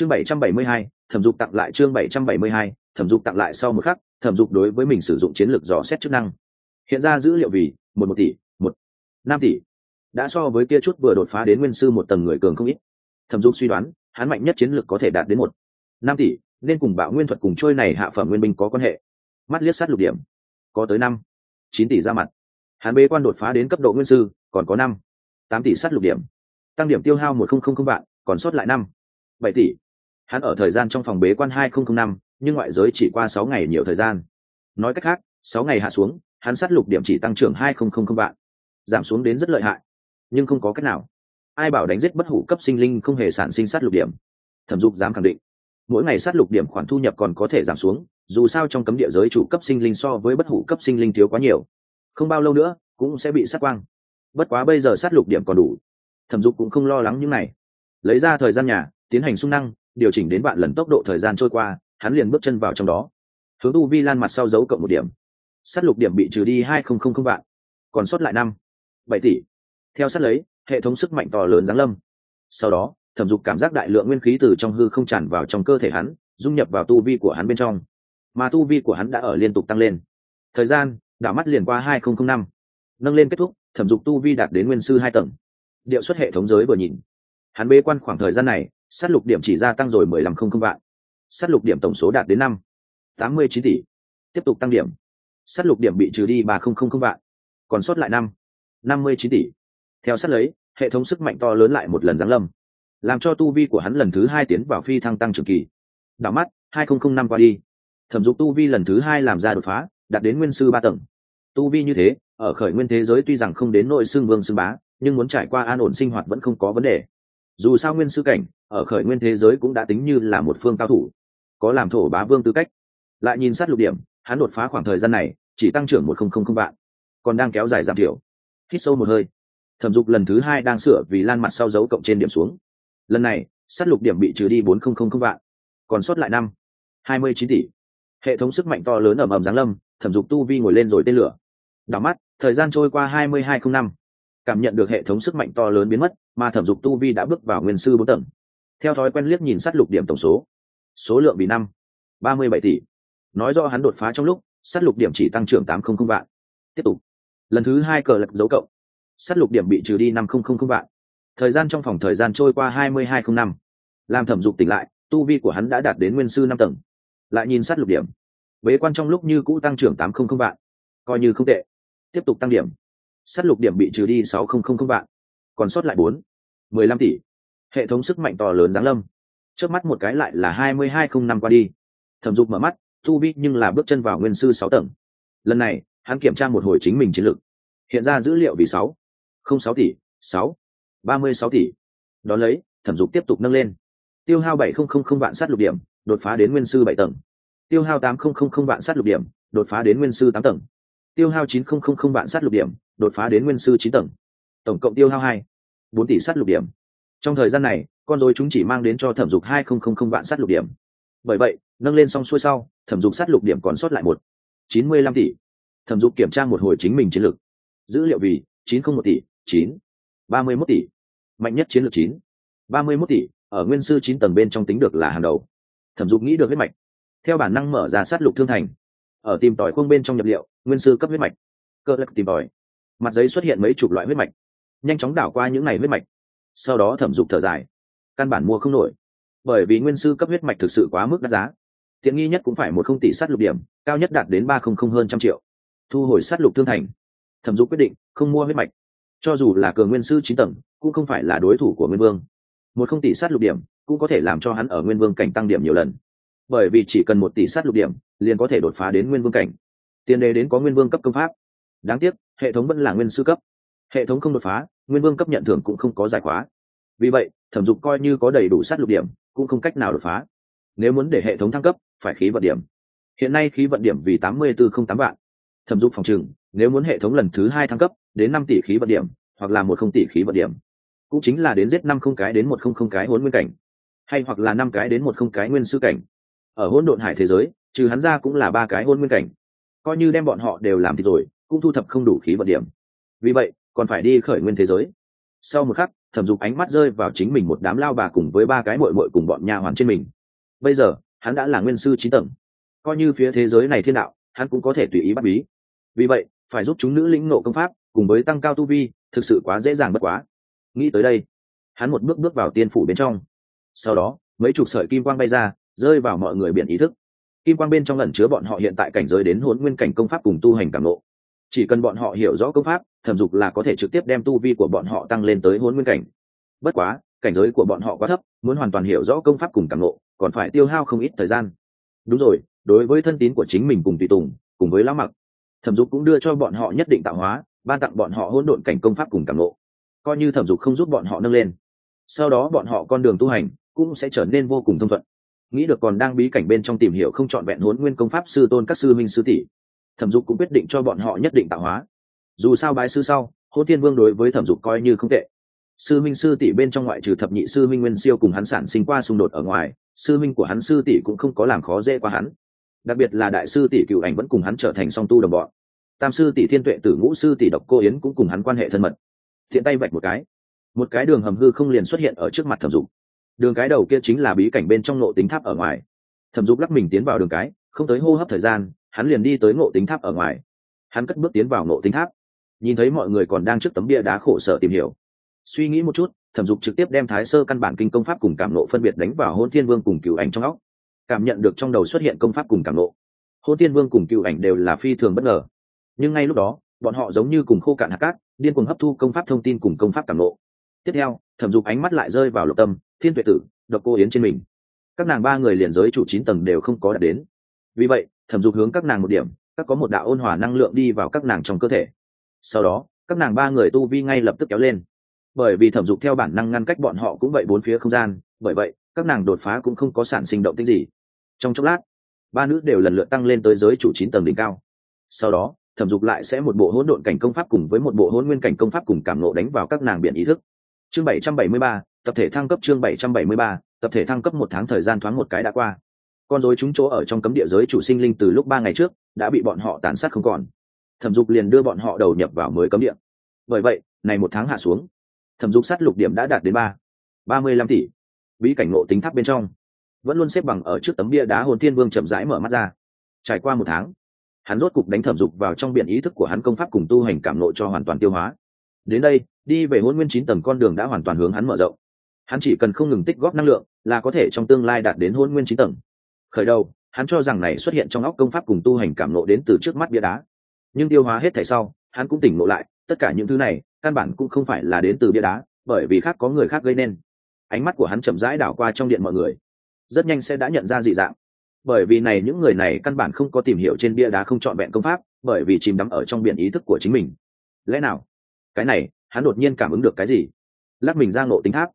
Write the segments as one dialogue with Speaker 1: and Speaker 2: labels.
Speaker 1: chương bảy trăm bảy mươi hai, thẩm dục tặng lại chương bảy trăm bảy mươi hai, thẩm dục tặng lại sau một khắc, thẩm dục đối với mình sử dụng chiến lược dò xét chức năng. Hiện ra dữ liệu vì một một tỷ, một, năm tỷ. Đã so với kia chút vừa đột phá đến nguyên sư một tầng người cường không ít. Thẩm dục suy đoán, hắn mạnh nhất chiến lược có thể đạt đến một, năm tỷ, nên cùng bạo nguyên thuật cùng trôi này hạ phẩm nguyên binh có quan hệ. Mắt liếc sát lục điểm. Có tới năm, chín tỷ ra mặt. Hắn bế quan đột phá đến cấp độ nguyên sư, còn có năm, tám tỷ sát lục điểm. Tăng điểm tiêu hao một không không không vạn, còn sót lại năm, bảy tỷ hắn ở thời gian trong phòng bế quan hai không không năm, nhưng ngoại giới chỉ qua sáu ngày nhiều thời gian. Nói cách khác, sáu ngày hạ xuống, hắn sát lục điểm chỉ tăng trưởng hai không không không vạn. Giảm xuống đến rất lợi hại. Nhưng không có cách nào. Ai bảo đánh giết bất hủ cấp sinh linh không hề sản sinh sát lục điểm? Thẩm dục dám khẳng định. Mỗi ngày sát lục điểm khoản thu nhập còn có thể giảm xuống, dù sao trong cấm địa giới chủ cấp sinh linh so với bất hủ cấp sinh linh thiếu quá nhiều. Không bao lâu nữa, cũng sẽ bị sát quang. Bất quá bây giờ sát lục điểm còn đủ. Thẩm dục cũng không lo lắng những này. Lấy ra thời gian nhà, tiến hành xung năng điều chỉnh đến bạn lần tốc độ thời gian trôi qua, hắn liền bước chân vào trong đó. Hướng tu vi lan mặt sau dấu cộng một điểm. Sát lục điểm bị trừ đi hai không không không vạn. Còn sót lại năm, bảy tỷ. Theo sát lấy, hệ thống sức mạnh to lớn giáng lâm. Sau đó, thẩm dục cảm giác đại lượng nguyên khí từ trong hư không tràn vào trong cơ thể hắn, dung nhập vào tu vi của hắn bên trong. Mà tu vi của hắn đã ở liên tục tăng lên. Thời gian, đảo mắt liền qua hai nghìn năm. Nâng lên kết thúc, thẩm dục tu vi đạt đến nguyên sư hai tầng. Điệu xuất hệ thống giới vừa nhìn. Hắn bê quan khoảng thời gian này s á t lục điểm chỉ gia tăng rồi mười lăm không không vạn. S á t lục điểm tổng số đạt đến năm. Tám mươi chín tỷ. Tiếp tục tăng điểm. S á t lục điểm bị trừ đi ba không không không vạn. Còn sót lại năm. Năm mươi chín tỷ. Theo sát lấy, hệ thống sức mạnh to lớn lại một lần giáng lâm. Làm cho tu vi của hắn lần thứ hai tiến vào phi thăng tăng trưởng kỳ. Đảo mắt, hai không không năm qua đi. Thẩm dục tu vi lần thứ hai làm ra đột phá, đạt đến nguyên sư ba tầng. Tu vi như thế, ở khởi nguyên thế giới tuy rằng không đến nội xương vương xương bá, nhưng muốn trải qua an ổn sinh hoạt vẫn không có vấn đề dù sao nguyên sư cảnh, ở khởi nguyên thế giới cũng đã tính như là một phương cao thủ, có làm thổ bá vương tư cách. Lại nhìn sát lục điểm, hắn đột phá khoảng thời gian này, chỉ tăng trưởng một không không không vạn, còn đang kéo dài giảm thiểu. Hít sâu một hơi, thẩm dục lần thứ hai đang sửa vì lan mặt sau dấu cộng trên điểm xuống. Lần này, sát lục điểm bị trừ đi bốn không không không vạn, còn sót lại năm, hai mươi chín tỷ. Hệ thống sức mạnh to lớn ở mầm giáng lâm, thẩm dục tu vi ngồi lên rồi tên lửa. Đảo mắt, thời gian trôi qua hai mươi hai không năm cảm nhận được hệ thống sức mạnh to lớn biến mất, mà thẩm dục tu vi đã bước vào nguyên sư bốn tầng. Theo thói quen liếc nhìn sát lục điểm tổng số số lượng bị năm, ba mươi bảy tỷ. Nói do hắn đột phá trong lúc, sát lục điểm chỉ tăng trưởng tám không không vạn. Tiếp tục. Lần thứ hai cờ lật dấu cộng. Sát lục điểm bị trừ đi năm không không không vạn. Thời gian trong phòng thời gian trôi qua hai mươi hai không năm. Làm thẩm dục tỉnh lại, tu vi của hắn đã đạt đến nguyên sư năm tầng. Lại nhìn sát lục điểm. Bế quan trong lúc như cũ tăng trưởng tám không không vạn. Coi như không tệ. Tiếp tục tăng điểm sát lục điểm bị trừ đi sáu không không không vạn, còn sót lại bốn, mười lăm tỷ. Hệ thống sức mạnh to lớn giáng lâm. Trước mắt một cái lại là hai mươi hai không năm qua đi. Thẩm dục mở mắt tu vi nhưng là bước chân vào nguyên sư sáu tầng. Lần này, hắn kiểm tra một hồi chính mình chiến lược hiện ra dữ liệu vì sáu, không sáu tỷ, sáu, ba mươi sáu tỷ. Đón lấy, thẩm dục tiếp tục nâng lên. Tiêu hao bảy không không không vạn sát lục điểm, đột phá đến nguyên sư bảy tầng. Tiêu hao tám không không không vạn sát lục điểm, đột phá đến nguyên sư tám tầng. Tiêu hao chín không không không vạn sát lục điểm đột phá đến nguyên sư chín tầng. Tổng cộng tiêu hao hai, bốn tỷ sát lục điểm. Trong thời gian này, con dối chúng chỉ mang đến cho thẩm dục hai không không không vạn sát lục điểm. Bởi vậy, nâng lên xong xuôi sau, thẩm dục sát lục điểm còn sót lại một, chín mươi lăm tỷ. Thẩm dục kiểm tra một hồi chính mình chiến lược. Dữ liệu vì chín không một tỷ, chín, ba mươi mốt tỷ. Mạnh nhất chiến lược chín, ba mươi mốt tỷ, ở nguyên sư chín tầng bên trong tính được là hàng đầu. Thẩm dục nghĩ được huyết mạch. Theo bản năng mở ra sát lục thương thành. Ở tìm tỏi khuôn bên trong nhập liệu, nguyên sư cấp huyết mạch. Cơ lực tìm tỏi mặt giấy xuất hiện mấy chục loại huyết mạch, nhanh chóng đảo qua những ngày huyết mạch, sau đó thẩm dục thở dài, căn bản mua không nổi, bởi vì nguyên sư cấp huyết mạch thực sự quá mức đắt giá, tiện nghi nhất cũng phải một không tỷ sát lục điểm, cao nhất đạt đến ba không không hơn trăm triệu, thu hồi sát lục thương thành, thẩm dục quyết định không mua huyết mạch, cho dù là cường nguyên sư chín tầng, cũng không phải là đối thủ của nguyên vương, một không tỷ sát lục điểm cũng có thể làm cho hắn ở nguyên vương cảnh tăng điểm nhiều lần, bởi vì chỉ cần một tỷ sát lục điểm liền có thể đột phá đến nguyên vương cảnh, tiền đề đến có nguyên vương cấp công pháp đáng tiếc, hệ thống vẫn là nguyên sư cấp. Hệ thống không đột phá, nguyên vương cấp nhận thưởng cũng không có giải khóa. Vì vậy, thẩm dục coi như có đầy đủ sát lục điểm, cũng không cách nào đột phá. Nếu muốn để hệ thống thăng cấp, phải khí vận điểm. Hiện nay khí vận điểm vì tám mươi bốn không tám vạn. Thẩm dục phòng trừng, nếu muốn hệ thống lần thứ hai thăng cấp, đến năm tỷ khí vận điểm, hoặc là một không tỷ khí vận điểm, cũng chính là đến giết năm không cái đến một không không cái hôn nguyên cảnh, hay hoặc là năm cái đến một không cái nguyên sư cảnh. Ở hôn độn hải thế giới, trừ hắn ra cũng là ba cái hôn nguyên cảnh. Coi như đem bọn họ đều làm thì rồi cũng thu thập không đủ khí vận điểm. Vì vậy, còn phải đi khởi nguyên thế giới. Sau một khắc, thẩm dục ánh mắt rơi vào chính mình một đám lao bà cùng với ba cái mội mội cùng bọn nhà hoàn trên mình. Bây giờ, hắn đã là nguyên sư trí tầng. Coi như phía thế giới này thiên đạo, hắn cũng có thể tùy ý bắt bí. Vì vậy, phải giúp chúng nữ lĩnh nộ công pháp, cùng với tăng cao tu vi, thực sự quá dễ dàng bất quá. Nghĩ tới đây, hắn một bước bước vào tiên phủ bên trong. Sau đó, mấy chục sợi kim quang bay ra, rơi vào mọi người biển ý thức. Kim quang bên trong lần chứa bọn họ hiện tại cảnh giới đến hôn nguyên cảnh công pháp cùng tu hành cảm nộ chỉ cần bọn họ hiểu rõ công pháp, thẩm dục là có thể trực tiếp đem tu vi của bọn họ tăng lên tới hôn nguyên cảnh. Bất quá, cảnh giới của bọn họ quá thấp, muốn hoàn toàn hiểu rõ công pháp cùng cảm lộ còn phải tiêu hao không ít thời gian. Đúng rồi, đối với thân tín của chính mình cùng tùy tùng, cùng với lão mặc, thẩm dục cũng đưa cho bọn họ nhất định tạo hóa, ban tặng bọn họ hỗn độn cảnh công pháp cùng cảm lộ coi như thẩm dục không giúp bọn họ nâng lên, sau đó bọn họ con đường tu hành cũng sẽ trở nên vô cùng thông thuận. Nghĩ được còn đang bí cảnh bên trong tìm hiểu không chọn vẹn huấn nguyên công pháp sư tôn các sư minh sư tỷ thẩm dục cũng quyết định cho bọn họ nhất định tạo hóa. Dù sao bái sư sau, hô thiên vương đối với thẩm dục coi như không tệ. Sư minh sư tỷ bên trong ngoại trừ thập nhị sư minh nguyên siêu cùng hắn sản sinh qua xung đột ở ngoài, sư minh của hắn sư tỷ cũng không có làm khó dễ qua hắn. Đặc biệt là đại sư tỷ cựu ảnh vẫn cùng hắn trở thành song tu đồng bọn. Tam sư tỷ thiên tuệ tử ngũ sư tỷ độc cô yến cũng cùng hắn quan hệ thân mật. Thiện tay vạch một cái. Một cái đường hầm hư không liền xuất hiện ở trước mặt thẩm dục. Đường cái đầu kia chính là bí cảnh bên trong nộ tính tháp ở ngoài. Thẩm dục lắc mình tiến vào đường cái, không tới hô hấp thời gian hắn liền đi tới ngộ tính tháp ở ngoài. Hắn cất bước tiến vào ngộ tính tháp. Nhìn thấy mọi người còn đang trước tấm bia đá khổ sở tìm hiểu. Suy nghĩ một chút, thẩm dục trực tiếp đem thái sơ căn bản kinh công pháp cùng cảm nộ phân biệt đánh vào hôn thiên vương cùng cựu ảnh trong óc. Cảm nhận được trong đầu xuất hiện công pháp cùng cảm nộ. Hôn thiên vương cùng cựu ảnh đều là phi thường bất ngờ. Nhưng ngay lúc đó, bọn họ giống như cùng khô cạn hạt cát, điên cuồng hấp thu công pháp thông tin cùng công pháp cảm nộ. Tiếp theo, thẩm dục ánh mắt lại rơi vào lục tâm, thiên tuệ tử, độc cô yến trên mình. Các nàng ba người liền giới chủ chín tầng đều không có đạt đến. Vì vậy thẩm dục hướng các nàng một điểm, các có một đạo ôn hòa năng lượng đi vào các nàng trong cơ thể. Sau đó, các nàng ba người tu vi ngay lập tức kéo lên. Bởi vì thẩm dục theo bản năng ngăn cách bọn họ cũng vậy bốn phía không gian, bởi vậy, các nàng đột phá cũng không có sản sinh động tích gì. Trong chốc lát, ba nữ đều lần lượt tăng lên tới giới chủ chín tầng đỉnh cao. Sau đó, thẩm dục lại sẽ một bộ hỗn độn cảnh công pháp cùng với một bộ hỗn nguyên cảnh công pháp cùng cảm nộ đánh vào các nàng biển ý thức. Chương bảy trăm bảy mươi ba, tập thể thăng cấp chương bảy trăm bảy mươi ba, tập thể thăng cấp một tháng thời gian thoáng một cái đã qua con dối chúng chỗ ở trong cấm địa giới chủ sinh linh từ lúc ba ngày trước đã bị bọn họ tàn sát không còn. Thẩm dục liền đưa bọn họ đầu nhập vào mới cấm địa. Bởi vậy, này một tháng hạ xuống, thẩm dục sát lục điểm đã đạt đến ba ba mươi lăm tỷ. Bí cảnh ngộ tính tháp bên trong, vẫn luôn xếp bằng ở trước tấm bia đá hồn thiên vương chậm rãi mở mắt ra. Trải qua một tháng, hắn rốt cục đánh thẩm dục vào trong biển ý thức của hắn công pháp cùng tu hành cảm nộ cho hoàn toàn tiêu hóa. Đến đây, đi về hôn nguyên chín tầng con đường đã hoàn toàn hướng hắn mở rộng. Hắn chỉ cần không ngừng tích góp năng lượng là có thể trong tương lai đạt đến hôn nguyên chín tầng khởi đầu, hắn cho rằng này xuất hiện trong óc công pháp cùng tu hành cảm nộ đến từ trước mắt bia đá. Nhưng tiêu hóa hết thảy sau, hắn cũng tỉnh ngộ lại, tất cả những thứ này, căn bản cũng không phải là đến từ bia đá, bởi vì khác có người khác gây nên. Ánh mắt của hắn chậm rãi đảo qua trong điện mọi người. Rất nhanh sẽ đã nhận ra dị dạng. Bởi vì này, những người này căn bản không có tìm hiểu trên bia đá không trọn vẹn công pháp, bởi vì chìm đắm ở trong biển ý thức của chính mình. Lẽ nào? Cái này, hắn đột nhiên cảm ứng được cái gì? Lắc mình ra ngộ tính tháp.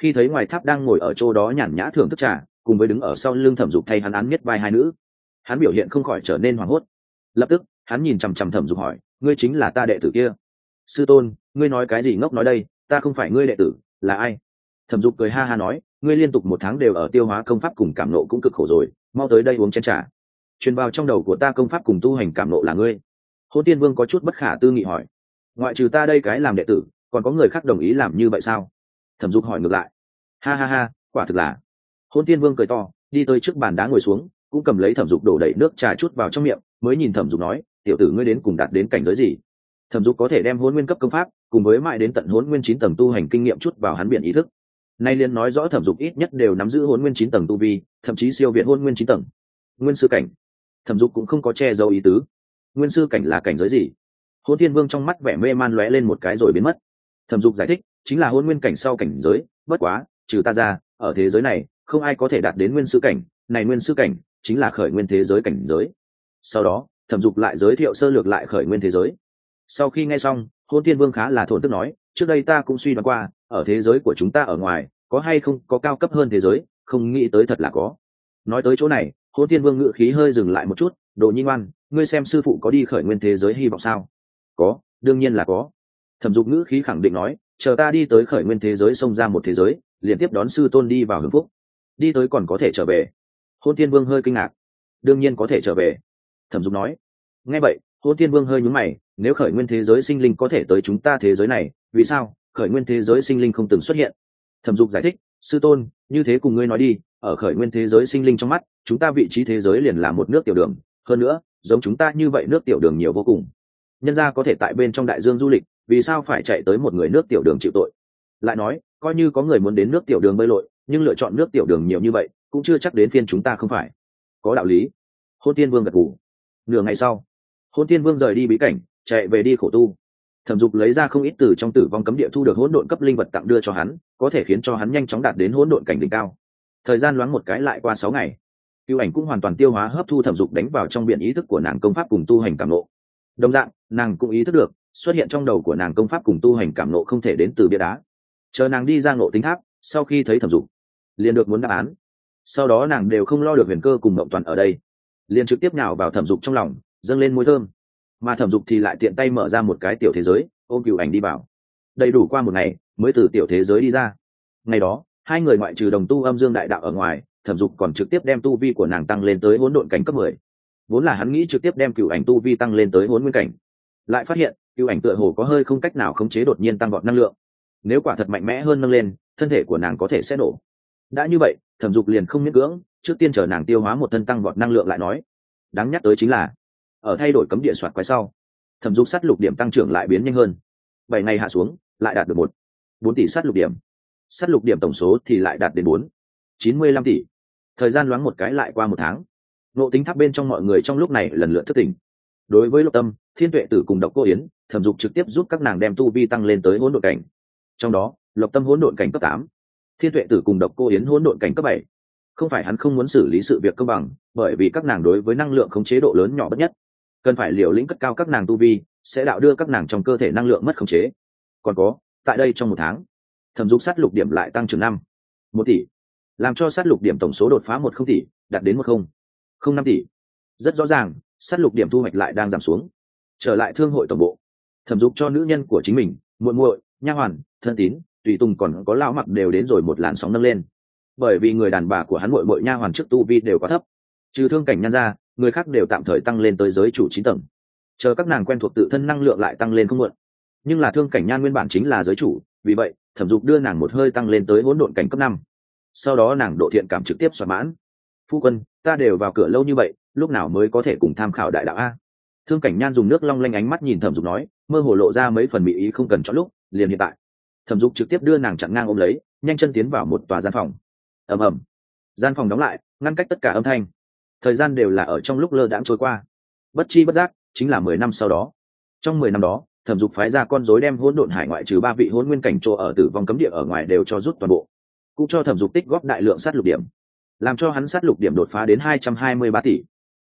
Speaker 1: Khi thấy ngoài tháp đang ngồi ở chỗ đó nhàn nhã thưởng thức trà cùng với đứng ở sau lưng thẩm dục thay hắn án miết vai hai nữ. Hắn biểu hiện không khỏi trở nên hoảng hốt. Lập tức, hắn nhìn chằm chằm thẩm dục hỏi, ngươi chính là ta đệ tử kia? Sư tôn, ngươi nói cái gì ngốc nói đây, ta không phải ngươi đệ tử, là ai? Thẩm dục cười ha ha nói, ngươi liên tục một tháng đều ở tiêu hóa công pháp cùng cảm nộ cũng cực khổ rồi, mau tới đây uống chén trà. Truyền vào trong đầu của ta công pháp cùng tu hành cảm nộ là ngươi. Hôn tiên vương có chút bất khả tư nghị hỏi, ngoại trừ ta đây cái làm đệ tử, còn có người khác đồng ý làm như vậy sao? Thẩm dục hỏi ngược lại, ha ha ha, quả thực là hôn tiên vương cười to, đi tới trước bàn đá ngồi xuống, cũng cầm lấy thẩm dục đổ đầy nước trà chút vào trong miệng, mới nhìn thẩm dục nói, tiểu tử ngươi đến cùng đạt đến cảnh giới gì? Thẩm dục có thể đem hôn nguyên cấp công pháp, cùng với mãi đến tận hôn nguyên chín tầng tu hành kinh nghiệm chút vào hắn biện ý thức. Nay liên nói rõ thẩm dục ít nhất đều nắm giữ hôn nguyên chín tầng tu vi, thậm chí siêu việt hôn nguyên chín tầng. Nguyên sư cảnh. Thẩm dục cũng không có che giấu ý tứ. Nguyên sư cảnh là cảnh giới gì? Hôn thiên vương trong mắt vẻ mê man lóe lên một cái rồi biến mất. Thẩm dục giải thích, chính là hôn nguyên cảnh sau cảnh giới, bất quá, trừ ta ra, ở thế giới này không ai có thể đạt đến nguyên sư cảnh, này nguyên sư cảnh chính là khởi nguyên thế giới cảnh giới. Sau đó, thẩm dục lại giới thiệu sơ lược lại khởi nguyên thế giới. Sau khi nghe xong, hôn tiên vương khá là thổn tức nói, trước đây ta cũng suy đoán qua, ở thế giới của chúng ta ở ngoài, có hay không có cao cấp hơn thế giới, không nghĩ tới thật là có. Nói tới chỗ này, hôn tiên vương ngự khí hơi dừng lại một chút, đồ nhi ngoan, ngươi xem sư phụ có đi khởi nguyên thế giới hy vọng sao? Có, đương nhiên là có. Thẩm dục ngữ khí khẳng định nói, chờ ta đi tới khởi nguyên thế giới xông ra một thế giới, liền tiếp đón sư tôn đi vào hưng phúc đi tới còn có thể trở về. Hôn tiên vương hơi kinh ngạc. Đương nhiên có thể trở về. Thẩm dục nói. Nghe vậy, hôn tiên vương hơi nhúng mày, nếu khởi nguyên thế giới sinh linh có thể tới chúng ta thế giới này, vì sao khởi nguyên thế giới sinh linh không từng xuất hiện? Thẩm dục giải thích. Sư tôn, như thế cùng ngươi nói đi, ở khởi nguyên thế giới sinh linh trong mắt, chúng ta vị trí thế giới liền là một nước tiểu đường. Hơn nữa, giống chúng ta như vậy nước tiểu đường nhiều vô cùng. Nhân ra có thể tại bên trong đại dương du lịch, vì sao phải chạy tới một người nước tiểu đường chịu tội? Lại nói, coi như có người muốn đến nước tiểu đường bơi lội nhưng lựa chọn nước tiểu đường nhiều như vậy cũng chưa chắc đến phiên chúng ta không phải. Có đạo lý. Hôn tiên vương gật ngủ nửa ngày sau, hôn tiên vương rời đi bí cảnh, chạy về đi khổ tu. Thẩm dục lấy ra không ít từ trong tử vong cấm địa thu được hỗn độn cấp linh vật tặng đưa cho hắn, có thể khiến cho hắn nhanh chóng đạt đến hỗn độn cảnh đỉnh cao. Thời gian loáng một cái lại qua sáu ngày, cựu ảnh cũng hoàn toàn tiêu hóa hấp thu thẩm dục đánh vào trong biển ý thức của nàng công pháp cùng tu hành cảm nộ đồng dạng, nàng cũng ý thức được, xuất hiện trong đầu của nàng công pháp cùng tu hành cảm nộ không thể đến từ bia đá. Chờ nàng đi ra ngộ tính tháp sau khi thấy thẩm dục, liền được muốn đáp án. Sau đó nàng đều không lo được huyền cơ cùng mộng toàn ở đây. Liền trực tiếp nào vào thẩm dục trong lòng, dâng lên môi thơm. Mà thẩm dục thì lại tiện tay mở ra một cái tiểu thế giới, ôm cựu ảnh đi vào. Đầy đủ qua một ngày, mới từ tiểu thế giới đi ra. Ngày đó, hai người ngoại trừ đồng tu âm dương đại đạo ở ngoài, thẩm dục còn trực tiếp đem tu vi của nàng tăng lên tới hỗn độn cảnh cấp mười. Vốn là hắn nghĩ trực tiếp đem cựu ảnh tu vi tăng lên tới hỗn nguyên cảnh. Lại phát hiện cựu ảnh tựa hồ có hơi không cách nào khống chế đột nhiên tăng vọt năng lượng. Nếu quả thật mạnh mẽ hơn nâng lên thân thể của nàng có thể sẽ nổ đã như vậy, thẩm dục liền không miễn cưỡng, trước tiên chờ nàng tiêu hóa một thân tăng vọt năng lượng lại nói. Đáng nhắc tới chính là, ở thay đổi cấm địa soạt quái sau, thẩm dục sát lục điểm tăng trưởng lại biến nhanh hơn. Bảy ngày hạ xuống, lại đạt được một, bốn tỷ sát lục điểm. Sát lục điểm tổng số thì lại đạt đến bốn, chín mươi lăm tỷ. Thời gian loáng một cái lại qua một tháng. Nộ tính tháp bên trong mọi người trong lúc này lần lượt thất tình. Đối với lộc tâm, thiên tuệ tử cùng độc cô yến, thẩm dục trực tiếp giúp các nàng đem tu vi tăng lên tới hỗn độ cảnh. Trong đó lộc tâm hỗn độn cảnh cấp tám. Thiên tuệ tử cùng độc cô yến hỗn độn cảnh cấp bảy. Không phải hắn không muốn xử lý sự việc công bằng, bởi vì các nàng đối với năng lượng không chế độ lớn nhỏ bất nhất. Cần phải liều lĩnh cất cao các nàng tu vi, sẽ đạo đưa các nàng trong cơ thể năng lượng mất khống chế. Còn có, tại đây trong một tháng, thẩm dục sát lục điểm lại tăng trưởng năm. Một tỷ. Làm cho sát lục điểm tổng số đột phá một không tỷ, đạt đến một không. Không năm tỷ. Rất rõ ràng, sát lục điểm thu hoạch lại đang giảm xuống. Trở lại thương hội tổng bộ. Thẩm dục cho nữ nhân của chính mình, muội muội, nha hoàn, thân tín tùy tùng còn có lao mặc đều đến rồi một làn sóng nâng lên. Bởi vì người đàn bà của hắn mội mội nha hoàn trước tu vi đều quá thấp. Trừ thương cảnh nhan ra, người khác đều tạm thời tăng lên tới giới chủ chín tầng. Chờ các nàng quen thuộc tự thân năng lượng lại tăng lên không muộn. Nhưng là thương cảnh nhan nguyên bản chính là giới chủ, vì vậy, thẩm dục đưa nàng một hơi tăng lên tới hỗn độn cảnh cấp năm. Sau đó nàng độ thiện cảm trực tiếp xoa mãn. Phu quân, ta đều vào cửa lâu như vậy, lúc nào mới có thể cùng tham khảo đại đạo a? Thương cảnh nhan dùng nước long lanh ánh mắt nhìn thẩm dục nói, mơ hồ lộ ra mấy phần mỹ ý không cần cho lúc, liền hiện tại thẩm dục trực tiếp đưa nàng chặn ngang ôm lấy, nhanh chân tiến vào một tòa gian phòng. Ầm ầm. Gian phòng đóng lại, ngăn cách tất cả âm thanh. Thời gian đều là ở trong lúc lơ đãng trôi qua. Bất chi bất giác, chính là mười năm sau đó. Trong mười năm đó, thẩm dục phái ra con dối đem hỗn độn hải ngoại trừ ba vị hôn nguyên cảnh chỗ ở tử vong cấm địa ở ngoài đều cho rút toàn bộ. Cũng cho thẩm dục tích góp đại lượng sát lục điểm. Làm cho hắn sát lục điểm đột phá đến hai trăm hai mươi ba tỷ.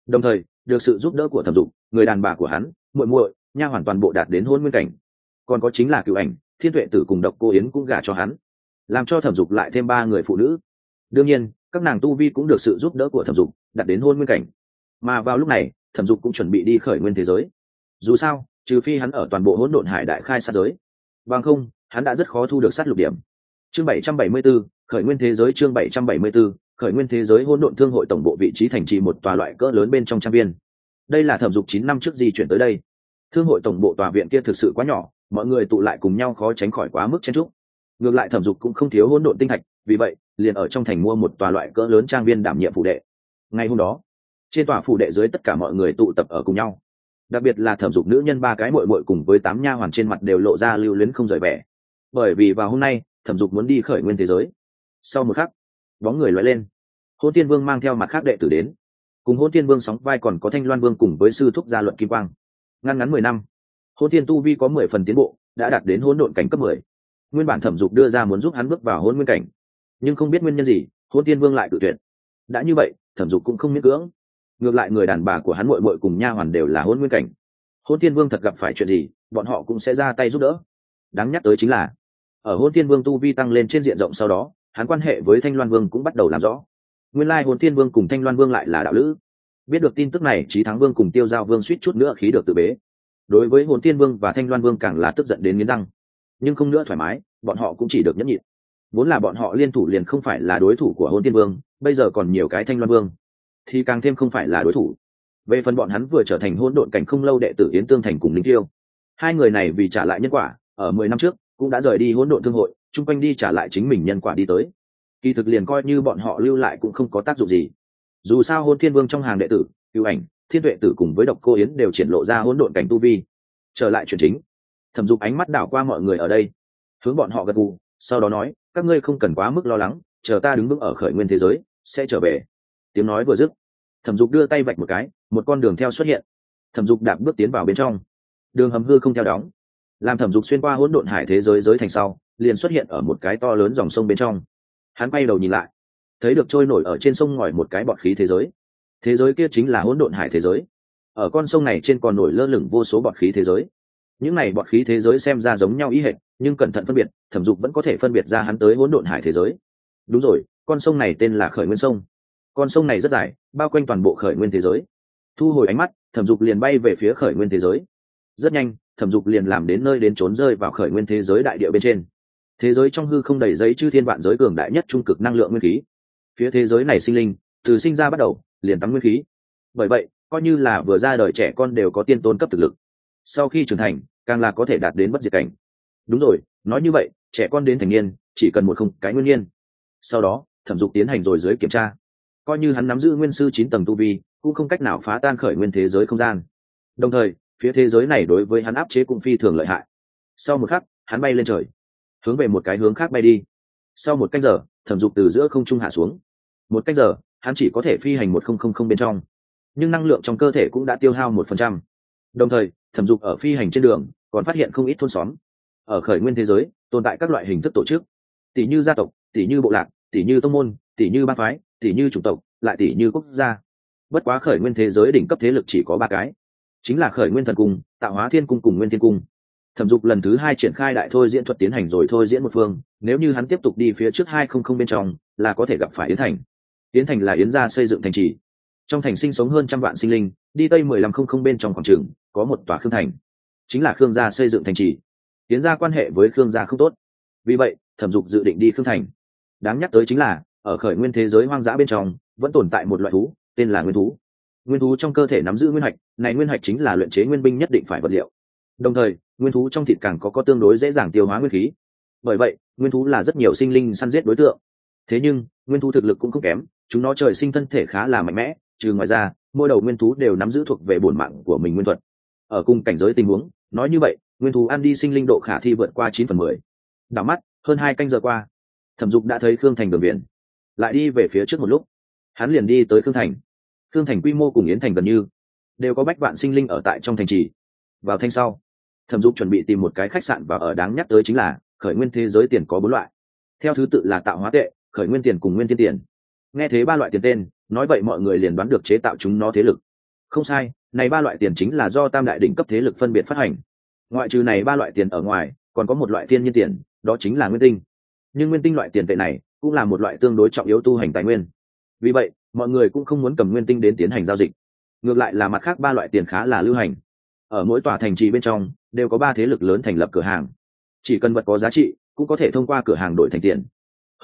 Speaker 1: Đồng thời, được sự giúp đỡ của thẩm dục, người đàn bà của hắn, muội muội, nha hoàn toàn bộ đạt đến hôn nguyên cảnh. Còn có chính là cựu ảnh thiên tuệ tử cùng độc cô yến cũng gả cho hắn làm cho thẩm dục lại thêm ba người phụ nữ. Đương nhiên các nàng tu vi cũng được sự giúp đỡ của thẩm dục đặt đến hôn nguyên cảnh. Mà vào lúc này thẩm dục cũng chuẩn bị đi khởi nguyên thế giới. Dù sao trừ phi hắn ở toàn bộ hỗn độn hải đại khai sát giới. Bằng không hắn đã rất khó thu được sát lục điểm. Chương bảy trăm mươi 774, khởi nguyên thế giới chương bảy trăm mươi 774, khởi nguyên thế giới hỗn độn thương hội tổng bộ vị trí thành trì một tòa loại cỡ lớn bên trong trang viên. Đây là thẩm dục chín năm trước di chuyển tới đây. Thương hội tổng bộ tòa viện kia thực sự quá nhỏ mọi người tụ lại cùng nhau khó tránh khỏi quá mức chen trúc ngược lại thẩm dục cũng không thiếu hỗn độn tinh thạch, vì vậy, liền ở trong thành mua một tòa loại cỡ lớn trang viên đảm nhiệm phụ đệ. Ngày hôm đó, trên tòa phụ đệ dưới tất cả mọi người tụ tập ở cùng nhau. Đặc biệt là thẩm dục nữ nhân ba cái mội mội cùng với tám nha hoàn trên mặt đều lộ ra lưu luyến không rời vẻ. Bởi vì vào hôm nay, thẩm dục muốn đi khởi nguyên thế giới. Sau một khắc, bóng người loại lên. Hôn tiên vương mang theo mặt khác đệ tử đến. Cùng hôn tiên vương sóng vai còn có thanh loan vương cùng với sư thúc gia luận kim quang. Ngăn ngắn mười năm hôn Thiên tu vi có mười phần tiến bộ, đã đạt đến hôn độn cảnh cấp mười. Nguyên bản thẩm dục đưa ra muốn giúp hắn bước vào hôn nguyên cảnh, nhưng không biết nguyên nhân gì, hôn tiên vương lại tự tuyển. đã như vậy, thẩm dục cũng không miễn cưỡng. Ngược lại người đàn bà của hắn mội mội cùng nha hoàn đều là hôn nguyên cảnh. Hôn tiên vương thật gặp phải chuyện gì, bọn họ cũng sẽ ra tay giúp đỡ. Đáng nhắc tới chính là, ở hôn tiên vương tu vi tăng lên trên diện rộng sau đó, hắn quan hệ với thanh loan vương cũng bắt đầu làm rõ. Nguyên lai Hôn tiên vương cùng thanh loan vương lại là đạo lữ. Biết được tin tức này trí thắng vương cùng tiêu giao vương suýt chút nữa khí được tự bế đối với hồn tiên vương và thanh loan vương càng là tức giận đến nghiến răng. Nhưng không nữa thoải mái, bọn họ cũng chỉ được nhẫn nhịn. Vốn là bọn họ liên thủ liền không phải là đối thủ của hồn tiên vương, bây giờ còn nhiều cái thanh loan vương, thì càng thêm không phải là đối thủ. Về phần bọn hắn vừa trở thành hôn độn cảnh không lâu đệ tử yến tương thành cùng linh tiêu. Hai người này vì trả lại nhân quả, ở mười năm trước, cũng đã rời đi hỗn độn thương hội, chung quanh đi trả lại chính mình nhân quả đi tới. Kỳ thực liền coi như bọn họ lưu lại cũng không có tác dụng gì. Dù sao hôn thiên vương trong hàng đệ tử ưu ảnh thiên tuệ tử cùng với độc cô yến đều triển lộ ra hỗn độn cảnh tu vi. Trở lại chuyện chính, thẩm dục ánh mắt đảo qua mọi người ở đây, hướng bọn họ gật gù, sau đó nói, các ngươi không cần quá mức lo lắng, chờ ta đứng vững ở khởi nguyên thế giới, sẽ trở về. Tiếng nói vừa dứt, thẩm dục đưa tay vạch một cái, một con đường theo xuất hiện. Thẩm dục đạp bước tiến vào bên trong. Đường hầm hư không theo đóng. Làm thẩm dục xuyên qua hỗn độn hải thế giới giới thành sau, liền xuất hiện ở một cái to lớn dòng sông bên trong. Hắn bay đầu nhìn lại, thấy được trôi nổi ở trên sông ngòi một cái bọt khí thế giới thế giới kia chính là hỗn độn hải thế giới. Ở con sông này trên còn nổi lơ lửng vô số bọt khí thế giới. Những này bọt khí thế giới xem ra giống nhau ý hệ nhưng cẩn thận phân biệt, thẩm dục vẫn có thể phân biệt ra hắn tới hỗn độn hải thế giới. Đúng rồi, con sông này tên là khởi nguyên sông. Con sông này rất dài, bao quanh toàn bộ khởi nguyên thế giới. Thu hồi ánh mắt, thẩm dục liền bay về phía khởi nguyên thế giới. Rất nhanh, thẩm dục liền làm đến nơi đến trốn rơi vào khởi nguyên thế giới đại địa bên trên. Thế giới trong hư không đầy giấy chư thiên vạn giới cường đại nhất trung cực năng lượng nguyên khí. Phía thế giới này sinh linh, từ sinh ra bắt đầu liền tắm nguyên khí. Bởi vậy, coi như là vừa ra đời trẻ con đều có tiên tôn cấp thực lực. Sau khi trưởng thành, càng là có thể đạt đến bất diệt cảnh. Đúng rồi, nói như vậy, trẻ con đến thành niên, chỉ cần một không cái nguyên nhiên. Sau đó, thẩm dục tiến hành rồi dưới kiểm tra. Coi như hắn nắm giữ nguyên sư chín tầng tu vi, cũng không cách nào phá tan khởi nguyên thế giới không gian. Đồng thời, phía thế giới này đối với hắn áp chế cũng phi thường lợi hại. Sau một khắc, hắn bay lên trời. Hướng về một cái hướng khác bay đi. Sau một canh giờ, thẩm dục từ giữa không trung hạ xuống. Một canh giờ hắn chỉ có thể phi hành một không không không bên trong. Nhưng năng lượng trong cơ thể cũng đã tiêu hao một phần trăm. Đồng thời, thẩm dục ở phi hành trên đường, còn phát hiện không ít thôn xóm. Ở khởi nguyên thế giới, tồn tại các loại hình thức tổ chức. Tỷ như gia tộc, tỷ như bộ lạc, tỷ như tông môn, tỷ như ba phái, tỷ như chủng tộc, lại tỷ như quốc gia. Bất quá khởi nguyên thế giới đỉnh cấp thế lực chỉ có ba cái. Chính là khởi nguyên thần cung, tạo hóa thiên cung cùng nguyên thiên cung. Thẩm dục lần thứ hai triển khai đại thôi diễn thuật tiến hành rồi thôi diễn một phương. Nếu như hắn tiếp tục đi phía trước hai không không bên trong, là có thể gặp phải yến thành yến thành là yến gia xây dựng thành trì. Trong thành sinh sống hơn trăm vạn sinh linh, đi tây mười lăm không không bên trong quảng trường, có một tòa khương thành. Chính là khương gia xây dựng thành trì. Yến gia quan hệ với khương gia không tốt. Vì vậy, thẩm dục dự định đi khương thành. Đáng nhắc tới chính là, ở khởi nguyên thế giới hoang dã bên trong, vẫn tồn tại một loại thú, tên là nguyên thú. Nguyên thú trong cơ thể nắm giữ nguyên hạch, này nguyên hạch chính là luyện chế nguyên binh nhất định phải vật liệu. Đồng thời, nguyên thú trong thịt càng có có tương đối dễ dàng tiêu hóa nguyên khí. Bởi vậy, nguyên thú là rất nhiều sinh linh săn giết đối tượng. Thế nhưng, nguyên thú thực lực cũng không kém chúng nó trời sinh thân thể khá là mạnh mẽ, trừ ngoài ra, mỗi đầu nguyên thú đều nắm giữ thuộc về bổn mạng của mình nguyên thuật. Ở cùng cảnh giới tình huống, nói như vậy, nguyên thú ăn đi sinh linh độ khả thi vượt qua chín phần mười. Đảo mắt, hơn hai canh giờ qua, thẩm dục đã thấy khương thành đường biển. Lại đi về phía trước một lúc, hắn liền đi tới khương thành. Khương thành quy mô cùng yến thành gần như đều có bách vạn sinh linh ở tại trong thành trì. Vào thanh sau, thẩm dục chuẩn bị tìm một cái khách sạn và ở đáng nhắc tới chính là, khởi nguyên thế giới tiền có bốn loại. Theo thứ tự là tạo hóa tệ, khởi nguyên tiền cùng nguyên thiên tiền nghe thế ba loại tiền tên, nói vậy mọi người liền đoán được chế tạo chúng nó thế lực. Không sai, này ba loại tiền chính là do tam đại đỉnh cấp thế lực phân biệt phát hành. Ngoại trừ này ba loại tiền ở ngoài, còn có một loại thiên nhiên tiền, đó chính là nguyên tinh. Nhưng nguyên tinh loại tiền tệ này, cũng là một loại tương đối trọng yếu tu hành tài nguyên. Vì vậy, mọi người cũng không muốn cầm nguyên tinh đến tiến hành giao dịch. Ngược lại là mặt khác ba loại tiền khá là lưu hành. Ở mỗi tòa thành trì bên trong, đều có ba thế lực lớn thành lập cửa hàng. Chỉ cần vật có giá trị, cũng có thể thông qua cửa hàng đổi thành tiền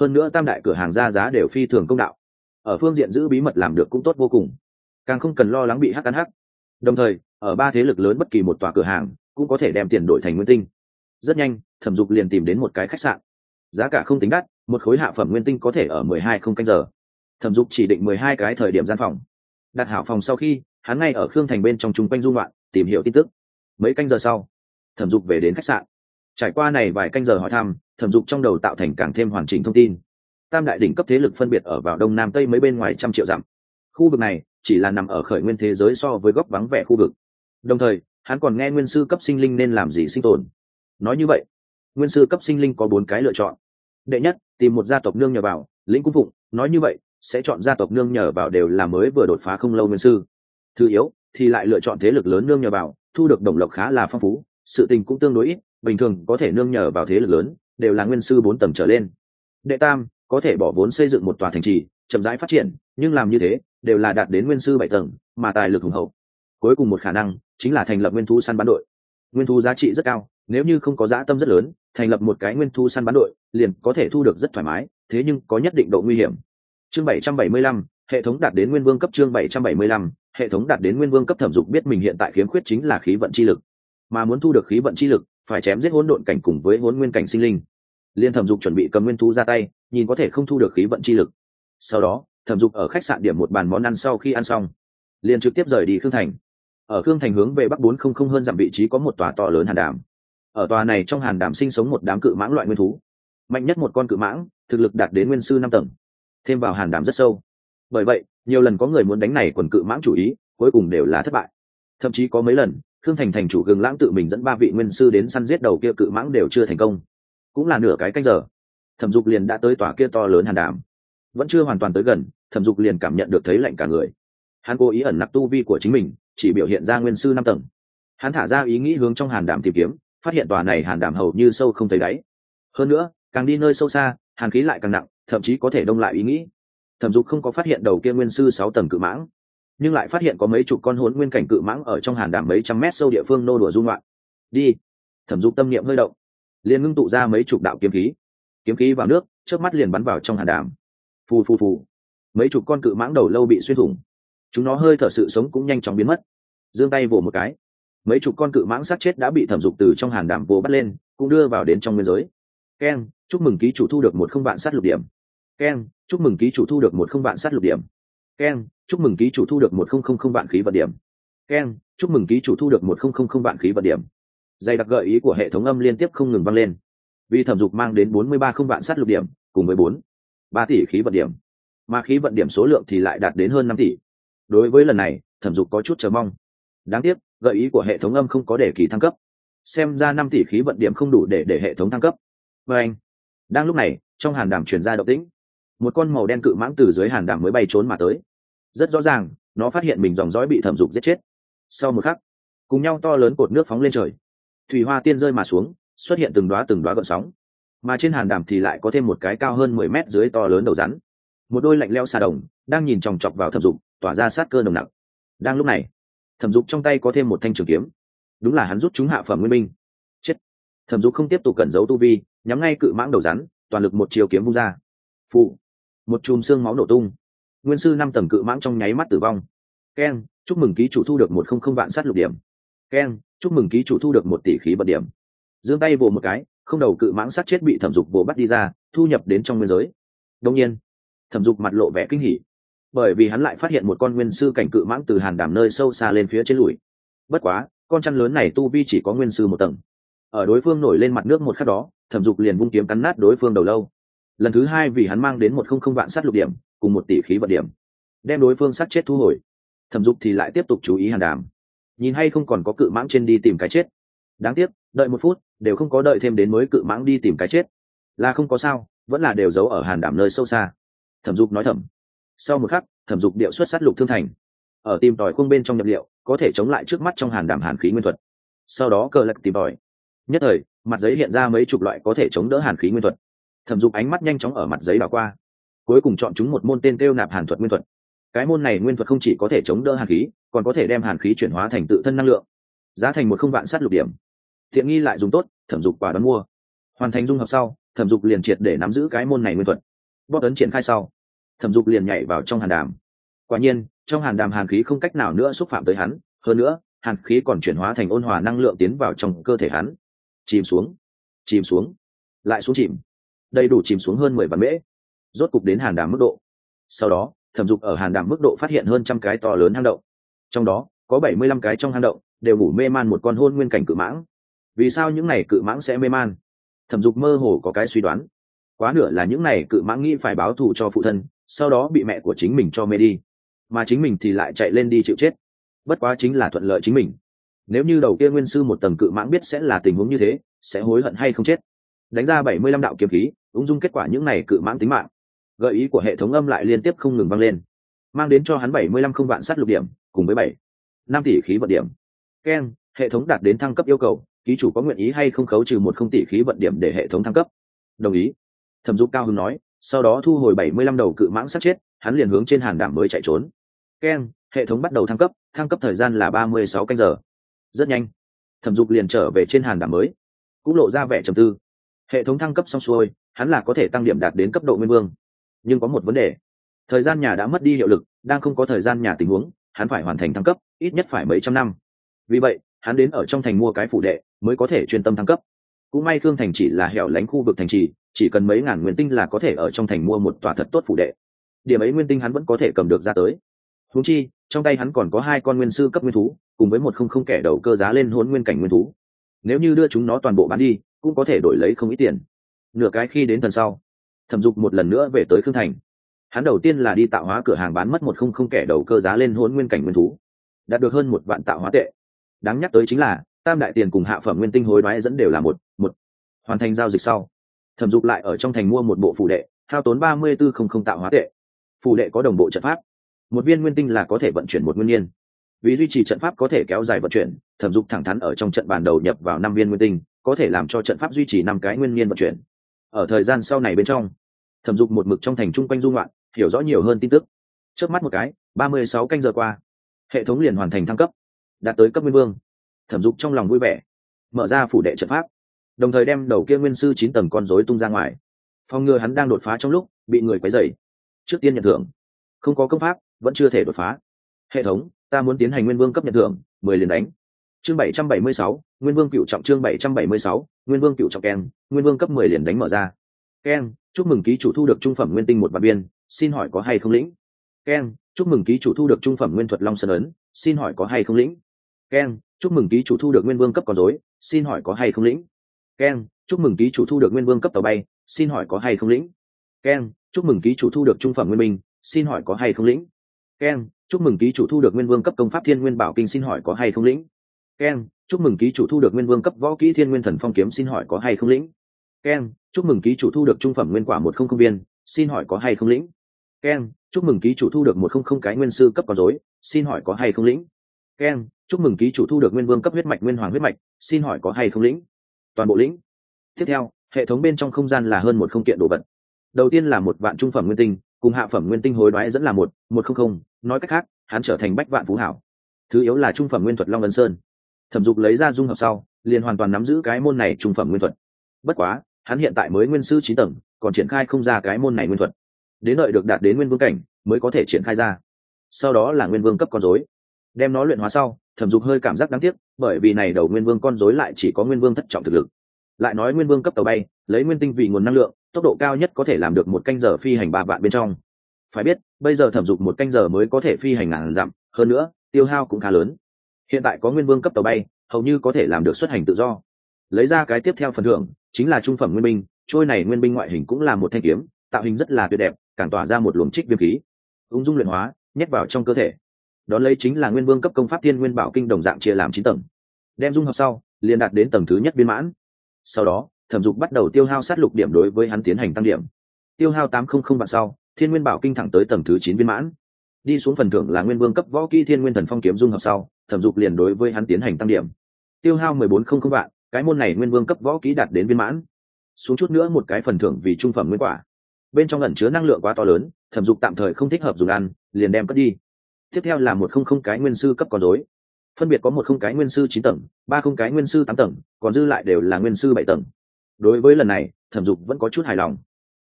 Speaker 1: hơn nữa tam đại cửa hàng ra giá đều phi thường công đạo. Ở phương diện giữ bí mật làm được cũng tốt vô cùng. Càng không cần lo lắng bị hắc ăn hắc. Đồng thời, ở ba thế lực lớn bất kỳ một tòa cửa hàng cũng có thể đem tiền đổi thành nguyên tinh. Rất nhanh, thẩm dục liền tìm đến một cái khách sạn. Giá cả không tính đắt, một khối hạ phẩm nguyên tinh có thể ở mười hai không canh giờ. Thẩm dục chỉ định mười hai cái thời điểm gian phòng. Đặt hảo phòng sau khi, hắn ngay ở khương thành bên trong chung quanh dung loạn, tìm hiểu tin tức. Mấy canh giờ sau, thẩm dục về đến khách sạn trải qua này vài canh giờ hỏi thăm, thẩm dục trong đầu tạo thành càng thêm hoàn chỉnh thông tin. Tam đại đỉnh cấp thế lực phân biệt ở vào đông nam tây mấy bên ngoài trăm triệu dặm. Khu vực này chỉ là nằm ở khởi nguyên thế giới so với góc vắng vẻ khu vực. Đồng thời, hắn còn nghe nguyên sư cấp sinh linh nên làm gì sinh tồn. Nói như vậy, nguyên sư cấp sinh linh có bốn cái lựa chọn. Đệ nhất, tìm một gia tộc nương nhờ vào, lĩnh cung phụng, nói như vậy, sẽ chọn gia tộc nương nhờ vào đều là mới vừa đột phá không lâu nguyên sư. Thứ yếu, thì lại lựa chọn thế lực lớn nương nhờ vào, thu được đồng lộc khá là phong phú, sự tình cũng tương đối ít bình thường có thể nương nhờ vào thế lực lớn đều là nguyên sư bốn tầng trở lên. Đệ tam có thể bỏ vốn xây dựng một tòa thành trì chậm rãi phát triển nhưng làm như thế đều là đạt đến nguyên sư bảy tầng mà tài lực hùng hậu. Cuối cùng một khả năng chính là thành lập nguyên thu săn bán đội. Nguyên thu giá trị rất cao nếu như không có giá tâm rất lớn thành lập một cái nguyên thu săn bán đội liền có thể thu được rất thoải mái thế nhưng có nhất định độ nguy hiểm. Chương 775, hệ thống đạt đến nguyên vương cấp chương 775, hệ thống đạt đến nguyên vương cấp thẩm dục biết mình hiện tại khiếm khuyết chính là khí vận chi lực. Mà muốn thu được khí vận chi lực phải chém giết hỗn độn cảnh cùng với hỗn nguyên cảnh sinh linh. Liên thẩm dục chuẩn bị cầm nguyên thú ra tay, nhìn có thể không thu được khí vận chi lực. Sau đó, thẩm dục ở khách sạn điểm một bàn món ăn sau khi ăn xong, liền trực tiếp rời đi khương thành. Ở khương thành hướng về bắc bốn không không hơn dặm vị trí có một tòa to lớn hàn đàm. Ở tòa này trong hàn đàm sinh sống một đám cự mãng loại nguyên thú. Mạnh nhất một con cự mãng, thực lực đạt đến nguyên sư năm tầng. Thêm vào hàn đàm rất sâu. Bởi vậy, nhiều lần có người muốn đánh này quần cự mãng chủ ý, cuối cùng đều là thất bại. Thậm chí có mấy lần Thương thành thành chủ gừng lãng tự mình dẫn ba vị nguyên sư đến săn giết đầu kia cự mãng đều chưa thành công. Cũng là nửa cái canh giờ, thẩm dục liền đã tới tòa kia to lớn hàn đàm. Vẫn chưa hoàn toàn tới gần, thẩm dục liền cảm nhận được thấy lạnh cả người. Hắn cố ý ẩn nặc tu vi của chính mình, chỉ biểu hiện ra nguyên sư năm tầng. Hắn thả ra ý nghĩ hướng trong hàn đàm tìm kiếm, phát hiện tòa này hàn đàm hầu như sâu không thấy đáy. Hơn nữa, càng đi nơi sâu xa, hàn khí lại càng nặng, thậm chí có thể đông lại ý nghĩ. Thẩm dục không có phát hiện đầu kia nguyên sư sáu tầng cự mãng nhưng lại phát hiện có mấy chục con hốn nguyên cảnh cự mãng ở trong hàn đàm mấy trăm mét sâu địa phương nô đùa dung loạn đi. Thẩm dục tâm niệm hơi động, liền ngưng tụ ra mấy chục đạo kiếm khí. Kiếm khí vào nước trước mắt liền bắn vào trong hàn đàm phù phù phù. Mấy chục con cự mãng đầu lâu bị xuyên thủng. Chúng nó hơi thở sự sống cũng nhanh chóng biến mất. Giương tay vỗ một cái. Mấy chục con cự mãng sát chết đã bị thẩm dục từ trong hàn đàm vồ bắt lên, cũng đưa vào đến trong nguyên giới. Keng chúc mừng ký chủ thu được một không vạn sát lục điểm. Keng chúc mừng ký chủ thu được một không vạn sát lục điểm keng chúc mừng ký chủ thu được một không không không vạn khí vật điểm. Keng chúc mừng ký chủ thu được một không không không vạn khí vật điểm. Dày đặc gợi ý của hệ thống âm liên tiếp không ngừng vang lên. Vì thẩm dục mang đến bốn mươi ba không vạn sát lục điểm, cùng với bốn, ba tỷ khí vận điểm. Mà khí vận điểm số lượng thì lại đạt đến hơn năm tỷ. Đối với lần này, thẩm dục có chút chờ mong. Đáng tiếc, gợi ý của hệ thống âm không có để kỳ thăng cấp. Xem ra năm tỷ khí vận điểm không đủ để để hệ thống thăng cấp. Và anh, đang lúc này, trong hàn đàm truyền ra động tĩnh, một con màu đen cự mãng từ dưới hàn đàm mới bay trốn mà tới rất rõ ràng, nó phát hiện mình dòng dõi bị thẩm dục giết chết. Sau một khắc, cùng nhau to lớn cột nước phóng lên trời. Thủy hoa tiên rơi mà xuống, xuất hiện từng đoá từng đoá gợn sóng. Mà trên hàn đàm thì lại có thêm một cái cao hơn mười mét dưới to lớn đầu rắn. Một đôi lạnh leo xà đồng đang nhìn chòng chọc vào thẩm dục, tỏa ra sát cơ nồng nặng đang lúc này, thẩm dục trong tay có thêm một thanh trường kiếm. Đúng là hắn rút chúng hạ phẩm nguyên minh chết. Thẩm dục không tiếp tục cẩn giấu tu vi, nhắm ngay cự mãng đầu rắn, toàn lực một chiều kiếm vung ra. Phụ một chùm xương máu nổ tung nguyên sư năm tầng cự mãng trong nháy mắt tử vong. Keng chúc mừng ký chủ thu được một không không vạn sát lục điểm. Keng chúc mừng ký chủ thu được một tỷ khí bật điểm. Giương tay vồ một cái, không đầu cự mãng sát chết bị thẩm dục vồ bắt đi ra, thu nhập đến trong nguyên giới. Đông nhiên, thẩm dục mặt lộ vẻ kinh hỉ, bởi vì hắn lại phát hiện một con nguyên sư cảnh cự mãng từ hàn đàm nơi sâu xa lên phía trên lùi. Bất quá, con chăn lớn này tu vi chỉ có nguyên sư một tầng. Ở đối phương nổi lên mặt nước một khắc đó, thẩm dục liền vung kiếm cắn nát đối phương đầu lâu. Lần thứ hai vì hắn mang đến một không không vạn sát lục điểm cùng một tỷ khí vận điểm, đem đối phương sát chết thu hồi. Thẩm dục thì lại tiếp tục chú ý hàn đàm. Nhìn hay không còn có cự mãng trên đi tìm cái chết. Đáng tiếc, đợi một phút, đều không có đợi thêm đến mới cự mãng đi tìm cái chết. Là không có sao, vẫn là đều giấu ở hàn đảm nơi sâu xa. Thẩm dục nói thầm. Sau một khắc, thẩm dục điệu xuất sát lục thương thành. Ở tìm tòi khung bên trong nhập liệu, có thể chống lại trước mắt trong hàn đảm hàn khí nguyên thuật. Sau đó cờ lạc tìm tòi. Nhất thời, mặt giấy hiện ra mấy chục loại có thể chống đỡ hàn khí nguyên thuật. Thẩm dục ánh mắt nhanh chóng ở mặt giấy đảo qua cuối cùng chọn chúng một môn tên kêu nạp hàn thuật nguyên thuật. Cái môn này nguyên thuật không chỉ có thể chống đỡ hàn khí, còn có thể đem hàn khí chuyển hóa thành tự thân năng lượng, giá thành một không vạn sát lục điểm. Thiện nghi lại dùng tốt, thẩm dục quả đón mua. Hoàn thành dung hợp sau, thẩm dục liền triệt để nắm giữ cái môn này nguyên thuật. Bóp ấn triển khai sau, thẩm dục liền nhảy vào trong hàn đàm. Quả nhiên, trong hàn đàm hàn khí không cách nào nữa xúc phạm tới hắn, hơn nữa, hàn khí còn chuyển hóa thành ôn hòa năng lượng tiến vào trong cơ thể hắn. Chìm xuống chìm xuống, lại xuống chìm. Đầy đủ chìm xuống hơn mười vạn mễ rốt cục đến hàn đàm mức độ. Sau đó, thẩm dục ở hàn đàm mức độ phát hiện hơn trăm cái to lớn hang động. Trong đó, có bảy mươi lăm cái trong hang động đều ngủ mê man một con hôn nguyên cảnh cự mãng. Vì sao những này cự mãng sẽ mê man? Thẩm dục mơ hồ có cái suy đoán. Quá nửa là những này cự mãng nghĩ phải báo thù cho phụ thân, sau đó bị mẹ của chính mình cho mê đi. Mà chính mình thì lại chạy lên đi chịu chết. Bất quá chính là thuận lợi chính mình. Nếu như đầu kia nguyên sư một tầng cự mãng biết sẽ là tình huống như thế, sẽ hối hận hay không chết. Đánh ra bảy mươi lăm đạo kiếm khí ung dung kết quả những này cự mãng tính mạng gợi ý của hệ thống âm lại liên tiếp không ngừng vang lên, mang đến cho hắn bảy mươi lăm không vạn sát lục điểm, cùng với bảy, năm tỷ khí vận điểm. Keng hệ thống đạt đến thăng cấp yêu cầu, ký chủ có nguyện ý hay không khấu trừ một không tỷ khí vận điểm để hệ thống thăng cấp? Đồng ý. Thẩm dục cao hưng nói, sau đó thu hồi bảy mươi lăm đầu cự mãng sát chết, hắn liền hướng trên hàn đảm mới chạy trốn. Keng hệ thống bắt đầu thăng cấp thăng cấp thời gian là ba mươi sáu canh giờ. Rất nhanh. Thẩm dục liền trở về trên hàn đảm mới. Cũng lộ ra vẻ trầm tư. Hệ thống thăng cấp xong xuôi, hắn là có thể tăng điểm đạt đến cấp độ nguyên vương nhưng có một vấn đề. Thời gian nhà đã mất đi hiệu lực, đang không có thời gian nhà tình huống, hắn phải hoàn thành thăng cấp, ít nhất phải mấy trăm năm. Vì vậy, hắn đến ở trong thành mua cái phủ đệ, mới có thể chuyên tâm thăng cấp. Cũng may khương thành chỉ là hẻo lánh khu vực thành trì, chỉ cần mấy ngàn nguyên tinh là có thể ở trong thành mua một tòa thật tốt phủ đệ. Điểm ấy nguyên tinh hắn vẫn có thể cầm được ra tới. Húng chi, trong tay hắn còn có hai con nguyên sư cấp nguyên thú, cùng với một không không kẻ đầu cơ giá lên hôn nguyên cảnh nguyên thú. Nếu như đưa chúng nó toàn bộ bán đi, cũng có thể đổi lấy không ít tiền. Nửa cái khi đến thần sau thẩm dục một lần nữa về tới khương thành. Hắn đầu tiên là đi tạo hóa cửa hàng bán mất một không không kẻ đầu cơ giá lên hôn nguyên cảnh nguyên thú, đạt được hơn một vạn tạo hóa tệ. Đáng nhắc tới chính là, tam đại tiền cùng hạ phẩm nguyên tinh hối đoái dẫn đều là một một. Hoàn thành giao dịch sau, thẩm dục lại ở trong thành mua một bộ phủ đệ, hao tốn ba mươi bốn không không tạo hóa tệ. Phủ đệ có đồng bộ trận pháp. Một viên nguyên tinh là có thể vận chuyển một nguyên nhiên. Vì duy trì trận pháp có thể kéo dài vận chuyển, thẩm dục thẳng thắn ở trong trận bàn đầu nhập vào năm viên nguyên tinh, có thể làm cho trận pháp duy trì năm cái nguyên nhiên vận chuyển ở thời gian sau này bên trong. Thẩm dục một mực trong thành chung quanh dung loạn hiểu rõ nhiều hơn tin tức. Trước mắt một cái, ba mươi sáu canh giờ qua, hệ thống liền hoàn thành thăng cấp, đạt tới cấp nguyên vương. Thẩm dục trong lòng vui vẻ, mở ra phủ đệ trận pháp, đồng thời đem đầu kia nguyên sư chín tầng con rối tung ra ngoài. Phòng ngừa hắn đang đột phá trong lúc, bị người quấy dày trước tiên nhận thưởng. Không có công pháp, vẫn chưa thể đột phá. Hệ thống, ta muốn tiến hành nguyên vương cấp nhận thưởng, mười liền đánh chương bảy trăm bảy mươi sáu, nguyên vương cựu trọng chương bảy trăm bảy mươi sáu, nguyên vương cựu trọng keng nguyên vương cấp mười liền đánh mở ra. Keng chúc mừng ký chủ thu được trung phẩm nguyên tinh một vạn biên xin hỏi có hay không lĩnh? Keng chúc mừng ký chủ thu được trung phẩm nguyên thuật long sơn ấn, xin hỏi có hay không lĩnh? Keng chúc mừng ký chủ thu được nguyên vương cấp con dối xin hỏi có hay không lĩnh? Keng chúc mừng ký chủ thu được nguyên vương cấp tàu bay, xin hỏi có hay không lĩnh? Keng chúc mừng ký chủ thu được trung phẩm nguyên minh, xin hỏi có hay không lĩnh? Keng chúc mừng ký chủ thu được nguyên vương cấp công pháp thiên nguyên bảo kinh, xin hỏi có hay không lĩnh? Keng chúc mừng ký chủ thu được nguyên vương cấp võ kỹ thiên nguyên thần phong kiếm, xin hỏi có hay không lĩnh? Keng chúc mừng ký chủ thu được trung phẩm nguyên quả một không không viên, xin hỏi có hay không lĩnh? Keng chúc mừng ký chủ thu được một không không cái nguyên sư cấp con dối xin hỏi có hay không lĩnh? Keng chúc mừng ký chủ thu được nguyên vương cấp huyết mạch, nguyên hoàng huyết mạch, xin hỏi có hay không lĩnh? Toàn bộ lĩnh. Tiếp theo, hệ thống bên trong không gian là hơn một không kiện đồ vật. Đầu tiên là một vạn trung phẩm nguyên tinh, cùng hạ phẩm nguyên tinh hối đoái dẫn là một một không không, nói cách khác, hắn trở thành bách vạn phú hảo. Thứ yếu là trung phẩm nguyên thuật long ân sơn thẩm dục lấy ra dung hợp sau, liền hoàn toàn nắm giữ cái môn này trung phẩm nguyên thuật. Bất quá, hắn hiện tại mới nguyên sư trí tầng, còn triển khai không ra cái môn này nguyên thuật. Đến đợi được đạt đến nguyên vương cảnh, mới có thể triển khai ra. Sau đó là nguyên vương cấp con dối đem nó luyện hóa sau, thẩm dục hơi cảm giác đáng tiếc, bởi vì này đầu nguyên vương con dối lại chỉ có nguyên vương thất trọng thực lực. Lại nói nguyên vương cấp tàu bay, lấy nguyên tinh vì nguồn năng lượng, tốc độ cao nhất có thể làm được một canh giờ phi hành ba vạn bên trong. Phải biết, bây giờ thẩm dục một canh giờ mới có thể phi hành ngàn dặm, hơn nữa, tiêu hao cũng khá lớn hiện tại có nguyên vương cấp tàu bay, hầu như có thể làm được xuất hành tự do. Lấy ra cái tiếp theo phần thưởng, chính là trung phẩm nguyên binh. Trôi này nguyên binh ngoại hình cũng là một thanh kiếm, tạo hình rất là tuyệt đẹp, càng tỏa ra một luồng trích viêm khí. Ung dung luyện hóa, nhét vào trong cơ thể. Đón lấy chính là nguyên vương cấp công pháp thiên nguyên bảo kinh đồng dạng chia làm chín tầng. Đem dung hợp sau, liền đạt đến tầng thứ nhất viên mãn. Sau đó, thẩm dục bắt đầu tiêu hao sát lục điểm đối với hắn tiến hành tăng điểm. Tiêu hao tám không không vạn sau, thiên nguyên bảo kinh thẳng tới tầng thứ chín viên mãn. Đi xuống phần thưởng là nguyên vương cấp võ kỹ thiên nguyên thần phong kiếm dung hợp sau thẩm dục liền đối với hắn tiến hành tăng điểm. Tiêu hao mười bốn không không vạn, cái môn này nguyên vương cấp võ kỹ đạt đến viên mãn. Xuống chút nữa một cái phần thưởng vì trung phẩm nguyên quả. Bên trong ẩn chứa năng lượng quá to lớn, thẩm dục tạm thời không thích hợp dùng ăn, liền đem cất đi. Tiếp theo là một không không cái nguyên sư cấp con dối phân biệt có một không cái nguyên sư chín tầng, ba không cái nguyên sư tám tầng, còn dư lại đều là nguyên sư bảy tầng. Đối với lần này, thẩm dục vẫn có chút hài lòng.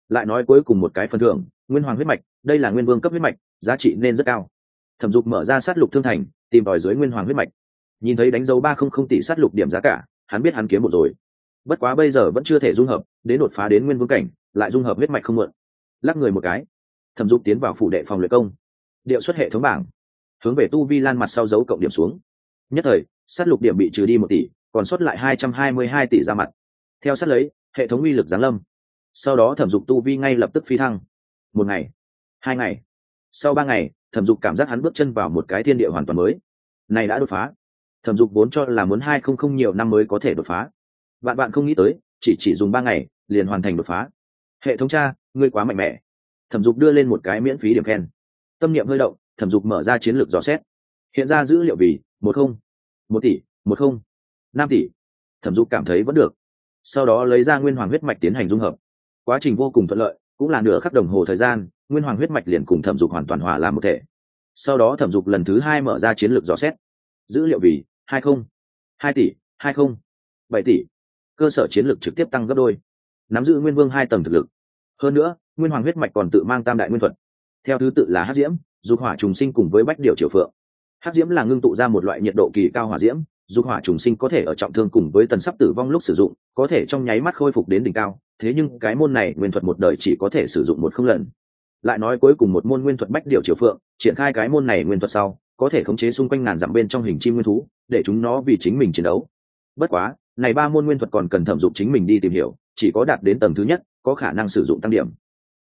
Speaker 1: Lại nói cuối cùng một cái phần thưởng, nguyên hoàng huyết mạch, đây là nguyên vương cấp huyết mạch, giá trị nên rất cao. Thẩm dục mở ra sát lục thương thành tìm đòi dưới nguyên hoàng huyết mạch. Nhìn thấy đánh dấu ba không không tỷ sát lục điểm giá cả, hắn biết hắn kiếm một rồi. Bất quá bây giờ vẫn chưa thể dung hợp, đến đột phá đến nguyên vương cảnh, lại dung hợp huyết mạch không mượn. Lắc người một cái, thẩm dục tiến vào phủ đệ phòng luyện công. Điệu xuất hệ thống bảng. Hướng về tu vi lan mặt sau dấu cộng điểm xuống. Nhất thời, sát lục điểm bị trừ đi một tỷ, còn sót lại hai trăm hai mươi hai tỷ ra mặt. Theo sát lấy, hệ thống uy lực giáng lâm. Sau đó thẩm dục tu vi ngay lập tức phi thăng. Một ngày, hai ngày. Sau ba ngày, thẩm dục cảm giác hắn bước chân vào một cái thiên địa hoàn toàn mới này đã đột phá. Thẩm dục vốn cho là muốn hai không không nhiều năm mới có thể đột phá. Bạn bạn không nghĩ tới, chỉ chỉ dùng ba ngày, liền hoàn thành đột phá. Hệ thống cha ngươi quá mạnh mẽ. Thẩm dục đưa lên một cái miễn phí điểm khen. Tâm niệm hơi động, thẩm dục mở ra chiến lược dò xét. Hiện ra dữ liệu vì một không, một tỷ, một không, năm tỷ. Thẩm dục cảm thấy vẫn được. Sau đó lấy ra nguyên hoàng huyết mạch tiến hành dung hợp. Quá trình vô cùng thuận lợi, cũng là nửa khắc đồng hồ thời gian, nguyên hoàng huyết mạch liền cùng thẩm dục hoàn toàn hòa làm một thể sau đó thẩm dục lần thứ hai mở ra chiến lược dò xét. Dữ liệu vì hai không, hai tỷ, hai không, bảy tỷ. Cơ sở chiến lược trực tiếp tăng gấp đôi, nắm giữ nguyên vương hai tầng thực lực. Hơn nữa, nguyên hoàng huyết mạch còn tự mang tam đại nguyên thuật. Theo thứ tự là hát diễm, dục hỏa trùng sinh cùng với bách điều triều phượng. Hát diễm là ngưng tụ ra một loại nhiệt độ kỳ cao hỏa diễm, dục hỏa trùng sinh có thể ở trọng thương cùng với tần sắp tử vong lúc sử dụng, có thể trong nháy mắt khôi phục đến đỉnh cao. Thế nhưng cái môn này nguyên thuật một đời chỉ có thể sử dụng một không lần lại nói cuối cùng một môn nguyên thuật bách điều triều phượng, triển khai cái môn này nguyên thuật sau, có thể khống chế xung quanh ngàn dặm bên trong hình chim nguyên thú, để chúng nó vì chính mình chiến đấu. Bất quá, này ba môn nguyên thuật còn cần thẩm dụng chính mình đi tìm hiểu, chỉ có đạt đến tầng thứ nhất, có khả năng sử dụng tăng điểm.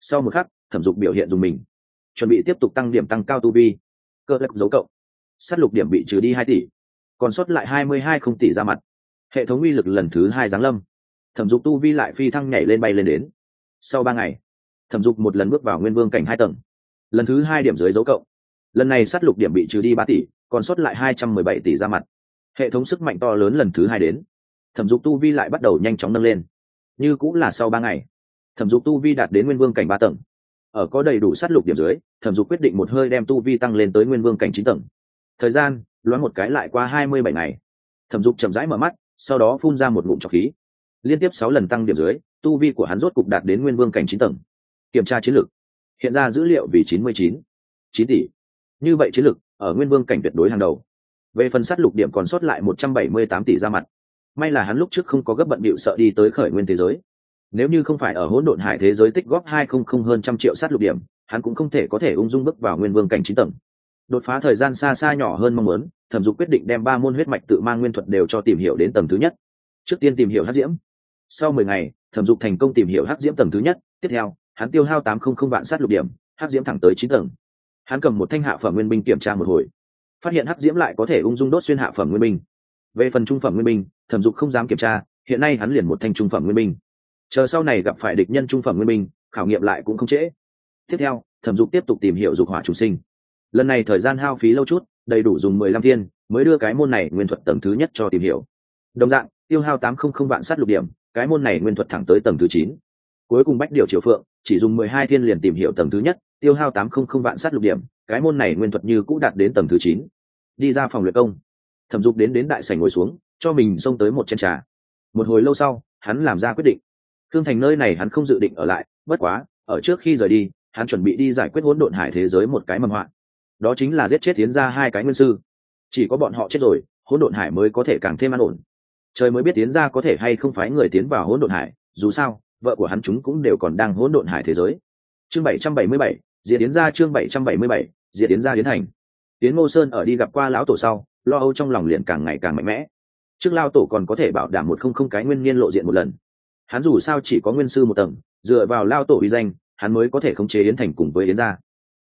Speaker 1: Sau một khắc, thẩm dụng biểu hiện dùng mình. Chuẩn bị tiếp tục tăng điểm tăng cao tu vi. Cơ lắc dấu cộng. S á t lục điểm bị trừ đi hai tỷ. Còn sót lại hai mươi hai không tỷ ra mặt. Hệ thống uy lực lần thứ hai giáng lâm. Thẩm dục tu vi lại phi thăng nhảy lên bay lên đến. Sau ba ngày thẩm dục một lần bước vào nguyên vương cảnh hai tầng. Lần thứ hai điểm dưới dấu cộng. Lần này s á t lục điểm bị trừ đi ba tỷ, còn sót lại hai trăm mười bảy tỷ ra mặt. Hệ thống sức mạnh to lớn lần thứ hai đến. Thẩm dục tu vi lại bắt đầu nhanh chóng nâng lên. Như cũng là sau ba ngày. Thẩm dục tu vi đạt đến nguyên vương cảnh ba tầng. Ở có đầy đủ s á t lục điểm dưới, thẩm dục quyết định một hơi đem tu vi tăng lên tới nguyên vương cảnh chín tầng. Thời gian, loáng một cái lại qua hai mươi bảy ngày. Thẩm dục chậm rãi mở mắt, sau đó phun ra một ngụm trọc khí. Liên tiếp sáu lần tăng điểm dưới, tu vi của hắn rốt cục đạt đến nguyên vương cảnh chín tầng kiểm tra chiến lược. Hiện ra dữ liệu vì chín mươi chín. Chín tỷ. Như vậy chiến lược, ở nguyên vương cảnh tuyệt đối hàng đầu. Về phần sát lục điểm còn sót lại một trăm bảy mươi tám tỷ ra mặt. May là hắn lúc trước không có gấp bận bịu sợ đi tới khởi nguyên thế giới. Nếu như không phải ở hỗn độn hải thế giới tích góp hai không không hơn trăm triệu sát lục điểm, hắn cũng không thể có thể ung dung bước vào nguyên vương cảnh chín tầng. Đột phá thời gian xa xa nhỏ hơn mong muốn, thẩm dục quyết định đem ba môn huyết mạch tự mang nguyên thuật đều cho tìm hiểu đến tầng thứ nhất. Trước tiên tìm hiểu hát diễm. Sau mười ngày, thẩm dục thành công tìm hiểu hát diễm tầng thứ nhất. Tiếp theo hắn tiêu hao tám không không vạn sát lục điểm, Hắc diễm thẳng tới chín tầng. Hắn cầm một thanh hạ phẩm nguyên binh kiểm tra một hồi. Phát hiện hắc diễm lại có thể ung dung đốt xuyên hạ phẩm nguyên binh. Về phần trung phẩm nguyên binh, thẩm dục không dám kiểm tra, hiện nay hắn liền một thanh trung phẩm nguyên binh. Chờ sau này gặp phải địch nhân trung phẩm nguyên binh, khảo nghiệm lại cũng không trễ. Tiếp theo, thẩm dục tiếp tục tìm hiểu dục hỏa chủ sinh. Lần này thời gian hao phí lâu chút, đầy đủ dùng mười lăm thiên, mới đưa cái môn này nguyên thuật tầng thứ nhất cho tìm hiểu. Đồng dạng, tiêu hao tám không không vạn sát lục điểm, cái môn này nguyên thuật thẳng tới tầng thứ chín. Cuối cùng bách điều triều phượng chỉ dùng mười hai thiên liền tìm hiểu tầng thứ nhất, tiêu hao tám không không vạn sát lục điểm, cái môn này nguyên thuật như cũng đạt đến tầng thứ chín. Đi ra phòng luyện công. Thẩm dục đến đến đại sảnh ngồi xuống, cho mình xông tới một chén trà. Một hồi lâu sau, hắn làm ra quyết định. Thương thành nơi này hắn không dự định ở lại, bất quá, ở trước khi rời đi, hắn chuẩn bị đi giải quyết hỗn độn hải thế giới một cái mầm họa. Đó chính là giết chết tiến ra hai cái nguyên sư. Chỉ có bọn họ chết rồi, hỗn độn hải mới có thể càng thêm an ổn. Trời mới biết tiến ra có thể hay không phải người tiến vào hỗn độn hải, dù sao vợ của hắn chúng cũng đều còn đang hỗn độn hải thế giới. Chương bảy trăm bảy mươi bảy, diệt tiến ra chương bảy trăm bảy mươi bảy, diệt tiến ra đến thành tiến ngô sơn ở đi gặp qua lão tổ sau, lo âu trong lòng liền càng ngày càng mạnh mẽ. Trước lao tổ còn có thể bảo đảm một không không cái nguyên niên lộ diện một lần. Hắn dù sao chỉ có nguyên sư một tầng, dựa vào lao tổ uy danh, hắn mới có thể khống chế yến thành cùng với yến gia.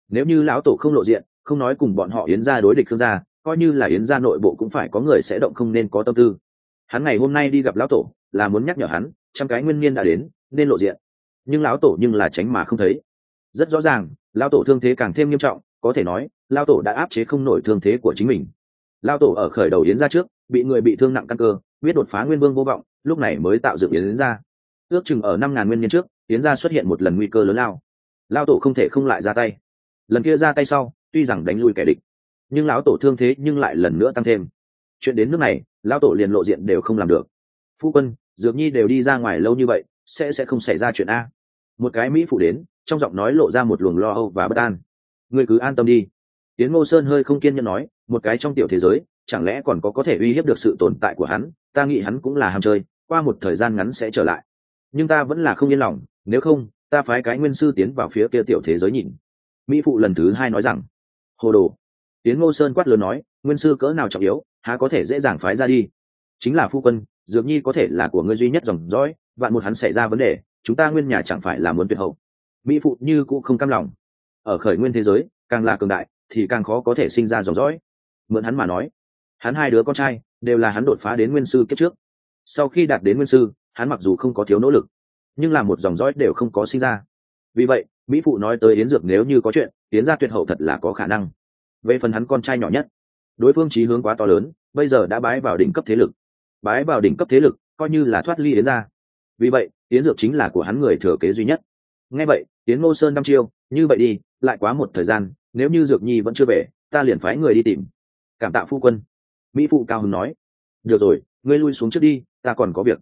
Speaker 1: Nếu như lão tổ không lộ diện, không nói cùng bọn họ yến gia đối địch khương gia, coi như là yến gia nội bộ cũng phải có người sẽ động không nên có tâm tư. Hắn ngày hôm nay đi gặp lão tổ, là muốn nhắc nhở hắn, trăm cái nguyên niên đã đến nên lộ diện. Nhưng lão tổ nhưng là tránh mà không thấy. Rất rõ ràng, lão tổ thương thế càng thêm nghiêm trọng, có thể nói, lão tổ đã áp chế không nổi thương thế của chính mình. Lão tổ ở khởi đầu yến ra trước, bị người bị thương nặng căn cơ, biết đột phá nguyên vương vô vọng, lúc này mới tạo dựng yến ra. Ước chừng ở năm ngàn nguyên nhân trước, yến ra xuất hiện một lần nguy cơ lớn lao. Lão tổ không thể không lại ra tay. Lần kia ra tay sau, tuy rằng đánh lui kẻ địch, nhưng lão tổ thương thế nhưng lại lần nữa tăng thêm. Chuyện đến nước này, lão tổ liền lộ diện đều không làm được. Phu quân, dược nhi đều đi ra ngoài lâu như vậy sẽ sẽ không xảy ra chuyện a. Một cái mỹ phụ đến, trong giọng nói lộ ra một luồng lo âu và bất an. Người cứ an tâm đi. Tiến ngô sơn hơi không kiên nhẫn nói, một cái trong tiểu thế giới, chẳng lẽ còn có có thể uy hiếp được sự tồn tại của hắn? Ta nghĩ hắn cũng là ham chơi, qua một thời gian ngắn sẽ trở lại. Nhưng ta vẫn là không yên lòng, nếu không, ta phái cái nguyên sư tiến vào phía kia tiểu thế giới nhìn. Mỹ phụ lần thứ hai nói rằng, hồ đồ. Tiến ngô sơn quát lớn nói, nguyên sư cỡ nào trọng yếu, há có thể dễ dàng phái ra đi? Chính là phu quân dược nhi có thể là của ngươi duy nhất dòng dõi, vạn một hắn xảy ra vấn đề, chúng ta nguyên nhà chẳng phải là muốn tuyệt hậu. Mỹ phụ như cũng không cam lòng. Ở khởi nguyên thế giới, càng là cường đại, thì càng khó có thể sinh ra dòng dõi. Mượn hắn mà nói, hắn hai đứa con trai, đều là hắn đột phá đến nguyên sư kiếp trước. Sau khi đạt đến nguyên sư, hắn mặc dù không có thiếu nỗ lực, nhưng là một dòng dõi đều không có sinh ra. Vì vậy, mỹ phụ nói tới yến dược nếu như có chuyện tiến ra tuyệt hậu thật là có khả năng. Về phần hắn con trai nhỏ nhất, đối phương trí hướng quá to lớn, bây giờ đã bái vào đỉnh cấp thế lực bái vào đỉnh cấp thế lực, coi như là thoát ly đến ra vì vậy tiến dược chính là của hắn người thừa kế duy nhất. Nghe vậy tiến ngô sơn năm chiêu, như vậy đi, lại quá một thời gian, nếu như dược nhi vẫn chưa về, ta liền phái người đi tìm. Cảm tạ phu quân. Mỹ phụ cao hưng nói, được rồi, ngươi lui xuống trước đi, ta còn có việc.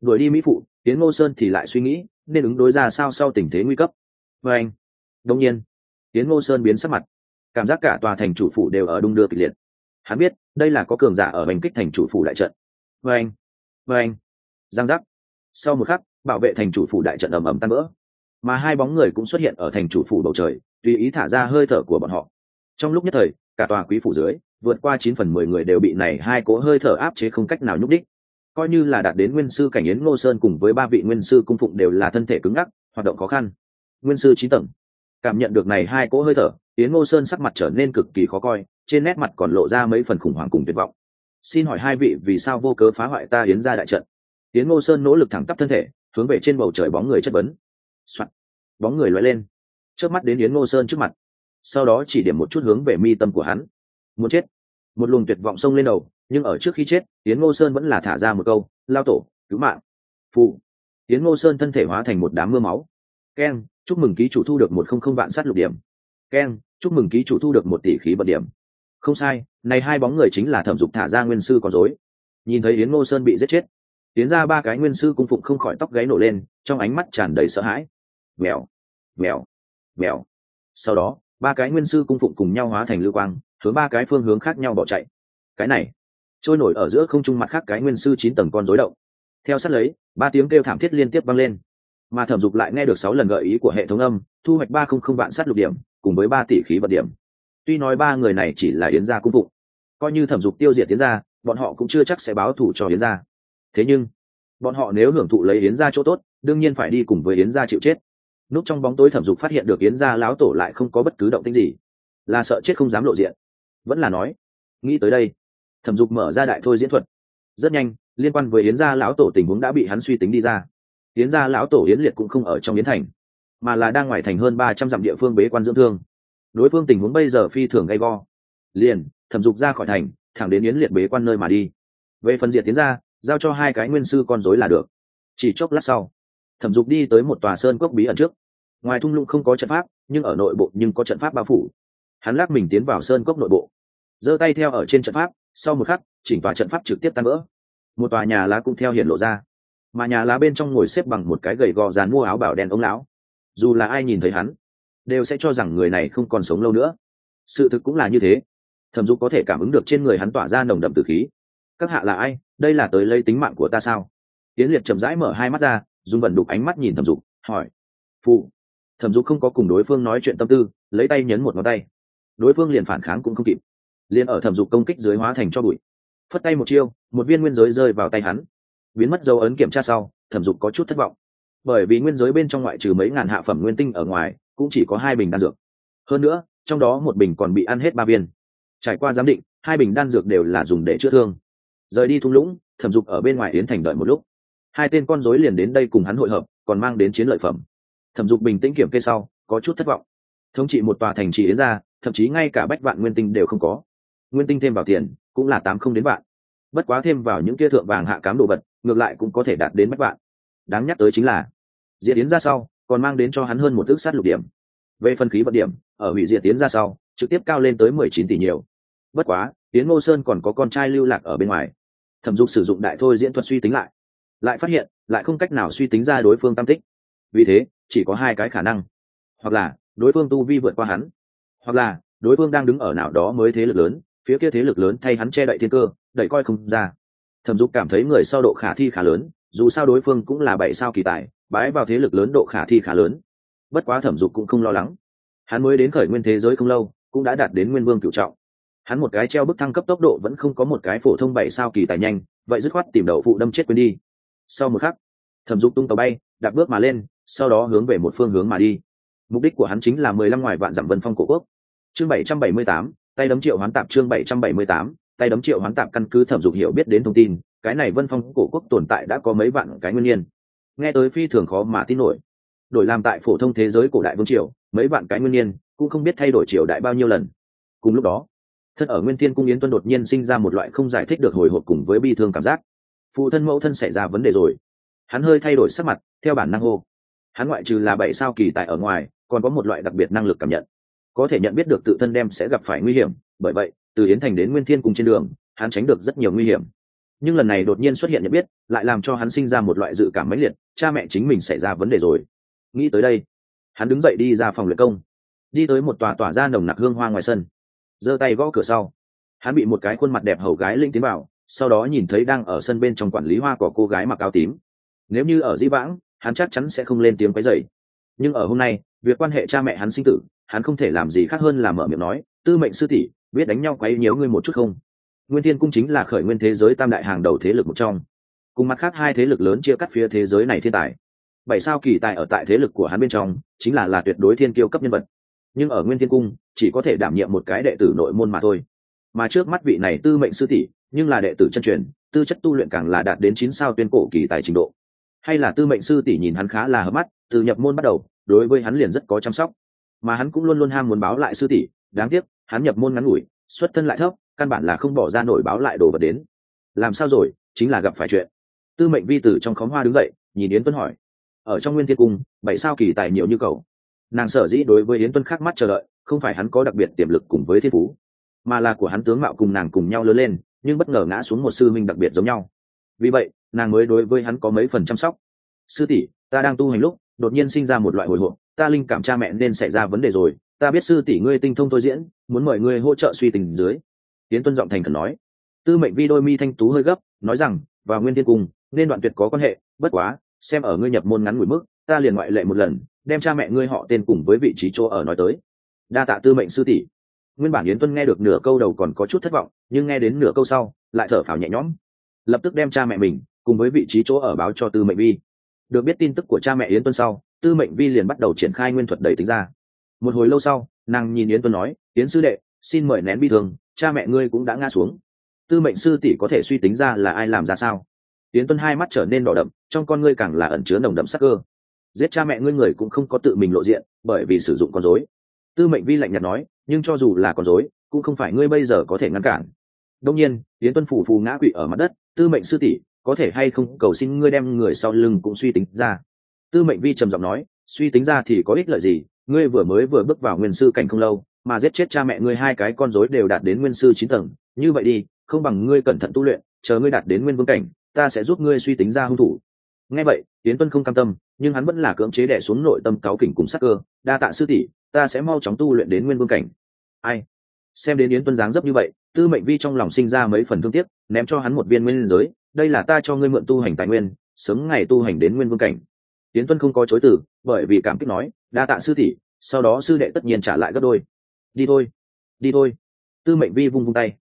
Speaker 1: Đuổi đi mỹ phụ tiến ngô sơn thì lại suy nghĩ, nên ứng đối ra sao sau tình thế nguy cấp. Và anh đông nhiên tiến ngô sơn biến sắc mặt. Cảm giác cả tòa thành chủ phủ đều ở đung đưa kịch liệt. Hắn biết, đây là có cường giả ở hành kích thành chủ phủ đại trận vê anh vê anh. Giang giác. Sau một khắc, bảo vệ thành chủ phủ đại trận ầm ầm tan vỡ. Mà hai bóng người cũng xuất hiện ở thành chủ phủ bầu trời, tùy ý thả ra hơi thở của bọn họ. Trong lúc nhất thời, cả tòa quý phủ dưới, vượt qua chín phần mười người đều bị này hai cố hơi thở áp chế không cách nào nhúc đích coi như là đạt đến nguyên sư cảnh yến ngô sơn cùng với ba vị nguyên sư cung phụng đều là thân thể cứng ngắc, hoạt động khó khăn. Nguyên sư chín tầng. Cảm nhận được này hai cỗ hơi thở, yến ngô sơn sắc mặt trở nên cực kỳ khó coi, trên nét mặt còn lộ ra mấy phần khủng hoảng cùng tuyệt vọng xin hỏi hai vị, vì sao vô cớ phá hoại ta yến ra đại trận? Yến ngô sơn nỗ lực thẳng tắp thân thể, hướng về trên bầu trời bóng người chất vấn、Soạn. bóng người loay lên. Trước mắt đến yến ngô sơn trước mặt. Sau đó chỉ điểm một chút hướng về mi tâm của hắn. Muốn chết. Một luồng tuyệt vọng xông lên đầu, nhưng ở trước khi chết, yến ngô sơn vẫn là thả ra một câu, lao tổ, cứu mạng. Phụ. Yến ngô sơn thân thể hóa thành một đám mưa máu. Keng, chúc mừng ký chủ thu được một không không vạn sát lục điểm. Keng, chúc mừng ký chủ thu được một tỷ khí bật điểm không sai, này hai bóng người chính là thẩm dục thả ra nguyên sư còn dối nhìn thấy yến ngô sơn bị giết chết, tiến ra ba cái nguyên sư cung phụng không khỏi tóc gáy nổ lên, trong ánh mắt tràn đầy sợ hãi. Mèo mèo mèo. Sau đó, ba cái nguyên sư cung phụng cùng nhau hóa thành lưu quang, hướng ba cái phương hướng khác nhau bỏ chạy. Cái này, trôi nổi ở giữa không trung mặt khác cái nguyên sư chín tầng con rối động. Theo sát lấy, ba tiếng kêu thảm thiết liên tiếp vang lên. Mà thẩm dục lại nghe được sáu lần gợi ý của hệ thống âm, thu hoạch ba không không vạn sát lục điểm, cùng với ba tỷ khí vật điểm tuy nói ba người này chỉ là yến gia cung phụng, coi như thẩm dục tiêu diệt yến gia, bọn họ cũng chưa chắc sẽ báo thù cho yến gia. Thế nhưng, bọn họ nếu hưởng thụ lấy yến gia chỗ tốt, đương nhiên phải đi cùng với yến gia chịu chết. Núp trong bóng tối thẩm dục phát hiện được yến gia lão tổ lại không có bất cứ động tĩnh gì, là sợ chết không dám lộ diện. Vẫn là nói, nghĩ tới đây, thẩm dục mở ra đại thôi diễn thuật. Rất nhanh, liên quan với yến gia lão tổ tình huống đã bị hắn suy tính đi ra. Yến gia lão tổ yến liệt cũng không ở trong yến thành, mà là đang ngoài thành hơn ba trăm dặm địa phương bế quan dưỡng thương đối phương tình huống bây giờ phi thường gay go. Liền, thẩm dục ra khỏi thành, thẳng đến yến liệt bế quan nơi mà đi. Về phần diệt tiến ra, giao cho hai cái nguyên sư con dối là được. Chỉ chốc lát sau, thẩm dục đi tới một tòa sơn cốc bí ẩn trước. Ngoài thung lũng không có trận pháp, nhưng ở nội bộ nhưng có trận pháp bao phủ. Hắn lắc mình tiến vào sơn cốc nội bộ. Giơ tay theo ở trên trận pháp, sau một khắc, chỉnh tòa trận pháp trực tiếp tan vỡ. Một tòa nhà lá cũng theo hiện lộ ra. Mà nhà lá bên trong ngồi xếp bằng một cái gầy gò dán mua áo bảo đen ống lão. Dù là ai nhìn thấy hắn đều sẽ cho rằng người này không còn sống lâu nữa. Sự thực cũng là như thế. Thẩm dục có thể cảm ứng được trên người hắn tỏa ra nồng đậm từ khí. Các hạ là ai? Đây là tới lấy tính mạng của ta sao? Tiến liệt chậm rãi mở hai mắt ra, dùng vận đục ánh mắt nhìn thẩm dục, hỏi. Phụ. Thẩm dục không có cùng đối phương nói chuyện tâm tư, lấy tay nhấn một ngón tay. Đối phương liền phản kháng cũng không kịp. Liền ở thẩm dục công kích dưới hóa thành cho bụi. Phất tay một chiêu, một viên nguyên giới rơi vào tay hắn. Biến mất dấu ấn kiểm tra sau, thẩm dục có chút thất vọng. Bởi vì nguyên giới bên trong ngoại trừ mấy ngàn hạ phẩm nguyên tinh ở ngoài cũng chỉ có hai bình đan dược. Hơn nữa, trong đó một bình còn bị ăn hết ba viên. Trải qua giám định, hai bình đan dược đều là dùng để chữa thương. Rời đi thung lũng, thẩm dục ở bên ngoài yến thành đợi một lúc. Hai tên con dối liền đến đây cùng hắn hội hợp, còn mang đến chiến lợi phẩm. Thẩm dục bình tĩnh kiểm kê sau, có chút thất vọng. Thống trị một tòa thành trì yến ra thậm chí ngay cả bách vạn nguyên tinh đều không có. Nguyên tinh thêm vào tiền, cũng là tám không đến vạn. Bất quá thêm vào những kia thượng vàng hạ cám đồ vật, ngược lại cũng có thể đạt đến bách vạn. Đáng nhắc tới chính là, diễn yến ra sau còn mang đến cho hắn hơn một thước sát lục điểm. Về phân khí vận điểm, ở hủy diệt tiến ra sau, trực tiếp cao lên tới mười chín tỷ nhiều. Bất quá, tiến ngô sơn còn có con trai lưu lạc ở bên ngoài. Thẩm dục sử dụng đại thôi diễn thuật suy tính lại. Lại phát hiện, lại không cách nào suy tính ra đối phương tam tích. Vì thế, chỉ có hai cái khả năng. Hoặc là, đối phương tu vi vượt qua hắn. Hoặc là, đối phương đang đứng ở nào đó mới thế lực lớn, phía kia thế lực lớn thay hắn che đậy thiên cơ, đẩy coi không ra. Thẩm dục cảm thấy người sau độ khả thi khá lớn, dù sao đối phương cũng là bảy sao kỳ tài bái vào thế lực lớn độ khả thi khá lớn. Bất quá thẩm dục cũng không lo lắng. Hắn mới đến khởi nguyên thế giới không lâu, cũng đã đạt đến nguyên vương cựu trọng. Hắn một cái treo bức thăng cấp tốc độ vẫn không có một cái phổ thông bảy sao kỳ tài nhanh, vậy dứt khoát tìm đầu phụ đâm chết quên đi. Sau một khắc, thẩm dục tung tàu bay, đạp bước mà lên, sau đó hướng về một phương hướng mà đi. Mục đích của hắn chính là mười lăm ngoài vạn dặm vân phong cổ quốc. Chương bảy trăm bảy mươi tám, tay đấm triệu hoán tạp chương bảy trăm bảy mươi tám, tay đấm triệu hoán tạp căn cứ thẩm dục hiểu biết đến thông tin, cái này vân phong cổ quốc tồn tại đã có mấy vạn cái nguyên nhiên nghe tới phi thường khó mà tin nổi. Đổi làm tại phổ thông thế giới cổ đại vương triều, mấy vạn cái nguyên nhiên cũng không biết thay đổi triều đại bao nhiêu lần. Cùng lúc đó, thân ở nguyên thiên cung yến tuân đột nhiên sinh ra một loại không giải thích được hồi hộp cùng với bi thương cảm giác. Phụ thân mẫu thân xảy ra vấn đề rồi. Hắn hơi thay đổi sắc mặt, theo bản năng hô. Hắn ngoại trừ là bảy sao kỳ tại ở ngoài, còn có một loại đặc biệt năng lực cảm nhận. Có thể nhận biết được tự thân đem sẽ gặp phải nguy hiểm, bởi vậy, từ yến thành đến nguyên thiên cùng trên đường, hắn tránh được rất nhiều nguy hiểm nhưng lần này đột nhiên xuất hiện nhận biết, lại làm cho hắn sinh ra một loại dự cảm mãnh liệt, cha mẹ chính mình xảy ra vấn đề rồi. Nghĩ tới đây, hắn đứng dậy đi ra phòng luyện công. Đi tới một tòa tỏa ra nồng nặc hương hoa ngoài sân. Giơ tay gõ cửa sau, hắn bị một cái khuôn mặt đẹp hầu gái linh tiến vào, sau đó nhìn thấy đang ở sân bên trong quản lý hoa của cô gái mặc áo tím. Nếu như ở di vãng, hắn chắc chắn sẽ không lên tiếng quấy dậy nhưng ở hôm nay, việc quan hệ cha mẹ hắn sinh tử, hắn không thể làm gì khác hơn là mở miệng nói, tư mệnh sư tỷ, biết đánh nhau quấy nhiễu ngươi một chút không? Nguyên thiên cung chính là khởi nguyên thế giới tam đại hàng đầu thế lực một trong. Cùng mặt khác hai thế lực lớn chia cắt phía thế giới này thiên tài. Bảy sao kỳ tài ở tại thế lực của hắn bên trong, chính là là tuyệt đối thiên kiêu cấp nhân vật. Nhưng ở nguyên thiên cung, chỉ có thể đảm nhiệm một cái đệ tử nội môn mà thôi. Mà trước mắt vị này tư mệnh sư tỷ, nhưng là đệ tử chân truyền, tư chất tu luyện càng là đạt đến chín sao tuyên cổ kỳ tài trình độ. Hay là tư mệnh sư tỷ nhìn hắn khá là hợp mắt, từ nhập môn bắt đầu, đối với hắn liền rất có chăm sóc. Mà hắn cũng luôn luôn ham muốn báo lại sư tỷ, đáng tiếc, hắn nhập môn ngắn ngủi, xuất thân lại thấp căn bản là không bỏ ra nổi báo lại đồ vật đến. Làm sao rồi? Chính là gặp phải chuyện. Tư mệnh vi tử trong khóm hoa đứng dậy, nhìn yến tuân hỏi. Ở trong nguyên thiên cung, bảy sao kỳ tài nhiều như cầu nàng sở dĩ đối với yến tuân khác mắt chờ đợi, không phải hắn có đặc biệt tiềm lực cùng với thiên phú, mà là của hắn tướng mạo cùng nàng cùng nhau lớn lên, nhưng bất ngờ ngã xuống một sư minh đặc biệt giống nhau. Vì vậy, nàng mới đối với hắn có mấy phần chăm sóc. Sư tỷ, ta đang tu hành lúc, đột nhiên sinh ra một loại hồi hộp, ta linh cảm cha mẹ nên xảy ra vấn đề rồi. Ta biết sư tỷ ngươi tinh thông tôi diễn, muốn mời ngươi hỗ trợ suy tình dưới tiến tuân giọng thành khẩn nói. Tư mệnh vi đôi mi thanh tú hơi gấp, nói rằng và nguyên thiên cung, nên đoạn tuyệt có quan hệ, bất quá, xem ở ngươi nhập môn ngắn ngủi mức, ta liền ngoại lệ một lần, đem cha mẹ ngươi họ tên cùng với vị trí chỗ ở nói tới. Đa tạ tư mệnh sư tỷ. Nguyên bản yến tuân nghe được nửa câu đầu còn có chút thất vọng, nhưng nghe đến nửa câu sau, lại thở phào nhẹ nhõm. Lập tức đem cha mẹ mình, cùng với vị trí chỗ ở báo cho tư mệnh vi. Được biết tin tức của cha mẹ yến tuân sau, tư mệnh vi liền bắt đầu triển khai nguyên thuật đầy tính ra. Một hồi lâu sau, nàng nhìn yến tuân nói, yến sư đệ xin mời nén bi thương, cha mẹ ngươi cũng đã ngã xuống. Tư mệnh sư tỷ có thể suy tính ra là ai làm ra sao? Tiến tuân hai mắt trở nên đỏ đậm, trong con ngươi càng là ẩn chứa nồng đậm sắc cơ. Giết cha mẹ ngươi người cũng không có tự mình lộ diện, bởi vì sử dụng con dối tư mệnh vi lạnh nhạt nói, nhưng cho dù là con dối cũng không phải ngươi bây giờ có thể ngăn cản. Đông nhiên tiến tuân phủ phù ngã quỵ ở mặt đất, tư mệnh sư tỷ, có thể hay không cầu xin ngươi đem người sau lưng cũng suy tính ra. Tư mệnh vi trầm giọng nói, suy tính ra thì có ích lợi gì, ngươi vừa mới vừa bước vào nguyên sư cảnh không lâu mà giết chết cha mẹ ngươi hai cái con rối đều đạt đến nguyên sư chín tầng. Như vậy đi, không bằng ngươi cẩn thận tu luyện, chờ ngươi đạt đến nguyên vương cảnh, ta sẽ giúp ngươi suy tính ra hung thủ. Nghe vậy tiến tuân không cam tâm, nhưng hắn vẫn là cưỡng chế đẻ xuống nội tâm cáo kỉnh cùng sắc cơ. Đa tạ sư tỷ, ta sẽ mau chóng tu luyện đến nguyên vương cảnh. Ai? Xem đến yến tuân dáng dấp như vậy, tư mệnh vi trong lòng sinh ra mấy phần thương tiếc, ném cho hắn một viên nguyên giới. Đây là ta cho ngươi mượn tu hành tài nguyên, sớm ngày tu hành đến nguyên vương cảnh. Yến tuân không có chối từ, bởi vì cảm kích nói, đa tạ sư tỷ, sau đó sư đệ tất nhiên trả lại gấp đôi đi thôi đi thôi. Tư mệnh vi vung vung tay.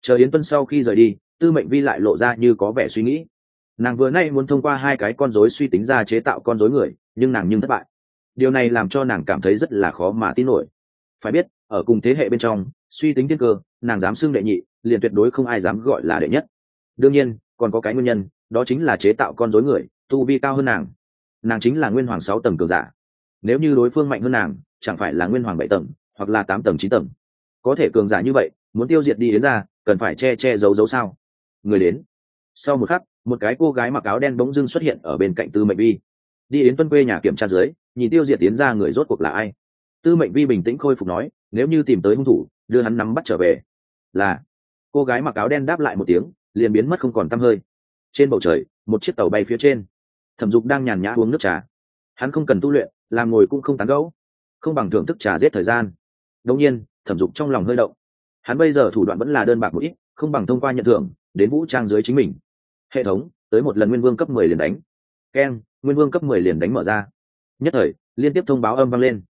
Speaker 1: Chờ yến tuân sau khi rời đi, tư mệnh vi lại lộ ra như có vẻ suy nghĩ. Nàng vừa nay muốn thông qua hai cái con rối suy tính ra chế tạo con rối người, nhưng nàng nhưng thất bại. Điều này làm cho nàng cảm thấy rất là khó mà tin nổi. Phải biết, ở cùng thế hệ bên trong, suy tính thiên cơ, nàng dám xưng đệ nhị, liền tuyệt đối không ai dám gọi là đệ nhất. Đương nhiên, còn có cái nguyên nhân, đó chính là chế tạo con rối người, tu vi cao hơn nàng. Nàng chính là nguyên hoàng sáu tầng cường giả. Nếu như đối phương mạnh hơn nàng, chẳng phải là nguyên hoàng bảy tầng hoặc là tám tầng, chín tầng. Có thể cường giả như vậy, muốn tiêu diệt đi đến ra, cần phải che che giấu giấu sao? Người đến. Sau một khắc, một cái cô gái mặc áo đen bỗng dưng xuất hiện ở bên cạnh tư mệnh vi. Đi đến tuân quê nhà kiểm tra dưới, nhìn tiêu diệt tiến ra người rốt cuộc là ai? Tư mệnh vi bình tĩnh khôi phục nói, nếu như tìm tới hung thủ, đưa hắn nắm bắt trở về. Là. Cô gái mặc áo đen đáp lại một tiếng, liền biến mất không còn t hơi. Trên bầu trời, một chiếc tàu bay phía trên. Thẩm dục đang nhàn nhã uống nước trà. Hắn không cần tu luyện, làm ngồi cũng không tán gẫu. Không bằng thưởng thức trà giết thời gian đông nhiên, thẩm dục trong lòng hơi động. Hắn bây giờ thủ đoạn vẫn là đơn bạc một ít, không bằng thông qua nhận thưởng, đến vũ trang dưới chính mình. Hệ thống, tới một lần nguyên vương cấp mười liền đánh. Keng, nguyên vương cấp mười liền đánh mở ra. Nhất thời, liên tiếp thông báo âm vang lên.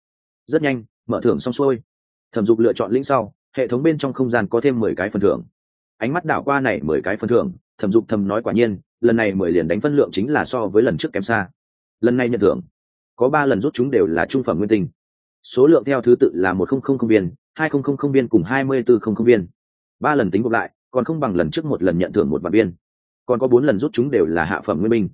Speaker 1: Rất nhanh, mở thưởng xong xuôi. Thẩm dục lựa chọn lĩnh sau, hệ thống bên trong không gian có thêm mười cái phần thưởng. Ánh mắt đảo qua này mười cái phần thưởng, thẩm dục thầm nói quả nhiên, lần này mười liền đánh phân lượng chính là so với lần trước kém xa. Lần này nhận thưởng, có ba lần rút chúng đều là trung phẩm nguyên tinh số lượng theo thứ tự là một không không không viên, hai không không không viên cùng hai mươi bốn không không viên. Ba lần tính gộp lại, còn không bằng lần trước một lần nhận thưởng một vạn viên. Còn có bốn lần rút chúng đều là hạ phẩm nguyên minh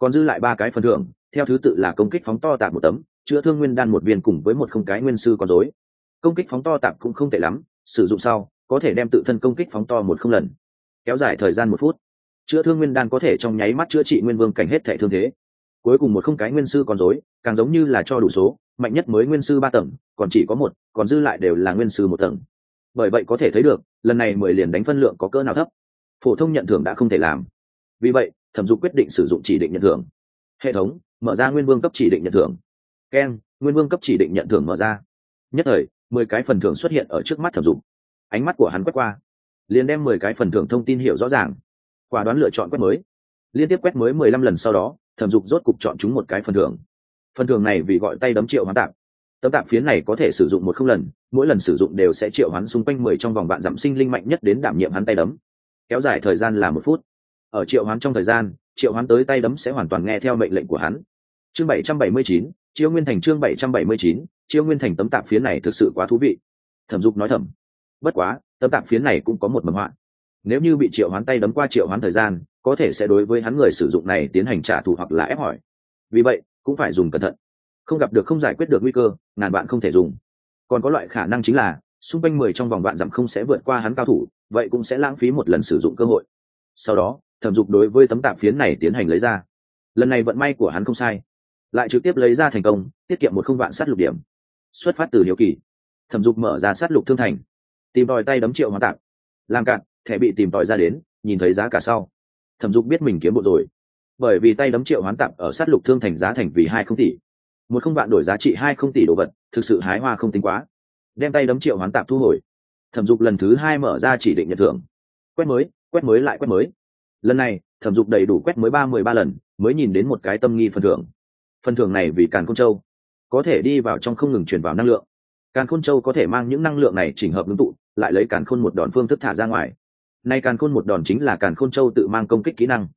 Speaker 1: còn dư lại ba cái phần thưởng, theo thứ tự là công kích phóng to tạp một tấm, chữa thương nguyên đan một viên cùng với một không cái nguyên sư con dối công kích phóng to tạp cũng không tệ lắm, sử dụng sau, có thể đem tự thân công kích phóng to một không lần. Kéo dài thời gian một phút. Chữa thương nguyên đan có thể trong nháy mắt chữa trị nguyên vương cảnh hết thẻ thương thế cuối cùng một không cái nguyên sư còn dối càng giống như là cho đủ số, mạnh nhất mới nguyên sư ba tầng, còn chỉ có một, còn dư lại đều là nguyên sư một tầng. Bởi vậy có thể thấy được, lần này mười liền đánh phân lượng có cỡ nào thấp. Phổ thông nhận thưởng đã không thể làm. Vì vậy, thẩm dục quyết định sử dụng chỉ định nhận thưởng. Hệ thống, mở ra nguyên vương cấp chỉ định nhận thưởng. Keng nguyên vương cấp chỉ định nhận thưởng mở ra. Nhất thời, mười cái phần thưởng xuất hiện ở trước mắt thẩm dục. Ánh mắt của hắn quét qua. Liền đem mười cái phần thưởng thông tin hiểu rõ ràng. Quả đoán lựa chọn quét mới liên tiếp quét mới mười lăm lần sau đó, thẩm dục rốt cục chọn chúng một cái phần thưởng. Phần thưởng này vì gọi tay đấm triệu hoán tạp. Tấm tạp phiến này có thể sử dụng một không lần, mỗi lần sử dụng đều sẽ triệu hoán xung quanh mười trong vòng vạn dặm sinh linh mạnh nhất đến đảm nhiệm hắn tay đấm. Kéo dài thời gian là một phút. Ở triệu hoán trong thời gian, triệu hoán tới tay đấm sẽ hoàn toàn nghe theo mệnh lệnh của hắn. Chương bảy trăm bảy mươi chín, chiêu nguyên thành chương bảy trăm bảy mươi chín, chiêu nguyên thành tấm tạp phiến này thực sự quá thú vị. Thẩm dục nói thầm. Bất quá, tấm tạp phiến này cũng có một mầm họa nếu như bị triệu hoán tay đấm qua triệu hoán thời gian, có thể sẽ đối với hắn người sử dụng này tiến hành trả thù hoặc là ép hỏi. Vì vậy, cũng phải dùng cẩn thận. Không gặp được không giải quyết được nguy cơ, ngàn bạn không thể dùng. Còn có loại khả năng chính là, xung quanh mười trong vòng vạn dặm không sẽ vượt qua hắn cao thủ, vậy cũng sẽ lãng phí một lần sử dụng cơ hội. Sau đó, thẩm dục đối với tấm tạp phiến này tiến hành lấy ra. Lần này vận may của hắn không sai. Lại trực tiếp lấy ra thành công, tiết kiệm một không vạn sát lục điểm. Xuất phát từ hiếu kỳ. Thẩm dục mở ra sát lục thương thành. Tìm đòi tay đấm triệu hóa tạp. Làm cạn thẻ bị tìm tòi ra đến, nhìn thấy giá cả sau. Thẩm dục biết mình kiếm bộ rồi. Bởi vì tay đấm triệu hoán tạm ở sát lục thương thành giá thành vì hai không tỷ. Một không vạn đổi giá trị hai không tỷ đồ vật, thực sự hái hoa không tính quá. Đem tay đấm triệu hoán tạp thu hồi. Thẩm dục lần thứ hai mở ra chỉ định nhận thưởng. Quét mới quét mới lại quét mới. Lần này, thẩm dục đầy đủ quét mới ba mười ba lần, mới nhìn đến một cái tâm nghi phần thưởng. Phần thưởng này vì càn khôn châu. Có thể đi vào trong không ngừng chuyển vào năng lượng. Càn khôn châu có thể mang những năng lượng này chỉnh hợp ngưng tụ, lại lấy càn khôn một đòn phương thức thả ra ngoài nay càn khôn một đòn chính là càn khôn châu tự mang công kích kỹ năng.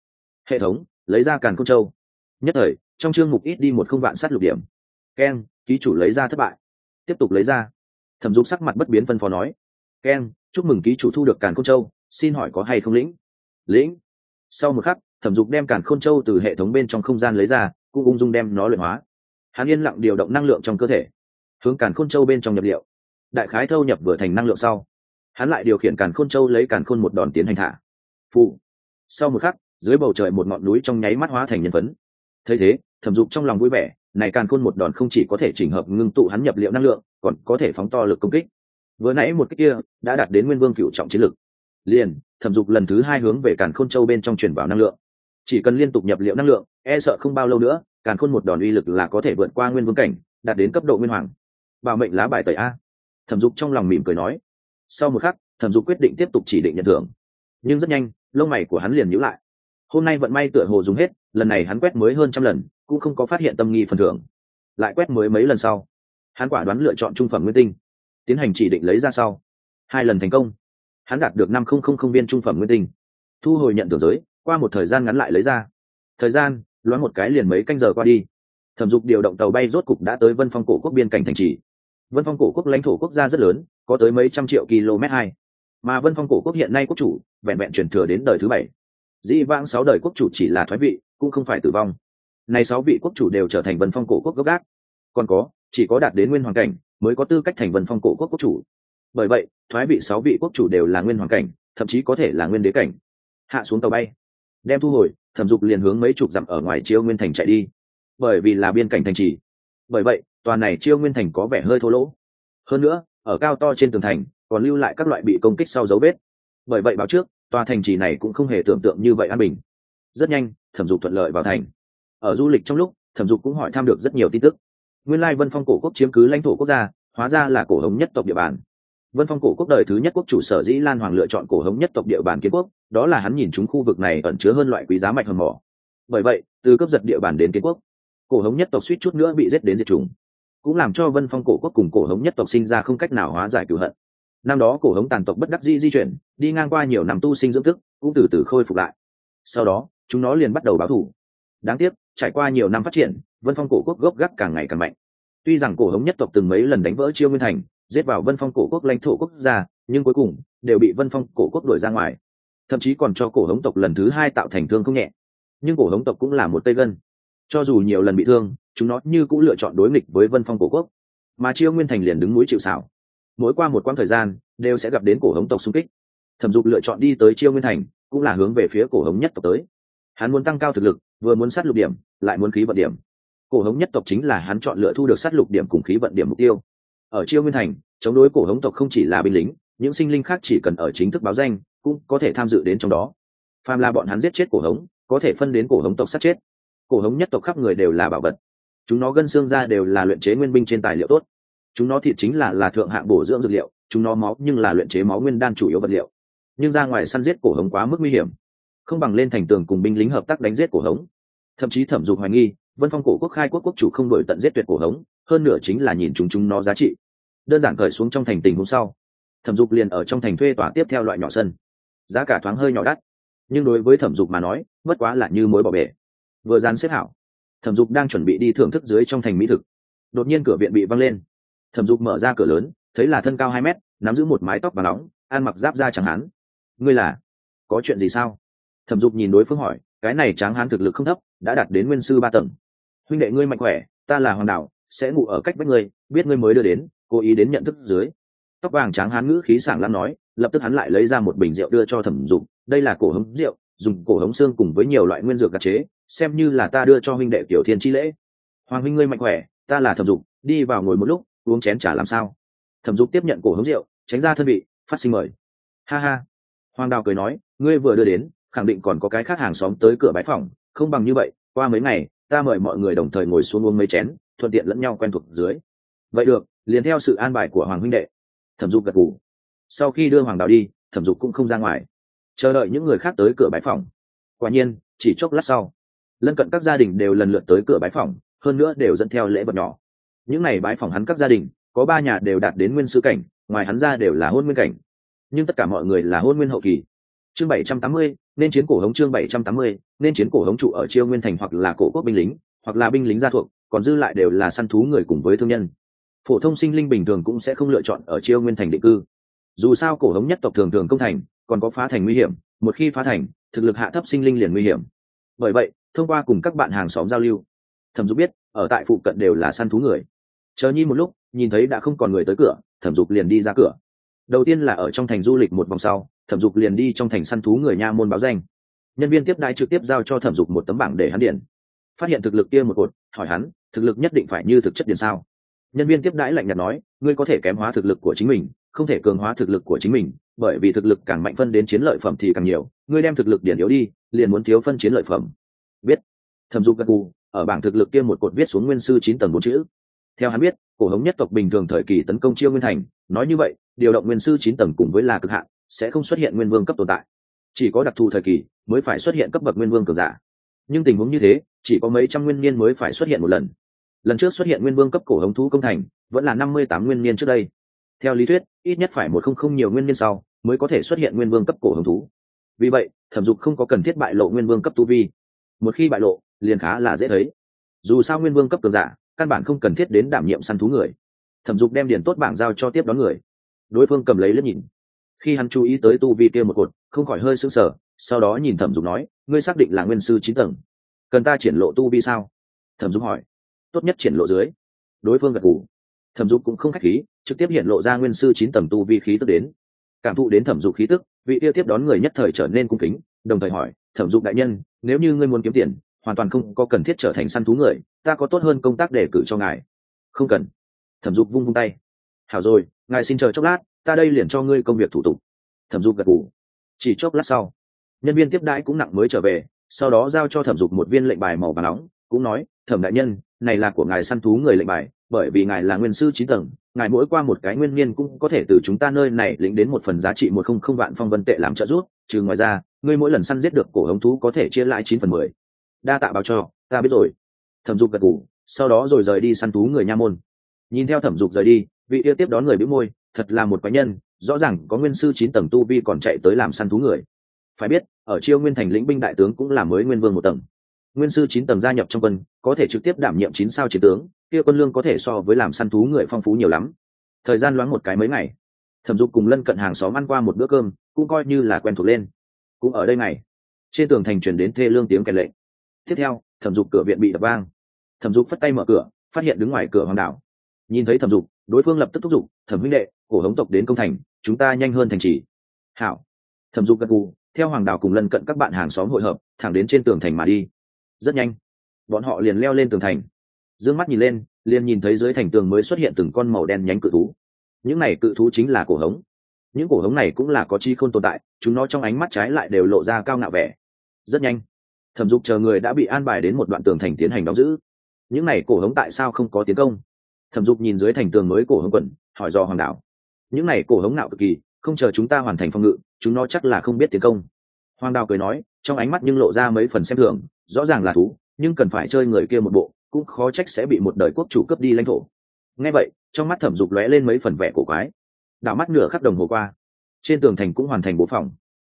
Speaker 1: Hệ thống, lấy ra càn khôn châu. Nhất thời, trong chương mục ít đi một không vạn sát lục điểm. Keng ký chủ lấy ra thất bại. Tiếp tục lấy ra. Thẩm dục sắc mặt bất biến phân phó nói. Keng chúc mừng ký chủ thu được càn khôn châu, xin hỏi có hay không lĩnh? Lĩnh. Sau một khắc, thẩm dục đem càn khôn châu từ hệ thống bên trong không gian lấy ra, cũng ung dung đem nó luyện hóa. Hắn yên lặng điều động năng lượng trong cơ thể, hướng càn khôn châu bên trong nhập liệu. Đại khái thâu nhập vừa thành năng lượng sau hắn lại điều khiển càn khôn châu lấy càn khôn một đòn tiến hành thả. Phụ sau một khắc, dưới bầu trời một ngọn núi trong nháy mắt hóa thành nhân phấn. Thấy thế, thẩm dục trong lòng vui vẻ, này càn khôn một đòn không chỉ có thể chỉnh hợp ngưng tụ hắn nhập liệu năng lượng, còn có thể phóng to lực công kích. Vừa nãy một cách kia đã đạt đến nguyên vương cựu trọng chiến lực. Liền, thẩm dục lần thứ hai hướng về càn khôn châu bên trong truyền vào năng lượng. Chỉ cần liên tục nhập liệu năng lượng e sợ không bao lâu nữa, càn khôn một đòn uy lực là có thể vượt qua nguyên vương cảnh, đạt đến cấp độ nguyên hoàng. Bảo mệnh lá bài tẩy a. Thẩm dục trong lòng mỉm cười nói sau một khắc, thẩm dục quyết định tiếp tục chỉ định nhận thưởng. Nhưng rất nhanh, lông mày của hắn liền nhữ lại. Hôm nay vận may tựa hồ dùng hết, lần này hắn quét mới hơn trăm lần, cũng không có phát hiện tâm nghi phần thưởng. Lại quét mới mấy lần sau, hắn quả đoán lựa chọn trung phẩm nguyên tinh, tiến hành chỉ định lấy ra sau. Hai lần thành công, hắn đạt được năm không không không viên trung phẩm nguyên tinh. Thu hồi nhận thưởng giới, qua một thời gian ngắn lại lấy ra. Thời gian, loáng một cái liền mấy canh giờ qua đi. Thẩm dục điều động tàu bay rốt cục đã tới vân phong cổ quốc biên cảnh thành trì. Vân phong cổ quốc lãnh thổ quốc gia rất lớn có tới mấy trăm triệu km hai. Mà vân phong cổ quốc hiện nay quốc chủ, vẹn vẹn chuyển thừa đến đời thứ bảy. Dĩ vãng sáu đời quốc chủ chỉ là thoái vị, cũng không phải tử vong. Nay sáu vị quốc chủ đều trở thành vân phong cổ quốc gốc gác. Còn có, chỉ có đạt đến nguyên hoàng cảnh, mới có tư cách thành vân phong cổ quốc quốc chủ. Bởi vậy, thoái vị sáu vị quốc chủ đều là nguyên hoàng cảnh, thậm chí có thể là nguyên đế cảnh. Hạ xuống tàu bay. Đem thu hồi, thẩm dục liền hướng mấy chục dặm ở ngoài chiêu nguyên thành chạy đi. Bởi vì là biên cảnh thành trì. Bởi vậy toàn này chiêu nguyên thành có vẻ hơi thô lỗ. Hơn nữa ở cao to trên tường thành, còn lưu lại các loại bị công kích sau dấu vết. Bởi vậy báo trước, tòa thành trì này cũng không hề tưởng tượng như vậy an bình. Rất nhanh, thẩm dục thuận lợi vào thành. Ở du lịch trong lúc, thẩm dục cũng hỏi thăm được rất nhiều tin tức. Nguyên lai vân phong cổ quốc chiếm cứ lãnh thổ quốc gia, hóa ra là cổ hống nhất tộc địa bàn. Vân phong cổ quốc đời thứ nhất quốc chủ sở dĩ lan hoàng lựa chọn cổ hống nhất tộc địa bàn kiến quốc, đó là hắn nhìn chúng khu vực này ẩn chứa hơn loại quý giá mạch hầm mỏ. Bởi vậy, từ cấp giật địa bàn đến kiến quốc, cổ hống nhất tộc suýt chút nữa bị giết đến diệt chủng cũng làm cho vân phong cổ quốc cùng cổ hống nhất tộc sinh ra không cách nào hóa giải cửu hận. Năm đó cổ hống tàn tộc bất đắc di di chuyển, đi ngang qua nhiều năm tu sinh dưỡng thức, cũng từ từ khôi phục lại. Sau đó, chúng nó liền bắt đầu báo thù đáng tiếc, trải qua nhiều năm phát triển, vân phong cổ quốc gốc gác càng ngày càng mạnh. Tuy rằng cổ hống nhất tộc từng mấy lần đánh vỡ chiêu nguyên thành, giết vào vân phong cổ quốc lãnh thổ quốc gia, nhưng cuối cùng, đều bị vân phong cổ quốc đuổi ra ngoài. Thậm chí còn cho cổ hống tộc lần thứ hai tạo thành thương không nhẹ. Nhưng cổ hống tộc cũng là một tây gân cho dù nhiều lần bị thương, chúng nó như cũng lựa chọn đối nghịch với vân phong cổ quốc. Mà chiêu nguyên thành liền đứng mũi chịu xảo mỗi qua một quãng thời gian, đều sẽ gặp đến cổ hống tộc xung kích. Thẩm dục lựa chọn đi tới chiêu nguyên thành, cũng là hướng về phía cổ hống nhất tộc tới. Hắn muốn tăng cao thực lực, vừa muốn sát lục điểm, lại muốn khí vận điểm. Cổ hống nhất tộc chính là hắn chọn lựa thu được sát lục điểm cùng khí vận điểm mục tiêu. Ở chiêu nguyên thành, chống đối cổ hống tộc không chỉ là binh lính, những sinh linh khác chỉ cần ở chính thức báo danh, cũng có thể tham dự đến trong đó. Phàm là bọn hắn giết chết cổ hống, có thể phân đến cổ hống tộc sát chết cổ hống nhất tộc khắp người đều là bảo vật. Chúng nó gân xương ra đều là luyện chế nguyên binh trên tài liệu tốt. Chúng nó thịt chính là là thượng hạng bổ dưỡng dược liệu, chúng nó máu nhưng là luyện chế máu nguyên đan chủ yếu vật liệu. Nhưng ra ngoài săn giết cổ hống quá mức nguy hiểm. Không bằng lên thành tường cùng binh lính hợp tác đánh giết cổ hống. Thậm chí thẩm dục hoài nghi, vân phong cổ quốc khai quốc quốc chủ không đổi tận giết tuyệt cổ hống, hơn nửa chính là nhìn chúng chúng nó giá trị. Đơn giản cởi xuống trong thành tình hôm sau, thẩm dục liền ở trong thành thuê tòa tiếp theo loại nhỏ sân. Giá cả thoáng hơi nhỏ đắt, nhưng đối với thẩm dục mà nói, bất quá là như mối bỏ bể vừa dán xếp hảo. Thẩm dục đang chuẩn bị đi thưởng thức dưới trong thành mỹ thực. Đột nhiên cửa viện bị văng lên. Thẩm dục mở ra cửa lớn, thấy là thân cao hai mét, nắm giữ một mái tóc và nóng, ăn mặc giáp da chẳng hán. Ngươi là? Có chuyện gì sao? Thẩm dục nhìn đối phương hỏi, cái này tráng hán thực lực không thấp, đã đạt đến nguyên sư ba tầng. Huynh đệ ngươi mạnh khỏe, ta là hoàng đạo, sẽ ngủ ở cách vách ngươi, biết ngươi mới đưa đến, cố ý đến nhận thức dưới. Tóc vàng tráng hán ngữ khí sảng lắm nói, lập tức hắn lại lấy ra một bình rượu đưa cho thẩm dục, đây là cổ hứng rượu dùng cổ hống xương cùng với nhiều loại nguyên dược gạt chế, xem như là ta đưa cho huynh đệ tiểu thiên chi lễ. Hoàng huynh ngươi mạnh khỏe, ta là thẩm dục, đi vào ngồi một lúc, uống chén trả làm sao? Thẩm dục tiếp nhận cổ hống rượu, tránh ra thân vị, phát sinh mời. Ha ha. Hoàng đào cười nói, ngươi vừa đưa đến, khẳng định còn có cái khác hàng xóm tới cửa bãi phòng, không bằng như vậy, qua mấy ngày, ta mời mọi người đồng thời ngồi xuống uống mấy chén, thuận tiện lẫn nhau quen thuộc dưới. Vậy được, liền theo sự an bài của hoàng huynh đệ. Thẩm dục gật ngủ sau khi đưa hoàng đào đi, thẩm dục cũng không ra ngoài chờ đợi những người khác tới cửa bãi phòng quả nhiên, chỉ chốc lát sau, lân cận các gia đình đều lần lượt tới cửa bãi phòng hơn nữa đều dẫn theo lễ vật nhỏ. Những n à y bãi phòng hắn các gia đình, có ba nhà đều đạt đến nguyên sư cảnh, ngoài hắn ra đều là hôn nguyên cảnh. Nhưng tất cả mọi người là hôn nguyên hậu kỳ. Chương bảy trăm tám mươi, nên chiến cổ hống chương bảy trăm tám mươi, nên chiến cổ hống trụ ở chiêu nguyên thành hoặc là cổ quốc binh lính, hoặc là binh lính gia thuộc, còn dư lại đều là săn thú người cùng với thương nhân. Phổ thông sinh linh bình thường cũng sẽ không lựa chọn ở chiêu nguyên thành định cư dù sao cổ hống nhất tộc thường thường công thành, còn có phá thành nguy hiểm, một khi phá thành, thực lực hạ thấp sinh linh liền nguy hiểm. Bởi vậy, thông qua cùng các bạn hàng xóm giao lưu, thẩm dục biết, ở tại phụ cận đều là săn thú người. Chờ nhi một lúc, nhìn thấy đã không còn người tới cửa, thẩm dục liền đi ra cửa. Đầu tiên là ở trong thành du lịch một vòng sau, thẩm dục liền đi trong thành săn thú người nha môn báo danh. Nhân viên tiếp đai trực tiếp giao cho thẩm dục một tấm bảng để hắn điển. phát hiện thực lực kia một cột, hỏi hắn, thực lực nhất định phải như thực chất điển sao? Nhân viên tiếp đãi lạnh nhạt nói, ngươi có thể kém hóa thực lực của chính mình không thể cường hóa thực lực của chính mình, bởi vì thực lực càng mạnh phân đến chiến lợi phẩm thì càng nhiều, ngươi đem thực lực điển yếu đi, liền muốn thiếu phân chiến lợi phẩm. Biết. Thẩm dục gật gù, ở bảng thực lực kia một cột viết xuống nguyên sư chín tầng bốn chữ. Theo hắn biết, cổ hống nhất tộc bình thường thời kỳ tấn công chiêu nguyên thành, nói như vậy, điều động nguyên sư chín tầng cùng với là cực hạn, sẽ không xuất hiện nguyên vương cấp tồn tại. Chỉ có đặc thù thời kỳ mới phải xuất hiện cấp bậc nguyên vương cường giả. Nhưng tình huống như thế, chỉ có mấy trăm nguyên niên mới phải xuất hiện một lần. Lần trước xuất hiện nguyên vương cấp cổ hống thú công thành, vẫn là năm mươi tám nguyên niên trước đây theo lý thuyết, ít nhất phải một không không nhiều nguyên nhân sau mới có thể xuất hiện nguyên vương cấp cổ hống thú. Vì vậy, thẩm dục không có cần thiết bại lộ nguyên vương cấp tu vi. Một khi bại lộ, liền khá là dễ thấy. Dù sao nguyên vương cấp cường giả, căn bản không cần thiết đến đảm nhiệm săn thú người. Thẩm dục đem điền tốt bảng giao cho tiếp đón người. Đối phương cầm lấy lướt nhìn. Khi hắn chú ý tới tu vi kia một cột, không khỏi hơi sững sờ, sau đó nhìn thẩm dục nói, ngươi xác định là nguyên sư chín tầng. Cần ta triển lộ tu vi sao? Thẩm dục hỏi. Tốt nhất triển lộ dưới. Đối phương gật ngủ thẩm dục cũng không k h á c h khí trực tiếp hiện lộ ra nguyên sư chín tầng tu vi khí tức đến. Cảm thụ đến thẩm dục khí tức, vị yêu tiếp đón người nhất thời trở nên cung kính, đồng thời hỏi, thẩm dục đại nhân, nếu như ngươi muốn kiếm tiền, hoàn toàn không có cần thiết trở thành săn thú người, ta có tốt hơn công tác để cử cho ngài. Không cần. Thẩm dục vung vung tay. Hảo rồi, ngài xin chờ chốc lát, ta đây liền cho ngươi công việc thủ tục. Thẩm dục gật ngủ chỉ chốc lát sau, nhân viên tiếp đãi cũng nặng mới trở về, sau đó giao cho thẩm dục một viên lệnh bài màu và nóng, cũng nói, thẩm đại nhân, này là của ngài săn thú người lệnh bài bởi vì ngài là nguyên sư chín tầng, ngài mỗi qua một cái nguyên niên cũng có thể từ chúng ta nơi này lĩnh đến một phần giá trị một không không vạn phong vân tệ làm trợ giúp, trừ ngoài ra, ngươi mỗi lần săn giết được cổ hống thú có thể chia lại chín phần mười. Đa tạ báo cho, ta biết rồi. Thẩm dục gật ngủ sau đó rồi rời đi săn thú người nha môn. Nhìn theo thẩm dục rời đi, vị yêu tiếp đón người bĩu môi, thật là một quái nhân, rõ ràng có nguyên sư chín tầng tu vi còn chạy tới làm săn thú người. Phải biết, ở chiêu nguyên thành lĩnh binh đại tướng cũng là mới nguyên vương một tầng. Nguyên sư chín tầng gia nhập trong quân, có thể trực tiếp đảm nhiệm chín sao chiến tướng kia quân lương có thể so với làm săn thú người phong phú nhiều lắm. Thời gian loáng một cái mấy ngày thẩm dục cùng lân cận hàng xóm ăn qua một bữa cơm cũng coi như là quen thuộc lên. Cũng ở đây ngày trên tường thành truyền đến thê lương tiếng kèn lệ, tiếp theo thẩm dục cửa viện bị đập vang. Thẩm dục phất tay mở cửa phát hiện đứng ngoài cửa hoàng đảo. Nhìn thấy thẩm dục đối phương lập tức thúc giục thẩm huynh đệ cổ hống tộc đến công thành chúng ta nhanh hơn thành trì. Hảo. Thẩm dục gật gù theo hoàng đảo cùng lân cận các bạn hàng xóm hội hợp thẳng đến trên tường thành mà đi. Rất nhanh bọn họ liền leo lên tường thành dương mắt nhìn lên, liền nhìn thấy dưới thành tường mới xuất hiện từng con màu đen nhánh cự thú. Những này cự thú chính là cổ hống. Những cổ hống này cũng là có chi khôn tồn tại, chúng nó trong ánh mắt trái lại đều lộ ra cao ngạo vẻ. Rất nhanh, thẩm dục chờ người đã bị an bài đến một đoạn tường thành tiến hành đóng giữ. Những này cổ hống tại sao không có tiến công? Thẩm dục nhìn dưới thành tường mới cổ hống quẩn, hỏi do hoàng đạo. Những này cổ hống nạo cực kỳ, không chờ chúng ta hoàn thành phòng ngự, chúng nó chắc là không biết tiến công. Hoàng đào cười nói, trong ánh mắt nhưng lộ ra mấy phần xem thường, rõ ràng là thú, nhưng cần phải chơi người kia một bộ cũng khó trách sẽ bị một đời quốc chủ cướp đi lãnh thổ. Ngay vậy, trong mắt thẩm dục lóe lên mấy phần vẻ cổ quái. Đảo mắt nửa khắp đồng hồ qua, trên tường thành cũng hoàn thành bố phòng.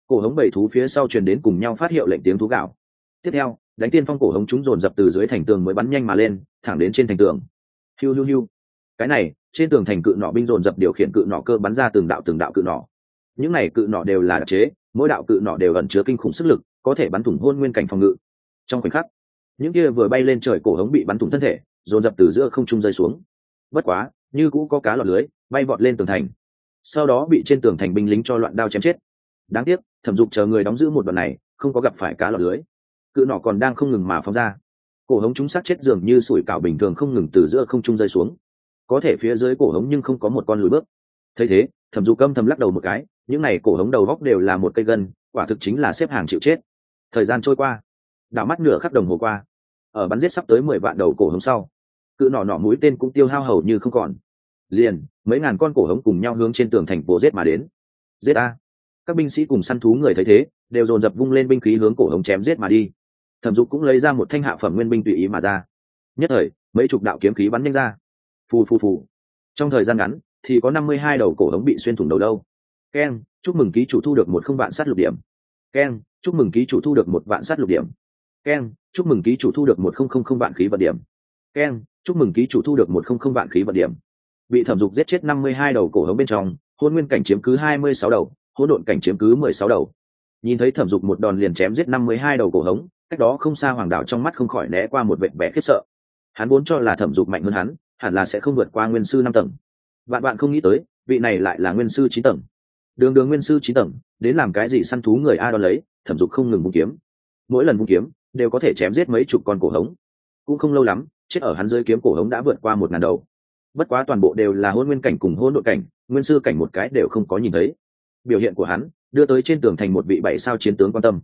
Speaker 1: Cổ hống bảy thú phía sau truyền đến cùng nhau phát hiệu lệnh tiếng thú gạo. Tiếp theo, đánh tiên phong cổ hống chúng dồn dập từ dưới thành tường mới bắn nhanh mà lên, thẳng đến trên thành tường. Hiu hiu hiu. Cái này, trên tường thành cự nọ binh dồn dập điều khiển cự nọ cơ bắn ra từng đạo từng đạo cự nọ những này cự nọ đều là đặc chế, mỗi đạo cự nọ đều ẩn chứa kinh khủng sức lực, có thể bắn thủng hôn nguyên cảnh phòng ngự. Trong khoảnh khắc những kia vừa bay lên trời cổ hống bị bắn thủng thân thể, dồn dập từ giữa không trung rơi xuống. Bất quá, như cũ có cá lọt lưới, bay vọt lên tường thành. Sau đó bị trên tường thành binh lính cho loạn đao chém chết. Đáng tiếc, thẩm dục chờ người đóng giữ một đoạn này, không có gặp phải cá lọt lưới. Cự nọ còn đang không ngừng mà phóng ra. Cổ hống chúng sát chết dường như sủi cảo bình thường không ngừng từ giữa không trung rơi xuống. Có thể phía dưới cổ hống nhưng không có một con lùi bước. Thấy thế, thẩm dục câm thầm lắc đầu một cái, những này cổ hống đầu góc đều là một cây gân, quả thực chính là xếp hàng chịu chết. Thời gian trôi qua đảo mắt nửa khắc đồng hồ qua. Ở bắn giết sắp tới mười vạn đầu cổ hống sau, cự nọ nọ mũi tên cũng tiêu hao hầu như không còn. Liền, mấy ngàn con cổ hống cùng nhau hướng trên tường thành phố giết mà đến. Giết a. Các binh sĩ cùng săn thú người thấy thế, đều dồn dập vung lên binh khí hướng cổ hống chém giết mà đi. Thẩm dục cũng lấy ra một thanh hạ phẩm nguyên binh tùy ý mà ra. Nhất thời, mấy chục đạo kiếm khí bắn nhanh ra. Phù phù phù. Trong thời gian ngắn, thì có năm mươi hai đầu cổ hống bị xuyên thủng đầu lâu. Keng, chúc mừng ký chủ thu được một không vạn sát lục điểm. Keng, chúc mừng ký chủ thu được một vạn sát lục điểm keng chúc mừng ký chủ thu được một không không không vạn khí vật điểm. Keng chúc mừng ký chủ thu được một không không vạn khí vật điểm. Bị thẩm dục giết chết năm mươi hai đầu cổ hống bên trong, hôn nguyên cảnh chiếm cứ hai mươi sáu đầu, hỗn độn cảnh chiếm cứ mười sáu đầu. Nhìn thấy thẩm dục một đòn liền chém giết năm mươi hai đầu cổ hống, cách đó không xa hoàng đạo trong mắt không khỏi né qua một vệ vẻ khiếp sợ. Hắn vốn cho là thẩm dục mạnh hơn hắn, hẳn là sẽ không vượt qua nguyên sư năm tầng. Bạn bạn không nghĩ tới, vị này lại là nguyên sư chín tầng. Đường đường nguyên sư chín tầng, đến làm cái gì săn thú người a đo lấy, thẩm dục không ngừng vung kiếm. Mỗi lần vung kiếm đều có thể chém giết mấy chục con cổ hống. Cũng không lâu lắm, chết ở hắn dưới kiếm cổ hống đã vượt qua một ngàn đầu. Bất quá toàn bộ đều là hôn nguyên cảnh cùng hôn đội cảnh, nguyên sư cảnh một cái đều không có nhìn thấy. Biểu hiện của hắn, đưa tới trên tường thành một vị bảy sao chiến tướng quan tâm.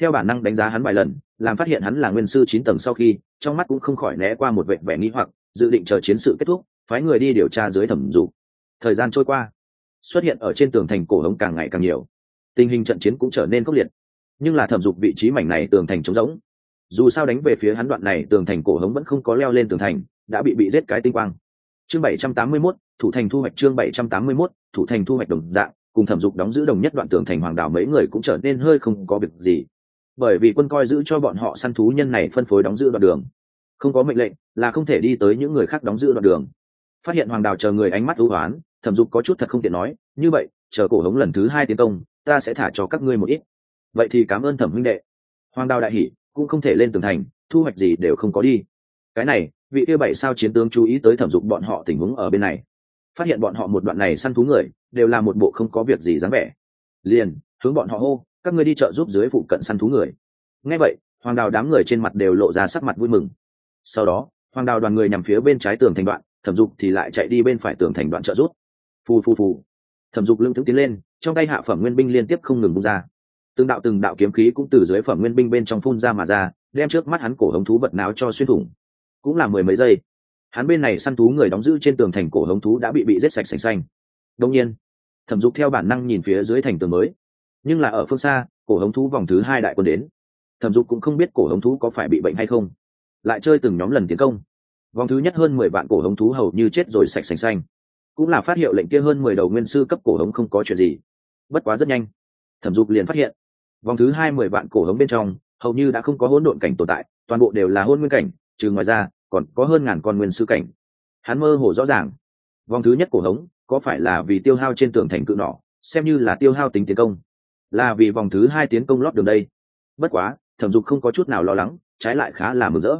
Speaker 1: Theo bản năng đánh giá hắn vài lần, làm phát hiện hắn là nguyên sư chín tầng sau khi, trong mắt cũng không khỏi né qua một vệ vẻ nghĩ hoặc, dự định chờ chiến sự kết thúc, phái người đi điều tra dưới thẩm dục thời gian trôi qua, xuất hiện ở trên tường thành cổ hống càng ngày càng nhiều. Tình hình trận chiến cũng trở nên khốc liệt nhưng là thẩm dục vị trí mảnh này tường thành trống rỗng. Dù sao đánh về phía hắn đoạn này tường thành cổ hống vẫn không có leo lên tường thành đã bị bị giết cái tinh quang. Chương bảy trăm tám mươi 781, thủ thành thu hoạch chương bảy trăm tám mươi 781, thủ thành thu hoạch đồng dạng cùng thẩm dục đóng giữ đồng nhất đoạn tường thành hoàng đảo mấy người cũng trở nên hơi không có việc gì. Bởi vì quân coi giữ cho bọn họ săn thú nhân này phân phối đóng giữ đoạn đường. Không có mệnh lệnh là không thể đi tới những người khác đóng giữ đoạn đường. Phát hiện hoàng đào chờ người ánh mắt ưu hoán thẩm dục có chút thật không tiện nói như vậy chờ cổ hống lần thứ hai tiến công ta sẽ thả cho các ngươi một ít vậy thì cảm ơn thẩm huynh đệ. Hoàng đào đại hỷ cũng không thể lên tường thành, thu hoạch gì đều không có đi. Cái này, vị kia bảy sao chiến tướng chú ý tới thẩm dục bọn họ tình huống ở bên này. Phát hiện bọn họ một đoạn này săn thú người, đều là một bộ không có việc gì dáng vẻ. Liền, hướng bọn họ hô, các ngươi đi chợ giúp dưới phụ cận săn thú người. Ngay vậy, hoàng đào đám người trên mặt đều lộ ra sắc mặt vui mừng. Sau đó, hoàng đào đoàn người nhằm phía bên trái tường thành đoạn, thẩm dục thì lại chạy đi bên phải tường thành đoạn trợ rút. Phù phù phù. Thẩm dục lưng thững tiến lên, trong tay hạ phẩm nguyên binh liên tiếp không ngừng bung ra từng đạo từng đạo kiếm khí cũng từ dưới phẩm nguyên binh bên trong phun ra mà ra, đem trước mắt hắn cổ hống thú vật náo cho xuyên thủng. Cũng là mười mấy giây, hắn bên này săn thú người đóng giữ trên tường thành cổ hống thú đã bị bị rết sạch sành xanh. Đông nhiên, thẩm dục theo bản năng nhìn phía dưới thành tường mới. Nhưng là ở phương xa, cổ hống thú vòng thứ hai đại quân đến. Thẩm dục cũng không biết cổ hống thú có phải bị bệnh hay không. Lại chơi từng nhóm lần tiến công. Vòng thứ nhất hơn mười vạn cổ hống thú hầu như chết rồi sạch sành xanh. Cũng là phát hiệu lệnh kia hơn mười đầu nguyên sư cấp cổ hống không có chuyện gì. Bất quá rất nhanh, thẩm dục liền phát hiện vòng thứ hai mười vạn cổ hống bên trong, hầu như đã không có hỗn độn cảnh tồn tại, toàn bộ đều là hôn nguyên cảnh, trừ ngoài ra, còn có hơn ngàn con nguyên sư cảnh. Hắn mơ hồ rõ ràng, vòng thứ nhất cổ hống có phải là vì tiêu hao trên tường thành cự nỏ, xem như là tiêu hao tính tiến công. Là vì vòng thứ hai tiến công lót đường đây. Bất quá, thẩm dục không có chút nào lo lắng, trái lại khá là mừng rỡ.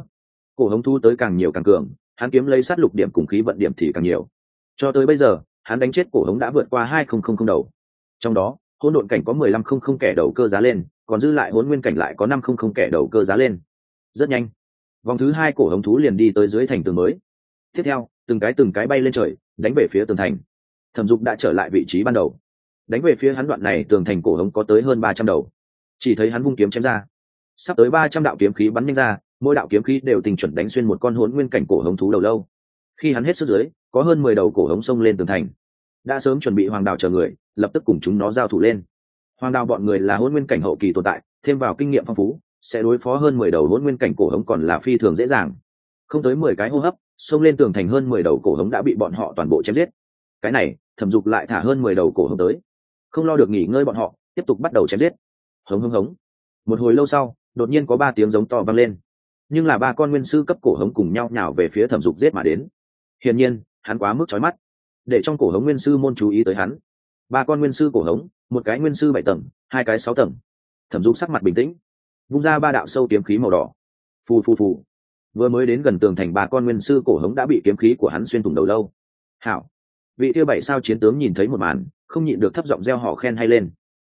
Speaker 1: Cổ hống thu tới càng nhiều càng cường, hắn kiếm lấy sát lục điểm cùng khí vận điểm thì càng nhiều. Cho tới bây giờ, hắn đánh chết cổ hống đã vượt qua hai không không không đầu. Trong đó hỗn độn cảnh có mười lăm không không kẻ đầu cơ giá lên, còn dư lại hỗn nguyên cảnh lại có năm không không kẻ đầu cơ giá lên. Rất nhanh, vòng thứ hai cổ hống thú liền đi tới dưới thành tường mới. Tiếp theo, từng cái từng cái bay lên trời, đánh về phía tường thành. Thẩm dục đã trở lại vị trí ban đầu. Đánh về phía hắn đoạn này, tường thành cổ hống có tới hơn ba trăm đầu. Chỉ thấy hắn vung kiếm chém ra. Sắp tới ba trăm đạo kiếm khí bắn nhanh ra, mỗi đạo kiếm khí đều tình chuẩn đánh xuyên một con hỗn nguyên cảnh cổ hống thú đầu lâu. Khi hắn hết sức dưới, có hơn mười đầu cổ hống xông lên tường thành đã sớm chuẩn bị hoàng đào chờ người, lập tức cùng chúng nó giao thủ lên. Hoàng đào bọn người là hôn nguyên cảnh hậu kỳ tồn tại, thêm vào kinh nghiệm phong phú, sẽ đối phó hơn mười đầu hôn nguyên cảnh cổ hống còn là phi thường dễ dàng. Không tới mười cái hô hấp, xông lên tường thành hơn mười đầu cổ hống đã bị bọn họ toàn bộ chém giết. Cái này, thẩm dục lại thả hơn mười đầu cổ hống tới. Không lo được nghỉ ngơi bọn họ, tiếp tục bắt đầu chém giết. Hống hống hống. Một hồi lâu sau, đột nhiên có ba tiếng giống to vang lên. Nhưng là ba con nguyên sư cấp cổ hống cùng nhau nhào về phía thẩm dục giết mà đến. Hiển nhiên, hắn quá mức trói mắt để trong cổ hống nguyên sư môn chú ý tới hắn. Ba con nguyên sư cổ hống, một cái nguyên sư bảy tầng, hai cái sáu tầng. Thẩm dục sắc mặt bình tĩnh, vung ra ba đạo sâu kiếm khí màu đỏ. Phù phù phù. Vừa mới đến gần tường thành, ba con nguyên sư cổ hống đã bị kiếm khí của hắn xuyên thủng đầu lâu. Hảo. Vị tiêu bảy sao chiến tướng nhìn thấy một màn, không nhịn được thấp giọng reo họ khen hay lên.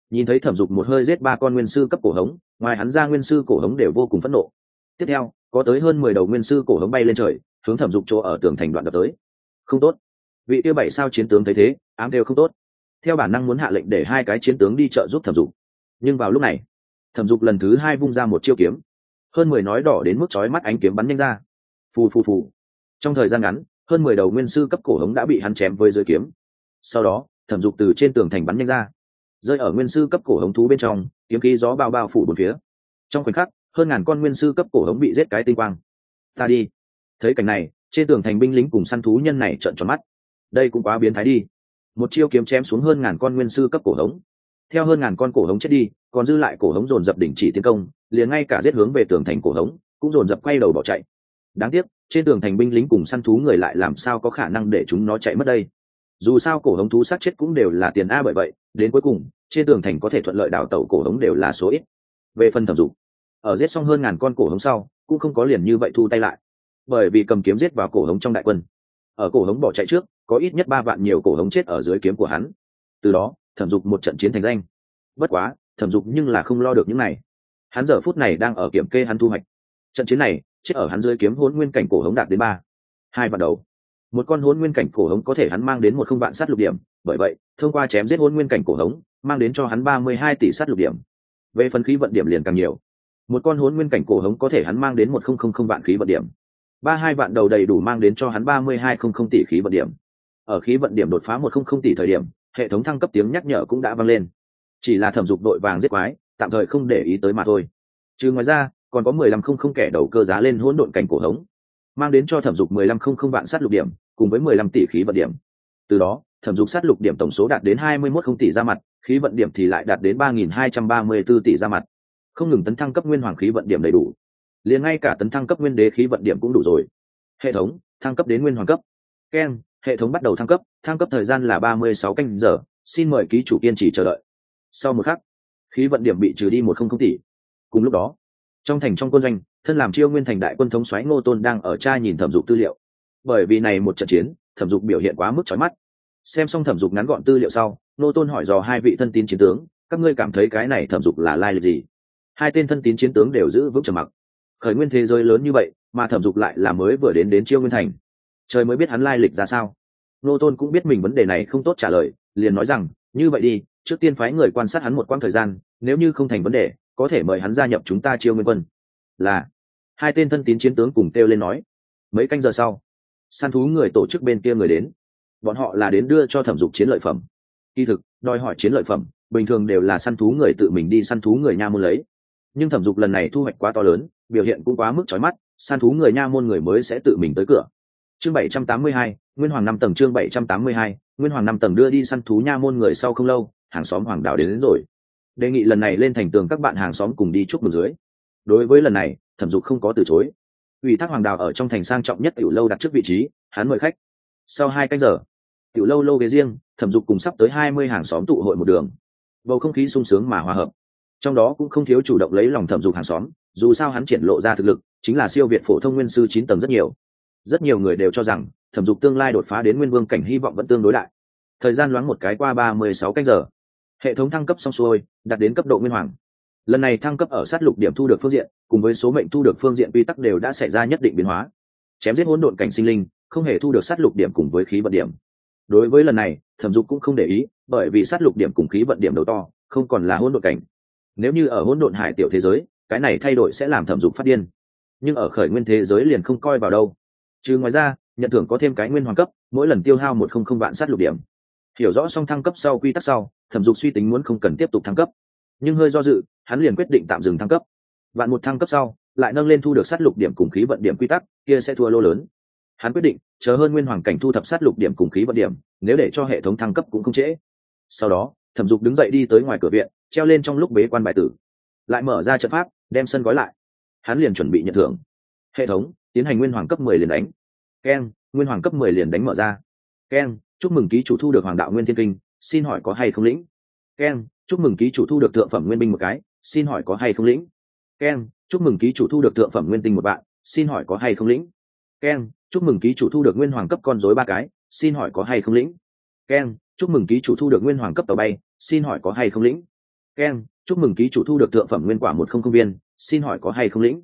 Speaker 1: Nhìn thấy thẩm dục một hơi giết ba con nguyên sư cấp cổ hống, ngoài hắn ra nguyên sư cổ hống đều vô cùng phẫn nộ. Tiếp theo, có tới hơn mười đầu nguyên sư cổ hống bay lên trời, hướng thẩm dục chỗ ở tường thành đoạn đập tới. Không tốt vị kia bảy sao chiến tướng thấy thế, ám đều không tốt. Theo bản năng muốn hạ lệnh để hai cái chiến tướng đi trợ giúp thẩm dục. Nhưng vào lúc này, thẩm dục lần thứ hai vung ra một chiêu kiếm. Hơn mười nói đỏ đến mức chói mắt ánh kiếm bắn nhanh ra. Phù phù phù. Trong thời gian ngắn, hơn mười đầu nguyên sư cấp cổ hống đã bị hắn chém với dưới kiếm. Sau đó, thẩm dục từ trên tường thành bắn nhanh ra. Rơi ở nguyên sư cấp cổ hống thú bên trong, kiếm khí gió bao bao phủ bốn phía. Trong khoảnh khắc, hơn ngàn con nguyên sư cấp cổ hống bị giết cái tinh quang. Ta đi. Thấy cảnh này, trên tường thành binh lính cùng săn thú nhân này trợn tròn mắt đây cũng quá biến thái đi. Một chiêu kiếm chém xuống hơn ngàn con nguyên sư cấp cổ hống. Theo hơn ngàn con cổ hống chết đi, còn dư lại cổ hống dồn dập đỉnh chỉ tiến công, liền ngay cả giết hướng về tường thành cổ hống, cũng dồn dập quay đầu bỏ chạy. Đáng tiếc, trên tường thành binh lính cùng săn thú người lại làm sao có khả năng để chúng nó chạy mất đây? Dù sao cổ hống thú sát chết cũng đều là tiền a bởi vậy, đến cuối cùng, trên tường thành có thể thuận lợi đào tẩu cổ hống đều là số ít. Về phần thẩm dục ở giết xong hơn ngàn con cổ hống sau, cũng không có liền như vậy thu tay lại. Bởi vì cầm kiếm giết vào cổ hống trong đại quân ở cổ hống bỏ chạy trước, có ít nhất ba vạn nhiều cổ hống chết ở dưới kiếm của hắn. Từ đó, thẩm dục một trận chiến thành danh. Bất quá, thẩm dục nhưng là không lo được những này. Hắn giờ phút này đang ở kiểm kê hắn thu hoạch. Trận chiến này, chết ở hắn dưới kiếm hôn nguyên cảnh cổ hống đạt đến ba. Hai vạn đầu. Một con hôn nguyên cảnh cổ hống có thể hắn mang đến một không vạn sát lục điểm, bởi vậy, thông qua chém giết hôn nguyên cảnh cổ hống, mang đến cho hắn ba mươi hai tỷ sát lục điểm. Về phần khí vận điểm liền càng nhiều. Một con hôn nguyên cảnh cổ hống có thể hắn mang đến một không không không vạn khí vận điểm ba hai vạn đầu đầy đủ mang đến cho hắn ba mươi hai không không tỷ khí vận điểm. Ở khí vận điểm đột phá một không không tỷ thời điểm, hệ thống thăng cấp tiếng nhắc nhở cũng đã vang lên. Chỉ là thẩm dục đội vàng giết quái, tạm thời không để ý tới mà thôi. Chứ ngoài ra, còn có mười lăm không không kẻ đầu cơ giá lên hỗn độn cảnh cổ hống, mang đến cho thẩm dục mười lăm không không vạn sát lục điểm, cùng với mười lăm tỷ khí vận điểm. Từ đó, thẩm dục sát lục điểm tổng số đạt đến hai mươi mốt không tỷ ra mặt, khí vận điểm thì lại đạt đến ba nghìn hai trăm ba mươi b ố tỷ ra mặt. Không ngừng tấn thăng cấp nguyên hoàng khí vận điểm đầy đủ liền ngay cả tấn thăng cấp nguyên đế khí vận điểm cũng đủ rồi. Hệ thống, thăng cấp đến nguyên hoàng cấp. Keng hệ thống bắt đầu thăng cấp thăng cấp thời gian là ba mươi sáu canh giờ. Xin mời ký chủ kiên trì chờ đợi. Sau một khắc, khí vận điểm bị trừ đi một không không tỷ. Cùng lúc đó, trong thành trong quân doanh, thân làm chiêu nguyên thành đại quân thống xoáy ngô tôn đang ở trai nhìn thẩm dục tư liệu. Bởi vì này một trận chiến, thẩm dục biểu hiện quá mức trói mắt. Xem xong thẩm dục ngắn gọn tư liệu sau, ngô tôn hỏi dò hai vị thân tín chiến tướng, các ngươi cảm thấy cái này thẩm dục là lai lịch gì? Hai tên thân tín chiến tướng đều giữ vững trầm mặc khởi nguyên thế giới lớn như vậy, mà thẩm dục lại là mới vừa đến đến chiêu nguyên thành. Trời mới biết hắn lai lịch ra sao. Nô tôn cũng biết mình vấn đề này không tốt trả lời, liền nói rằng, như vậy đi, trước tiên phái người quan sát hắn một quãng thời gian, nếu như không thành vấn đề, có thể mời hắn gia nhập chúng ta chiêu nguyên quân. Là. Hai tên thân tín chiến tướng cùng kêu lên nói. Mấy canh giờ sau, săn thú người tổ chức bên kia người đến. Bọn họ là đến đưa cho thẩm dục chiến lợi phẩm. Kỳ thực, đòi hỏi chiến lợi phẩm, bình thường đều là săn thú người tự mình đi săn thú người nha môn lấy nhưng thẩm dục lần này thu hoạch quá to lớn biểu hiện cũng quá mức trói mắt săn thú người nha môn người mới sẽ tự mình tới cửa. Chương bảy trăm tám mươi hai nguyên hoàng năm tầng chương bảy trăm tám mươi hai nguyên hoàng năm tầng đưa đi săn thú nha môn người sau không lâu hàng xóm hoàng đảo đến, đến rồi. Đề nghị lần này lên thành tường các bạn hàng xóm cùng đi chúc mừng dưới. Đối với lần này thẩm dục không có từ chối. Ủy thác hoàng đào ở trong thành sang trọng nhất tiểu lâu đặt trước vị trí hắn mời khách. Sau hai canh giờ tiểu lâu lâu ghế riêng thẩm dục cùng sắp tới hai mươi hàng xóm tụ hội một đường. Bầu không khí sung sướng mà hòa hợp trong đó cũng không thiếu chủ động lấy lòng thẩm dục hàng xóm, dù sao hắn triển lộ ra thực lực, chính là siêu việt phổ thông nguyên sư chín tầng rất nhiều. Rất nhiều người đều cho rằng, thẩm dục tương lai đột phá đến nguyên vương cảnh hy vọng vẫn tương đối đại. Thời gian loáng một cái qua ba mươi sáu canh giờ. Hệ thống thăng cấp xong xuôi, đạt đến cấp độ nguyên hoàng. Lần này thăng cấp ở sát lục điểm thu được phương diện, cùng với số mệnh thu được phương diện quy tắc đều đã xảy ra nhất định biến hóa. Chém giết hỗn độn cảnh sinh linh, không hề thu được sát lục điểm cùng với khí vận điểm. Đối với lần này, thẩm dục cũng không để ý, bởi vì sát lục điểm cùng khí vận điểm đầu to, không còn là hỗn độn cảnh nếu như ở hỗn độn hải tiểu thế giới, cái này thay đổi sẽ làm thẩm dục phát điên. Nhưng ở khởi nguyên thế giới liền không coi vào đâu. Trừ ngoài ra, nhận thưởng có thêm cái nguyên hoàng cấp, mỗi lần tiêu hao một không không vạn sát lục điểm. Hiểu rõ xong thăng cấp sau quy tắc sau, thẩm dục suy tính muốn không cần tiếp tục thăng cấp. Nhưng hơi do dự, hắn liền quyết định tạm dừng thăng cấp. Vạn một thăng cấp sau, lại nâng lên thu được sát lục điểm cùng khí vận điểm quy tắc, kia sẽ thua lô lớn. Hắn quyết định, chờ hơn nguyên hoàng cảnh thu thập sát lục điểm cùng khí vận điểm, nếu để cho hệ thống thăng cấp cũng không trễ. Sau đó, thẩm dục đứng dậy đi tới ngoài cửa viện treo lên trong lúc bế quan bài tử. Lại mở ra trận pháp, đem sân gói lại. Hắn liền chuẩn bị nhận thưởng. Hệ thống, tiến hành nguyên hoàng cấp mười liền đánh. Keng nguyên hoàng cấp mười liền đánh mở ra. Keng chúc mừng ký chủ thu được hoàng đạo nguyên thiên kinh, xin hỏi có hay không lĩnh? Keng chúc mừng ký chủ thu được thượng phẩm nguyên binh một cái, xin hỏi có hay không lĩnh? Keng chúc mừng ký chủ thu được thượng phẩm nguyên tinh một bạn, xin hỏi có hay không lĩnh? Keng chúc mừng ký chủ thu được nguyên hoàng cấp con dối ba cái, xin hỏi có hay không lĩnh? Keng chúc mừng ký chủ thu được nguyên hoàng cấp tàu bay, xin hỏi có hay không lĩnh? Keng chúc mừng ký chủ thu được thượng phẩm nguyên quả một không không viên, xin hỏi có hay không lĩnh?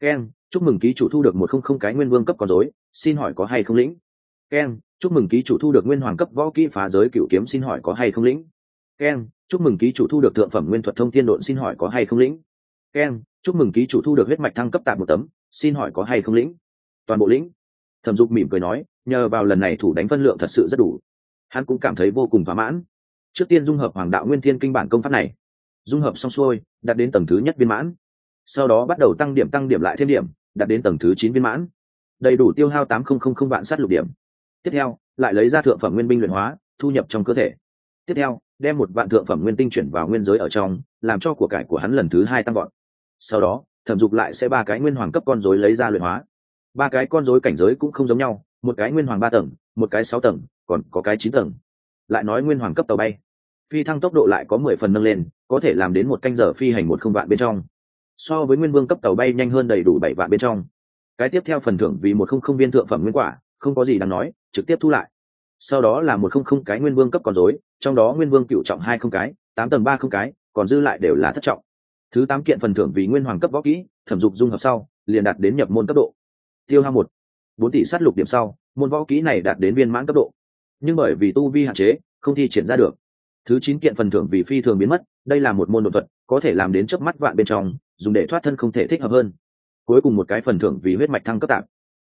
Speaker 1: Keng chúc mừng ký chủ thu được một không không cái nguyên vương cấp con dối xin hỏi có hay không lĩnh? Keng chúc mừng ký chủ thu được nguyên hoàng cấp võ kỹ phá giới cựu kiếm, xin hỏi có hay không lĩnh? Keng chúc mừng ký chủ thu được thượng phẩm nguyên thuật thông tiên độn, xin hỏi có hay không lĩnh? Keng chúc mừng ký chủ thu được huyết mạch thăng cấp tạm một tấm, xin hỏi có hay không lĩnh? Toàn bộ lĩnh. Thẩm dục mỉm cười nói, nhờ vào lần này thủ đánh phân lượng thật sự rất đủ. Hắn cũng cảm thấy vô cùng thỏa mãn. Trước tiên dung hợp hoàng đạo nguyên thiên kinh bản công pháp này dung hợp xong xuôi, đạt đến tầng thứ nhất viên mãn. Sau đó bắt đầu tăng điểm tăng điểm lại thêm điểm, đạt đến tầng thứ chín viên mãn. Đầy đủ tiêu hao tám không không không vạn sát lục điểm. Tiếp theo, lại lấy ra thượng phẩm nguyên binh luyện hóa, thu nhập trong cơ thể. Tiếp theo, đem một vạn thượng phẩm nguyên tinh chuyển vào nguyên giới ở trong, làm cho của cải của hắn lần thứ hai tăng gọn sau đó, thẩm dục lại sẽ ba cái nguyên hoàng cấp con dối lấy ra luyện hóa. Ba cái con dối cảnh giới cũng không giống nhau, một cái nguyên hoàng ba tầng, một cái sáu tầng, còn có cái chín tầng. Lại nói nguyên hoàng cấp tàu bay. Phi thăng tốc độ lại có mười phần nâng lên có thể làm đến một canh giờ phi hành một không vạn bên trong. So với nguyên vương cấp tàu bay nhanh hơn đầy đủ bảy vạn bên trong. Cái tiếp theo phần thưởng vì một không không viên thượng phẩm nguyên quả, không có gì đáng nói, trực tiếp thu lại. Sau đó là một không không cái nguyên vương cấp còn dối trong đó nguyên vương cựu trọng hai không cái, tám tầng ba không cái, còn dư lại đều là thất trọng. Thứ tám kiện phần thưởng vì nguyên hoàng cấp võ kỹ, thẩm dục dung hợp sau, liền đạt đến nhập môn cấp độ. Tiêu hao một. Bốn tỷ sát lục điểm sau, môn võ kỹ này đạt đến viên mãn cấp độ. Nhưng bởi vì tu vi hạn chế, không thi triển ra được thứ chín kiện phần thưởng vì phi thường biến mất, đây là một môn đột thuật, có thể làm đến chớp mắt vạn bên trong, dùng để thoát thân không thể thích hợp hơn. Cuối cùng một cái phần thưởng vì huyết mạch thăng cấp tạm.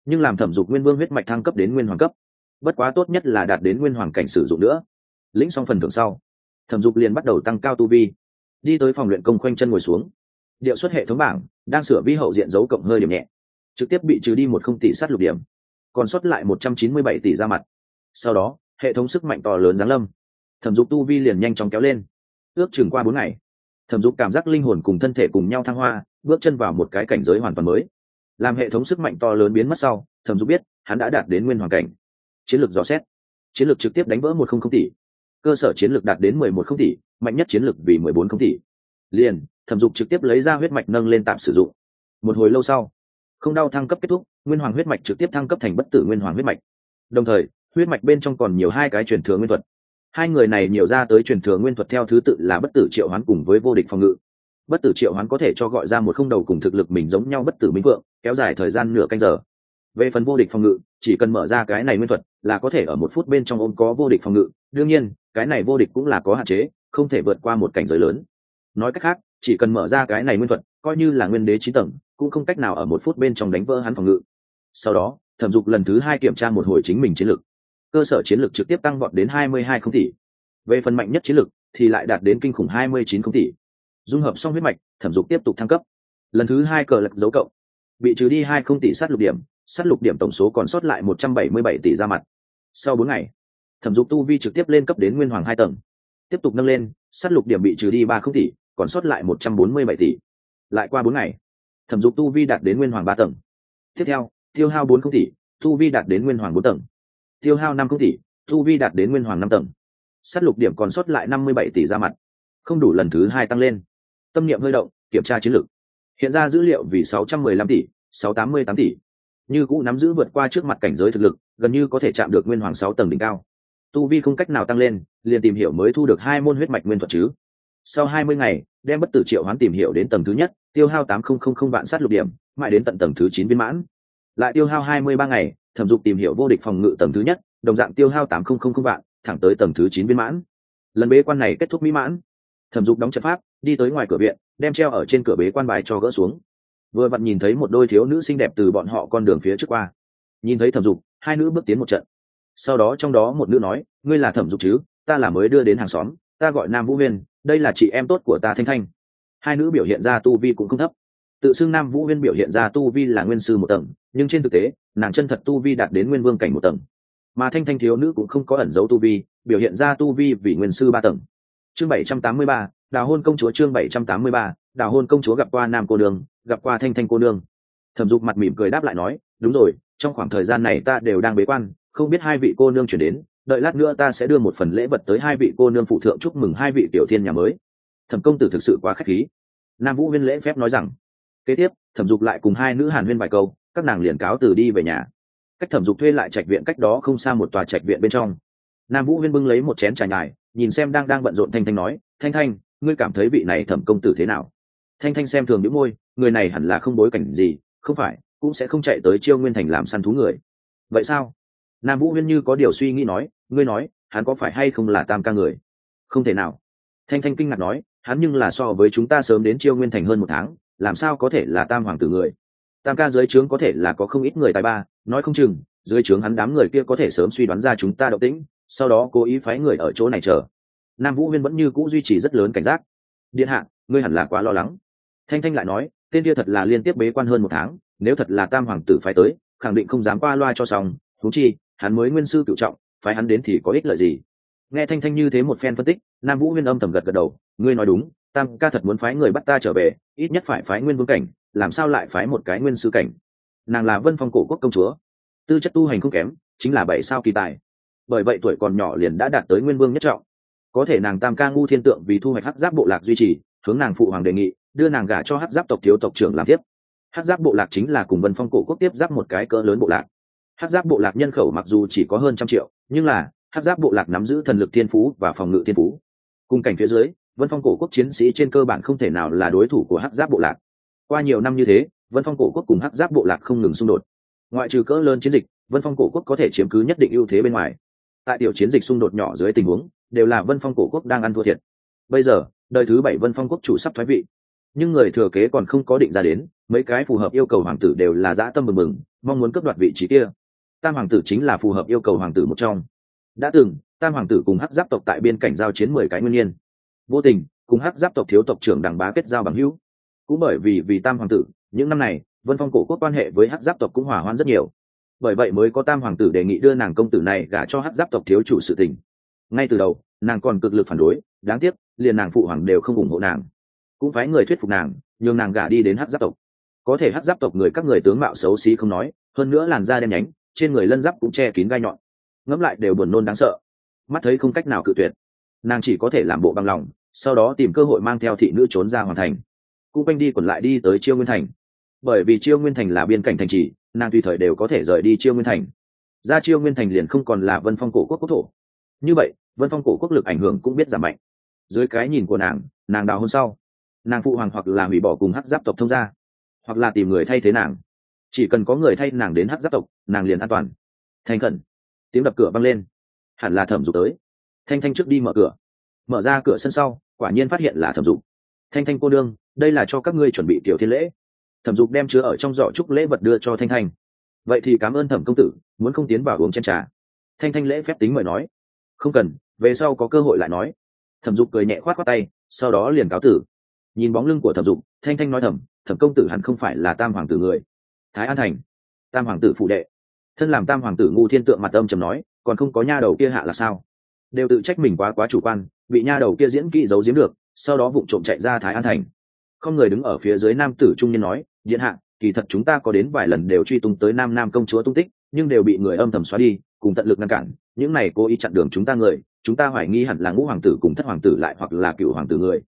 Speaker 1: Nhưng làm thẩm dục nguyên vương huyết mạch thăng cấp đến nguyên hoàng cấp, bất quá tốt nhất là đạt đến nguyên hoàng cảnh sử dụng nữa. Lĩnh xong phần thưởng sau, thẩm dục liền bắt đầu tăng cao tu vi. Đi tới phòng luyện công khoanh chân ngồi xuống. Điệu xuất hệ thống bảng, đang sửa vi hậu diện dấu cộng hơi điểm nhẹ. Trực tiếp bị trừ đi một không tỷ sát lục điểm. Còn xuất lại một trăm chín mươi bảy tỷ ra mặt. Sau đó, hệ thống sức mạnh to lớn giáng lâm thẩm dục tu vi liền nhanh chóng kéo lên. Ước chừng qua bốn ngày, thẩm dục cảm giác linh hồn cùng thân thể cùng nhau thăng hoa, bước chân vào một cái cảnh giới hoàn toàn mới. Làm hệ thống sức mạnh to lớn biến mất sau, thẩm dục biết, hắn đã đạt đến nguyên hoàn cảnh. Chiến lược dò xét. Chiến lược trực tiếp đánh vỡ một không không tỷ. Cơ sở chiến lược đạt đến mười một không tỷ, mạnh nhất chiến lược vì mười bốn không tỷ. Liền, thẩm dục trực tiếp lấy ra huyết mạch nâng lên tạm sử dụng. Một hồi lâu sau, không đau thăng cấp kết thúc, nguyên hoàng huyết mạch trực tiếp thăng cấp thành bất tử nguyên hoàng huyết mạch. Đồng thời, huyết mạch bên trong còn nhiều hai cái truyền thừa nguyên thuật hai người này nhiều ra tới truyền thừa nguyên thuật theo thứ tự là bất tử triệu hoán cùng với vô địch phòng ngự. Bất tử triệu hoán có thể cho gọi ra một không đầu cùng thực lực mình giống nhau bất tử minh vượng, kéo dài thời gian nửa canh giờ. Về phần vô địch phòng ngự, chỉ cần mở ra cái này nguyên thuật là có thể ở một phút bên trong ôm có vô địch phòng ngự. Đương nhiên, cái này vô địch cũng là có hạn chế, không thể vượt qua một cảnh giới lớn. Nói cách khác, chỉ cần mở ra cái này nguyên thuật, coi như là nguyên đế trí tầng, cũng không cách nào ở một phút bên trong đánh vỡ hắn phòng ngự. Sau đó, thẩm dục lần thứ hai kiểm tra một hồi chính mình chiến lược cơ sở chiến lược trực tiếp tăng vọt đến hai mươi hai không tỷ. Về phần mạnh nhất chiến lược thì lại đạt đến kinh khủng hai mươi chín không tỷ. Dung hợp xong huyết mạch, thẩm dục tiếp tục thăng cấp. Lần thứ hai cờ lật dấu cộng. Bị trừ đi hai không tỷ sát lục điểm, sát lục điểm tổng số còn sót lại một trăm bảy mươi bảy tỷ ra mặt. Sau bốn ngày, thẩm dục tu vi trực tiếp lên cấp đến nguyên hoàng hai tầng. Tiếp tục nâng lên, sát lục điểm bị trừ đi ba không tỷ, còn sót lại một trăm bốn mươi bảy tỷ. Lại qua bốn ngày, thẩm dục tu vi đạt đến nguyên hoàng ba tầng. Tiếp theo, tiêu hao bốn không tỷ, tu vi đạt đến nguyên hoàng bốn tầng tiêu hao năm không tỷ tu vi đạt đến nguyên hoàng năm tầng. Sát lục điểm còn sót lại năm mươi bảy tỷ ra mặt. Không đủ lần thứ hai tăng lên. Tâm niệm hơi động, kiểm tra chiến lược. Hiện ra dữ liệu vì sáu trăm mười lăm tỷ, sáu tám mươi tám tỷ. Như cũ nắm giữ vượt qua trước mặt cảnh giới thực lực, gần như có thể chạm được nguyên hoàng sáu tầng đỉnh cao. Tu vi không cách nào tăng lên, liền tìm hiểu mới thu được hai môn huyết mạch nguyên thuật chứ. Sau hai mươi ngày, đem bất tử triệu hoán tìm hiểu đến tầng thứ nhất, tiêu hao tám không không không vạn sát lục điểm, mãi đến tận tầng thứ chín viên mãn. Lại tiêu hao hai mươi ba ngày thẩm dục tìm hiểu vô địch phòng ngự tầng thứ nhất, đồng dạng tiêu hao tám không không không vạn, thẳng tới tầng thứ chín viên mãn. Lần bế quan này kết thúc mỹ mãn. Thẩm dục đóng trận pháp, đi tới ngoài cửa viện, đem treo ở trên cửa bế quan bài cho gỡ xuống. Vừa vặn nhìn thấy một đôi thiếu nữ xinh đẹp từ bọn họ con đường phía trước qua. Nhìn thấy thẩm dục, hai nữ bước tiến một trận. Sau đó trong đó một nữ nói, ngươi là thẩm dục chứ? Ta là mới đưa đến hàng xóm, ta gọi nam vũ huyên đây là chị em tốt của ta thanh thanh. Hai nữ biểu hiện ra tu vi cũng không thấp tự xưng nam vũ huyên biểu hiện ra tu vi là nguyên sư một tầng, nhưng trên thực tế, nàng chân thật tu vi đạt đến nguyên vương cảnh một tầng. Mà thanh thanh thiếu nữ cũng không có ẩn dấu tu vi, biểu hiện ra tu vi vì nguyên sư ba tầng. Chương bảy trăm tám mươi ba, đào hôn công chúa chương bảy trăm tám mươi ba, đào hôn công chúa gặp qua nam cô nương, gặp qua thanh thanh cô nương. Thẩm dục mặt mỉm cười đáp lại nói, đúng rồi, trong khoảng thời gian này ta đều đang bế quan, không biết hai vị cô nương chuyển đến, đợi lát nữa ta sẽ đưa một phần lễ vật tới hai vị cô nương phụ thượng chúc mừng hai vị tiểu thiên nhà mới. Thẩm công tử thực sự quá k h á c h khí. Nam vũ huyên lễ phép nói rằng kế tiếp, thẩm dục lại cùng hai nữ hàn huyên vài câu, các nàng liền cáo từ đi về nhà. Cách thẩm dục thuê lại trạch viện cách đó không xa một tòa trạch viện bên trong. Nam vũ huyên bưng lấy một chén trà nhài, nhìn xem đang đang bận rộn thanh thanh nói, thanh thanh, ngươi cảm thấy vị này thẩm công tử thế nào? Thanh thanh xem thường những môi, người này hẳn là không bối cảnh gì, không phải, cũng sẽ không chạy tới chiêu nguyên thành làm săn thú người. Vậy sao? Nam vũ huyên như có điều suy nghĩ nói, ngươi nói, hắn có phải hay không là tam ca người? Không thể nào. Thanh thanh kinh ngạc nói, hắn nhưng là so với chúng ta sớm đến chiêu nguyên thành hơn một tháng làm sao có thể là tam hoàng tử người? Tam ca dưới trướng có thể là có không ít người tài ba, nói không chừng dưới trướng hắn đám người kia có thể sớm suy đoán ra chúng ta động tĩnh, sau đó cố ý phái người ở chỗ này chờ. Nam vũ huyên vẫn như c ũ duy trì rất lớn cảnh giác. Điện hạ, ngươi hẳn là quá lo lắng. Thanh thanh lại nói, tên kia thật là liên tiếp bế quan hơn một tháng, nếu thật là tam hoàng tử phái tới, khẳng định không dám qua loa cho xong. Thú chi, hắn mới nguyên sư cựu trọng, phái hắn đến thì có ích lợi gì? Nghe thanh thanh như thế một phen phân tích, nam vũ huyên âm thầm gật gật đầu, ngươi nói đúng tam ca thật muốn phái người bắt ta trở về, ít nhất phải phái nguyên vương cảnh, làm sao lại phái một cái nguyên sư cảnh? Nàng là vân phong cổ quốc công chúa. Tư chất tu hành không kém, chính là bảy sao kỳ tài. Bởi vậy tuổi còn nhỏ liền đã đạt tới nguyên vương nhất trọng. Có thể nàng tam ca ngu thiên tượng vì thu hoạch hắc giáp bộ lạc duy trì, hướng nàng phụ hoàng đề nghị, đưa nàng gả cho hắc giáp tộc thiếu tộc trưởng làm tiếp. Hắc giáp bộ lạc chính là cùng vân phong cổ quốc tiếp giáp một cái cỡ lớn bộ lạc. Hắc giáp bộ lạc nhân khẩu mặc dù chỉ có hơn trăm triệu, nhưng là, hắc giáp bộ lạc nắm giữ thần lực thiên phú và phòng ngự thiên phú. Cùng cảnh phía dưới vân phong cổ quốc chiến sĩ trên cơ bản không thể nào là đối thủ của hắc giáp bộ lạc. Qua nhiều năm như thế, vân phong cổ quốc cùng hắc giáp bộ lạc không ngừng xung đột. Ngoại trừ cỡ lớn chiến dịch, vân phong cổ quốc có thể chiếm cứ nhất định ưu thế bên ngoài. Tại tiểu chiến dịch xung đột nhỏ dưới tình huống, đều là vân phong cổ quốc đang ăn thua thiệt. Bây giờ, đời thứ bảy vân phong quốc chủ sắp thoái vị. Nhưng người thừa kế còn không có định ra đến, mấy cái phù hợp yêu cầu hoàng tử đều là dã tâm mừng mừng, mong muốn cướp đoạt vị trí kia. Tam hoàng tử chính là phù hợp yêu cầu hoàng tử một trong. Đã từng, tam hoàng tử cùng hắc giáp tộc tại biên cảnh giao chiến mười cái nguyên nhiên vô tình, cùng hắc giáp tộc thiếu tộc trưởng đằng bá kết giao bằng hữu. Cũng bởi vì vì tam hoàng tử, những năm này, vân phong cổ quốc quan hệ với hắc giáp tộc cũng hòa hoãn rất nhiều. Bởi vậy mới có tam hoàng tử đề nghị đưa nàng công tử này gả cho hắc giáp tộc thiếu chủ sự tình. Ngay từ đầu, nàng còn cực lực phản đối, đáng tiếc, liền nàng phụ hoàng đều không ủng hộ nàng. Cũng phái người thuyết phục nàng, nhường nàng gả đi đến hắc giáp tộc. Có thể hắc giáp tộc người các người tướng mạo xấu xí không nói, hơn nữa làn da đen nhánh, trên người lân giáp cũng che kín gai nhọn. Ngẫm lại đều buồn nôn đáng sợ. Mắt thấy không cách nào cự tuyệt. Nàng chỉ có thể làm bộ bằng lòng sau đó tìm cơ hội mang theo thị nữ trốn ra hoàn thành. Cũng quanh đi còn lại đi tới chiêu nguyên thành. Bởi vì chiêu nguyên thành là biên cảnh thành trì, nàng tùy thời đều có thể rời đi chiêu nguyên thành. Ra chiêu nguyên thành liền không còn là vân phong cổ quốc quốc thổ. Như vậy, vân phong cổ quốc lực ảnh hưởng cũng biết giảm mạnh. Dưới cái nhìn của nàng nàng đào hôn sau, nàng phụ hoàng hoặc là hủy bỏ cùng hắc giáp tộc thông gia, hoặc là tìm người thay thế nàng. Chỉ cần có người thay nàng đến hắc giáp tộc, nàng liền an toàn. Thành khẩn, tiếng đập cửa vang lên. Hẳn là thẩm dục tới. Thanh thanh trước đi mở cửa. Mở ra cửa sân sau quả nhiên phát hiện là thẩm dục. Thanh thanh cô đương đây là cho các ngươi chuẩn bị tiểu thiên lễ. Thẩm dục đem chứa ở trong giỏ trúc lễ vật đưa cho thanh thanh. Vậy thì cảm ơn thẩm công tử, muốn không tiến vào uống chen trà. Thanh thanh lễ phép tính mời nói. Không cần, về sau có cơ hội lại nói. Thẩm dục cười nhẹ khoát khoát tay, sau đó liền cáo tử. Nhìn bóng lưng của thẩm dục, thanh thanh nói thẩm thẩm công tử hẳn không phải là tam hoàng tử người. Thái an thành, tam hoàng tử phụ đệ. Thân làm tam hoàng tử ngu thiên tượng mặt âm trầm nói, còn không có nha đầu kia hạ là sao? Đều tự trách mình quá quá chủ quan bị nha đầu kia diễn kỹ giấu giếm được, sau đó vụ trộm chạy ra thái an thành. Không người đứng ở phía dưới nam tử trung nhân nói, điện hạ, kỳ thật chúng ta có đến vài lần đều truy tung tới nam nam công chúa tung tích, nhưng đều bị người âm thầm xóa đi, cùng tận lực ngăn cản. Những này cố ý chặn đường chúng ta người, chúng ta hoài nghi hẳn là ngũ hoàng tử cùng thất hoàng tử lại hoặc là cựu hoàng tử người.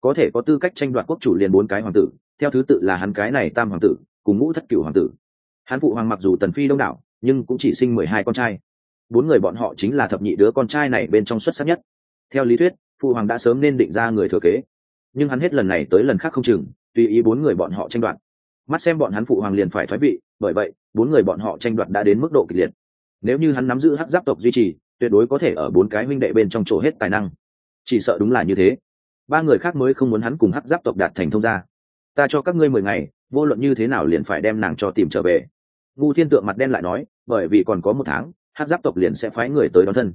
Speaker 1: Có thể có tư cách tranh đoạt quốc chủ liền bốn cái hoàng tử, theo thứ tự là hắn cái này tam hoàng tử, cùng ngũ thất cựu hoàng tử. Hắn phụ hoàng mặc dù tần phi đông đảo, nhưng cũng chỉ sinh mười hai con trai. Bốn người bọn họ chính là thập nhị đứa con trai này bên trong xuất sắc nhất theo lý thuyết phụ hoàng đã sớm nên định ra người thừa kế. Nhưng hắn hết lần này tới lần khác không chừng, tùy ý bốn người bọn họ tranh đoạt. Mắt xem bọn hắn phụ hoàng liền phải thoái vị, bởi vậy, bốn người bọn họ tranh đoạt đã đến mức độ kịch liệt. Nếu như hắn nắm giữ hát giáp tộc duy trì, tuyệt đối có thể ở bốn cái huynh đệ bên trong chỗ hết tài năng. Chỉ sợ đúng là như thế. Ba người khác mới không muốn hắn cùng hát giáp tộc đạt thành thông gia. Ta cho các ngươi mười ngày, vô luận như thế nào liền phải đem nàng cho tìm trở về. Ngu thiên tượng mặt đen lại nói, bởi vì còn có một tháng hát giáp tộc liền sẽ phái người tới đón thân.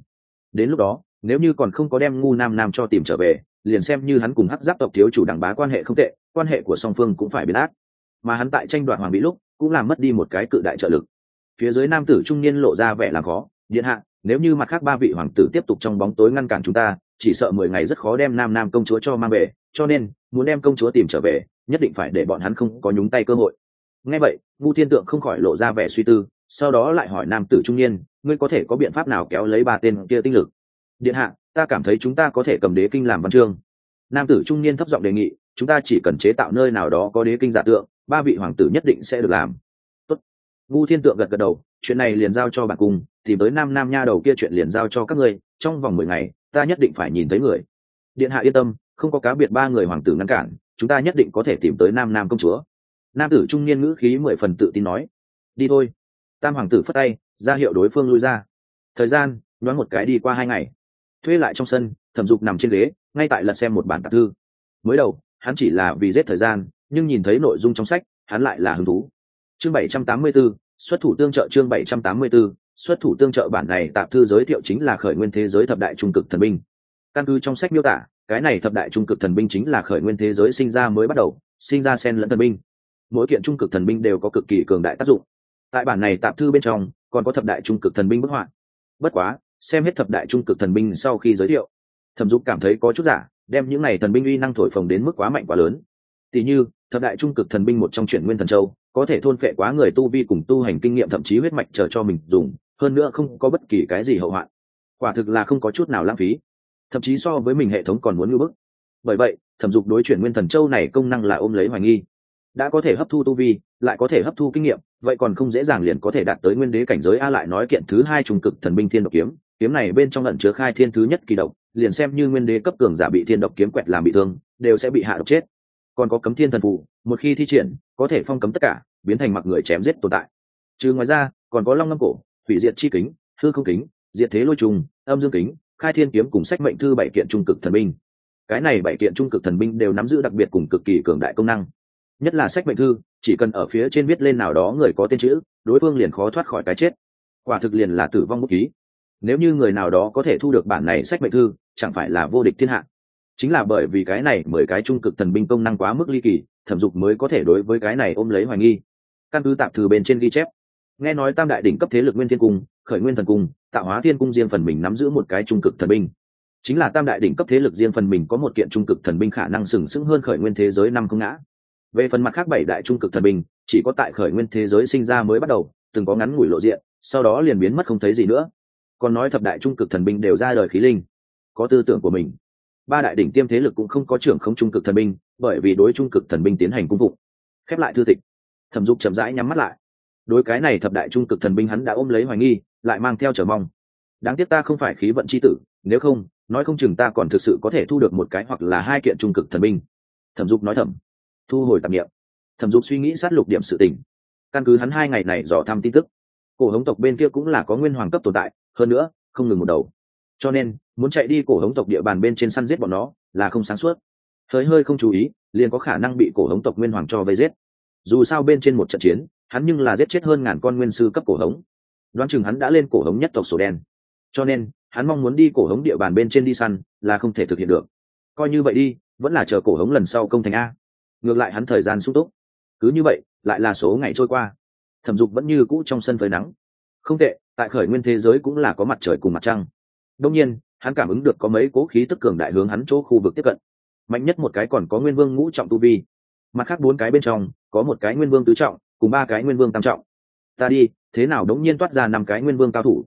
Speaker 1: Đến lúc đó nếu như còn không có đem ngu nam nam cho tìm trở về, liền xem như hắn cùng hắc giáp tộc thiếu chủ đẳng bá quan hệ không tệ, quan hệ của song phương cũng phải biến ác. Mà hắn tại tranh đoạt hoàng mỹ lúc, cũng làm mất đi một cái cự đại trợ lực. Phía dưới nam tử trung niên lộ ra vẻ làm khó, điện hạ, nếu như mặt khác ba vị hoàng tử tiếp tục trong bóng tối ngăn cản chúng ta, chỉ sợ mười ngày rất khó đem nam nam công chúa cho mang về, cho nên, muốn đem công chúa tìm trở về, nhất định phải để bọn hắn không có nhúng tay cơ hội. Nghe vậy ngu thiên tượng không khỏi lộ ra vẻ suy tư, sau đó lại hỏi nam tử trung niên, ngươi có thể có biện pháp nào kéo lấy ba tên kia tinh lực? Điện hạ, ta cảm thấy chúng ta có thể cầm đế kinh làm văn chương. Nam tử trung niên thấp giọng đề nghị, chúng ta chỉ cần chế tạo nơi nào đó có đế kinh giả tượng, ba vị hoàng tử nhất định sẽ được làm. Tốt. ngu thiên tượng gật gật đầu, chuyện này liền giao cho bạn cùng, tìm tới nam nam nha đầu kia chuyện liền giao cho các ngươi, trong vòng mười ngày, ta nhất định phải nhìn thấy người. Điện hạ yên tâm, không có cá biệt ba người hoàng tử ngăn cản, chúng ta nhất định có thể tìm tới nam nam công chúa. Nam tử trung niên ngữ khí mười phần tự tin nói, đi thôi. Tam hoàng tử phất tay, ra hiệu đối phương lui ra. Thời gian đoán một cái đi qua hai ngày thuê lại trong sân thẩm dục nằm trên ghế ngay tại lật xem một bản tạp thư. Mới đầu hắn chỉ là vì giết thời gian nhưng nhìn thấy nội dung trong sách hắn lại là hứng thú. Chương bảy trăm tám mươi 784, xuất thủ tương trợ chương bảy trăm tám mươi 784, xuất thủ tương trợ bản này tạp thư giới thiệu chính là khởi nguyên thế giới thập đại trung cực thần binh. Căn cứ trong sách miêu tả cái này thập đại trung cực thần binh chính là khởi nguyên thế giới sinh ra mới bắt đầu sinh ra sen lẫn thần binh. Mỗi kiện trung cực thần binh đều có cực kỳ cường đại tác dụng. Tại bản này tạp thư bên trong còn có thập đại trung cực thần binh bức họa. Bất quá xem hết thập đại trung cực thần binh sau khi giới thiệu. Thẩm dục cảm thấy có chút giả, đem những này thần binh uy năng thổi phồng đến mức quá mạnh quá lớn. Tỉ như, thập đại trung cực thần binh một trong chuyển nguyên thần châu, có thể thôn phệ quá người tu vi cùng tu hành kinh nghiệm thậm chí huyết mạch chờ cho mình dùng, hơn nữa không có bất kỳ cái gì hậu hoạn. Quả thực là không có chút nào lãng phí. Thậm chí so với mình hệ thống còn muốn ngưỡng bức. Bởi vậy, thẩm dục đối chuyển nguyên thần châu này công năng là ôm lấy hoài nghi. Đã có thể hấp thu tu vi lại có thể hấp thu kinh nghiệm, vậy còn không dễ dàng liền có thể đạt tới nguyên đế cảnh giới. A lại nói kiện thứ hai trung cực thần binh thiên độc kiếm kiếm này bên trong lẩn chứa khai thiên thứ nhất kỳ độc, liền xem như nguyên đế cấp cường giả bị thiên độc kiếm quẹt làm bị thương, đều sẽ bị hạ độc chết. Còn có cấm thiên thần phụ một khi thi triển, có thể phong cấm tất cả, biến thành mặc người chém giết tồn tại. Trừ ngoài ra, còn có long ngâm cổ, hủy diệt chi kính, hư không kính, diệt thế lôi trùng, âm dương kính, khai thiên kiếm cùng sách mệnh thư bảy kiện trung cực thần binh. Cái này bảy kiện trung cực thần binh đều nắm giữ đặc biệt cùng cực kỳ cường đại công năng nhất là sách mệnh thư, chỉ cần ở phía trên viết lên nào đó người có tên chữ, đối phương liền khó thoát khỏi cái chết. Quả thực liền là tử vong bút ký. Nếu như người nào đó có thể thu được bản này sách mệnh thư, chẳng phải là vô địch thiên hạ. Chính là bởi vì cái này mười cái trung cực thần binh công năng quá mức ly kỳ, thẩm dục mới có thể đối với cái này ôm lấy hoài nghi. Căn cứ tạp thư bên trên ghi chép, nghe nói tam đại đỉnh cấp thế lực nguyên thiên cung, khởi nguyên thần cung, tạo hóa thiên cung riêng phần mình nắm giữ một cái trung cực thần binh. Chính là tam đại đỉnh cấp thế lực riêng phần mình có một kiện trung cực thần binh khả năng sừng sững hơn khởi nguyên thế giới năm không ngã về phần mặt khác bảy đại trung cực thần binh, chỉ có tại khởi nguyên thế giới sinh ra mới bắt đầu, từng có ngắn ngủi lộ diện, sau đó liền biến mất không thấy gì nữa. Còn nói thập đại trung cực thần binh đều ra đời khí linh, có tư tưởng của mình. Ba đại đỉnh tiêm thế lực cũng không có trưởng không trung cực thần binh, bởi vì đối trung cực thần binh tiến hành cung vụ khép lại thư tịch. Thẩm dục chậm rãi nhắm mắt lại. Đối cái này thập đại trung cực thần binh hắn đã ôm lấy hoài nghi, lại mang theo trở mong. Đáng tiếc ta không phải khí vận c h i tử, nếu không, nói không chừng ta còn thực sự có thể thu được một cái hoặc là hai kiện trung cực thần binh. Thẩm dục nói thẩm thu hồi tạp nghiệm thẩm dục suy nghĩ sát lục điểm sự tình. Căn cứ hắn hai ngày này dò thăm tin tức, cổ hống tộc bên kia cũng là có nguyên hoàng cấp tồn tại, hơn nữa, không ngừng một đầu. Cho nên, muốn chạy đi cổ hống tộc địa bàn bên trên săn giết bọn nó, là không sáng suốt. Hơi hơi không chú ý, liền có khả năng bị cổ hống tộc nguyên hoàng cho vây giết. Dù sao bên trên một trận chiến, hắn nhưng là giết chết hơn ngàn con nguyên sư cấp cổ hống. Đoán chừng hắn đã lên cổ hống nhất tộc sổ đen. Cho nên, hắn mong muốn đi cổ hống địa bàn bên trên đi săn, là không thể thực hiện được. Coi như vậy đi, vẫn là chờ cổ hống lần sau công thành a ngược lại hắn thời gian sung túc. Cứ như vậy, lại là số ngày trôi qua. Thẩm dục vẫn như cũ trong sân phơi nắng. Không tệ, tại khởi nguyên thế giới cũng là có mặt trời cùng mặt trăng. Đông nhiên, hắn cảm ứng được có mấy cố khí tức cường đại hướng hắn chỗ khu vực tiếp cận. Mạnh nhất một cái còn có nguyên vương ngũ trọng tu vi. Mặt khác bốn cái bên trong, có một cái nguyên vương tứ trọng, cùng ba cái nguyên vương tam trọng. Ta đi, thế nào đống nhiên toát ra năm cái nguyên vương cao thủ?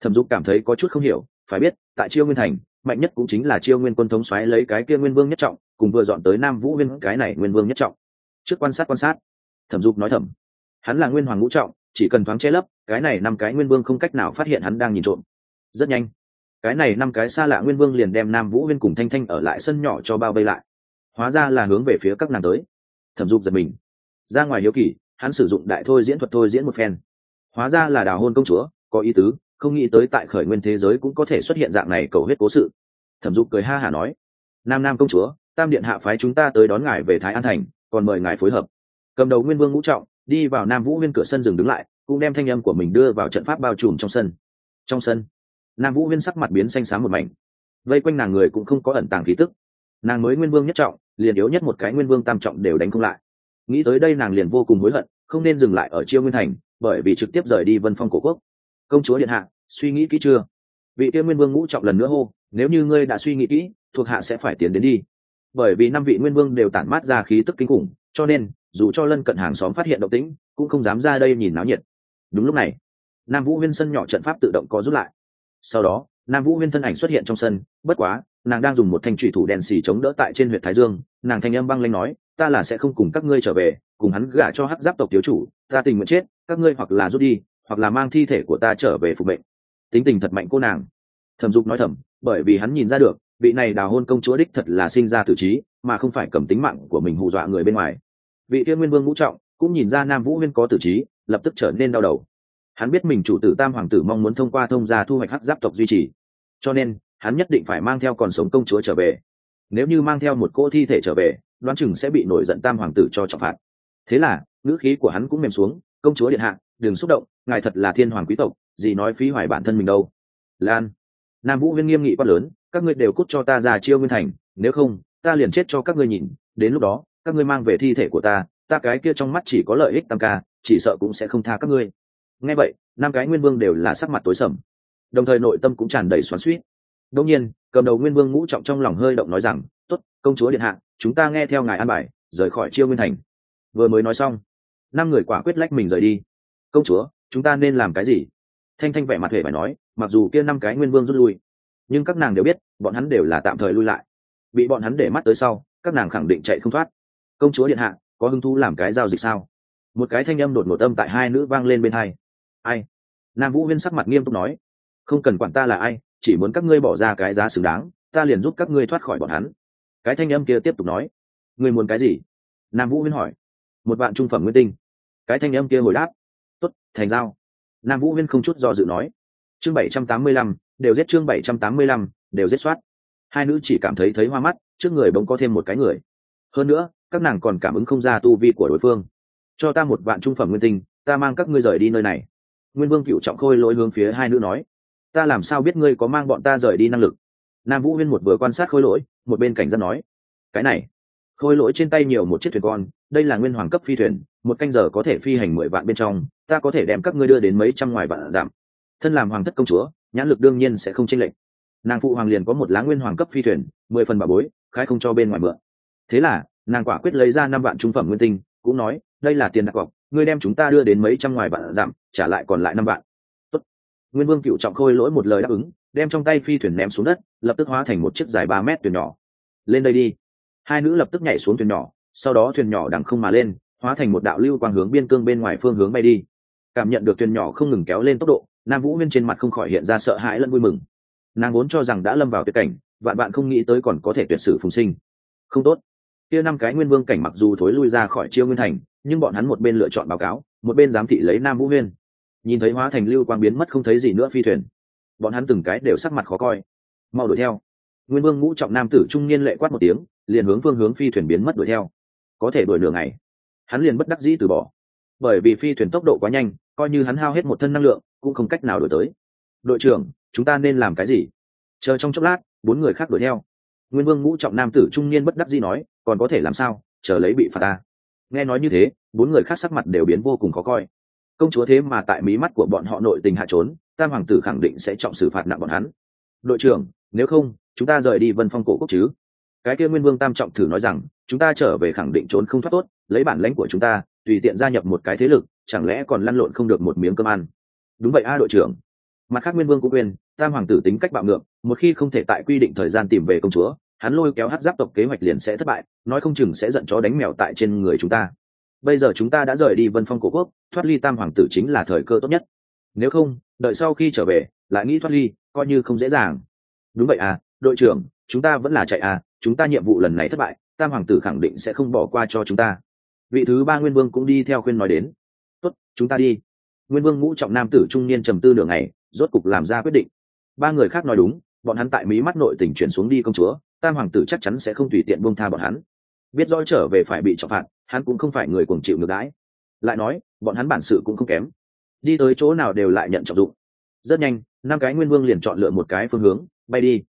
Speaker 1: Thẩm dục cảm thấy có chút không hiểu, phải biết, tại chiêu nguyên thành mạnh nhất cũng chính là chiêu nguyên quân thống xoáy lấy cái kia nguyên vương nhất trọng cùng vừa dọn tới nam vũ nguyên cái này nguyên vương nhất trọng. Trước quan sát quan sát thẩm dục nói thẩm, hắn là nguyên hoàng ngũ trọng chỉ cần thoáng che lấp cái này năm cái nguyên vương không cách nào phát hiện hắn đang nhìn trộm. Rất nhanh cái này năm cái xa lạ nguyên vương liền đem nam vũ nguyên cùng thanh thanh ở lại sân nhỏ cho bao vây lại. Hóa ra là hướng về phía các nàng tới. Thẩm dục giật mình. Ra ngoài hiếu kỳ hắn sử dụng đại thôi diễn thuật thôi diễn một phen. Hóa ra là đào hôn công chúa có ý tứ không nghĩ tới tại khởi nguyên thế giới cũng có thể xuất hiện dạng này cầu huyết cố sự. Thẩm dục cười ha hả nói, nam nam công chúa, tam điện hạ phái chúng ta tới đón ngài về thái an thành, còn mời ngài phối hợp. Cầm đầu nguyên vương ngũ trọng, đi vào nam vũ nguyên cửa sân dừng đứng lại, cũng đem thanh âm của mình đưa vào trận pháp bao trùm trong sân. Trong sân, nam vũ nguyên sắc mặt biến xanh xám một mảnh. Vây quanh nàng người cũng không có ẩn tàng khí tức. Nàng mới nguyên vương nhất trọng, liền yếu nhất một cái nguyên vương tam trọng đều đánh không lại. Nghĩ tới đây nàng liền vô cùng hối hận, không nên dừng lại ở chiêu nguyên thành, bởi vì trực tiếp rời đi vân phong cổ quốc công chúa điện hạ, suy nghĩ kỹ chưa? Vị tiên nguyên vương ngũ trọng lần nữa hô, nếu như ngươi đã suy nghĩ kỹ, thuộc hạ sẽ phải tiến đến đi. Bởi vì năm vị nguyên vương đều tản mát ra khí tức kinh khủng, cho nên, dù cho lân cận hàng xóm phát hiện động tĩnh, cũng không dám ra đây nhìn náo nhiệt. Đúng lúc này, nam vũ huyên sân nhỏ trận pháp tự động có rút lại. Sau đó, nam vũ huyên thân ảnh xuất hiện trong sân, bất quá, nàng đang dùng một thanh trụy thủ đèn xì chống đỡ tại trên huyện thái dương, nàng thanh âm băng lanh nói, ta là sẽ không cùng các ngươi trở về, cùng hắn gả cho hắc giáp tộc thiếu chủ, ta tình nguyện chết, các ngươi hoặc là rút đi hoặc là mang thi thể của ta trở về phục mệnh. Tính tình thật mạnh cô nàng. Thẩm dục nói thầm, bởi vì hắn nhìn ra được, vị này đào hôn công chúa đích thật là sinh ra tử trí, mà không phải cầm tính mạng của mình hù dọa người bên ngoài. Vị tiên nguyên vương ngũ trọng, cũng nhìn ra nam vũ huyên có tử trí, lập tức trở nên đau đầu. Hắn biết mình chủ tử tam hoàng tử mong muốn thông qua thông gia thu hoạch hắc giáp tộc duy trì. Cho nên, hắn nhất định phải mang theo còn sống công chúa trở về. Nếu như mang theo một cô thi thể trở về, đoán chừng sẽ bị nổi giận tam hoàng tử cho trọng phạt. Thế là, ngữ khí của hắn cũng mềm xuống công chúa điện hạ, đừng xúc động, ngài thật là thiên hoàng quý tộc, gì nói phí hoài bản thân mình đâu. Lan, nam vũ huyên nghiêm nghị quát lớn, các ngươi đều cút cho ta ra chiêu nguyên thành, nếu không, ta liền chết cho các ngươi nhìn, đến lúc đó, các ngươi mang về thi thể của ta ta cái kia trong mắt chỉ có lợi ích tam ca, chỉ sợ cũng sẽ không tha các ngươi. Nghe vậy, năm cái nguyên vương đều là sắc mặt tối sầm. Đồng thời nội tâm cũng tràn đầy xoắn suýt đông nhiên, cầm đầu nguyên vương ngũ trọng trong lòng hơi động nói rằng t ố t công chúa điện hạ, chúng ta nghe theo ngài an bài, rời khỏi chiêu nguyên thành. Vừa mới nói xong năm người quả quyết lách mình rời đi. Công chúa, chúng ta nên làm cái gì? Thanh thanh vẻ mặt hề phải nói, mặc dù kia năm cái nguyên vương rút lui, nhưng các nàng đều biết, bọn hắn đều là tạm thời lui lại. Bị bọn hắn để mắt tới sau, các nàng khẳng định chạy không thoát. Công chúa điện hạ, có hứng thú làm cái giao dịch sao? Một cái thanh âm đột ngột âm tại hai nữ vang lên bên hai. Ai? Nam vũ huyên sắc mặt nghiêm túc nói, không cần quản ta là ai, chỉ muốn các ngươi bỏ ra cái giá xứng đáng, ta liền giúp các ngươi thoát khỏi bọn hắn. Cái thanh âm kia tiếp tục nói, ngươi muốn cái gì? Nam vũ huyên hỏi, một bạn trung phẩm nguyên tinh cái thanh âm kia hồi đáp. Tốt, thành giao. Nam vũ huyên không chút do dự nói. Chương bảy trăm tám mươi lăm, đều giết chương bảy trăm tám mươi lăm, đều giết soát. Hai nữ chỉ cảm thấy thấy hoa mắt, trước người bỗng có thêm một cái người. Hơn nữa, các nàng còn cảm ứng không ra tu vi của đối phương. Cho ta một vạn trung phẩm nguyên tinh, ta mang các ngươi rời đi nơi này. Nguyên vương cựu trọng khôi lỗi hướng phía hai nữ nói. Ta làm sao biết ngươi có mang bọn ta rời đi năng lực? Nam vũ huyên một vừa quan sát khôi lỗi, một bên cảnh giác nói. Cái này, khôi lỗi trên tay nhiều một chiếc thuyền con đây là nguyên hoàng cấp phi thuyền, một canh giờ có thể phi hành mười vạn bên trong, ta có thể đem các ngươi đưa đến mấy trăm ngoài vạn giảm. Thân làm hoàng thất công chúa, nhãn lực đương nhiên sẽ không chênh lệch. Nàng phụ hoàng liền có một lá nguyên hoàng cấp phi thuyền, mười phần bà bối khai không cho bên ngoài mượn. Thế là, nàng quả quyết lấy ra năm vạn trung phẩm nguyên tinh, cũng nói, đây là tiền đặt cọc, ngươi đem chúng ta đưa đến mấy trăm ngoài vạn giảm, trả lại còn lại năm vạn. Tốt. nguyên vương cựu trọng khôi lỗi một lời đáp ứng, đem trong tay phi thuyền ném xuống đất, lập tức hóa thành một chiếc dài ba mét thuyền nhỏ. Lên đây đi. Hai nữ lập tức nhảy xuống thuyền nhỏ sau đó thuyền nhỏ đằng không mà lên, hóa thành một đạo lưu quang hướng biên cương bên ngoài phương hướng bay đi. Cảm nhận được thuyền nhỏ không ngừng kéo lên tốc độ, nam vũ huyên trên mặt không khỏi hiện ra sợ hãi lẫn vui mừng. Nàng vốn cho rằng đã lâm vào tuyệt cảnh, vạn bạn không nghĩ tới còn có thể tuyệt sử phùng sinh. Không tốt. Kia năm cái nguyên vương cảnh mặc dù thối lui ra khỏi chiêu nguyên thành, nhưng bọn hắn một bên lựa chọn báo cáo, một bên giám thị lấy nam vũ huyên nhìn thấy hóa thành lưu quang biến mất không thấy gì nữa phi thuyền, bọn hắn từng cái đều sắc mặt khó coi. Mau đuổi theo. Nguyên vương ngũ trọng nam tử trung niên lệ quát một tiếng, liền hướng phương hướng phi thuyền biến mất đuổi theo có thể đuổi nửa ngày. Hắn liền bất đắc dĩ từ bỏ. Bởi vì phi thuyền tốc độ quá nhanh, coi như hắn hao hết một thân năng lượng, cũng không cách nào đổi tới. Đội trưởng, chúng ta nên làm cái gì? Chờ trong chốc lát, bốn người khác đuổi theo. Nguyên vương ngũ trọng nam tử trung niên bất đắc dĩ nói, còn có thể làm sao? Chờ lấy bị phạt ta. Nghe nói như thế, bốn người khác sắc mặt đều biến vô cùng khó coi. Công chúa thế mà tại mí mắt của bọn họ nội tình hạ trốn, tam hoàng tử khẳng định sẽ trọng xử phạt nặng bọn hắn. Đội trưởng, nếu không, chúng ta rời đi vân phong cổ quốc chứ? Cái kia nguyên vương tam trọng thử nói rằng, chúng ta trở về khẳng định trốn không thoát tốt, lấy bản lãnh của chúng ta, tùy tiện gia nhập một cái thế lực, chẳng lẽ còn lăn lộn không được một miếng cơm ăn? Đúng vậy a đội trưởng. Mặt khác nguyên vương cũng quên, tam hoàng tử tính cách bạo ngược, một khi không thể tại quy định thời gian tìm về công chúa, hắn lôi kéo hát giáp tộc kế hoạch liền sẽ thất bại, nói không chừng sẽ giận chó đánh mèo tại trên người chúng ta. Bây giờ chúng ta đã rời đi vân phong cổ quốc, thoát ly tam hoàng tử chính là thời cơ tốt nhất. Nếu không, đợi sau khi trở về, lại nghĩ thoát ly, coi như không dễ dàng. Đúng vậy à đội trưởng chúng ta vẫn là chạy à chúng ta nhiệm vụ lần này thất bại tam hoàng tử khẳng định sẽ không bỏ qua cho chúng ta. Vị thứ ba nguyên vương cũng đi theo khuyên nói đến. Tốt chúng ta đi. Nguyên vương ngũ trọng nam tử trung niên trầm tư nửa ngày, rốt cục làm ra quyết định. Ba người khác nói đúng bọn hắn tại mỹ mắt nội tỉnh chuyển xuống đi công chúa tam hoàng tử chắc chắn sẽ không tùy tiện buông tha bọn hắn. Biết rõ trở về phải bị trọng phạt hắn cũng không phải người cuồng chịu ngược đãi. Lại nói bọn hắn bản sự cũng không kém. Đi tới chỗ nào đều lại nhận trọng dụng. Rất nhanh năm cái nguyên vương liền chọn lựa một cái phương hướng bay đi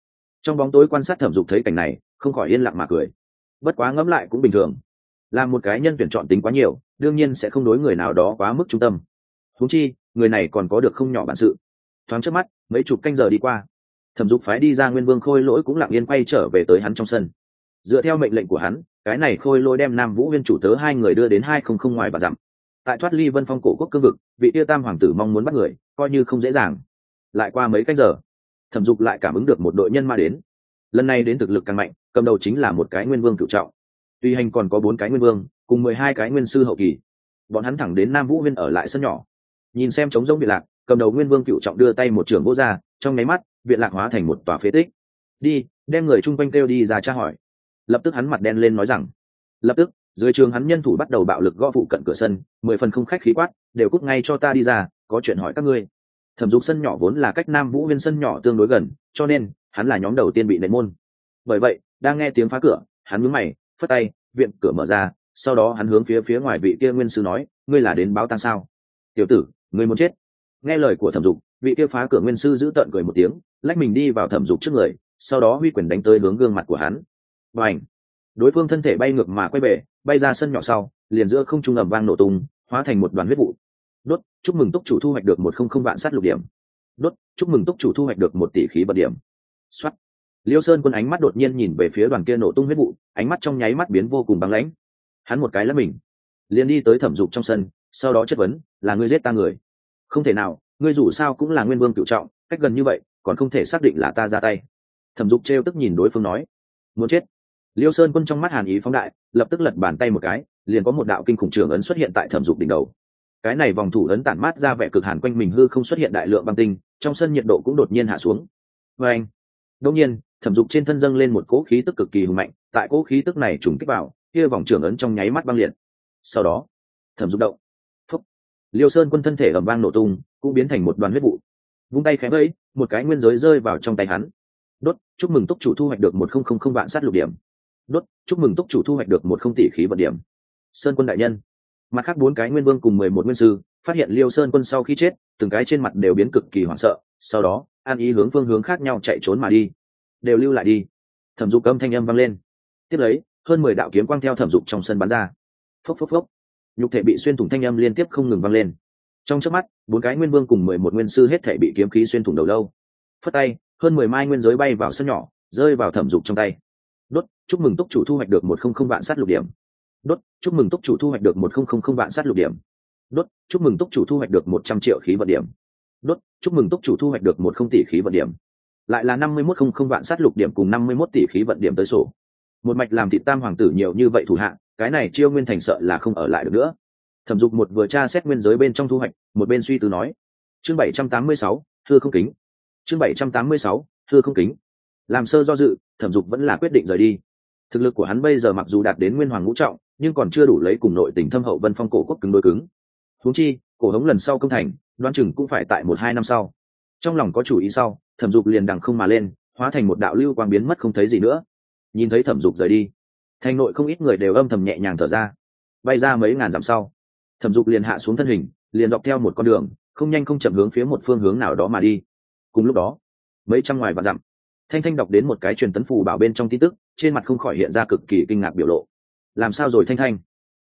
Speaker 1: trong bóng tối quan sát thẩm dục thấy cảnh này, không khỏi yên lặng mà cười. Bất quá ngẫm lại cũng bình thường. Là một cái nhân tuyển chọn tính quá nhiều, đương nhiên sẽ không đối người nào đó quá mức trung tâm. Thúng chi, người này còn có được không nhỏ bản sự. Thoáng trước mắt, mấy chục canh giờ đi qua. Thẩm dục phái đi ra nguyên vương khôi lỗi cũng lặng yên quay trở về tới hắn trong sân. Dựa theo mệnh lệnh của hắn, cái này khôi lỗi đem nam vũ viên chủ tớ hai người đưa đến hai không không ngoài và dặm. Tại thoát ly vân phong cổ quốc cương vực, vị tiêu tam hoàng tử mong muốn bắt người, coi như không dễ dàng. Lại qua mấy cách giờ thẩm dục lại cảm ứng được một đội nhân ma đến. Lần này đến thực lực càng mạnh, cầm đầu chính là một cái nguyên vương cựu trọng. Tuy hành còn có bốn cái nguyên vương, cùng mười hai cái nguyên sư hậu kỳ. Bọn hắn thẳng đến nam vũ huyên ở lại sân nhỏ. Nhìn xem trống giống viện lạc, cầm đầu nguyên vương cựu trọng đưa tay một trường vô r trong nháy mắt viện lạc hóa thành một tòa phế tích. Đi, đem người chung quanh kêu đi ra tra hỏi. Lập tức hắn mặt đen lên nói rằng. Lập tức, dưới trường hắn nhân thủ bắt đầu bạo lực gõ phụ cận cửa sân, mười phần không khách khí quát, đều cút ngay cho ta đi ra, có chuyện hỏi các ngươi thẩm dục sân nhỏ vốn là cách nam vũ viên sân nhỏ tương đối gần, cho nên hắn là nhóm đầu tiên bị nệ môn. Bởi vậy, đang nghe tiếng phá cửa, hắn mướn mày, phất tay, viện cửa mở ra, sau đó hắn hướng phía phía ngoài vị kia nguyên sư nói, ngươi là đến báo tang sao? Tiểu tử, ngươi muốn chết. Nghe lời của thẩm dục, vị kia phá cửa nguyên sư giữ tợn cười một tiếng, lách mình đi vào thẩm dục trước người, sau đó huy quyền đánh tới hướng gương mặt của hắn. Và ảnh đối phương thân thể bay ngược mà quay bể bay ra sân nhỏ sau, liền giữa không trung ầm vang nổ tung, hóa thành một đoàn huyết vụ đốt, chúc mừng túc chủ thu hoạch được một không không vạn sát lục điểm. Đốt, chúc mừng túc chủ thu hoạch được một tỷ khí bật điểm. Xuất liêu sơn quân ánh mắt đột nhiên nhìn về phía đoàn kia nổ tung huyết vụ, ánh mắt trong nháy mắt biến vô cùng băng lãnh. Hắn một cái là mình, liền đi tới thẩm dục trong sân, sau đó chất vấn, là ngươi giết ta người? Không thể nào, ngươi dù sao cũng là nguyên vương cựu trọng, cách gần như vậy, còn không thể xác định là ta ra tay. Thẩm dục trêu tức nhìn đối phương nói, muốn chết. Liêu sơn quân trong mắt hàn ý phóng đại, lập tức lật bàn tay một cái, liền có một đạo kinh khủng trường ấn xuất hiện tại thẩm dục đỉnh đầu cái này vòng thủ ấn tản mát ra vẻ cực hàn quanh mình hư không xuất hiện đại lượng băng tinh, trong sân nhiệt độ cũng đột nhiên hạ xuống. Và anh đông nhiên, thẩm dục trên thân dâng lên một cỗ khí tức cực kỳ hùng mạnh, tại cỗ khí tức này trùng kích vào, kia vòng trưởng ấn trong nháy mắt băng liệt. Sau đó, thẩm dục động. Phúc. Liêu sơn quân thân thể ầm vang nổ tung, cũng biến thành một đoàn huyết vụ. Vung tay khẽ vẫy, một cái nguyên giới rơi vào trong tay hắn. Đốt, chúc mừng túc chủ thu hoạch được một không không không vạn sát lục điểm. Đốt, chúc mừng túc chủ thu hoạch được một không tỷ khí vận điểm. Sơn quân đại nhân mặt khác bốn cái nguyên vương cùng mười một nguyên sư, phát hiện liêu sơn quân sau khi chết, từng cái trên mặt đều biến cực kỳ hoảng sợ, sau đó, an ý hướng phương hướng khác nhau chạy trốn mà đi. Đều lưu lại đi. Thẩm dục âm thanh âm vang lên. Tiếp lấy, hơn mười đạo kiếm quang theo thẩm dục trong sân bắn ra. Phốc phốc phốc. Nhục thể bị xuyên thủng thanh âm liên tiếp không ngừng vang lên. Trong trước mắt, bốn cái nguyên vương cùng mười một nguyên sư hết thể bị kiếm khí xuyên thủng đầu lâu. Phất tay, hơn mười mai nguyên giới bay vào sân nhỏ, rơi vào thẩm dục trong tay. Đốt, chúc mừng túc chủ thu hoạch được một không không vạn sát lục điểm đốt, chúc mừng túc chủ thu hoạch được một không không không vạn sát lục điểm. Đốt, chúc mừng túc chủ thu hoạch được một trăm triệu khí vận điểm. Đốt, chúc mừng túc chủ thu hoạch được một không tỷ khí vận điểm. Lại là năm mươi mốt không không vạn sát lục điểm cùng năm mươi mốt tỷ khí vận điểm tới sổ. Một mạch làm thị tam hoàng tử nhiều như vậy thủ hạ, cái này chiêu nguyên thành sợ là không ở lại được nữa. Thẩm dục một vừa tra xét nguyên giới bên trong thu hoạch, một bên suy tư nói, chương bảy trăm tám mươi sáu, thưa không kính. Chương bảy trăm tám mươi sáu, thưa không kính. Làm sơ do dự, thẩm dục vẫn là quyết định rời đi thực lực của hắn bây giờ mặc dù đạt đến nguyên hoàng ngũ trọng, nhưng còn chưa đủ lấy cùng nội tình thâm hậu vân phong cổ quốc cứng đôi cứng. Huống chi, cổ hống lần sau công thành đoan chừng cũng phải tại một hai năm sau. Trong lòng có chủ ý sau, thẩm dục liền đằng không mà lên, hóa thành một đạo lưu quang biến mất không thấy gì nữa. Nhìn thấy thẩm dục rời đi, thành nội không ít người đều âm thầm nhẹ nhàng thở ra. Bay ra mấy ngàn dặm sau, thẩm dục liền hạ xuống thân hình, liền dọc theo một con đường, không nhanh không chậm hướng phía một phương hướng nào đó mà đi. Cùng lúc đó, mấy trăm ngoài và dặm thanh thanh đọc đến một cái truyền tấn phù bảo bên trong tin tức, trên mặt không khỏi hiện ra cực kỳ kinh ngạc biểu lộ. Làm sao rồi thanh thanh?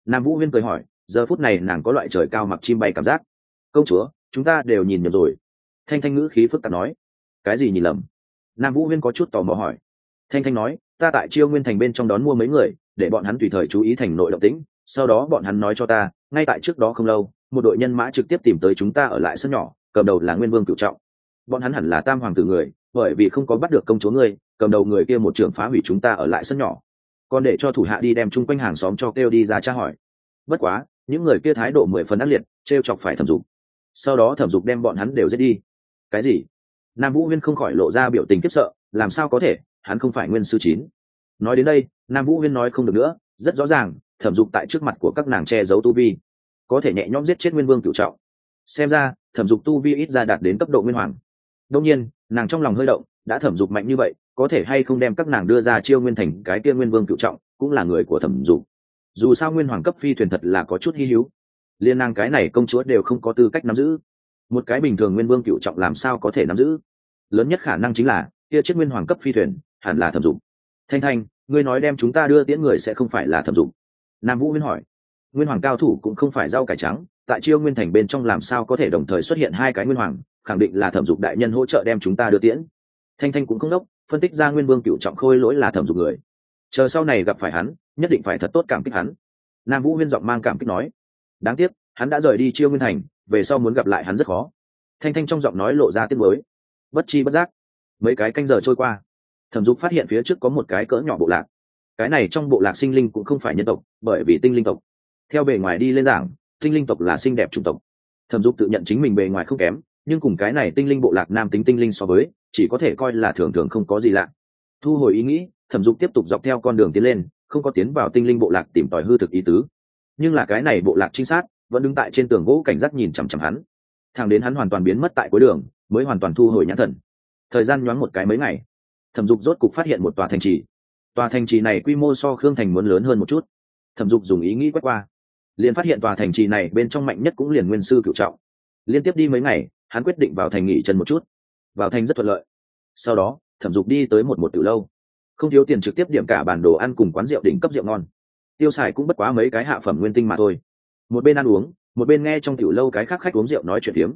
Speaker 1: Nam vũ huyên cười hỏi, giờ phút này nàng có loại trời cao mặc chim bay cảm giác. Công chúa, chúng ta đều nhìn nhầm rồi. Thanh thanh ngữ khí phức tạp nói. Cái gì nhìn lầm? Nam vũ huyên có chút tò mò hỏi. Thanh thanh nói, ta tại chiêu nguyên thành bên trong đón mua mấy người, để bọn hắn tùy thời chú ý thành nội động tĩnh, sau đó bọn hắn nói cho ta, ngay tại trước đó không lâu, một đội nhân mã trực tiếp tìm tới chúng ta ở lại sân nhỏ, cầm đầu là nguyên vương cựu trọng. Bọn hắn hẳn là tam hoàng tử người bởi vì không có bắt được công chúa ngươi, cầm đầu người kia một trưởng phá hủy chúng ta ở lại sân nhỏ. Còn để cho thủ hạ đi đem chung quanh hàng xóm cho kêu đi ra tra hỏi. Bất quá, những người kia thái độ mười phần ác liệt t r e o chọc phải thẩm dục. Sau đó thẩm dục đem bọn hắn đều giết đi. Cái gì? Nam vũ huyên không khỏi lộ ra biểu tình kiếp sợ, làm sao có thể? Hắn không phải nguyên sư chín. Nói đến đây, nam vũ huyên nói không được nữa, rất rõ ràng, thẩm dục tại trước mặt của các nàng che giấu tu vi. Có thể nhẹ nhõm giết chết nguyên vương cựu trọng. Xem ra, thẩm dục tu vi ít ra đạt đến cấp độ nguyên hoàng. Đông nhiên nàng trong lòng hơi động, đã thẩm dục mạnh như vậy, có thể hay không đem các nàng đưa ra chiêu nguyên thành cái kia nguyên vương cựu trọng, cũng là người của thẩm dục. Dù sao nguyên hoàng cấp phi thuyền thật là có chút hy hữu. Liên nàng cái này công chúa đều không có tư cách nắm giữ. Một cái bình thường nguyên vương cựu trọng làm sao có thể nắm giữ? Lớn nhất khả năng chính là, kia chiếc nguyên hoàng cấp phi thuyền, hẳn là thẩm dục. Thanh thanh, ngươi nói đem chúng ta đưa tiễn người sẽ không phải là thẩm dục. Nam vũ huyên hỏi. Nguyên hoàng cao thủ cũng không phải rau cải trắng, tại chiêu nguyên thành bên trong làm sao có thể đồng thời xuất hiện hai cái nguyên hoàng? Khẳng định là thẩm dục đại nhân hỗ trợ đem chúng ta đưa tiễn. Thanh thanh cũng không đốc, phân tích ra nguyên vương cựu trọng khôi lỗi là thẩm dục người. Chờ sau này gặp phải hắn, nhất định phải thật tốt cảm kích hắn. Nam vũ huyên giọng mang cảm kích nói, đáng tiếc, hắn đã rời đi chiêu nguyên thành, về sau muốn gặp lại hắn rất khó. Thanh thanh trong giọng nói lộ ra tiếng mới bất chi bất giác, mấy cái canh giờ trôi qua, thẩm dục phát hiện phía trước có một cái cỡ nhỏ bộ lạc. Cái này trong bộ lạc sinh linh cũng không phải nhân tộc, bởi vì tinh linh tộc. Theo bề ngoài đi lên giảng, tinh linh tộc là xinh đẹp trung tộc. Thẩm dục tự nhận chính mình bề ngoài không kém nhưng cùng cái này tinh linh bộ lạc nam tính tinh linh so với, chỉ có thể coi là thường thường không có gì lạ. Thu hồi ý nghĩ, thẩm dục tiếp tục dọc theo con đường tiến lên, không có tiến vào tinh linh bộ lạc tìm tòi hư thực ý tứ. Nhưng là cái này bộ lạc trinh sát, vẫn đứng tại trên tường gỗ cảnh giác nhìn chằm chằm hắn. Thằng đến hắn hoàn toàn biến mất tại cuối đường, mới hoàn toàn thu hồi nhãn thần. Thời gian nhoáng một cái mấy ngày, thẩm dục rốt cục phát hiện một tòa thành trì. Tòa thành trì này quy mô so khương thành muốn lớn hơn một chút. Thẩm dục dùng ý nghĩ quét qua, liền phát hiện tòa thành trì này bên trong mạnh nhất cũng liền nguyên sư cựu trọng liên tiếp đi mấy ngày, hắn quyết định vào thành nghỉ chân một chút. Vào thành rất thuận lợi. Sau đó, thẩm dục đi tới một một từ lâu. Không thiếu tiền trực tiếp điểm cả bản đồ ăn cùng quán rượu đỉnh cấp rượu ngon. Tiêu xài cũng bất quá mấy cái hạ phẩm nguyên tinh mà thôi. Một bên ăn uống, một bên nghe trong tiểu lâu cái khác khách uống rượu nói chuyện phiếm.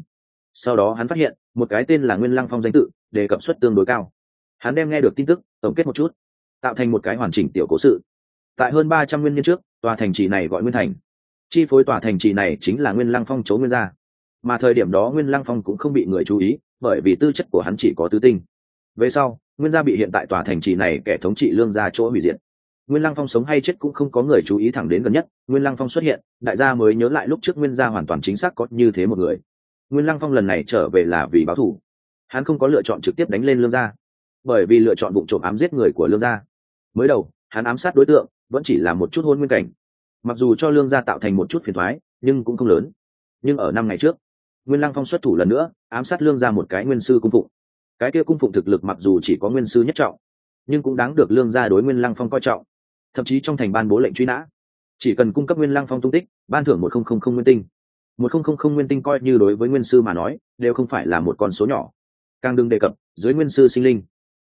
Speaker 1: Sau đó hắn phát hiện, một cái tên là nguyên lăng phong danh tự, đề cập suất tương đối cao. Hắn đem nghe được tin tức, tổng kết một chút. Tạo thành một cái hoàn chỉnh tiểu cố sự. Tại hơn ba trăm nguyên niên trước, tòa thành trì này gọi nguyên thành. Chi phối tòa thành trì này chính là nguyên lăng phong chấu nguyên gia mà thời điểm đó nguyên lăng phong cũng không bị người chú ý, bởi vì tư chất của hắn chỉ có tứ tinh. Về sau, nguyên gia bị hiện tại tòa thành trì này kẻ thống trị lương gia chỗ hủy diệt. Nguyên lăng phong sống hay chết cũng không có người chú ý thẳng đến gần nhất, nguyên lăng phong xuất hiện, đại gia mới nhớ lại lúc trước nguyên gia hoàn toàn chính xác có như thế một người. Nguyên lăng phong lần này trở về là vì báo thù hắn không có lựa chọn trực tiếp đánh lên lương gia, bởi vì lựa chọn vụ trộm ám giết người của lương gia. Mới đầu, hắn ám sát đối tượng, vẫn chỉ là một chút hôn nguyên cảnh. Mặc dù cho lương gia tạo thành một chút phiền thoái, nhưng cũng không lớn. Nhưng ở năm ngày trước nguyên lăng phong xuất thủ lần nữa, ám sát lương gia một cái nguyên sư cung phụng. Cái kia cung phụng thực lực mặc dù chỉ có nguyên sư nhất trọng, nhưng cũng đáng được lương gia đối nguyên lăng phong coi trọng. Thậm chí trong thành ban bố lệnh truy nã. Chỉ cần cung cấp nguyên lăng phong tung tích, ban thưởng một không không không nguyên tinh. Một không không không nguyên tinh coi như đối với nguyên sư mà nói, đều không phải là một con số nhỏ. Càng đừng đề cập, dưới nguyên sư sinh linh.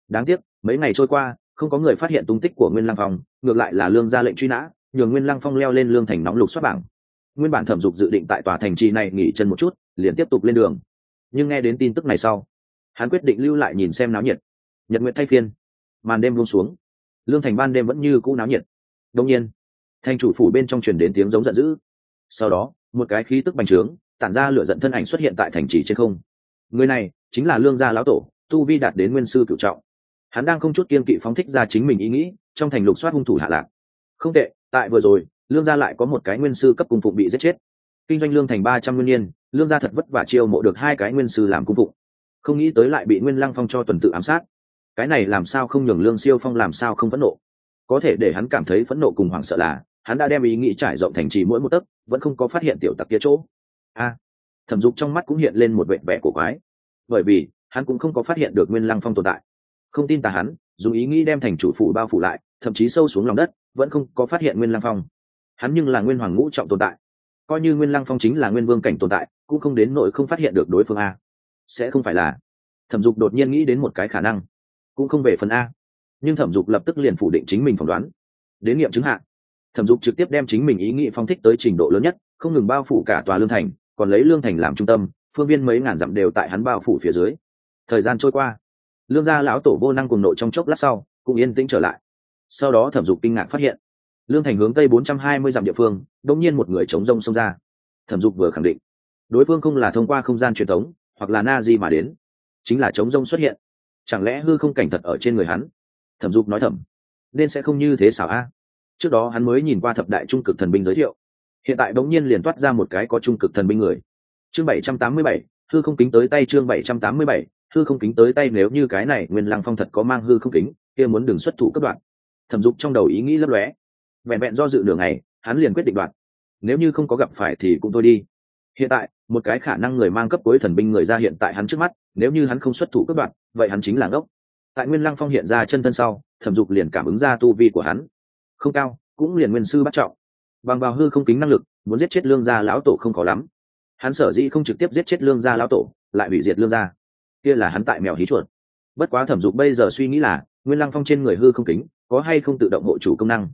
Speaker 1: Đáng tiếc, mấy ngày trôi qua, không có người phát hiện tung tích của nguyên lăng phong, ngược lại là lương ra lệnh truy nã, nhường nguyên lăng phong leo lên lương thành nóng lục xuất bảng. Nguyên bản thẩm dục dự định tại tòa thành trì này nghỉ chân một chút liền tiếp tục lên đường. Nhưng nghe đến tin tức này sau, hắn quyết định lưu lại nhìn xem náo nhiệt. Nhật nguyện thay phiên, màn đêm buông xuống. Lương thành ban đêm vẫn như cũ náo nhiệt. Đông nhiên thành chủ phủ bên trong truyền đến tiếng giống giận dữ. Sau đó, một cái khí tức bành trướng, tản ra lửa giận thân ảnh xuất hiện tại thành trì trên không. Người này chính là lương gia lão tổ, tu vi đạt đến nguyên sư cựu trọng. Hắn đang không chút kiên kỵ phóng thích ra chính mình ý nghĩ, trong thành lục soát hung thủ hạ lạc. Không tệ, tại vừa rồi, lương gia lại có một cái nguyên sư cấp cung phụng bị giết chết. Kinh doanh lương thành ba trăm nguyên nhiên lương gia thật vất vả chiêu mộ được hai cái nguyên sư làm cung phụng. Không nghĩ tới lại bị nguyên lăng phong cho tuần tự ám sát. Cái này làm sao không nhường lương siêu phong làm sao không phẫn nộ? Có thể để hắn cảm thấy phẫn nộ cùng hoảng sợ là, hắn đã đem ý nghĩ trải rộng thành trì mỗi một tấc, vẫn không có phát hiện tiểu tặc kia chỗ. A! Thẩm dục trong mắt cũng hiện lên một vệ vẻ cổ quái. Bởi vì, hắn cũng không có phát hiện được nguyên lăng phong tồn tại. Không tin tà hắn, dùng ý nghĩ đem thành chủ phủ bao phủ lại, thậm chí sâu xuống lòng đất, vẫn không có phát hiện nguyên lăng phong. Hắn nhưng là nguyên hoàng ngũ trọng tồn tại coi như nguyên lăng phong chính là nguyên vương cảnh tồn tại, cũng không đến nội không phát hiện được đối phương a. Sẽ không phải là. Thẩm dục đột nhiên nghĩ đến một cái khả năng, cũng không về phần a. Nhưng thẩm dục lập tức liền phủ định chính mình phỏng đoán. Đến nghiệm chứng hạn thẩm dục trực tiếp đem chính mình ý nghĩ phong thích tới trình độ lớn nhất, không ngừng bao phủ cả tòa lương thành, còn lấy lương thành làm trung tâm, phương viên mấy ngàn dặm đều tại hắn bao phủ phía dưới. Thời gian trôi qua, lương gia lão tổ vô năng cùng nội trong chốc lát sau, cũng yên tĩnh trở lại. Sau đó thẩm dục kinh ngạc phát hiện lương thành hướng tây bốn trăm hai mươi dặm địa phương đông nhiên một người chống rông xông ra. Thẩm dục vừa khẳng định, đối phương không là thông qua không gian truyền thống, hoặc là na di mà đến, chính là chống rông xuất hiện. Chẳng lẽ hư không cảnh thật ở trên người hắn? Thẩm dục nói thầm, nên sẽ không như thế xảo a. Trước đó hắn mới nhìn qua thập đại trung cực thần binh giới thiệu, hiện tại bỗng nhiên liền toát ra một cái có trung cực thần binh người. Chương bảy trăm tám mươi bảy, hư không kính tới tay chương bảy trăm tám mươi bảy, hư không kính tới tay nếu như cái này nguyên lăng phong thật có mang hư không kính, kia muốn đừng xuất thủ cấp đoạn. Thẩm dục trong đầu ý nghĩ lấp lóe vẹn vẹn do dự nửa ngày, hắn liền quyết định đoạn nếu như không có gặp phải thì cũng thôi đi. Hiện tại, một cái khả năng người mang cấp cuối thần binh người ra hiện tại hắn trước mắt, nếu như hắn không xuất thủ cướp đoạn vậy hắn chính là ngốc. Tại nguyên lăng phong hiện ra chân thân sau, thẩm dục liền cảm ứng ra tu vi của hắn. Không cao, cũng liền nguyên sư bắt trọng. Bằng vào hư không kính năng lực, muốn giết chết lương gia lão tổ không có lắm. Hắn sở dĩ không trực tiếp giết chết lương gia lão tổ, lại hủy diệt lương gia. Kia là hắn tại mèo hí chuột. Bất quá thẩm dục bây giờ suy nghĩ là, nguyên lăng phong trên người hư không kính, có hay không tự động hộ chủ công năng?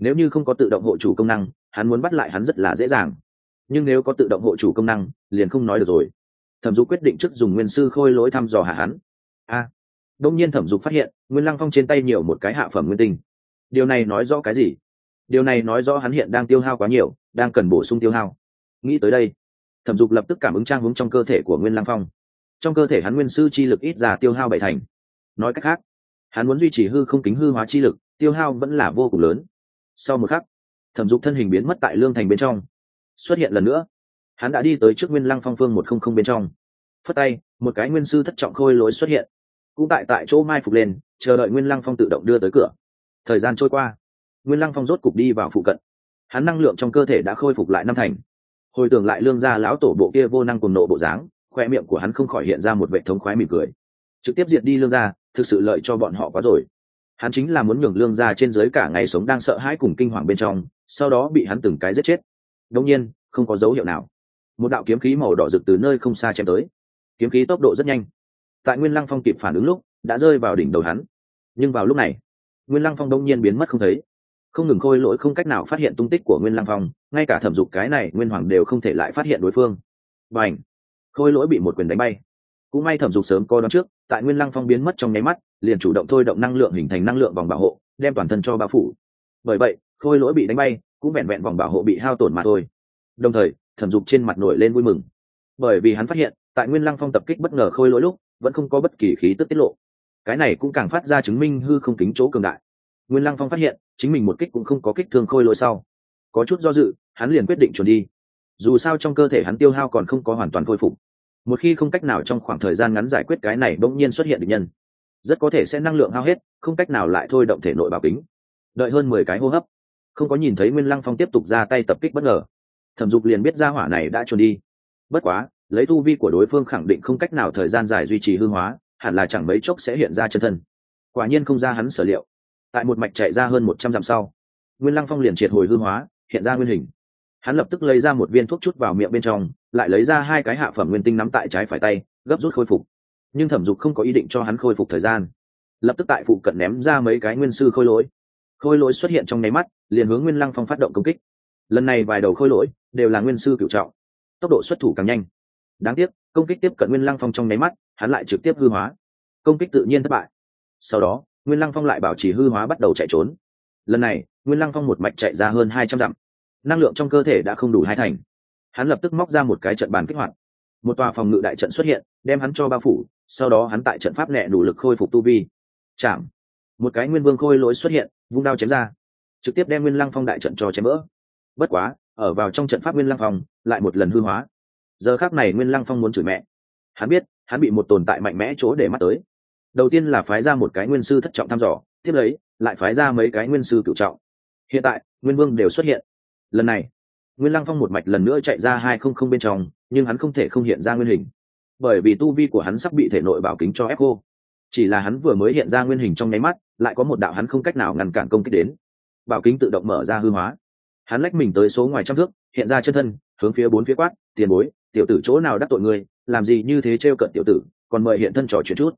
Speaker 1: Nếu như không có tự động hộ chủ công năng, hắn muốn bắt lại hắn rất là dễ dàng. Nhưng nếu có tự động hộ chủ công năng, liền không nói được rồi. Thẩm dục quyết định trước dùng nguyên sư khôi lỗi thăm dò hạ hắn. A. Đông nhiên thẩm dục phát hiện, nguyên lăng phong trên tay nhiều một cái hạ phẩm nguyên tinh. Điều này nói rõ cái gì? Điều này nói rõ hắn hiện đang tiêu hao quá nhiều, đang cần bổ sung tiêu hao. Nghĩ tới đây, thẩm dục lập tức cảm ứng trang hướng trong cơ thể của nguyên lăng phong. Trong cơ thể hắn nguyên sư chi lực ít ra tiêu hao bảy thành. Nói cách khác, hắn muốn duy trì hư không kính hư hóa chi lực, tiêu hao vẫn là vô cùng lớn sau một khắc, thẩm dục thân hình biến mất tại lương thành bên trong. Xuất hiện lần nữa, hắn đã đi tới trước nguyên lăng phong phương một không không bên trong. Phất tay, một cái nguyên sư thất trọng khôi lối xuất hiện. Cũng tại tại chỗ mai phục lên, chờ đợi nguyên lăng phong tự động đưa tới cửa. Thời gian trôi qua, nguyên lăng phong rốt cục đi vào phụ cận. Hắn năng lượng trong cơ thể đã khôi phục lại năm thành. Hồi tưởng lại lương gia lão tổ bộ kia vô năng cùng nộ bộ dáng, khoe miệng của hắn không khỏi hiện ra một vệ thống khoái mỉm cười. Trực tiếp diệt đi lương gia, thực sự lợi cho bọn họ quá rồi hắn chính là muốn nhường lương gia trên dưới cả ngày sống đang sợ hãi cùng kinh hoàng bên trong, sau đó bị hắn từng cái giết chết. Đông nhiên, không có dấu hiệu nào. Một đạo kiếm khí màu đỏ rực từ nơi không xa chém tới. Kiếm khí tốc độ rất nhanh. Tại nguyên lăng phong kịp phản ứng lúc, đã rơi vào đỉnh đầu hắn. Nhưng vào lúc này, nguyên lăng phong đông nhiên biến mất không thấy. Không ngừng khôi lỗi không cách nào phát hiện tung tích của nguyên lăng phong, ngay cả thẩm dục cái này nguyên hoàng đều không thể lại phát hiện đối phương. Và ảnh khôi lỗi bị một quyền đánh bay. Cũng may thẩm dục sớm co đón trước, tại nguyên lăng phong biến mất trong nháy mắt liền chủ động thôi động năng lượng hình thành năng lượng vòng bảo hộ, đem toàn thân cho bao phủ. Bởi vậy, khôi lỗi bị đánh bay, cũng vẹn vẹn vòng bảo hộ bị hao tổn mà thôi. Đồng thời, thẩm dục trên mặt nổi lên vui mừng. Bởi vì hắn phát hiện, tại nguyên lăng phong tập kích bất ngờ khôi lỗi lúc, vẫn không có bất kỳ khí tức tiết lộ. Cái này cũng càng phát ra chứng minh hư không kính chỗ cường đại. Nguyên lăng phong phát hiện, chính mình một kích cũng không có kích thương khôi lỗi sau. Có chút do dự, hắn liền quyết định chuẩn đi. Dù sao trong cơ thể hắn tiêu hao còn không có hoàn toàn khôi phục. Một khi không cách nào trong khoảng thời gian ngắn giải quyết cái này, bỗng nhiên xuất hiện được nhân rất có thể sẽ năng lượng hao hết, không cách nào lại thôi động thể nội bảo kính. Đợi hơn mười cái hô hấp, không có nhìn thấy nguyên lăng phong tiếp tục ra tay tập kích bất ngờ. Thẩm dục liền biết ra hỏa này đã trốn đi. Bất quá, lấy tu vi của đối phương khẳng định không cách nào thời gian dài duy trì hư hóa, hẳn là chẳng mấy chốc sẽ hiện ra chân thân. Quả nhiên không ra hắn sở liệu. Tại một mạch chạy ra hơn một trăm dặm sau, nguyên lăng phong liền triệt hồi hư hóa, hiện ra nguyên hình. Hắn lập tức lấy ra một viên thuốc chút vào miệng bên trong, lại lấy ra hai cái hạ phẩm nguyên tinh nắm tại trái phải tay, gấp rút khôi phục nhưng thẩm dục không có ý định cho hắn khôi phục thời gian. Lập tức tại phụ cận ném ra mấy cái nguyên sư khôi lỗi. Khôi lỗi xuất hiện trong nháy mắt, liền hướng nguyên lăng phong phát động công kích. Lần này vài đầu khôi lỗi đều là nguyên sư cựu trọng. Tốc độ xuất thủ càng nhanh. Đáng tiếc, công kích tiếp cận nguyên lăng phong trong nháy mắt, hắn lại trực tiếp hư hóa. Công kích tự nhiên thất bại. Sau đó, nguyên lăng phong lại bảo trì hư hóa bắt đầu chạy trốn. Lần này, nguyên lăng phong một mạch chạy ra hơn hai trăm dặm. Năng lượng trong cơ thể đã không đủ hai thành. Hắn lập tức móc ra một cái trận bàn kích hoạt. Một tòa phòng ngự đại trận xuất hiện, đem hắn cho bao phủ sau đó hắn tại trận pháp nẹ đủ lực khôi phục tu vi. Chạm. Một cái nguyên vương khôi lỗi xuất hiện, vung đao chém ra. Trực tiếp đem nguyên lăng phong đại trận cho chém vỡ bất quá, ở vào trong trận pháp nguyên lăng phong, lại một lần hư hóa. Giờ khác này nguyên lăng phong muốn chửi mẹ. Hắn biết, hắn bị một tồn tại mạnh mẽ chỗ để mắt tới. Đầu tiên là phái ra một cái nguyên sư thất trọng thăm dò, tiếp lấy, lại phái ra mấy cái nguyên sư cựu trọng. Hiện tại, nguyên vương đều xuất hiện. Lần này, nguyên lăng phong một mạch lần nữa chạy ra hai không không bên trong, nhưng hắn không thể không hiện ra nguyên hình bởi vì tu vi của hắn sắp bị thể nội bảo kính cho ép cô chỉ là hắn vừa mới hiện ra nguyên hình trong nháy mắt, lại có một đạo hắn không cách nào ngăn cản công kích đến. Bảo kính tự động mở ra hư hóa. Hắn lách mình tới số ngoài trăm thước, hiện ra chân thân, hướng phía bốn phía quát, tiền bối, tiểu tử chỗ nào đắc tội người làm gì như thế t cận tiểu tử, còn mời hiện thân trò chuyện chút.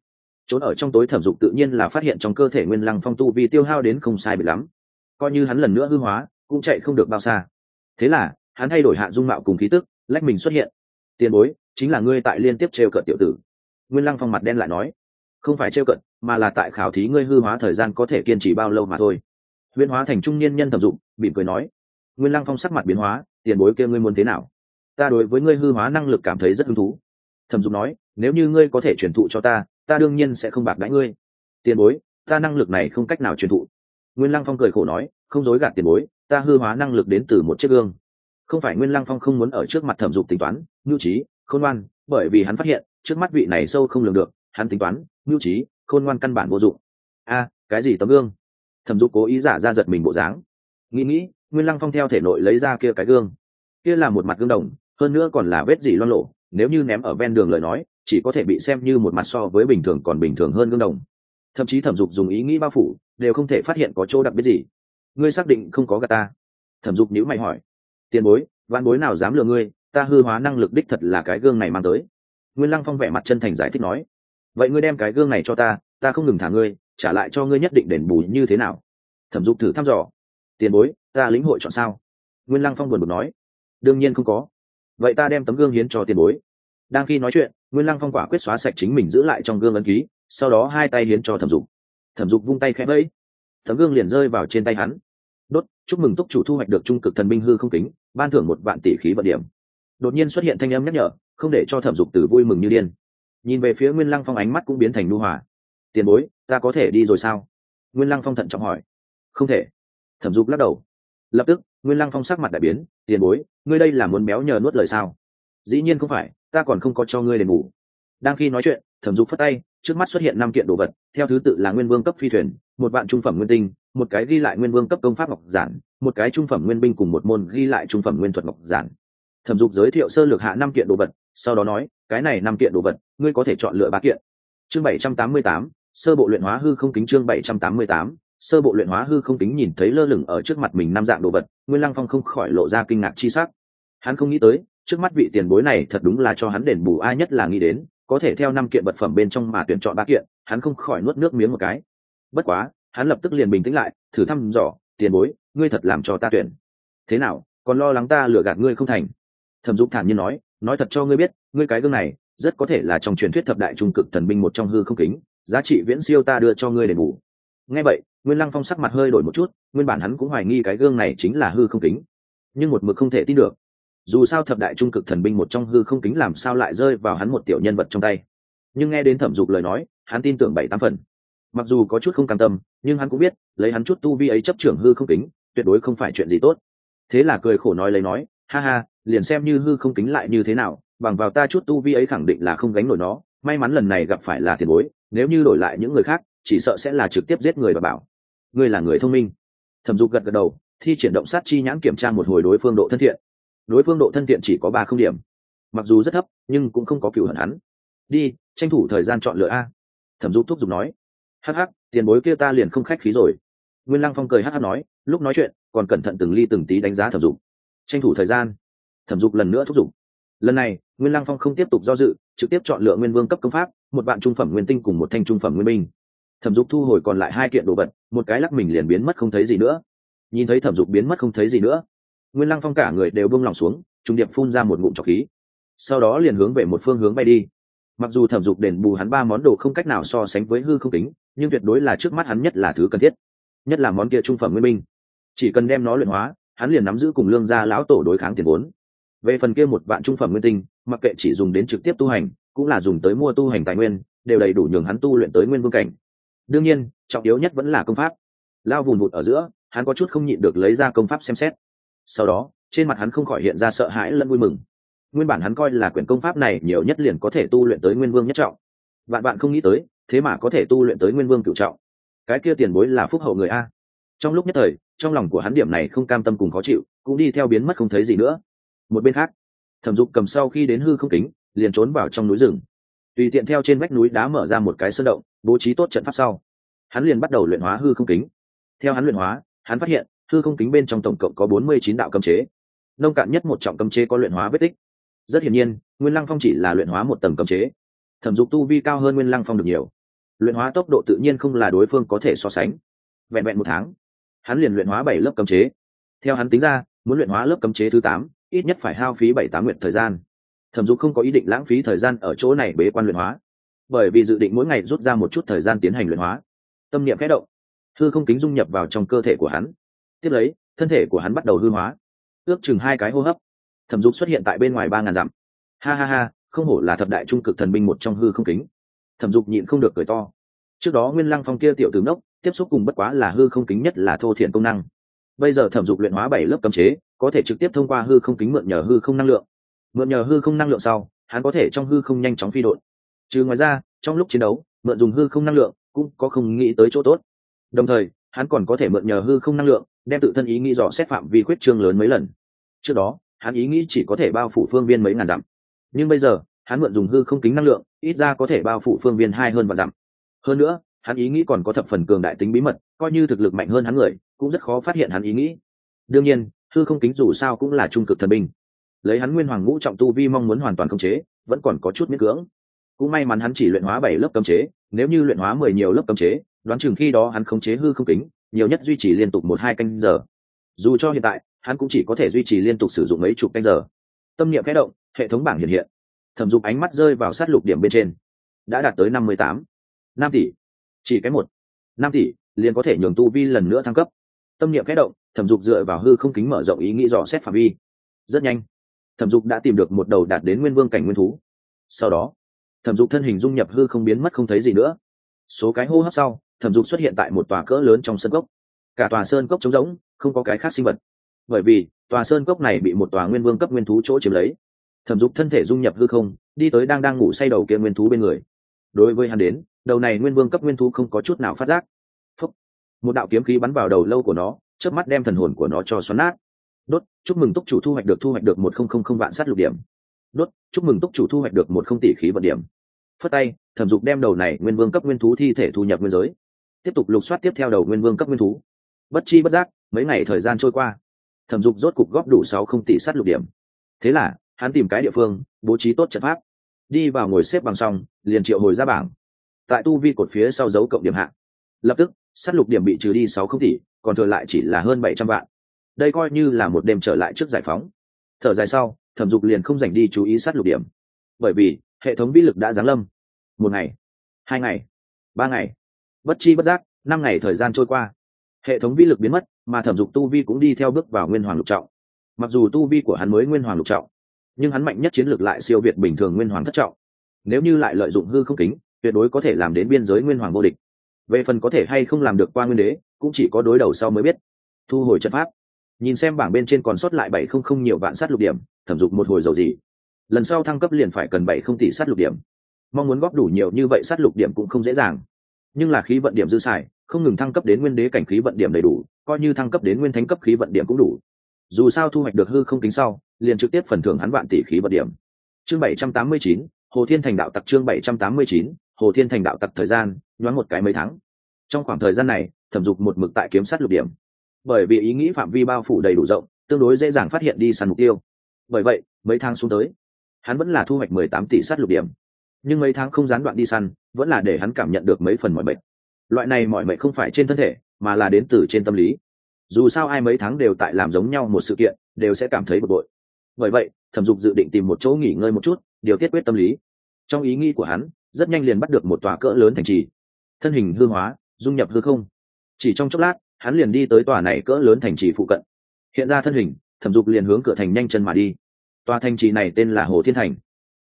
Speaker 1: Trốn ở trong tối thẩm dục tự nhiên là phát hiện trong cơ thể nguyên lăng phong tu vì tiêu hao đến không sai bị lắm. Coi như hắn lần nữa hư hóa, cũng chạy không được bao xa. Thế là, hắn thay đổi hạ dung mạo cùng khí tức, lách mình xuất hiện. Tiền bối chính là ngươi tại liên tiếp trêu cợt tiểu tử. Nguyên lăng phong mặt đen lại nói, không phải trêu cợt mà là tại khảo thí ngươi hư hóa thời gian có thể kiên trì bao lâu mà thôi. Huyễn hóa thành trung niên nhân thẩm dụng mỉm cười nói, nguyên lăng phong sắc mặt biến hóa, tiền bối kia ngươi muốn thế nào? Ta đối với ngươi hư hóa năng lực cảm thấy rất hứng thú. Thẩm dụng nói, nếu như ngươi có thể truyền thụ cho ta ta đương nhiên sẽ không bạc đãi ngươi. Tiền bối, ta năng lực này không cách nào truyền thụ. Nguyên lăng phong cười khổ nói, không dối gạt tiền bối, ta hư hóa năng lực đến từ một chiếc gương. Không phải nguyên lăng phong không muốn ở trước mặt thẩm dục tính toán, nhu trí khôn ngoan, bởi vì hắn phát hiện, trước mắt vị này sâu không lường được, hắn tính toán, mưu trí, khôn ngoan căn bản vô dụng. A, cái gì tấm gương? Thẩm dục cố ý giả ra giật mình bộ dáng. Nghĩ nghĩ, nguyên lăng phong theo thể nội lấy ra kia cái gương. Kia là một mặt gương đồng, hơn nữa còn là vết gì loan lộ nếu như ném ở ven đường lời nói, chỉ có thể bị xem như một mặt so với bình thường còn bình thường hơn gương đồng. Thậm chí thẩm dục dùng ý nghĩ bao phủ, đều không thể phát hiện có chỗ đặc biệt gì. Ngươi xác định không có gà ta? Thẩm dục nhữ mày hỏi. Tiền bối văn bối nào dám lừa ngươi? Ta hư hóa năng lực đích thật là cái gương này mang tới. Nguyên lăng phong vẻ mặt chân thành giải thích nói, vậy ngươi đem cái gương này cho ta ta không ngừng thả ngươi, trả lại cho ngươi nhất định đền bù như thế nào? Thẩm dục thử thăm dò, tiền bối, ta lĩnh hội chọn sao? Nguyên lăng phong buồn buồn nói, đương nhiên không có. Vậy ta đem tấm gương hiến cho tiền bối. Đang khi nói chuyện, nguyên lăng phong quả quyết xóa sạch chính mình giữ lại trong gương ấn ký, sau đó hai tay hiến cho thẩm dục. Thẩm dục vung tay khẽ vẫy, tấm gương liền rơi vào trên tay hắn. Đốt, chúc mừng túc chủ thu hoạch được trung cực thần minh hư không kính, ban thưởng một vạn tỷ khí vận điểm đột nhiên xuất hiện thanh âm nhắc nhở, không để cho thẩm dục từ vui mừng như điên. Nhìn về phía nguyên lăng phong ánh mắt cũng biến thành nu hòa. Tiền bối, ta có thể đi rồi sao? Nguyên lăng phong thận trọng hỏi. Không thể. Thẩm dục lắc đầu. Lập tức, nguyên lăng phong sắc mặt đại biến. Tiền bối, ngươi đây là muốn béo nhờ nuốt lời sao? Dĩ nhiên không phải, ta còn không có cho ngươi đền bù. Đang khi nói chuyện, thẩm dục phất tay, trước mắt xuất hiện năm kiện đồ vật, theo thứ tự là nguyên vương cấp phi thuyền, một vạn trung phẩm nguyên tinh, một cái ghi lại nguyên vương cấp công pháp ngọc giản, một cái trung phẩm nguyên binh cùng một môn ghi lại trung phẩm nguyên thuật ngọc giản thẩm dục giới thiệu sơ lược hạ năm kiện đồ vật, sau đó nói, cái này năm kiện đồ vật, ngươi có thể chọn lựa ba kiện. Chương bảy trăm tám mươi tám, sơ bộ luyện hóa hư không kính chương bảy trăm tám mươi tám, sơ bộ luyện hóa hư không kính nhìn thấy lơ lửng ở trước mặt mình năm dạng đồ vật, nguyên lăng phong không khỏi lộ ra kinh ngạc chi sắc. Hắn không nghĩ tới, trước mắt vị tiền bối này thật đúng là cho hắn đền bù ai nhất là nghĩ đến, có thể theo năm kiện vật phẩm bên trong mà tuyển chọn ba kiện, hắn không khỏi nuốt nước miếng một cái. Bất quá, hắn lập tức liền bình tĩnh lại, thử thăm dò, tiền bối, ngươi thật làm cho ta tuyển. Thế nào, còn lo lắng ta lừa gạt ngươi không thành? Thẩm dục thản nhiên nói nói thật cho ngươi biết, ngươi cái gương này, rất có thể là trong truyền thuyết thập đại trung cực thần binh một trong hư không kính, giá trị viễn siêu ta đưa cho ngươi đền bù. Nghe vậy, nguyên lăng phong sắc mặt hơi đổi một chút, nguyên bản hắn cũng hoài nghi cái gương này chính là hư không kính, nhưng một mực không thể tin được. Dù sao thập đại trung cực thần binh một trong hư không kính làm sao lại rơi vào hắn một tiểu nhân vật trong tay. Nhưng nghe đến thẩm dục lời nói, hắn tin tưởng bảy tám phần. Mặc dù có chút không cam tâm, nhưng hắn cũng biết, lấy hắn chút tu vi ấy chấp trưởng hư không kính, tuyệt đối không phải chuyện gì tốt. Thế là cười khổ nói lấy nói, ha ha liền xem như hư không kính lại như thế nào, bằng vào ta chút tu vi ấy khẳng định là không gánh nổi nó, may mắn lần này gặp phải là tiền bối, nếu như đổi lại những người khác, chỉ sợ sẽ là trực tiếp giết người và bảo. Ngươi là người thông minh. Thẩm dục gật gật đầu, thi triển động sát chi nhãn kiểm tra một hồi đối phương độ thân thiện. Đối phương độ thân thiện chỉ có ba không điểm. Mặc dù rất thấp, nhưng cũng không có cựu hận hắn. Đi, tranh thủ thời gian chọn lựa a. Thẩm dục thúc giục nói. Hắc hắc, tiền bối kia ta liền không khách khí rồi. Nguyên lăng phong cười hắc hắc nói, lúc nói chuyện, còn cẩn thận từng ly từng tí đánh giá thẩm dục. Tranh thủ thời gian thẩm dục lần nữa thúc giục. Lần này, nguyên lăng phong không tiếp tục do dự, trực tiếp chọn lựa nguyên vương cấp công pháp, một bạn trung phẩm nguyên tinh cùng một thanh trung phẩm nguyên minh thẩm dục thu hồi còn lại hai kiện đồ vật, một cái lắc mình liền biến mất không thấy gì nữa. Nhìn thấy thẩm dục biến mất không thấy gì nữa, nguyên lăng phong cả người đều bông lòng xuống, trung điệp phun ra một ngụm trọc khí. Sau đó liền hướng về một phương hướng bay đi. Mặc dù thẩm dục đền bù hắn ba món đồ không cách nào so sánh với hư không tính nhưng tuyệt đối là trước mắt hắn nhất là thứ cần thiết, nhất là món kia trung phẩm nguyên minh chỉ cần đem nó luyện hóa, hắn liền nắm giữ cùng lương gia lão tổ đối kháng tiền vốn về phần kia một vạn trung phẩm nguyên tinh, mặc kệ chỉ dùng đến trực tiếp tu hành, cũng là dùng tới mua tu hành tài nguyên, đều đầy đủ nhường hắn tu luyện tới nguyên vương cảnh. Đương nhiên, trọng yếu nhất vẫn là công pháp. Lao vùn vụt ở giữa, hắn có chút không nhịn được lấy ra công pháp xem xét. Sau đó, trên mặt hắn không khỏi hiện ra sợ hãi lẫn vui mừng. Nguyên bản hắn coi là quyển công pháp này nhiều nhất liền có thể tu luyện tới nguyên vương nhất trọng. Bạn bạn không nghĩ tới, thế mà có thể tu luyện tới nguyên vương cựu trọng. Cái kia tiền bối là phúc hậu người a. Trong lúc nhất thời, trong lòng của hắn điểm này không cam tâm cùng khó chịu, cũng đi theo biến mất không thấy gì nữa một bên khác, thẩm dục cầm sau khi đến hư không kính, liền trốn vào trong núi rừng. Tùy tiện theo trên vách núi đá mở ra một cái sơn động, bố trí tốt trận pháp sau, hắn liền bắt đầu luyện hóa hư không kính. Theo hắn luyện hóa, hắn phát hiện, hư không kính bên trong tổng cộng có bốn mươi chín đạo cấm chế. Nông cạn nhất một trọng cấm chế có luyện hóa vết tích. Rất hiển nhiên, nguyên lăng phong chỉ là luyện hóa một tầng cấm chế. Thẩm dục tu vi cao hơn nguyên lăng phong được nhiều. Luyện hóa tốc độ tự nhiên không là đối phương có thể so sánh. Vẹn vẹn một tháng, hắn liền luyện hóa bảy lớp cấm chế. Theo hắn tính ra, muốn luyện hóa lớp cấm chế thứ tám ít nhất phải hao phí bảy tám nguyện thời gian. Thẩm dục không có ý định lãng phí thời gian ở chỗ này bế quan luyện hóa, bởi vì dự định mỗi ngày rút ra một chút thời gian tiến hành luyện hóa. Tâm niệm khẽ động, hư không kính dung nhập vào trong cơ thể của hắn. Tiếp lấy, thân thể của hắn bắt đầu hư hóa, ước chừng hai cái hô hấp. Thẩm dục xuất hiện tại bên ngoài ba ngàn dặm. Ha ha ha, không hổ là thập đại trung cực thần binh một trong hư không kính. Thẩm dục nhịn không được cười to. Trước đó nguyên lăng phong kia tiểu tướng đốc tiếp xúc cùng bất quá là hư không kính nhất là thô thiện công năng. Bây giờ thẩm dục luyện hóa bảy lớp cấm chế có thể trực tiếp thông qua hư không kính mượn nhờ hư không năng lượng. Mượn nhờ hư không năng lượng sau, hắn có thể trong hư không nhanh chóng phi đội trừ ngoài ra, trong lúc chiến đấu, mượn dùng hư không năng lượng cũng có không nghĩ tới chỗ tốt. Đồng thời, hắn còn có thể mượn nhờ hư không năng lượng đem tự thân ý nghĩ dò xét phạm vi khuyết trương lớn mấy lần. Trước đó, hắn ý nghĩ chỉ có thể bao phủ phương viên mấy ngàn dặm. Nhưng bây giờ, hắn mượn dùng hư không kính năng lượng, ít ra có thể bao phủ phương viên hai hơn và dặm. Hơn nữa, hắn ý nghĩ còn có thập phần cường đại tính bí mật, coi như thực lực mạnh hơn hắn người, cũng rất khó phát hiện hắn ý nghĩ. Đương nhiên hư không kính dù sao cũng là trung cực thần binh. Lấy hắn nguyên hoàng ngũ trọng tu vi mong muốn hoàn toàn khống chế, vẫn còn có chút miễn cưỡng. Cũng may mắn hắn chỉ luyện hóa bảy lớp cấm chế, nếu như luyện hóa mười nhiều lớp cấm chế, đoán chừng khi đó hắn khống chế hư không kính, nhiều nhất duy trì liên tục một hai canh giờ. Dù cho hiện tại, hắn cũng chỉ có thể duy trì liên tục sử dụng mấy chục canh giờ. Tâm niệm khẽ động, hệ thống bảng hiện hiện. Thẩm dục ánh mắt rơi vào sát lục điểm bên trên. Đã đạt tới năm mươi tám. Năm tỷ. Chỉ cái một. Năm tỷ, liền có thể nhường tu vi lần nữa thăng cấp. Tâm niệm khẽ động thẩm dục dựa vào hư không kính mở rộng ý nghĩ dò xét phạm vi. Rất nhanh, thẩm dục đã tìm được một đầu đạt đến nguyên vương cảnh nguyên thú. Sau đó, thẩm dục thân hình dung nhập hư không biến mất không thấy gì nữa. Số cái hô hấp sau, thẩm dục xuất hiện tại một tòa cỡ lớn trong sân cốc. Cả tòa sơn cốc trống rỗng, không có cái khác sinh vật. Bởi vì, tòa sơn cốc này bị một tòa nguyên vương cấp nguyên thú chỗ chiếm lấy. Thẩm dục thân thể dung nhập hư không, đi tới đang đang ngủ say đầu kia nguyên thú bên người. Đối với hắn đến, đầu này nguyên vương cấp nguyên thú không có chút nào phát giác. Phúc. một đạo kiếm khí bắn vào đầu lâu của nó chớp mắt đem thần hồn của nó cho xoắn nát. Đốt, chúc mừng túc chủ thu hoạch được thu hoạch được một không không không vạn sát lục điểm. Đốt, chúc mừng túc chủ thu hoạch được một không tỷ khí vận điểm. Phất tay, thẩm dục đem đầu này nguyên vương cấp nguyên thú thi thể thu nhập nguyên giới. Tiếp tục lục soát tiếp theo đầu nguyên vương cấp nguyên thú. Bất chi bất giác, mấy ngày thời gian trôi qua. Thẩm dục rốt cục góp đủ sáu không tỷ sát lục điểm. Thế là, hắn tìm cái địa phương, bố trí tốt trận pháp. Đi vào ngồi xếp bằng xong, liền triệu hồi ra bảng. Tại tu vi cột phía sau dấu cộng điểm hạ. Lập tức sát lục điểm bị trừ đi sáu không tỷ, còn thừa lại chỉ là hơn bảy trăm vạn. Đây coi như là một đêm trở lại trước giải phóng. Thở dài sau, thẩm dục liền không dành đi chú ý sát lục điểm. Bởi vì, hệ thống vĩ lực đã giáng lâm. Một ngày, hai ngày, ba ngày. Bất chi bất giác, năm ngày thời gian trôi qua. Hệ thống vĩ lực biến mất, mà thẩm dục tu vi cũng đi theo bước vào nguyên hoàng lục trọng. Mặc dù tu vi của hắn mới nguyên hoàng lục trọng, nhưng hắn mạnh nhất chiến lược lại siêu việt bình thường nguyên hoàng thất trọng. Nếu như lại lợi dụng hư không kính, tuyệt đối có thể làm đến biên giới nguyên hoàng vô địch về phần có thể hay không làm được qua nguyên đế, cũng chỉ có đối đầu sau mới biết. Thu hồi trận pháp. Nhìn xem bảng bên trên còn sót lại bảy không không nhiều vạn sát lục điểm, thẩm dục một hồi dầu gì. Lần sau thăng cấp liền phải cần bảy không tỷ sát lục điểm. Mong muốn góp đủ nhiều như vậy sát lục điểm cũng không dễ dàng. Nhưng là khí vận điểm dư xài, không ngừng thăng cấp đến nguyên đế cảnh khí vận điểm đầy đủ, coi như thăng cấp đến nguyên thánh cấp khí vận điểm cũng đủ. Dù sao thu hoạch được hư không tính sau, liền trực tiếp phần thưởng hắn vạn tỷ khí vận điểm. Chương bảy trăm tám mươi chín, hồ thiên thành đạo tặc chương bảy trăm tám mươi chín hồ thiên thành đạo tặc thời gian, nhoáng một cái mấy tháng. Trong khoảng thời gian này, thẩm dục một mực tại kiếm sát lục điểm. Bởi vì ý nghĩ phạm vi bao phủ đầy đủ rộng, tương đối dễ dàng phát hiện đi săn mục tiêu. Bởi vậy, mấy tháng xuống tới, hắn vẫn là thu hoạch mười tám tỷ sát lục điểm. Nhưng mấy tháng không gián đoạn đi săn, vẫn là để hắn cảm nhận được mấy phần mọi bệnh loại này mọi bệnh không phải trên thân thể, mà là đến từ trên tâm lý. Dù sao ai mấy tháng đều tại làm giống nhau một sự kiện, đều sẽ cảm thấy bực bội. Bởi vậy, thẩm dục dự định tìm một chỗ nghỉ ngơi một chút, điều tiết quyết tâm lý. Trong ý nghĩ của hắn rất nhanh liền bắt được một tòa cỡ lớn thành trì. Thân hình hư hóa, dung nhập hư không. Chỉ trong chốc lát, hắn liền đi tới tòa này cỡ lớn thành trì phụ cận. Hiện ra thân hình, thẩm dục liền hướng cửa thành nhanh chân mà đi. Tòa thành trì này tên là hồ thiên thành.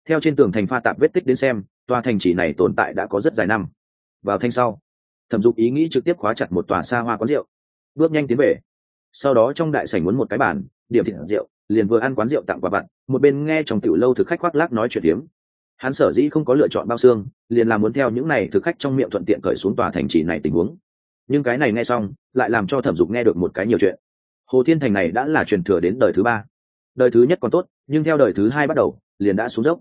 Speaker 1: Theo trên tường thành pha tạp vết tích đến xem, tòa thành trì này tồn tại đã có rất dài năm. Vào thanh sau, thẩm dục ý nghĩ trực tiếp khóa chặt một tòa xa hoa quán rượu. Bước nhanh tiến về. Sau đó trong đại sảnh muốn một cái bàn, điểm thịt rượu, liền vừa ăn quán rượu tặng quà vặt. Một bên nghe trong tiểu lâu thực khách khoác lác nói chuyện hiếm hắn sở dĩ không có lựa chọn bao xương, liền làm muốn theo những này thực khách trong miệng thuận tiện cởi xuống tòa thành trì này tình huống. Nhưng cái này nghe xong, lại làm cho thẩm dục nghe được một cái nhiều chuyện. Hồ thiên thành này đã là truyền thừa đến đời thứ ba. Đời thứ nhất còn tốt, nhưng theo đời thứ hai bắt đầu, liền đã xuống dốc.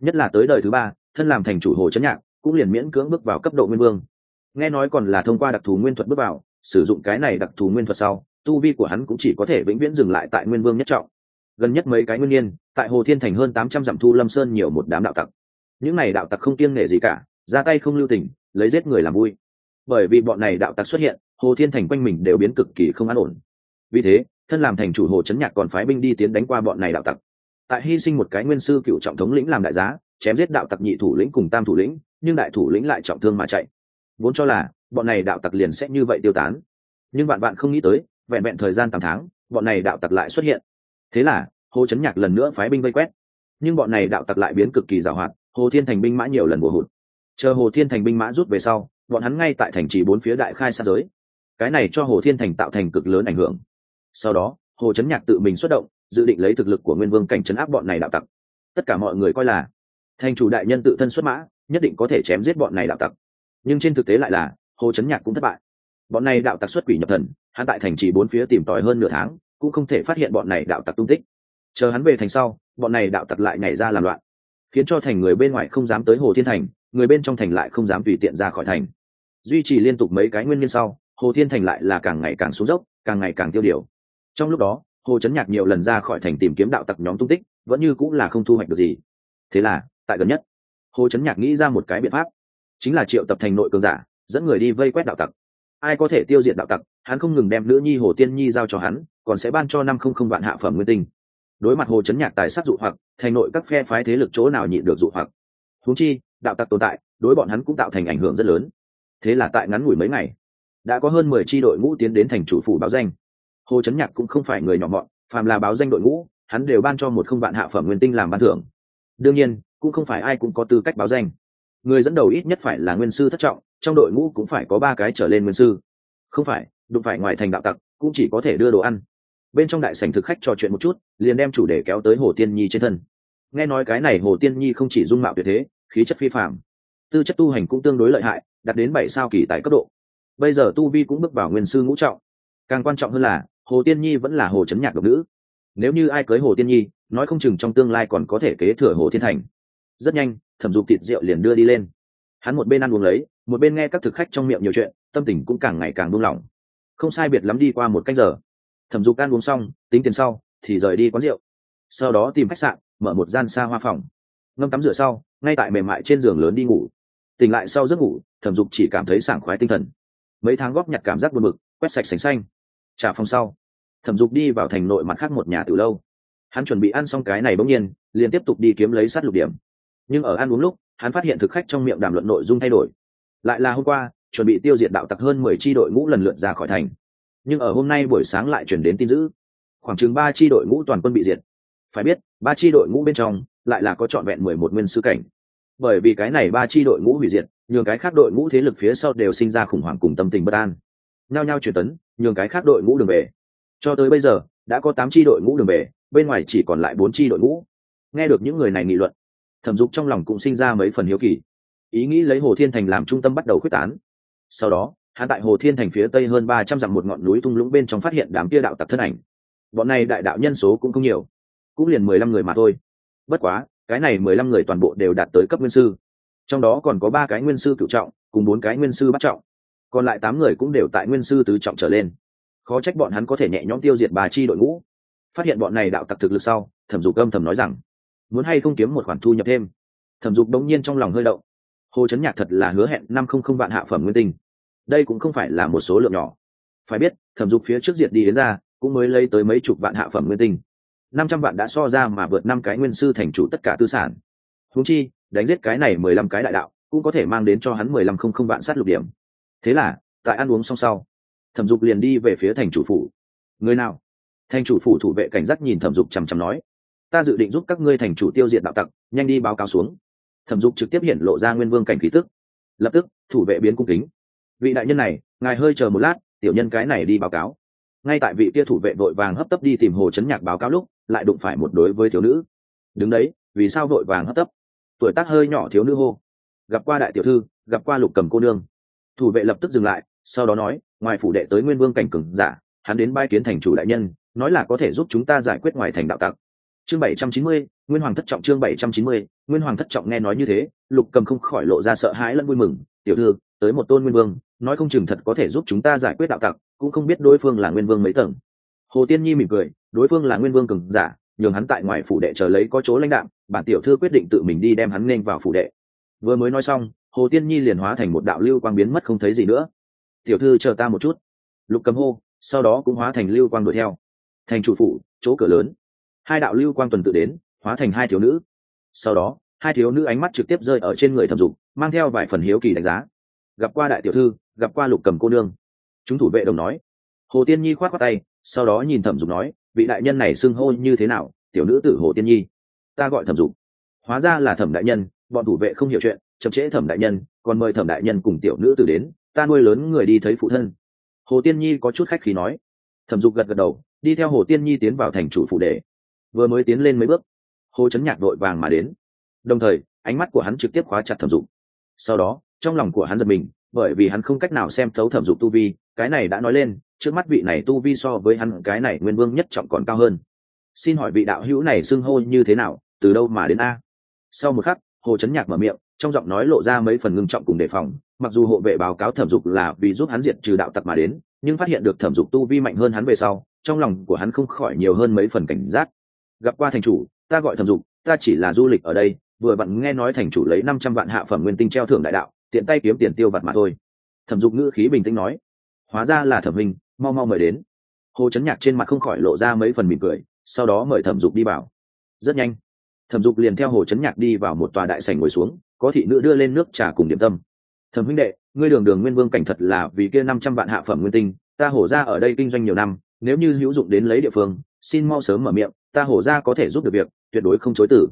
Speaker 1: Nhất là tới đời thứ ba, thân làm thành chủ hồ chấn nhạc, cũng liền miễn cưỡng bước vào cấp độ nguyên vương. Nghe nói còn là thông qua đặc thù nguyên thuật bước vào, sử dụng cái này đặc thù nguyên thuật sau, tu vi của hắn cũng chỉ có thể vĩnh viễn dừng lại tại nguyên vương nhất trọng. Gần nhất mấy cái nguyên nhiên, tại hồ thiên thành hơn tám trăm dặm thu lâm sơn nhiều một đám đạo tặc những này đạo tặc không kiêng nể gì cả, ra tay không lưu tình, lấy giết người làm vui. Bởi vì bọn này đạo tặc xuất hiện, hồ thiên thành quanh mình đều biến cực kỳ không an ổn. Vì thế, thân làm thành chủ hồ chấn nhạc còn phái binh đi tiến đánh qua bọn này đạo tặc. Tại hy sinh một cái nguyên sư cựu trọng thống lĩnh làm đại giá, chém giết đạo tặc nhị thủ lĩnh cùng tam thủ lĩnh, nhưng đại thủ lĩnh lại trọng thương mà chạy. Vốn cho là, bọn này đạo tặc liền sẽ như vậy tiêu tán. Nhưng bạn bạn không nghĩ tới, vẹn vẹn thời gian tám tháng, bọn này đạo tặc lại xuất hiện. Thế là, hồ chấn nhạc lần nữa phái binh vây quét. Nhưng bọn này đạo tặc lại biến cực kỳ giàu hoạt hồ thiên thành binh mã nhiều lần bổ hụt. Chờ hồ thiên thành binh mã rút về sau, bọn hắn ngay tại thành trì bốn phía đại khai xa giới. Cái này cho hồ thiên thành tạo thành cực lớn ảnh hưởng. Sau đó, hồ chấn nhạc tự mình xuất động, dự định lấy thực lực của nguyên vương cảnh chấn áp bọn này đạo tặc. Tất cả mọi người coi là, thành chủ đại nhân tự thân xuất mã, nhất định có thể chém giết bọn này đạo tặc. Nhưng trên thực tế lại là, hồ chấn nhạc cũng thất bại. Bọn này đạo tặc xuất quỷ nhập thần, hắn tại thành trì bốn phía tìm tòi hơn nửa tháng, cũng không thể phát hiện bọn này đạo tặc tung tích. Chờ hắn về thành sau, bọn này đạo tặc lại nhảy ra làm loạn khiến cho thành người bên ngoài không dám tới hồ thiên thành, người bên trong thành lại không dám tùy tiện ra khỏi thành. Duy trì liên tục mấy cái nguyên nhân sau, hồ thiên thành lại là càng ngày càng xuống dốc, càng ngày càng tiêu điều. Trong lúc đó, hồ chấn nhạc nhiều lần ra khỏi thành tìm kiếm đạo tặc nhóm tung tích, vẫn như cũng là không thu hoạch được gì. Thế là, tại gần nhất, hồ chấn nhạc nghĩ ra một cái biện pháp, chính là triệu tập thành nội cường giả, dẫn người đi vây quét đạo tặc. Ai có thể tiêu diệt đạo tặc, hắn không ngừng đem nữ nhi hồ tiên nhi giao cho hắn, còn sẽ ban cho năm không không vạn hạ phẩm nguyên tinh đối mặt hồ chấn nhạc tài sắc dụ hoặc, thành nội các phe phái thế lực chỗ nào nhịn được dụ hoặc. Húng chi, đạo tặc tồn tại, đối bọn hắn cũng tạo thành ảnh hưởng rất lớn. Thế là tại ngắn ngủi mấy ngày, đã có hơn mười tri đội ngũ tiến đến thành chủ phủ báo danh. Hồ chấn nhạc cũng không phải người nhỏ mọn, phàm là báo danh đội ngũ, hắn đều ban cho một không vạn hạ phẩm nguyên tinh làm ban thưởng. Đương nhiên, cũng không phải ai cũng có tư cách báo danh. Người dẫn đầu ít nhất phải là nguyên sư thất trọng, trong đội ngũ cũng phải có ba cái trở lên nguyên sư. Không phải, đụng phải ngoài thành đạo tặc, cũng chỉ có thể đưa đồ ăn bên trong đại sảnh thực khách trò chuyện một chút, liền đem chủ đề kéo tới hồ tiên nhi trên thân. Nghe nói cái này hồ tiên nhi không chỉ dung mạo tuyệt thế, khí chất phi phạm tư chất tu hành cũng tương đối lợi hại, đạt đến bảy sao kỳ tại cấp độ. Bây giờ tu vi cũng bước vào nguyên sư ngũ trọng. Càng quan trọng hơn là, hồ tiên nhi vẫn là hồ chấn nhạc độc nữ. Nếu như ai cưới hồ tiên nhi, nói không chừng trong tương lai còn có thể kế thừa hồ thiên thành. Rất nhanh, thẩm dục thịt rượu liền đưa đi lên. Hắn một bên ăn uống lấy, một bên nghe các thực khách trong miệng nhiều chuyện, tâm tình cũng càng ngày càng buông lỏng. Không sai biệt lắm đi qua một cách giờ thẩm dục ăn uống xong, tính tiền sau, thì rời đi quán rượu. Sau đó tìm khách sạn, mở một gian xa hoa phòng. Ngâm tắm rửa sau, ngay tại mềm mại trên giường lớn đi ngủ. Tỉnh lại sau giấc ngủ, thẩm dục chỉ cảm thấy sảng khoái tinh thần. Mấy tháng góp nhặt cảm giác buồn bực, quét sạch sành xanh. Trả phòng sau, thẩm dục đi vào thành nội mặt khác một nhà từ lâu. Hắn chuẩn bị ăn xong cái này bỗng nhiên, liền tiếp tục đi kiếm lấy sắt lục điểm. Nhưng ở ăn uống lúc, hắn phát hiện thực khách trong miệng đàm luận nội dung thay đổi. Lại là hôm qua, chuẩn bị tiêu diệt đạo tặc hơn mười tri đội ngũ lần lượt ra khỏi thành nhưng ở hôm nay buổi sáng lại chuyển đến tin dữ. Khoảng chừng ba tri đội ngũ toàn quân bị diệt. Phải biết, ba tri đội ngũ bên trong lại là có trọn vẹn mười một nguyên sư cảnh. Bởi vì cái này ba tri đội ngũ hủy diệt, nhường cái khác đội ngũ thế lực phía sau đều sinh ra khủng hoảng cùng tâm tình bất an. Nhao nhao truyền tấn, nhường cái khác đội ngũ đường về. Cho tới bây giờ, đã có tám tri đội ngũ đường về, bên ngoài chỉ còn lại bốn tri đội ngũ. Nghe được những người này nghị luận, thẩm dục trong lòng cũng sinh ra mấy phần hiếu kỳ. Ý nghĩ lấy hồ thiên thành làm trung tâm bắt đầu quyết tán. Sau đó hắn tại hồ thiên thành phía tây hơn ba trăm dặm một ngọn núi thung lũng bên trong phát hiện đám kia đạo tặc thân ảnh. Bọn này đại đạo nhân số cũng không nhiều, cũng liền mười lăm người mà thôi. Bất quá, cái này mười lăm người toàn bộ đều đạt tới cấp nguyên sư. Trong đó còn có ba cái nguyên sư cựu trọng, cùng bốn cái nguyên sư bắt trọng. Còn lại tám người cũng đều tại nguyên sư tứ trọng trở lên. Khó trách bọn hắn có thể nhẹ nhõm tiêu diệt bà chi đội ngũ. Phát hiện bọn này đạo tặc thực lực sau, thẩm dục âm thầm nói rằng, muốn hay không kiếm một khoản thu nhập thêm? Thẩm dục đống nhiên trong lòng hơi động. Hồ chấn nhạc thật là hứa hẹn năm không không vạn hạ phẩm nguyên tinh đây cũng không phải là một số lượng nhỏ. Phải biết, thẩm dục phía trước diệt đi đến ra, cũng mới lấy tới mấy chục vạn hạ phẩm nguyên tinh. Năm trăm vạn đã so ra mà vượt năm cái nguyên sư thành chủ tất cả tư sản. Húng chi, đánh giết cái này mười lăm cái đại đạo, cũng có thể mang đến cho hắn mười lăm không không vạn sát lục điểm. Thế là, tại ăn uống xong sau, thẩm dục liền đi về phía thành chủ phủ. Người nào? Thành chủ phủ thủ vệ cảnh giác nhìn thẩm dục chằm chằm nói, ta dự định giúp các ngươi thành chủ tiêu diệt đạo tặc, nhanh đi báo cáo xuống. Thẩm dục trực tiếp hiện lộ ra nguyên vương cảnh khí tức. Lập tức, thủ vệ biến cung kính vị đại nhân này, ngài hơi chờ một lát, tiểu nhân cái này đi báo cáo. Ngay tại vị kia thủ vệ vội vàng hấp tấp đi tìm hồ chấn nhạc báo cáo lúc, lại đụng phải một đối với thiếu nữ. Đứng đấy, vì sao vội vàng hấp tấp? Tuổi tác hơi nhỏ thiếu nữ hô. Gặp qua đại tiểu thư, gặp qua lục cầm cô nương. Thủ vệ lập tức dừng lại, sau đó nói, ngoài phủ đệ tới nguyên vương cảnh cừng giả, hắn đến bai kiến thành chủ đại nhân, nói là có thể giúp chúng ta giải quyết ngoài thành đạo tặc. Chương bảy trăm chín mươi, nguyên hoàng thất trọng chương bảy trăm chín mươi, nguyên hoàng thất trọng nghe nói như thế, lục cầm không khỏi lộ ra sợ hãi lẫn vui mừng. Tiểu thư tới một tôn nguyên vương, nói không chừng thật có thể giúp chúng ta giải quyết đạo tặc, cũng không biết đối phương là nguyên vương mấy tầng. Hồ tiên nhi mỉm cười, đối phương là nguyên vương cường giả, nhường hắn tại ngoài phủ đệ chờ lấy có chỗ lãnh đạm, bản tiểu thư quyết định tự mình đi đem hắn nên vào phủ đệ. Vừa mới nói xong, hồ tiên nhi liền hóa thành một đạo lưu quang biến mất không thấy gì nữa. Tiểu thư chờ ta một chút. Lục cầm hô, sau đó cũng hóa thành lưu quang đuổi theo. Thành chủ phủ, chỗ cửa lớn. Hai đạo lưu quang tuần tự đến, hóa thành hai thiếu nữ. Sau đó, hai thiếu nữ ánh mắt trực tiếp rơi ở trên người thẩm dục, mang theo vài phần hiếu kỳ đánh giá gặp qua đại tiểu thư, gặp qua lục cầm cô nương. Chúng thủ vệ đồng nói. Hồ tiên nhi khoát khoát tay, sau đó nhìn thẩm dục nói, vị đại nhân này xưng hô như thế nào, tiểu nữ tử hồ tiên nhi? Ta gọi thẩm dục. Hóa ra là thẩm đại nhân, bọn thủ vệ không hiểu chuyện, chậm trễ thẩm đại nhân, còn mời thẩm đại nhân cùng tiểu nữ tử đến, ta nuôi lớn người đi thấy phụ thân. Hồ tiên nhi có chút khách khí nói. Thẩm dục gật gật đầu, đi theo hồ tiên nhi tiến vào thành chủ phụ đề vừa mới tiến lên mấy bước, hồ chấn nhạc đội vàng mà đến. Đồng thời, ánh mắt của hắn trực tiếp khóa chặt thẩm dục. Sau đó trong lòng của hắn giật mình, bởi vì hắn không cách nào xem thấu thẩm dục tu vi, cái này đã nói lên, trước mắt vị này tu vi so với hắn, cái này nguyên vương nhất trọng còn cao hơn. Xin hỏi vị đạo hữu này xưng hô như thế nào, từ đâu mà đến a? Sau một khắc, hồ chấn nhạc mở miệng, trong giọng nói lộ ra mấy phần ngưng trọng cùng đề phòng, mặc dù hộ vệ báo cáo thẩm dục là vì giúp hắn diệt trừ đạo tặc mà đến, nhưng phát hiện được thẩm dục tu vi mạnh hơn hắn về sau, trong lòng của hắn không khỏi nhiều hơn mấy phần cảnh giác. Gặp qua thành chủ, ta gọi thẩm dục, ta chỉ là du lịch ở đây, vừa vặn nghe nói thành chủ lấy năm trăm vạn hạ phẩm nguyên tinh treo thưởng đại đạo tiện tay kiếm tiền tiêu vặt mà thôi. Thẩm dục ngữ khí bình tĩnh nói, hóa ra là thẩm minh mau mau mời đến. Hồ chấn nhạc trên mặt không khỏi lộ ra mấy phần mỉm cười, sau đó mời thẩm dục đi vào. Rất nhanh, thẩm dục liền theo hồ chấn nhạc đi vào một tòa đại sảnh ngồi xuống, có thị nữ đưa lên nước trà cùng điểm tâm. Thẩm huynh đệ, ngươi đường đường nguyên vương cảnh thật là vì kia năm trăm vạn hạ phẩm nguyên tinh, ta hổ ra ở đây kinh doanh nhiều năm, nếu như hữu dụng đến lấy địa phương, xin mau sớm mở miệng, ta hổ ra có thể giúp được việc, tuyệt đối không chối tử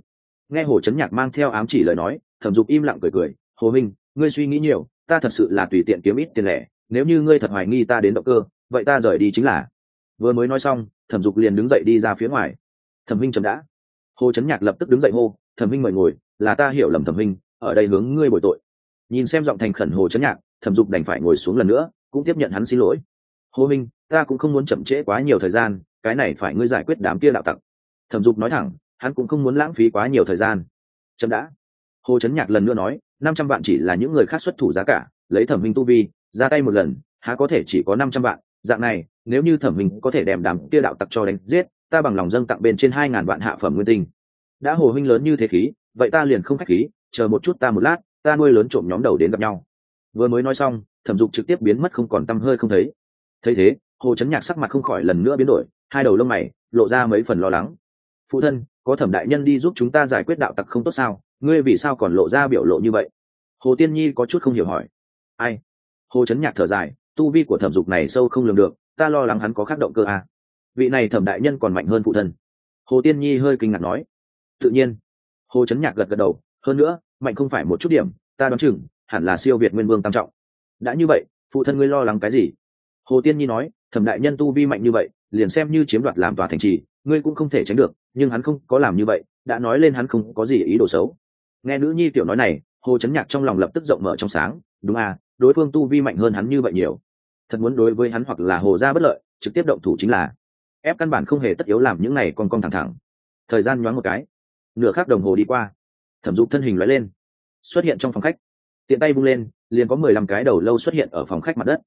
Speaker 1: nghe hồ chấn nhạc mang theo ám chỉ lời nói, thẩm dục im lặng cười cười, hồ minh ngươi suy nghĩ nhiều, ta thật sự là tùy tiện kiếm ít tiền lẻ, nếu như ngươi thật hoài nghi ta đến động cơ, vậy ta rời đi chính là. Vừa mới nói xong, thẩm dục liền đứng dậy đi ra phía ngoài. Thẩm minh chậm đã. Hồ chấn nhạc lập tức đứng dậy hô, thẩm minh mời ngồi, là ta hiểu lầm thẩm minh ở đây hướng ngươi bồi tội. Nhìn xem giọng thành khẩn hồ chấn nhạc, thẩm dục đành phải ngồi xuống lần nữa, cũng tiếp nhận hắn xin lỗi. Hồ minh, ta cũng không muốn chậm trễ quá nhiều thời gian, cái này phải ngươi giải quyết đám kia đạo tặc. Thẩm dục nói thẳng, hắn cũng không muốn lãng phí quá nhiều thời gian. Chậm đã. Hồ chấn nhạc lần nữa nói năm trăm vạn chỉ là những người khác xuất thủ giá cả, lấy thẩm minh tu vi, ra tay một lần, há có thể chỉ có năm trăm vạn. Dạng này, nếu như thẩm minh có thể đem đám kia đạo tặc cho đánh giết, ta bằng lòng dâng tặng bên trên hai ngàn vạn hạ phẩm nguyên tinh. Đã hồ huynh lớn như thế khí, vậy ta liền không khách khí, chờ một chút ta một lát, ta nuôi lớn trộm nhóm đầu đến gặp nhau. Vừa mới nói xong, thẩm dục trực tiếp biến mất không còn t hơi không thấy. Thấy thế, hồ chấn nhạc sắc mặt không khỏi lần nữa biến đổi, hai đầu lông mày, lộ ra mấy phần lo lắng. Phụ thân có thẩm đại nhân đi giúp chúng ta giải quyết đạo tặc không tốt sao? Ngươi vì sao còn lộ ra biểu lộ như vậy? Hồ tiên nhi có chút không hiểu hỏi. Ai? Hồ chấn nhạc thở dài, tu vi của thẩm dục này sâu không lường được, ta lo lắng hắn có khắc động cơ à. vị này thẩm đại nhân còn mạnh hơn phụ thân. Hồ tiên nhi hơi kinh ngạc nói. Tự nhiên. Hồ chấn nhạc gật gật đầu, hơn nữa, mạnh không phải một chút điểm, ta đoán chừng, hẳn là siêu việt nguyên vương tam trọng. Đã như vậy, phụ thân ngươi lo lắng cái gì? Hồ tiên nhi nói, thẩm đại nhân tu vi mạnh như vậy, liền xem như chiếm đoạt làm tòa thành trì, ngươi cũng không thể tránh được nhưng hắn không có làm như vậy, đã nói lên hắn không có gì ý đồ xấu. Nghe nữ nhi tiểu nói này, hồ chấn nhạc trong lòng lập tức rộng mở trong sáng, đúng à đối phương tu vi mạnh hơn hắn như vậy nhiều. Thật muốn đối với hắn hoặc là hồ gia bất lợi, trực tiếp động thủ chính là ép căn bản không hề tất yếu làm những này con con thẳng thẳng. Thời gian nhoáng một cái, nửa khắc đồng hồ đi qua. Thẩm dục thân hình lóe lên, xuất hiện trong phòng khách. Tiện tay bung lên, liền có mười lăm cái đầu lâu xuất hiện ở phòng khách mặt đất.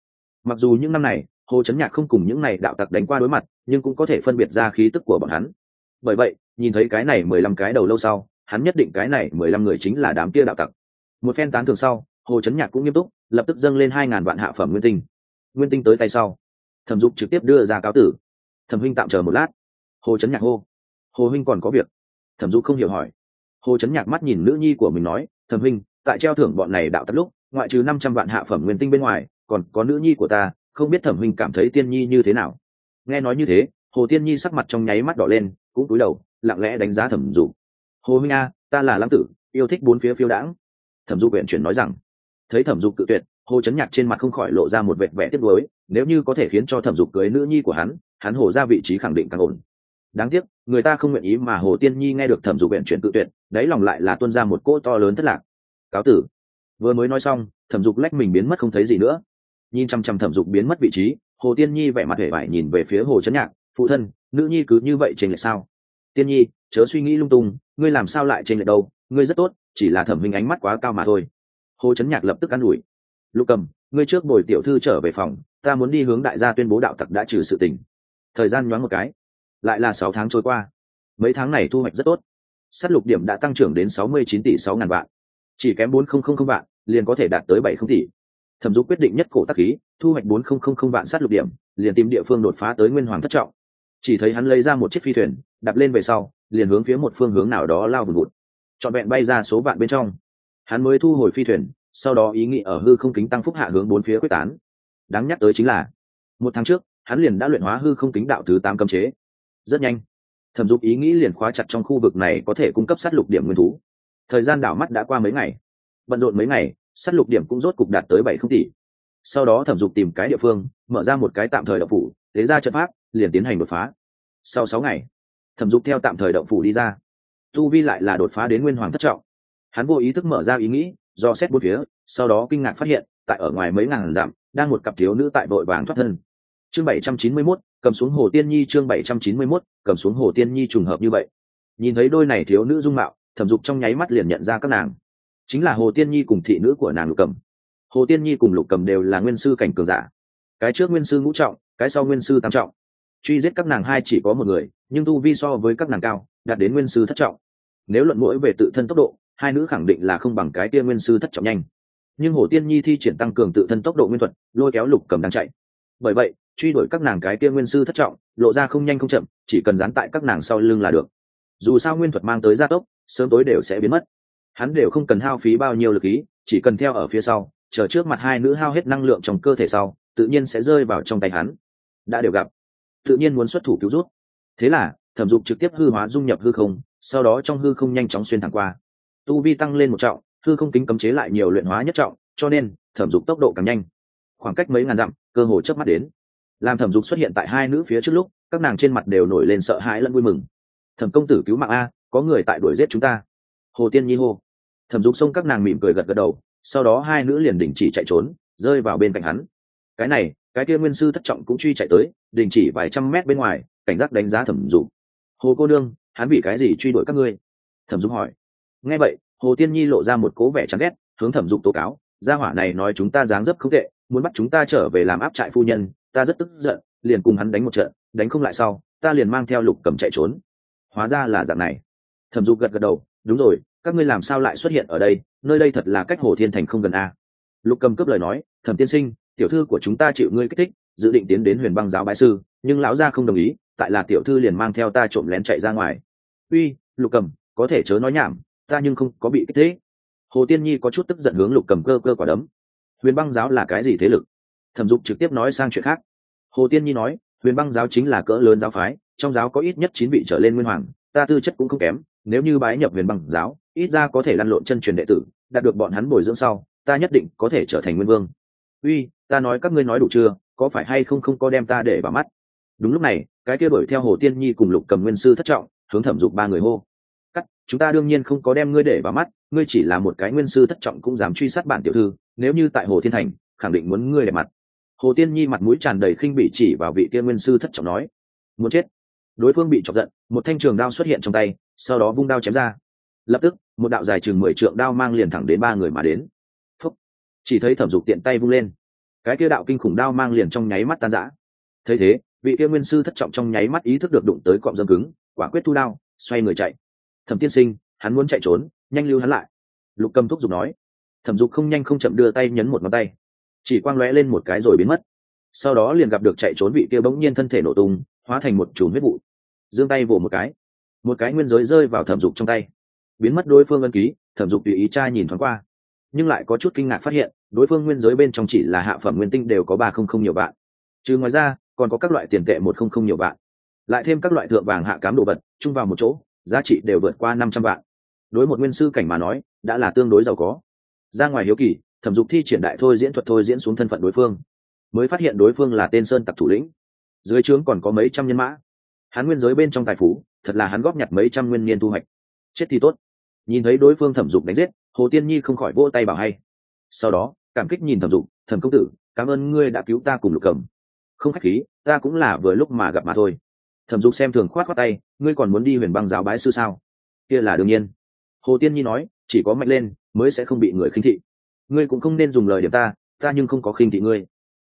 Speaker 1: Mặc dù những năm này, hồ chấn nhạc không cùng những này đạo tặc đánh qua đối mặt, nhưng cũng có thể phân biệt ra khí tức của bọn hắn bởi vậy, nhìn thấy cái này mười lăm cái đầu lâu sau, hắn nhất định cái này mười lăm người chính là đám kia đạo tặc. Một phen tán thường sau, hồ chấn nhạc cũng nghiêm túc, lập tức dâng lên hai ngàn vạn hạ phẩm nguyên tinh. Nguyên tinh tới tay sau, thẩm dục trực tiếp đưa ra cáo tử. Thẩm huynh tạm chờ một lát. Hồ chấn nhạc hô. Hồ huynh còn có việc. Thẩm dục không hiểu hỏi. Hồ chấn nhạc mắt nhìn nữ nhi của mình nói, thẩm huynh, tại treo thưởng bọn này đạo tắt lúc, ngoại trừ năm trăm vạn hạ phẩm nguyên tinh bên ngoài, còn có nữ nhi của ta, không biết thẩm huynh cảm thấy tiên nhi như thế nào? Nghe nói như thế, hồ tiên nhi sắc mặt trong nháy mắt đỏ lên cũng cúi đầu, lặng lẽ đánh giá thẩm dục hồ Minh a, ta là lam tử, yêu thích bốn phía phiêu đãng. Thẩm dục huyện chuyển nói rằng. Thấy thẩm dục tự tuyệt, hồ chấn nhạc trên mặt không khỏi lộ ra một vệt vẻ tiếc nuối, nếu như có thể khiến cho thẩm dục cưới nữ nhi của hắn hắn hồ ra vị trí khẳng định càng ổn. Đáng tiếc, người ta không nguyện ý mà hồ tiên nhi nghe được thẩm dục huyện chuyển tự tuyệt, đáy lòng lại là tuân ra một cỗ to lớn thất lạc. Cáo tử. Vừa mới nói xong, thẩm dục lách mình biến mất không thấy gì nữa. Nhìn chăm chăm thẩm dục biến mất vị trí, hồ tiên nhi vẻ mặt hề vải nhìn về phía hồ chấn nhạc phụ thân, nữ nhi cứ như vậy trên lệch sao? Tiên nhi, chớ suy nghĩ lung tung, ngươi làm sao lại trên lệch đâu? Ngươi rất tốt, chỉ là thẩm minh ánh mắt quá cao mà thôi. Hồ chấn nhạc lập tức an ủi. Lục cầm, ngươi trước bồi tiểu thư trở về phòng, ta muốn đi hướng đại gia tuyên bố đạo tặc đã trừ sự tình. Thời gian nhoáng một cái, lại là sáu tháng trôi qua. Mấy tháng này thu hoạch rất tốt. S á t lục điểm đã tăng trưởng đến sáu mươi chín tỷ sáu ngàn vạn. Chỉ kém bốn không không không vạn, liền có thể đạt tới bảy không tỷ. Thẩm dục quyết định nhất cổ tắc khí, thu hoạch bốn không không không vạn sát lục điểm, liền tìm địa phương đột phá tới nguyên hoàng thất trọng chỉ thấy hắn lấy ra một chiếc phi thuyền, đạp lên về sau, liền hướng phía một phương hướng nào đó lao vùn vụt. Trọn vẹn bay ra số vạn bên trong. Hắn mới thu hồi phi thuyền, sau đó ý nghĩ ở hư không kính tăng phúc hạ hướng bốn phía quyết tán. Đáng nhắc tới chính là, một tháng trước, hắn liền đã luyện hóa hư không kính đạo thứ tám cấm chế. Rất nhanh, thẩm dục ý nghĩ liền khóa chặt trong khu vực này có thể cung cấp sát lục điểm nguyên thú. Thời gian đảo mắt đã qua mấy ngày. Bận rộn mấy ngày, sát lục điểm cũng rốt cục đạt tới bảy không tỷ. Sau đó thẩm dục tìm cái địa phương, mở ra một cái tạm thời động phủ, tế ra trận pháp liền tiến hành đột phá. Sau sáu ngày thẩm dục theo tạm thời động phủ đi ra. Tu vi lại là đột phá đến nguyên hoàng thất trọng. Hắn vô ý thức mở ra ý nghĩ do xét bốn phía sau đó kinh ngạc phát hiện tại ở ngoài mấy ngàn dặm đang một cặp thiếu nữ tại vội vàng thoát thân. Chương bảy trăm chín mươi 791, cầm xuống hồ tiên nhi chương bảy trăm chín mươi 791, cầm xuống hồ tiên nhi trùng hợp như vậy. Nhìn thấy đôi này thiếu nữ dung mạo thẩm dục trong nháy mắt liền nhận ra các nàng. Chính là hồ tiên nhi cùng thị nữ của nàng lục cầm. Hồ tiên nhi cùng lục cầm đều là nguyên sư cảnh cường giả. Cái trước nguyên sư ngũ trọng cái sau nguyên sư tam trọng truy giết các nàng hai chỉ có một người, nhưng tu vi so với các nàng cao, đạt đến nguyên sư thất trọng. Nếu luận mũi về tự thân tốc độ, hai nữ khẳng định là không bằng cái tia nguyên sư thất trọng nhanh. Nhưng hồ tiên nhi thi triển tăng cường tự thân tốc độ nguyên thuật, lôi kéo lục cầm đang chạy. Bởi vậy, truy đuổi các nàng cái tia nguyên sư thất trọng, lộ ra không nhanh không chậm, chỉ cần dán tại các nàng sau lưng là được. Dù sao nguyên thuật mang tới gia tốc, sớm tối đều sẽ biến mất. Hắn đều không cần hao phí bao nhiêu lực ý, chỉ cần theo ở phía sau, chờ trước mặt hai nữ hao hết năng lượng trong cơ thể sau, tự nhiên sẽ rơi vào trong tay hắn. Đã đều gặp tự nhiên muốn xuất thủ cứu rút thế là, thẩm dục trực tiếp hư hóa dung nhập hư không, sau đó trong hư không nhanh chóng xuyên thẳng qua. Tu vi tăng lên một trọng, hư không kính cấm chế lại nhiều luyện hóa nhất trọng, cho nên, thẩm dục tốc độ càng nhanh. Khoảng cách mấy ngàn dặm, cơ hồ chớp mắt đến. Làm thẩm dục xuất hiện tại hai nữ phía trước lúc, các nàng trên mặt đều nổi lên sợ hãi lẫn vui mừng. Thẩm công tử cứu mạng a, có người tại đuổi giết chúng ta. Hồ tiên nhi hô. Thẩm dục xông các nàng mỉm cười gật gật đầu, sau đó hai nữ liền đình chỉ chạy trốn, rơi vào bên cạnh hắn. Cái này cái kia nguyên sư thất trọng cũng truy chạy tới, đình chỉ vài trăm mét bên ngoài, cảnh giác đánh giá thẩm dục. Hồ cô đương hắn bị cái gì truy đuổi các ngươi? Thẩm dục hỏi. Nghe vậy, hồ tiên nhi lộ ra một cố vẻ chán ghét, hướng thẩm dục tố cáo, gia hỏa này nói chúng ta dáng dấp không tệ, muốn bắt chúng ta trở về làm áp trại phu nhân, ta rất tức giận, liền cùng hắn đánh một trận, đánh không lại sau, ta liền mang theo lục cầm chạy trốn. Hóa ra là dạng này. Thẩm dục gật gật đầu, đúng rồi, các ngươi làm sao lại xuất hiện ở đây? Nơi đây thật là cách hồ thiên thành không gần a. Lục cầm cướp lời nói, thẩm tiên sinh tiểu thư của chúng ta chịu ngươi kích thích, dự định tiến đến huyền băng giáo bái sư, nhưng lão gia không đồng ý, tại là tiểu thư liền mang theo ta trộm lén chạy ra ngoài. Uy, lục cầm có thể chớ nói nhảm, ta nhưng không có bị kích thích. Hồ tiên nhi có chút tức giận hướng lục cầm cơ cơ quả đấm. Huyền băng giáo là cái gì thế lực? Thẩm dục trực tiếp nói sang chuyện khác. Hồ tiên nhi nói, huyền băng giáo chính là cỡ lớn giáo phái, trong giáo có ít nhất chín vị trở lên nguyên hoàng, ta tư chất cũng không kém, nếu như bái nhập huyền băng giáo, ít ra có thể lăn lộn chân truyền đệ tử, đạt được bọn hắn bồi dưỡng sau, ta nhất định có thể trở thành nguyên vương. Uy ta nói các ngươi nói đủ chưa, có phải hay không không có đem ta để vào mắt? Đúng lúc này, cái kia đuổi theo hồ tiên nhi cùng lục cầm nguyên sư thất trọng, hướng thẩm dục ba người hô. Cắt, chúng ta đương nhiên không có đem ngươi để vào mắt, ngươi chỉ là một cái nguyên sư thất trọng cũng dám truy sát bản tiểu thư, nếu như tại hồ thiên thành, khẳng định muốn ngươi để mặt. Hồ tiên nhi mặt mũi tràn đầy khinh bị chỉ vào vị kia nguyên sư thất trọng nói. Muốn chết. Đối phương bị chọc giận, một thanh trường đao xuất hiện trong tay, sau đó vung đao chém ra. Lập tức, một đạo dài chừng mười trượng đao mang liền thẳng đến ba người mà đến. Phúc. chỉ thấy thẩm dục tiện tay vung lên cái kia đạo kinh khủng đao mang liền trong nháy mắt tan rã. Thấy thế, vị kia nguyên sư thất trọng trong nháy mắt ý thức được đụng tới cọm dâm cứng, quả quyết thu đao, xoay người chạy. Thẩm tiên sinh, hắn muốn chạy trốn, nhanh lưu hắn lại. Lục cầm thúc giục nói. Thẩm dục không nhanh không chậm đưa tay nhấn một ngón tay. Chỉ quang lóe lên một cái rồi biến mất. Sau đó liền gặp được chạy trốn vị kia bỗng nhiên thân thể nổ tung, hóa thành một chùm huyết vụ. Giương tay vỗ một cái. Một cái nguyên giới rơi vào thẩm dục trong tay. Biến mất đối phương ân ký, thẩm dục tùy ý trai nhìn thoáng qua nhưng lại có chút kinh ngạc phát hiện, đối phương nguyên giới bên trong chỉ là hạ phẩm nguyên tinh đều có ba không không nhiều vạn. Chứ ngoài ra, còn có các loại tiền tệ một không không nhiều vạn. Lại thêm các loại thượng vàng hạ cám đồ vật, chung vào một chỗ, giá trị đều vượt qua năm trăm vạn. Đối một nguyên sư cảnh mà nói, đã là tương đối giàu có. Ra ngoài hiếu kỳ, thẩm dục thi triển đại thôi diễn thuật thôi diễn xuống thân phận đối phương. Mới phát hiện đối phương là tên sơn tặc thủ lĩnh. Dưới trướng còn có mấy trăm nhân mã. Hắn nguyên giới bên trong tài phú, thật là hắn góp nhặt mấy trăm nguyên niên thu hoạch. Chết thì tốt. Nhìn thấy đối phương thẩm dục đánh giết hồ tiên nhi không khỏi vỗ tay bảo hay. Sau đó, cảm kích nhìn thẩm dục, thẩm công tử, cảm ơn ngươi đã cứu ta cùng lục cầm không khách khí, ta cũng là vừa lúc mà gặp mà thôi. Thẩm dục xem thường khoát khoát tay, ngươi còn muốn đi huyền băng giáo bái sư sao? Kia là đương nhiên. Hồ tiên nhi nói, chỉ có mạnh lên, mới sẽ không bị người khinh thị. Ngươi cũng không nên dùng lời điểm ta ta nhưng không có khinh thị ngươi.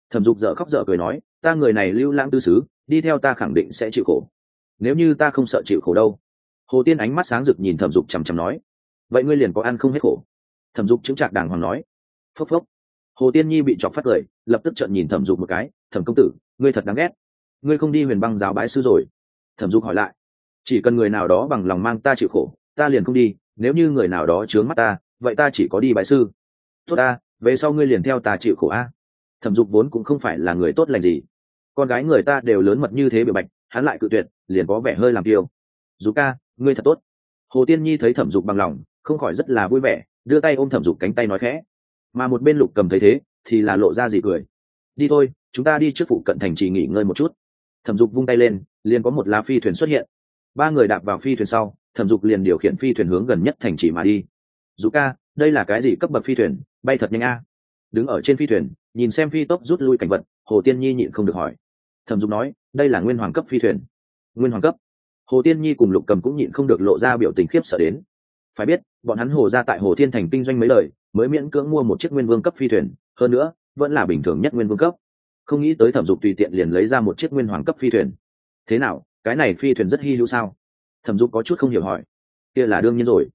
Speaker 1: Thẩm dục dở khóc dở cười nói, ta người này lưu lãng tư xứ, đi theo ta khẳng định sẽ chịu khổ. Nếu như ta không sợ chịu khổ đâu. Hồ tiên ánh mắt sáng rực nhìn thẩm dục chằm chằm nói vậy ngươi liền có ăn không hết khổ. Thẩm dục chứng trạc đàng hoàng nói. Phốc phốc. Hồ tiên nhi bị chọc phát cười lập tức trợn nhìn thẩm dục một cái, thẩm công tử, ngươi thật đáng ghét. Ngươi không đi huyền băng giáo bái sư rồi. Thẩm dục hỏi lại. Chỉ cần người nào đó bằng lòng mang ta chịu khổ, ta liền không đi, nếu như người nào đó chướng mắt ta, vậy ta chỉ có đi bái sư. Tốt ta, về sau ngươi liền theo ta chịu khổ a. Thẩm dục vốn cũng không phải là người tốt lành gì. Con gái người ta đều lớn mật như thế biểu bạch, hắn lại cự tuyệt, liền có vẻ hơi làm tiêu dù ca, ngươi thật tốt. Hồ tiên nhi thấy thẩm dục bằng lòng không khỏi rất là vui vẻ, đưa tay ôm thẩm dục cánh tay nói khẽ. Mà một bên lục cầm thấy thế, thì là lộ ra gì cười. Đi thôi, chúng ta đi trước phụ cận thành trì nghỉ ngơi một chút. Thẩm dục vung tay lên, liền có một lá phi thuyền xuất hiện. Ba người đạp vào phi thuyền sau, thẩm dục liền điều khiển phi thuyền hướng gần nhất thành trì mà đi. Dù ca, đây là cái gì cấp bậc phi thuyền? Bay thật nhanh a. Đứng ở trên phi thuyền, nhìn xem phi tốc rút lui cảnh vật, hồ tiên nhi nhịn không được hỏi. Thẩm dục nói, đây là nguyên hoàng cấp phi thuyền. Nguyên hoàng cấp. Hồ tiên nhi cùng lục cầm cũng nhịn không được lộ ra biểu tình khiếp sợ đến. Phải biết bọn hắn hồ ra tại hồ thiên thành kinh doanh mấy lời, mới miễn cưỡng mua một chiếc nguyên vương cấp phi thuyền, hơn nữa, vẫn là bình thường nhất nguyên vương cấp. Không nghĩ tới thẩm dục tùy tiện liền lấy ra một chiếc nguyên hoàng cấp phi thuyền. Thế nào, cái này phi thuyền rất hy hữu sao? Thẩm dục có chút không hiểu hỏi. Kia là đương nhiên rồi.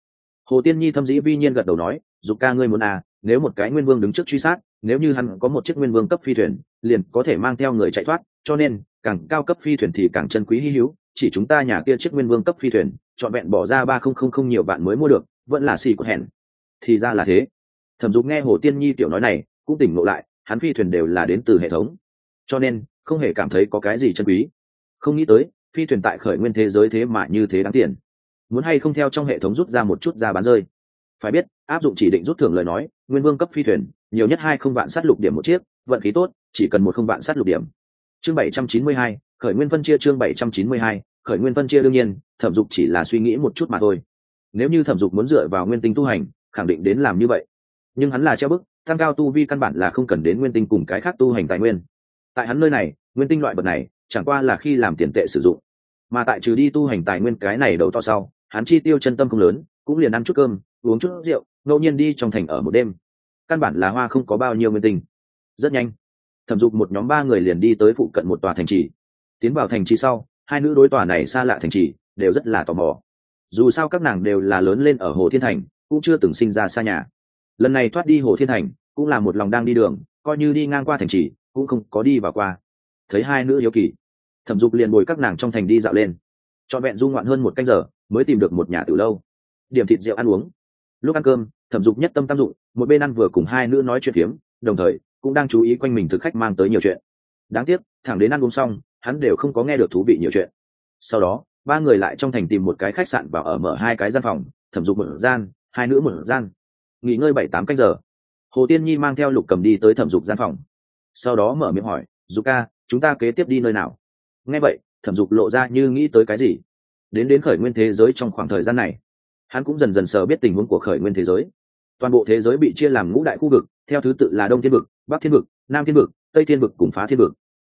Speaker 1: Hồ tiên nhi thâm dĩ vi nhiên gật đầu nói, dục ca ngươi muốn à nếu một cái nguyên vương đứng trước truy sát, nếu như hắn có một chiếc nguyên vương cấp phi thuyền, liền có thể mang theo người chạy thoát, cho nên, càng cao cấp phi thuyền thì càng chân quý hy hữu, chỉ chúng ta nhà kia chiếc nguyên vương cấp phi thuyền, trọn vẹn bỏ ra ba không không không nhiều bạn mới mua được vẫn là xì của hẹn. Thì ra là thế. Thẩm dục nghe hồ tiên nhi tiểu nói này, cũng tỉnh ngộ lại, hắn phi thuyền đều là đến từ hệ thống. Cho nên, không hề cảm thấy có cái gì chân quý. Không nghĩ tới, phi thuyền tại khởi nguyên thế giới thế mà như thế đáng tiền. Muốn hay không theo trong hệ thống rút ra một chút ra bán rơi. Phải biết, áp dụng chỉ định rút thưởng lời nói, nguyên vương cấp phi thuyền, nhiều nhất hai không vạn sát lục điểm một chiếc, vận khí tốt, chỉ cần một không vạn sát lục điểm. Chương bảy trăm chín mươi hai, khởi nguyên phân chia chương bảy trăm chín mươi hai, khởi nguyên phân chia đương nhiên, thẩm dục chỉ là suy nghĩ một chút mà thôi nếu như thẩm dục muốn dựa vào nguyên tinh tu hành, khẳng định đến làm như vậy. Nhưng hắn là treo bức tăng cao tu vi căn bản là không cần đến nguyên tinh cùng cái khác tu hành tài nguyên. Tại hắn nơi này, nguyên tinh loại vật này, chẳng qua là khi làm tiền tệ sử dụng. Mà tại trừ đi tu hành tài nguyên cái này đầu to sau, hắn chi tiêu chân tâm không lớn, cũng liền ăn chút cơm, uống chút rượu, ngẫu nhiên đi trong thành ở một đêm. Căn bản là hoa không có bao nhiêu nguyên tinh. Rất nhanh, thẩm dục một nhóm ba người liền đi tới phụ cận một tòa thành trì. Tiến vào thành trì sau, hai nữ đối tòa này xa lạ thành trì, đều rất là tò mò dù sao các nàng đều là lớn lên ở hồ thiên thành, cũng chưa từng sinh ra xa nhà. Lần này thoát đi hồ thiên thành, cũng là một lòng đang đi đường, coi như đi ngang qua thành trì, cũng không có đi vào qua. Thấy hai nữ hiếu kỳ, thẩm dục liền bồi các nàng trong thành đi dạo lên. Trọn vẹn du ngoạn hơn một canh giờ, mới tìm được một nhà từ lâu. Điểm thịt rượu ăn uống. Lúc ăn cơm, thẩm dục nhất tâm tam dụng, một bên ăn vừa cùng hai nữ nói chuyện phiếm, đồng thời, cũng đang chú ý quanh mình thực khách mang tới nhiều chuyện. Đáng tiếc, thẳng đến ăn uống xong, hắn đều không có nghe được thú vị nhiều chuyện. Sau đó ba người lại trong thành tìm một cái khách sạn và ở mở hai cái gian phòng, thẩm dục một gian, hai nữ một gian. Nghỉ ngơi bảy tám canh giờ. Hồ tiên nhi mang theo lục cầm đi tới thẩm dục gian phòng. Sau đó mở miệng hỏi, dục ca, chúng ta kế tiếp đi nơi nào? Nghe vậy, thẩm dục lộ ra như nghĩ tới cái gì. Đến đến khởi nguyên thế giới trong khoảng thời gian này, hắn cũng dần dần sờ biết tình huống của khởi nguyên thế giới. Toàn bộ thế giới bị chia làm ngũ đại khu vực, theo thứ tự là đông thiên vực, bắc thiên vực, nam thiên vực, tây thiên vực cùng phá thiên vực.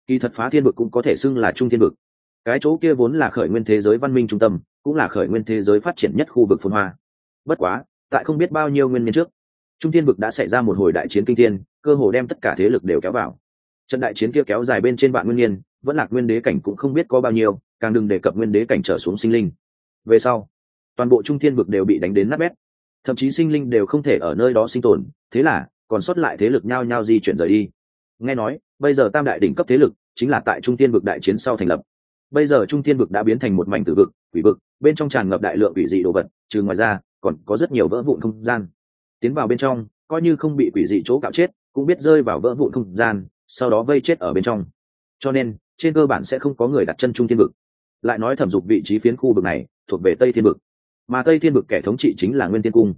Speaker 1: Kỳ thật phá thiên vực cũng có thể xưng là trung thiên vực cái chỗ kia vốn là khởi nguyên thế giới văn minh trung tâm, cũng là khởi nguyên thế giới phát triển nhất khu vực phồn hoa. Bất quá, tại không biết bao nhiêu nguyên nhân trước, trung thiên vực đã xảy ra một hồi đại chiến kinh thiên, cơ hồ đem tất cả thế lực đều kéo vào. Trận đại chiến kia kéo dài bên trên vạn nguyên niên, vẫn lạc nguyên đế cảnh cũng không biết có bao nhiêu, càng đừng đề cập nguyên đế cảnh trở xuống sinh linh. Về sau, toàn bộ trung thiên vực đều bị đánh đến nát bét. Thậm chí sinh linh đều không thể ở nơi đó sinh tồn, thế là, còn sót lại thế lực nhao nhao di chuyển rời đi. Nghe nói, bây giờ tam đại đỉnh cấp thế lực chính là tại trung thiên vực đại chiến sau thành lập bây giờ trung thiên vực đã biến thành một mảnh tử vực, quỷ vực, bên trong tràn ngập đại lượng quỷ dị đồ vật, trừ ngoài ra, còn có rất nhiều vỡ vụn không gian. Tiến vào bên trong, coi như không bị quỷ dị chỗ cạo chết, cũng biết rơi vào vỡ vụn không gian, sau đó vây chết ở bên trong. Cho nên, trên cơ bản sẽ không có người đặt chân trung thiên vực. Lại nói thẩm dục vị trí phiến khu vực này, thuộc về tây thiên vực. Mà tây thiên vực kẻ thống trị chính là nguyên thiên cung.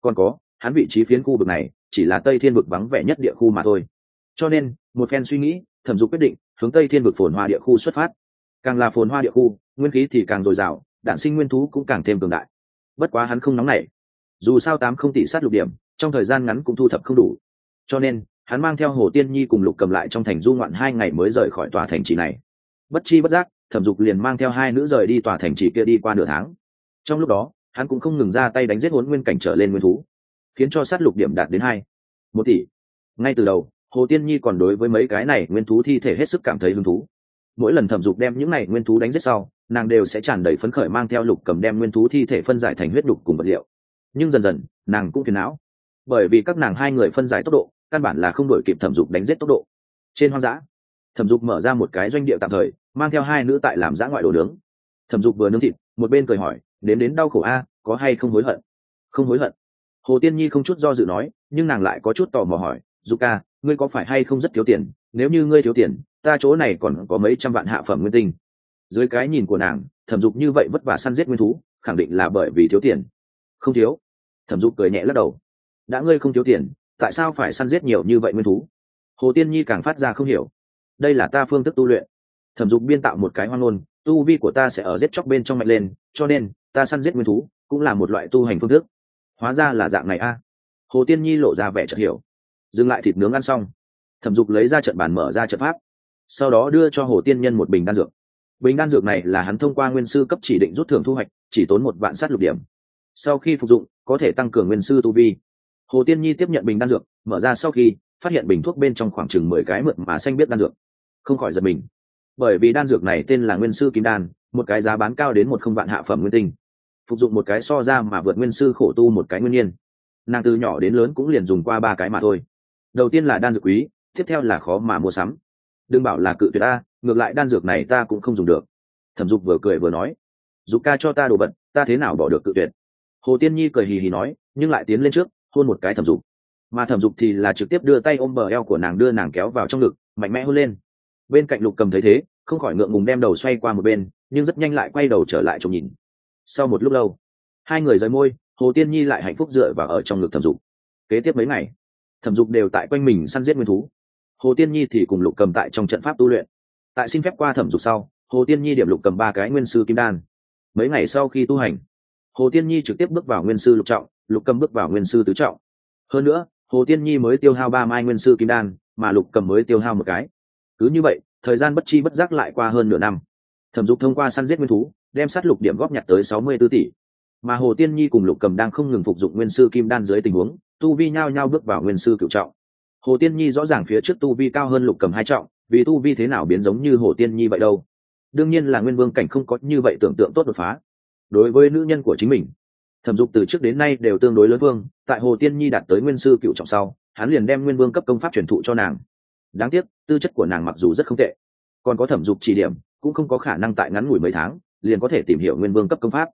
Speaker 1: Còn có, hắn vị trí phiến khu vực này, chỉ là tây thiên vực vắng vẻ nhất địa khu mà thôi. Cho nên, một phen suy nghĩ, thẩm dục quyết định, hướng tây thiên vực phồn hoa địa khu xuất phát càng là phồn hoa địa khu, nguyên khí thì càng dồi dào đạn sinh nguyên thú cũng càng thêm cường đại. Bất quá hắn không nóng nảy. Dù sao tám không tỷ sát lục điểm, trong thời gian ngắn cũng thu thập không đủ. Cho nên, hắn mang theo hồ tiên nhi cùng lục cầm lại trong thành du ngoạn hai ngày mới rời khỏi tòa thành trì này. Bất chi bất giác, thẩm dục liền mang theo hai nữ rời đi tòa thành trì kia đi qua nửa tháng. Trong lúc đó, hắn cũng không ngừng ra tay đánh giết hốn nguyên cảnh trở lên nguyên thú, khiến cho sát lục điểm đạt đến hai, một tỷ. Ngay từ đầu, hồ tiên nhi còn đối với mấy cái này nguyên thú thi thể hết sức cảm thấy hứng thú mỗi lần thẩm dục đem những này nguyên thú đánh giết sau, nàng đều sẽ tràn đầy phấn khởi mang theo lục cầm đem nguyên thú thi thể phân giải thành huyết đục cùng vật liệu. Nhưng dần dần, nàng cũng phiền não. Bởi vì các nàng hai người phân giải tốc độ, căn bản là không đổi kịp thẩm dục đánh giết tốc độ. Trên hoang dã, thẩm dục mở ra một cái doanh địa tạm thời, mang theo hai nữ tại làm giã ngoại đồ nướng. Thẩm dục vừa nướng thịt, một bên cười hỏi đến đến đau khổ a, có hay không hối hận? Không hối hận. Hồ tiên nhi không chút do dự nói, nhưng nàng lại có chút tò mò hỏi dù ca, ngươi có phải hay không rất thiếu tiền? Nếu như ngươi thiếu tiền ta chỗ này còn có mấy trăm vạn hạ phẩm nguyên tinh. Dưới cái nhìn của nàng, thẩm dục như vậy vất vả săn giết nguyên thú, khẳng định là bởi vì thiếu tiền. Không thiếu. Thẩm dục cười nhẹ lắc đầu. Đã ngươi không thiếu tiền, tại sao phải săn giết nhiều như vậy nguyên thú? Hồ tiên nhi càng phát ra không hiểu. Đây là ta phương thức tu luyện. Thẩm dục biên tạo một cái hoang ngôn, tu vi của ta sẽ ở giết chóc bên trong mạnh lên, cho nên, ta săn giết nguyên thú cũng là một loại tu hành phương thức. Hóa ra là dạng này a. Hồ tiên nhi lộ ra vẻ chợt hiểu. Dừng lại thịt nướng ăn xong. Thẩm dục lấy ra trận bàn mở ra trận pháp sau đó đưa cho hồ tiên nhân một bình đan dược. Bình đan dược này là hắn thông qua nguyên sư cấp chỉ định rút thưởng thu hoạch, chỉ tốn một vạn sát lục điểm. Sau khi phục dụng, có thể tăng cường nguyên sư tu vi. Hồ tiên nhi tiếp nhận bình đan dược, mở ra sau khi, phát hiện bình thuốc bên trong khoảng chừng mười cái mượn mà xanh biết đan dược. Không khỏi giật mình. Bởi vì đan dược này tên là nguyên sư kim đan, một cái giá bán cao đến một không vạn hạ phẩm nguyên tinh. Phục dụng một cái so ra mà vượt nguyên sư khổ tu một cái nguyên nhiên. Nàng từ nhỏ đến lớn cũng liền dùng qua ba cái mà thôi. Đầu tiên là đan dược quý, tiếp theo là khó mà mua sắm đừng bảo là cự tuyệt ta, ngược lại đan dược này ta cũng không dùng được. Thẩm dục vừa cười vừa nói, dục ca cho ta đồ vật, ta thế nào bỏ được cự tuyệt? Hồ tiên nhi cười hì hì nói, nhưng lại tiến lên trước, hôn một cái thẩm dục. Mà thẩm dục thì là trực tiếp đưa tay ôm bờ eo của nàng đưa nàng kéo vào trong ngực, mạnh mẽ hôn lên. Bên cạnh lục cầm thấy thế, không khỏi ngượng ngùng đem đầu xoay qua một bên, nhưng rất nhanh lại quay đầu trở lại trông nhìn. Sau một lúc lâu, hai người rời môi, hồ tiên nhi lại hạnh phúc dựa vào ở trong ngực thẩm dục. Kế tiếp mấy ngày, thẩm dục đều tại quanh mình săn giết nguyên thú hồ tiên nhi thì cùng lục cầm tại trong trận pháp tu luyện. Tại xin phép qua thẩm dục sau, hồ tiên nhi điểm lục cầm ba cái nguyên sư kim đan. Mấy ngày sau khi tu hành, hồ tiên nhi trực tiếp bước vào nguyên sư lục trọng, lục cầm bước vào nguyên sư tứ trọng. Hơn nữa, hồ tiên nhi mới tiêu hao ba mai nguyên sư kim đan, mà lục cầm mới tiêu hao một cái. Cứ như vậy, thời gian bất chi bất giác lại qua hơn nửa năm. Thẩm dục thông qua săn giết nguyên thú, đem sát lục điểm góp nhặt tới sáu mươi b ố tỷ. Mà hồ tiên nhi cùng lục cầm đang không ngừng phục dụng nguyên sư kim đan dưới tình huống, tu vi nhao nhao bước vào nguyên sư cựu trọng hồ tiên nhi rõ ràng phía trước tu vi cao hơn lục cầm hai trọng, vì tu vi thế nào biến giống như hồ tiên nhi vậy đâu? Đương nhiên là nguyên vương cảnh không có như vậy tưởng tượng tốt đột phá. Đối với nữ nhân của chính mình, thẩm dục từ trước đến nay đều tương đối lớn vương, tại hồ tiên nhi đạt tới nguyên sư cựu trọng sau, hắn liền đem nguyên vương cấp công pháp truyền thụ cho nàng. Đáng tiếc, tư chất của nàng mặc dù rất không tệ, còn có thẩm dục chỉ điểm, cũng không có khả năng tại ngắn ngủi mấy tháng, liền có thể tìm hiểu nguyên vương cấp công pháp.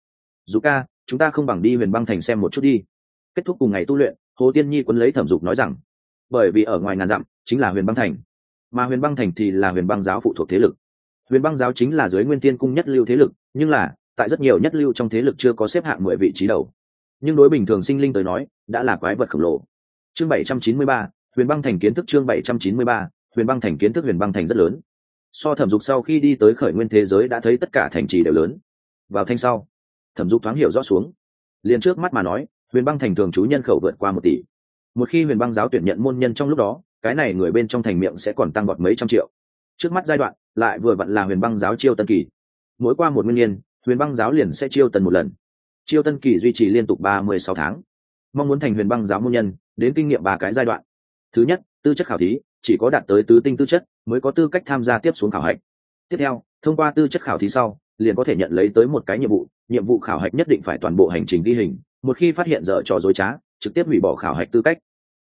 Speaker 1: Dù ca, chúng ta không bằng đi huyền băng thành xem một chút đi. Kết thúc cùng ngày tu luyện, hồ tiên nhi quấn lấy thẩm dục nói rằng bởi vì ở ngoài ngàn dặm, chính là huyền băng thành. Mà huyền băng thành thì là huyền băng giáo phụ thuộc thế lực. Huyền băng giáo chính là giới nguyên tiên cung nhất lưu thế lực, nhưng là, tại rất nhiều nhất lưu trong thế lực chưa có xếp hạng mười vị trí đầu. Nhưng đối bình thường sinh linh tới nói, đã là quái vật khổng lồ. Chương bảy trăm chín mươi ba, huyền băng thành kiến thức chương bảy trăm chín mươi ba, huyền băng thành kiến thức huyền băng thành rất lớn. So thẩm dục sau khi đi tới khởi nguyên thế giới đã thấy tất cả thành trì đều lớn. Vào thanh sau, thẩm dục thoáng hiểu rõ xuống. Liền trước mắt mà nói, huyền băng thành thường trú nhân khẩu vượt qua một tỷ một khi huyền băng giáo tuyển nhận môn nhân trong lúc đó, cái này người bên trong thành miệng sẽ còn tăng vọt mấy trăm triệu. Trước mắt giai đoạn, lại vừa vặn là huyền băng giáo chiêu tân kỳ. Mỗi qua một nguyên niên, huyền băng giáo liền sẽ chiêu tân một lần. Chiêu tân kỳ duy trì liên tục ba mươi sáu tháng. Mong muốn thành huyền băng giáo môn nhân, đến kinh nghiệm ba cái giai đoạn. Thứ nhất, tư chất khảo thí, chỉ có đạt tới tứ tinh tư chất, mới có tư cách tham gia tiếp xuống khảo hạch. Tiếp theo, thông qua tư chất khảo thí sau, liền có thể nhận lấy tới một cái nhiệm vụ nhiệm vụ khảo hạch nhất định phải toàn bộ hành trình ghi hình, một khi phát hiện dở trò dối trá trực tiếp hủy bỏ khảo hạch tư cách.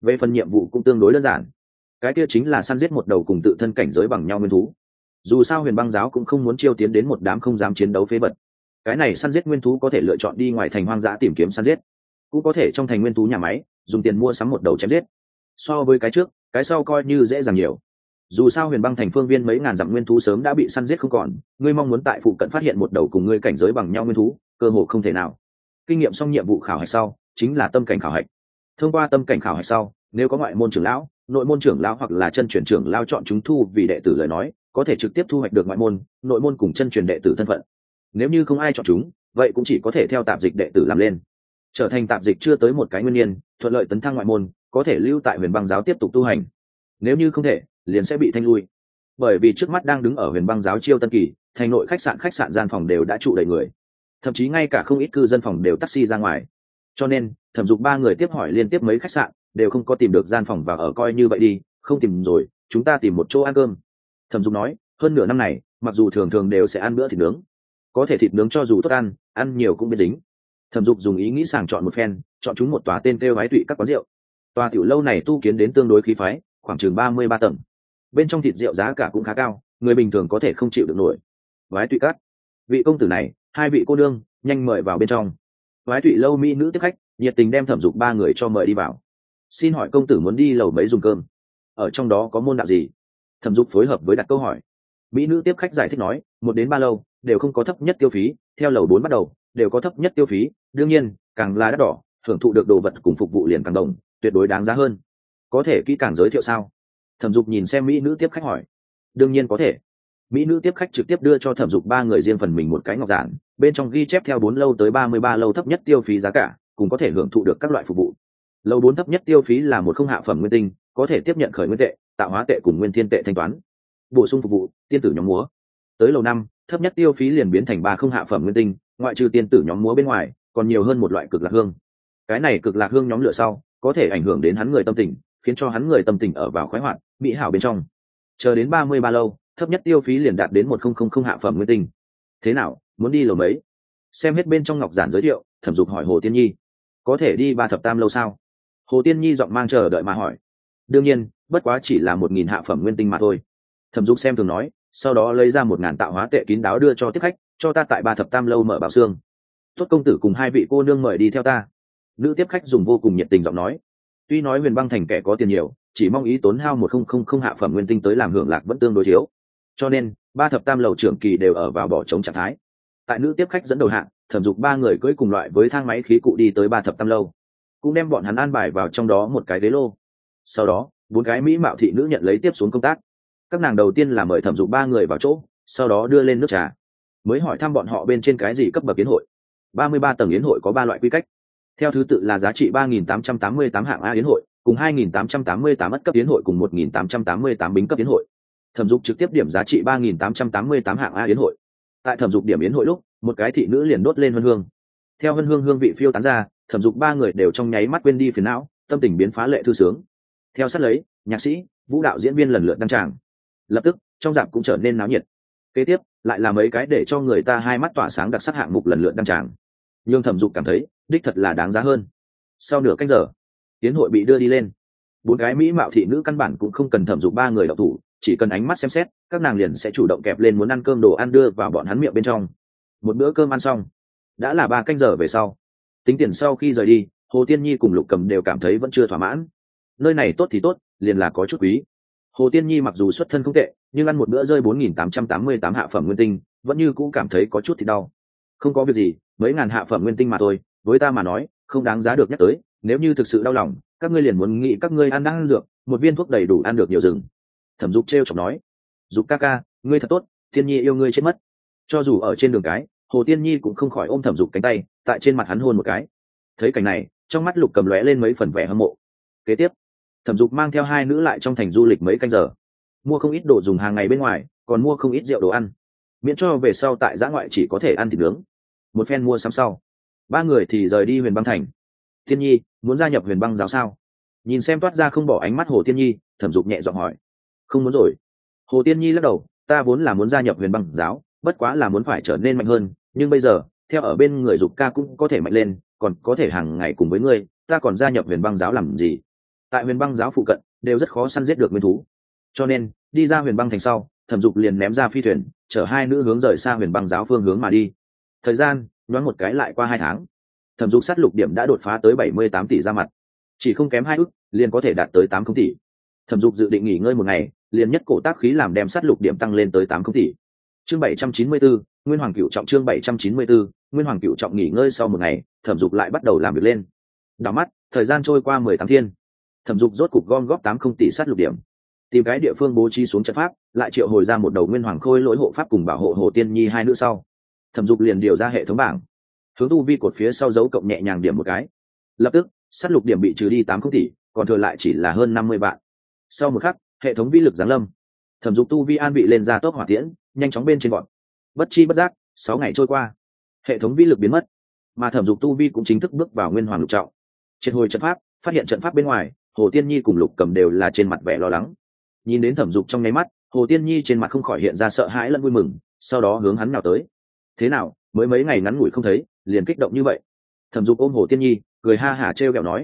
Speaker 1: Về phần nhiệm vụ cũng tương đối đơn giản. Cái kia chính là săn giết một đầu cùng tự thân cảnh giới bằng nhau nguyên thú. Dù sao huyền băng giáo cũng không muốn chiêu tiến đến một đám không dám chiến đấu phế vật. cái này săn giết nguyên thú có thể lựa chọn đi ngoài thành hoang dã tìm kiếm săn giết. Cũng có thể trong thành nguyên thú nhà máy, dùng tiền mua sắm một đầu chém giết. So với cái trước, cái sau coi như dễ dàng nhiều. Dù sao huyền băng thành phương viên mấy ngàn dặm nguyên thú sớm đã bị săn giết không còn, ngươi mong muốn tại phụ cận phát hiện một đầu cùng ngươi cảnh giới bằng nhau nguyên thú, cơ hồ không thể nào. Kinh nghiệm xong nhiệm vụ khảo hạch sau chính là tâm cảnh khảo hạch. Thông qua tâm cảnh khảo hạch sau, nếu có ngoại môn trưởng lão, nội môn trưởng lão hoặc là chân truyền trưởng lao chọn chúng thu vì đệ tử lời nói, có thể trực tiếp thu hoạch được ngoại môn, nội môn cùng chân truyền đệ tử thân phận. Nếu như không ai chọn chúng, vậy cũng chỉ có thể theo tạp dịch đệ tử làm lên. Trở thành tạp dịch chưa tới một cái nguyên nhiên, thuận lợi tấn thăng ngoại môn, có thể lưu tại huyền băng giáo tiếp tục tu hành. Nếu như không thể, liền sẽ bị thanh lui. Bởi vì trước mắt đang đứng ở huyền băng giáo chiêu tân kỳ, thành nội khách sạn khách sạn gian phòng đều đã trụ đầy người. Thậm chí ngay cả không ít cư dân phòng đều taxi ra ngoài cho nên, thẩm dục ba người tiếp hỏi liên tiếp mấy khách sạn, đều không có tìm được gian phòng và ở coi như vậy đi, không tìm rồi, chúng ta tìm một chỗ ăn cơm. Thẩm dục nói, hơn nửa năm này, mặc dù thường thường đều sẽ ăn bữa thịt nướng. Có thể thịt nướng cho dù tốt ăn ăn nhiều cũng biết dính. Thẩm dục dùng ý nghĩ sàng chọn một phen, chọn chúng một tòa tên kêu hái tụy các quán rượu. Tòa tiểu lâu này tu kiến đến tương đối khí phái, khoảng chừng ba mươi ba tầng. Bên trong thịt rượu giá cả cũng khá cao, người bình thường có thể không chịu được nổi. Vái tụy cắt vị công tử này, hai vị cô đương nhanh mời vào bên trong vái tụy lâu mỹ nữ tiếp khách, nhiệt tình đem thẩm dục ba người cho mời đi vào. Xin hỏi công tử muốn đi lầu mấy dùng cơm? Ở trong đó có môn đạo gì? Thẩm dục phối hợp với đặt câu hỏi. Mỹ nữ tiếp khách giải thích nói, một đến ba lâu, đều không có thấp nhất tiêu phí, theo lầu bốn bắt đầu, đều có thấp nhất tiêu phí, đương nhiên, càng là đắt đỏ hưởng thụ được đồ vật cùng phục vụ liền càng đồng, tuyệt đối đáng giá hơn. Có thể kỹ càng giới thiệu sao? Thẩm dục nhìn xem mỹ nữ tiếp khách hỏi. Đương nhiên có thể mỹ nữ tiếp khách trực tiếp đưa cho thẩm dục ba người riêng phần mình một cái ngọc giản, bên trong ghi chép theo bốn lâu tới ba mươi ba lâu thấp nhất tiêu phí giá cả, cùng có thể hưởng thụ được các loại phục vụ. Lâu bốn thấp nhất tiêu phí là một không hạ phẩm nguyên tinh, có thể tiếp nhận khởi nguyên tệ, tạo hóa tệ cùng nguyên thiên tệ thanh toán. Bổ sung phục vụ, tiên tử nhóm múa. Tới lầu năm, thấp nhất tiêu phí liền biến thành ba không hạ phẩm nguyên tinh, ngoại trừ tiên tử nhóm múa bên ngoài, còn nhiều hơn một loại cực lạc hương. Cái này cực lạc hương nhóm lửa sau, có thể ảnh hưởng đến hắn người tâm tình, khiến cho hắn người tâm tình ở vào khoái hoạt, mỹ hảo bên trong. Chờ đến ba mươi ba lâu thấp nhất tiêu phí liền đạt đến một không không không hạ phẩm nguyên tinh. Thế nào, muốn đi lầu mấy? Xem hết bên trong ngọc giản giới thiệu, thẩm dục hỏi hồ tiên nhi. Có thể đi ba thập tam lâu sao? Hồ tiên nhi giọng mang chờ đợi mà hỏi. Đương nhiên, bất quá chỉ là một nghìn hạ phẩm nguyên tinh mà thôi. Thẩm dục xem thường nói, sau đó lấy ra một ngàn tạo hóa tệ kín đáo đưa cho tiếp khách, cho ta tại ba thập tam lâu mở bảo xương. Tốt công tử cùng hai vị cô nương mời đi theo ta. Nữ tiếp khách dùng vô cùng nhiệt tình giọng nói. Tuy nói huyền băng thành kẻ có tiền nhiều, chỉ mong ý tốn hao một không không không hạ phẩm nguyên tinh tới làm hưởng lạc vẫn tương đối thiếu cho nên, ba thập tam lầu trưởng kỳ đều ở vào bỏ trống trạng thái. Tại nữ tiếp khách dẫn đầu hạng, thẩm dục ba người cưỡi cùng loại với thang máy khí cụ đi tới ba thập tam lâu cũng đem bọn hắn an bài vào trong đó một cái ghế lô. Sau đó, bốn cái mỹ mạo thị nữ nhận lấy tiếp xuống công tác. Các nàng đầu tiên là mời thẩm dục ba người vào chỗ, sau đó đưa lên nước trà. Mới hỏi thăm bọn họ bên trên cái gì cấp bậc yến hội. Ba mươi ba tầng yến hội có ba loại quy cách. Theo thứ tự là giá trị ba nghìn tám trăm tám mươi tám hạng a yến hội, cùng hai nghìn tám trăm tám mươi tám ất cấp yến hội cùng một nghìn tám trăm tám mươi tám bính cấp yến hội thẩm dục trực tiếp điểm giá trị ba nghìn tám trăm tám mươi tám hạng a yến hội. Tại thẩm dục điểm yến hội lúc, một cái thị nữ liền đốt lên hân hương. Theo hân hương hương vị phiêu tán ra, thẩm dục ba người đều trong nháy mắt quên đi phiền não, tâm tình biến phá lệ thư sướng. Theo sát lấy, nhạc sĩ, vũ đạo diễn viên lần lượt đăng tràng. Lập tức, trong dạp cũng trở nên náo nhiệt. Kế tiếp, lại là mấy cái để cho người ta hai mắt tỏa sáng đặc sắc hạng mục lần lượt đăng tràng. Nhưng thẩm dục cảm thấy, đích thật là đáng giá hơn. Sau nửa canh giờ tiến hội bị đưa đi lên. Bốn cái mỹ mạo thị nữ căn bản cũng không cần thẩm dục ba người đọc thủ chỉ cần ánh mắt xem xét, các nàng liền sẽ chủ động kẹp lên muốn ăn cơm đồ ăn đưa vào bọn hắn miệng bên trong. Một bữa cơm ăn xong, đã là ba canh giờ về sau. Tính tiền sau khi rời đi, hồ tiên nhi cùng lục cầm đều cảm thấy vẫn chưa thỏa mãn. Nơi này tốt thì tốt, liền là có chút quý. Hồ tiên nhi mặc dù xuất thân không tệ, nhưng ăn một bữa rơi bốn nghìn tám trăm tám mươi tám hạ phẩm nguyên tinh, vẫn như cũng cảm thấy có chút thì đau. Không có việc gì, mấy ngàn hạ phẩm nguyên tinh mà thôi, với ta mà nói, không đáng giá được nhắc tới. Nếu như thực sự đau lòng, các ngươi liền muốn nghĩ các ngươi ăn đang ăn dược, một viên thuốc đầy đủ ăn được nhiều rừng thẩm dục t r e o chọc nói, dục ca ca, ngươi thật tốt, thiên nhi yêu ngươi chết mất. Cho dù ở trên đường cái, hồ tiên nhi cũng không khỏi ôm thẩm dục cánh tay, tại trên mặt hắn hôn một cái. Thấy cảnh này, trong mắt lục cầm lóe lên mấy phần vẻ hâm mộ. Kế tiếp, thẩm dục mang theo hai nữ lại trong thành du lịch mấy canh giờ. Mua không ít đồ dùng hàng ngày bên ngoài, còn mua không ít rượu đồ ăn. Miễn cho về sau tại giã ngoại chỉ có thể ăn thịt nướng. Một phen mua sắm sau, ba người thì rời đi huyền băng thành. Thiên nhi, muốn gia nhập huyền băng giáo sao? Nhìn xem toát ra không bỏ ánh mắt hồ tiên nhi, thẩm dục nhẹ giọng hỏi không muốn rồi. Hồ tiên nhi lắc đầu, ta vốn là muốn gia nhập huyền băng giáo, bất quá là muốn phải trở nên mạnh hơn, nhưng bây giờ, theo ở bên người dục ca cũng có thể mạnh lên, còn có thể hàng ngày cùng với ngươi, ta còn gia nhập huyền băng giáo làm gì? Tại huyền băng giáo phụ cận, đều rất khó săn giết được nguyên thú. Cho nên, đi ra huyền băng thành sau, thẩm dục liền ném ra phi thuyền, chở hai nữ hướng rời xa huyền băng giáo phương hướng mà đi. Thời gian, nhoáng một cái lại qua hai tháng. Thẩm dục sát lục điểm đã đột phá tới bảy mươi tám tỷ ra mặt. Chỉ không kém hai ước, liền có thể đạt tới tám không tỷ. Thẩm dục dự định nghỉ ngơi một ngày liền nhất cổ tác khí làm đem sát lục điểm tăng lên tới tám không tỷ. Chương bảy trăm chín mươi bốn nguyên hoàng cựu trọng chương bảy trăm chín mươi bốn nguyên hoàng cựu trọng nghỉ ngơi sau một ngày, thẩm dục lại bắt đầu làm việc lên. Đảo mắt, thời gian trôi qua mười tháng thiên. Thẩm dục rốt cục gom góp tám không tỷ sát lục điểm. Tìm cái địa phương bố trí xuống trận pháp, lại triệu hồi ra một đầu nguyên hoàng khôi lỗi hộ pháp cùng bảo hộ hồ tiên nhi hai nữ sau. Thẩm dục liền điều ra hệ thống bảng. Hướng tu vi cột phía sau dấu cộng nhẹ nhàng điểm một cái. Lập tức, sát lục điểm bị trừ đi tám không tỷ, còn thừa lại chỉ là hơn năm mươi vạn. Sau một khắc hệ thống vi lực giáng lâm. Thẩm dục tu vi an bị lên ra tốc hỏa tiễn, nhanh chóng bên trên gọn bất chi bất giác, sáu ngày trôi qua. Hệ thống vi lực biến mất, mà thẩm dục tu vi cũng chính thức bước vào nguyên hoàng lục trọng. Triệt hồi trận pháp, phát hiện trận pháp bên ngoài, hồ tiên nhi cùng lục cầm đều là trên mặt vẻ lo lắng. Nhìn đến thẩm dục trong nháy mắt, hồ tiên nhi trên mặt không khỏi hiện ra sợ hãi lẫn vui mừng, sau đó hướng hắn nào tới. Thế nào, mới mấy ngày ngắn ngủi không thấy, liền kích động như vậy. Thẩm dục ôm hồ tiên nhi, cười ha hả t r e o kẹo nói,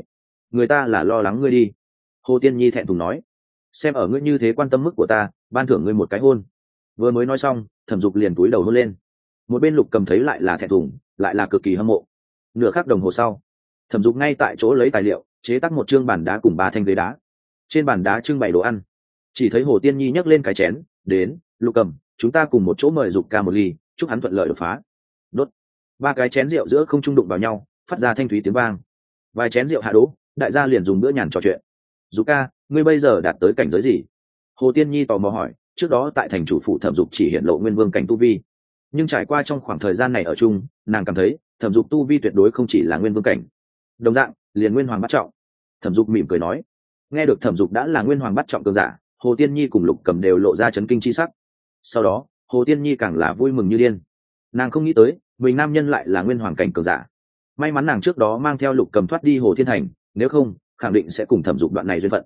Speaker 1: người ta là lo lắng ngươi đi. Hồ tiên nhi thẹn thùng nói xem ở ngươi như thế quan tâm mức của ta, ban thưởng ngươi một cái hôn. Vừa mới nói xong, thẩm dục liền túi đầu hôn lên. Một bên lục cầm thấy lại là thẹn thùng, lại là cực kỳ hâm mộ. Nửa khắc đồng hồ sau, thẩm dục ngay tại chỗ lấy tài liệu, chế tắc một chương bàn đá cùng ba thanh ghế đá. Trên bàn đá trưng bày đồ ăn. Chỉ thấy hồ tiên nhi nhấc lên cái chén, đến, lục cầm, chúng ta cùng một chỗ mời dục ca một ly, chúc hắn thuận lợi đột phá. Đốt. Ba cái chén rượu giữa không trung đụng vào nhau, phát ra thanh thúy tiếng vang. Vài chén rượu hạ đỗ, đại gia liền dùng bữa nhàn trò chuyện. Dục ca ngươi bây giờ đạt tới cảnh giới gì? Hồ tiên nhi tò mò hỏi, trước đó tại thành chủ phụ thẩm dục chỉ hiện lộ nguyên vương cảnh tu vi. Nhưng trải qua trong khoảng thời gian này ở chung, nàng cảm thấy, thẩm dục tu vi tuyệt đối không chỉ là nguyên vương cảnh. Đồng dạng, liền nguyên hoàng bắt trọng. Thẩm dục mỉm cười nói, nghe được thẩm dục đã là nguyên hoàng bắt trọng cường giả, hồ tiên nhi cùng lục cầm đều lộ ra chấn kinh c h i sắc. Sau đó, hồ tiên nhi càng là vui mừng như điên. Nàng không nghĩ tới, mình nam nhân lại là nguyên hoàng cảnh cường giả. May mắn nàng trước đó mang theo lục cầm thoát đi hồ thiên thành, nếu không, khẳng định sẽ cùng thẩm dục đoạn này duyên phận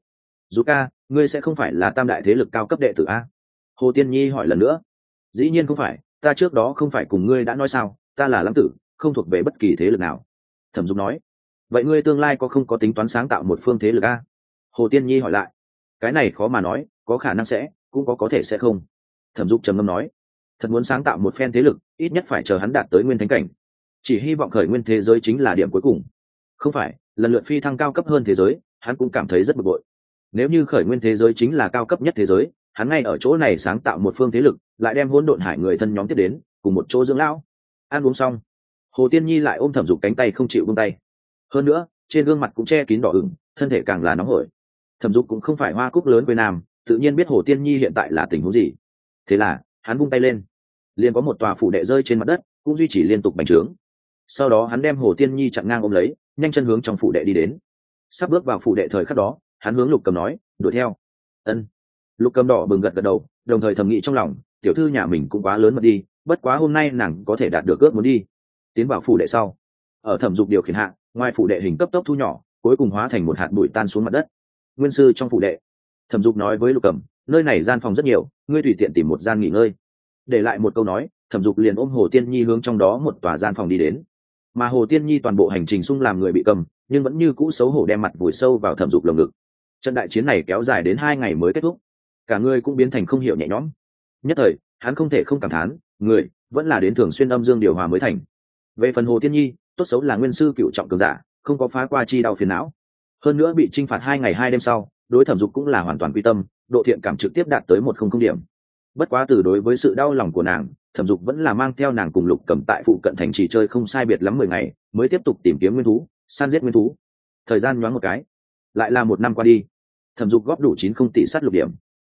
Speaker 1: dù ca, ngươi sẽ không phải là tam đại thế lực cao cấp đệ tử a? Hồ tiên nhi hỏi lần nữa. Dĩ nhiên không phải, ta trước đó không phải cùng ngươi đã nói sao, ta là lãng tử, không thuộc về bất kỳ thế lực nào. Thẩm dục nói. Vậy ngươi tương lai có không có tính toán sáng tạo một phương thế lực a? Hồ tiên nhi hỏi lại. Cái này khó mà nói, có khả năng sẽ, cũng có có thể sẽ không. Thẩm dục trầm ngâm nói. Thật muốn sáng tạo một phen thế lực, ít nhất phải chờ hắn đạt tới nguyên thánh cảnh. Chỉ hy vọng khởi nguyên thế giới chính là điểm cuối cùng. Không phải, lần lượt phi thăng cao cấp hơn thế giới, hắn cũng cảm thấy rất bực bội nếu như khởi nguyên thế giới chính là cao cấp nhất thế giới, hắn ngay ở chỗ này sáng tạo một phương thế lực, lại đem hỗn độn hải người thân nhóm tiếp đến, cùng một chỗ dưỡng lão. Ăn uống xong, hồ tiên nhi lại ôm thẩm dục cánh tay không chịu buông tay. Hơn nữa, trên gương mặt cũng che kín đỏ ửng, thân thể càng là nóng hổi. Thẩm dục cũng không phải hoa cúc lớn quê nam, tự nhiên biết hồ tiên nhi hiện tại là tình huống gì. Thế là, hắn vung tay lên. Liền có một tòa phủ đệ rơi trên mặt đất, cũng duy trì liên tục bành trướng. Sau đó hắn đem hồ tiên nhi chặn ngang ôm lấy, nhanh chân hướng trong phủ đệ đi đến. Sắp bước vào phủ đệ thời khắc đó hắn hướng lục cầm nói, đuổi theo. Ân. Lục cầm đỏ bừng gật gật đầu, đồng thời thầm nghĩ trong lòng, tiểu thư nhà mình cũng quá lớn mật đi, bất quá hôm nay nàng có thể đạt được ước muốn đi. Tiến vào phủ đệ sau, ở thẩm dục điều khiển hạ, ngoài phủ đệ hình cấp tốc thu nhỏ, cuối cùng hóa thành một hạt bụi tan xuống mặt đất. Nguyên sư trong phủ đệ, thẩm dục nói với lục cầm, nơi này gian phòng rất nhiều, ngươi tùy tiện tìm một gian nghỉ ngơi. Để lại một câu nói, thẩm dục liền ôm hồ tiên nhi hướng trong đó một tòa gian phòng đi đến. Mà hồ tiên nhi toàn bộ hành trình xung làm người bị cầm, nhưng vẫn như cũ xấu hổ đem mặt vùi sâu vào thẩm dục lồng ngực trận đại chiến này kéo dài đến hai ngày mới kết thúc. Cả người cũng biến thành không hiểu nhẹ nhõm. Nhất thời, hắn không thể không cảm thán, người vẫn là đến thường xuyên âm dương điều hòa mới thành. Về phần hồ tiên nhi, tốt xấu là nguyên sư cựu trọng cường giả, không có phá qua chi đau phiền não. Hơn nữa bị t r i n h phạt hai ngày hai đêm sau, đối thẩm dục cũng là hoàn toàn quy tâm, độ thiện cảm trực tiếp đạt tới một không không điểm. Bất quá từ đối với sự đau lòng của nàng, thẩm dục vẫn là mang theo nàng cùng lục cầm tại phụ cận thành trì chơi không sai biệt lắm mười ngày, mới tiếp tục tìm kiếm nguyên thú san giết nguyên thú. Thời gian nhoáng một cái lại là một năm qua đi. Thẩm dục góp đủ chín không tỷ sát lục điểm,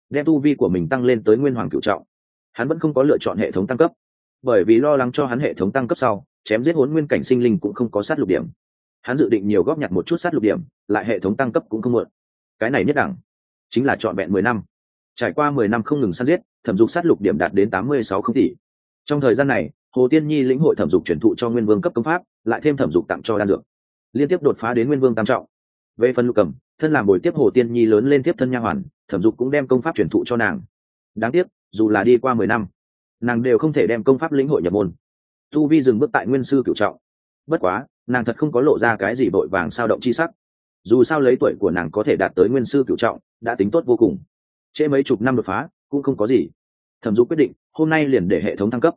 Speaker 1: đem tu vi của mình tăng lên tới nguyên hoàng cựu trọng. Hắn vẫn không có lựa chọn hệ thống tăng cấp, bởi vì lo lắng cho hắn hệ thống tăng cấp sau, chém giết hốn nguyên cảnh sinh linh cũng không có sát lục điểm. Hắn dự định nhiều góp nhặt một chút sát lục điểm, lại hệ thống tăng cấp cũng không mượn. Cái này nhất đẳng, chính là trọn vẹn mười năm. Trải qua mười năm không ngừng săn giết, thẩm dục sát lục điểm đạt đến tám mươi sáu không tỷ. Trong thời gian này, hồ tiên nhi lĩnh hội thẩm dục chuyển thụ cho nguyên vương cấp công pháp, lại thêm thẩm dục tặng cho đan dược. Liên tiếp đột phá đến nguyên vương tam trọng về phần lục cầm thân làm buổi tiếp hồ tiên nhi lớn lên tiếp thân nha hoàn, thẩm dục cũng đem công pháp truyền thụ cho nàng. Đáng tiếc, dù là đi qua mười năm, nàng đều không thể đem công pháp lĩnh hội nhập môn. Tu vi dừng bước tại nguyên sư cựu trọng. Bất quá, nàng thật không có lộ ra cái gì vội vàng sao động chi sắc. Dù sao lấy tuổi của nàng có thể đạt tới nguyên sư cựu trọng, đã tính tốt vô cùng. Trễ mấy chục năm đột phá, cũng không có gì. Thẩm dục quyết định, hôm nay liền để hệ thống thăng cấp.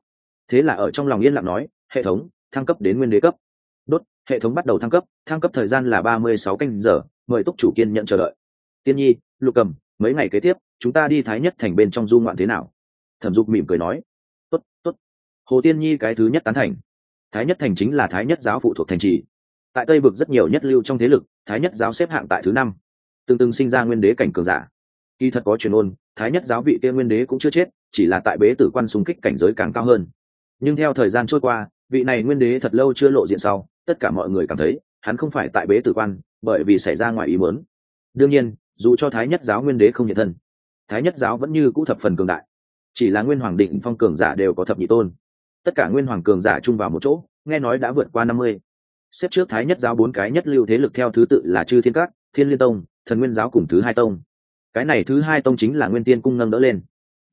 Speaker 1: Thế là ở trong lòng yên lặng nói, hệ thống, thăng cấp đến nguyên đế cấp hệ thống bắt đầu thăng cấp thăng cấp thời gian là ba mươi sáu canh giờ, mời túc chủ kiên nhận chờ đợi. Tiên nhi, lục cầm, mấy ngày kế tiếp, chúng ta đi thái nhất thành bên trong du ngoạn thế nào? Thẩm dục mỉm cười nói. Tốt tốt. Hồ tiên nhi cái thứ nhất tán thành. Thái nhất thành chính là thái nhất giáo phụ thuộc thành trì. Tại tây vực rất nhiều nhất lưu trong thế lực, thái nhất giáo xếp hạng tại thứ năm. Tương tương sinh ra nguyên đế cảnh cường giả. Kỳ thật có truyền ôn, thái nhất giáo vị kia nguyên đế cũng chưa chết, chỉ là tại bế tử quan xung kích cảnh giới càng cao hơn. Nhưng theo thời gian trôi qua, vị này nguyên đế thật lâu chưa lộ diện sau tất cả mọi người cảm thấy, hắn không phải tại bế tử quan, bởi vì xảy ra ngoài ý muốn. Đương nhiên, dù cho thái nhất giáo nguyên đế không hiện thân, thái nhất giáo vẫn như cũ thập phần cường đại. Chỉ là nguyên hoàng định phong cường giả đều có thập nhị tôn. Tất cả nguyên hoàng cường giả chung vào một chỗ, nghe nói đã vượt qua năm mươi. Xếp trước thái nhất giáo bốn cái nhất lưu thế lực theo thứ tự là chư thiên các, thiên liên tông, thần nguyên giáo cùng thứ hai tông. Cái này thứ hai tông chính là nguyên tiên cung nâng đỡ lên.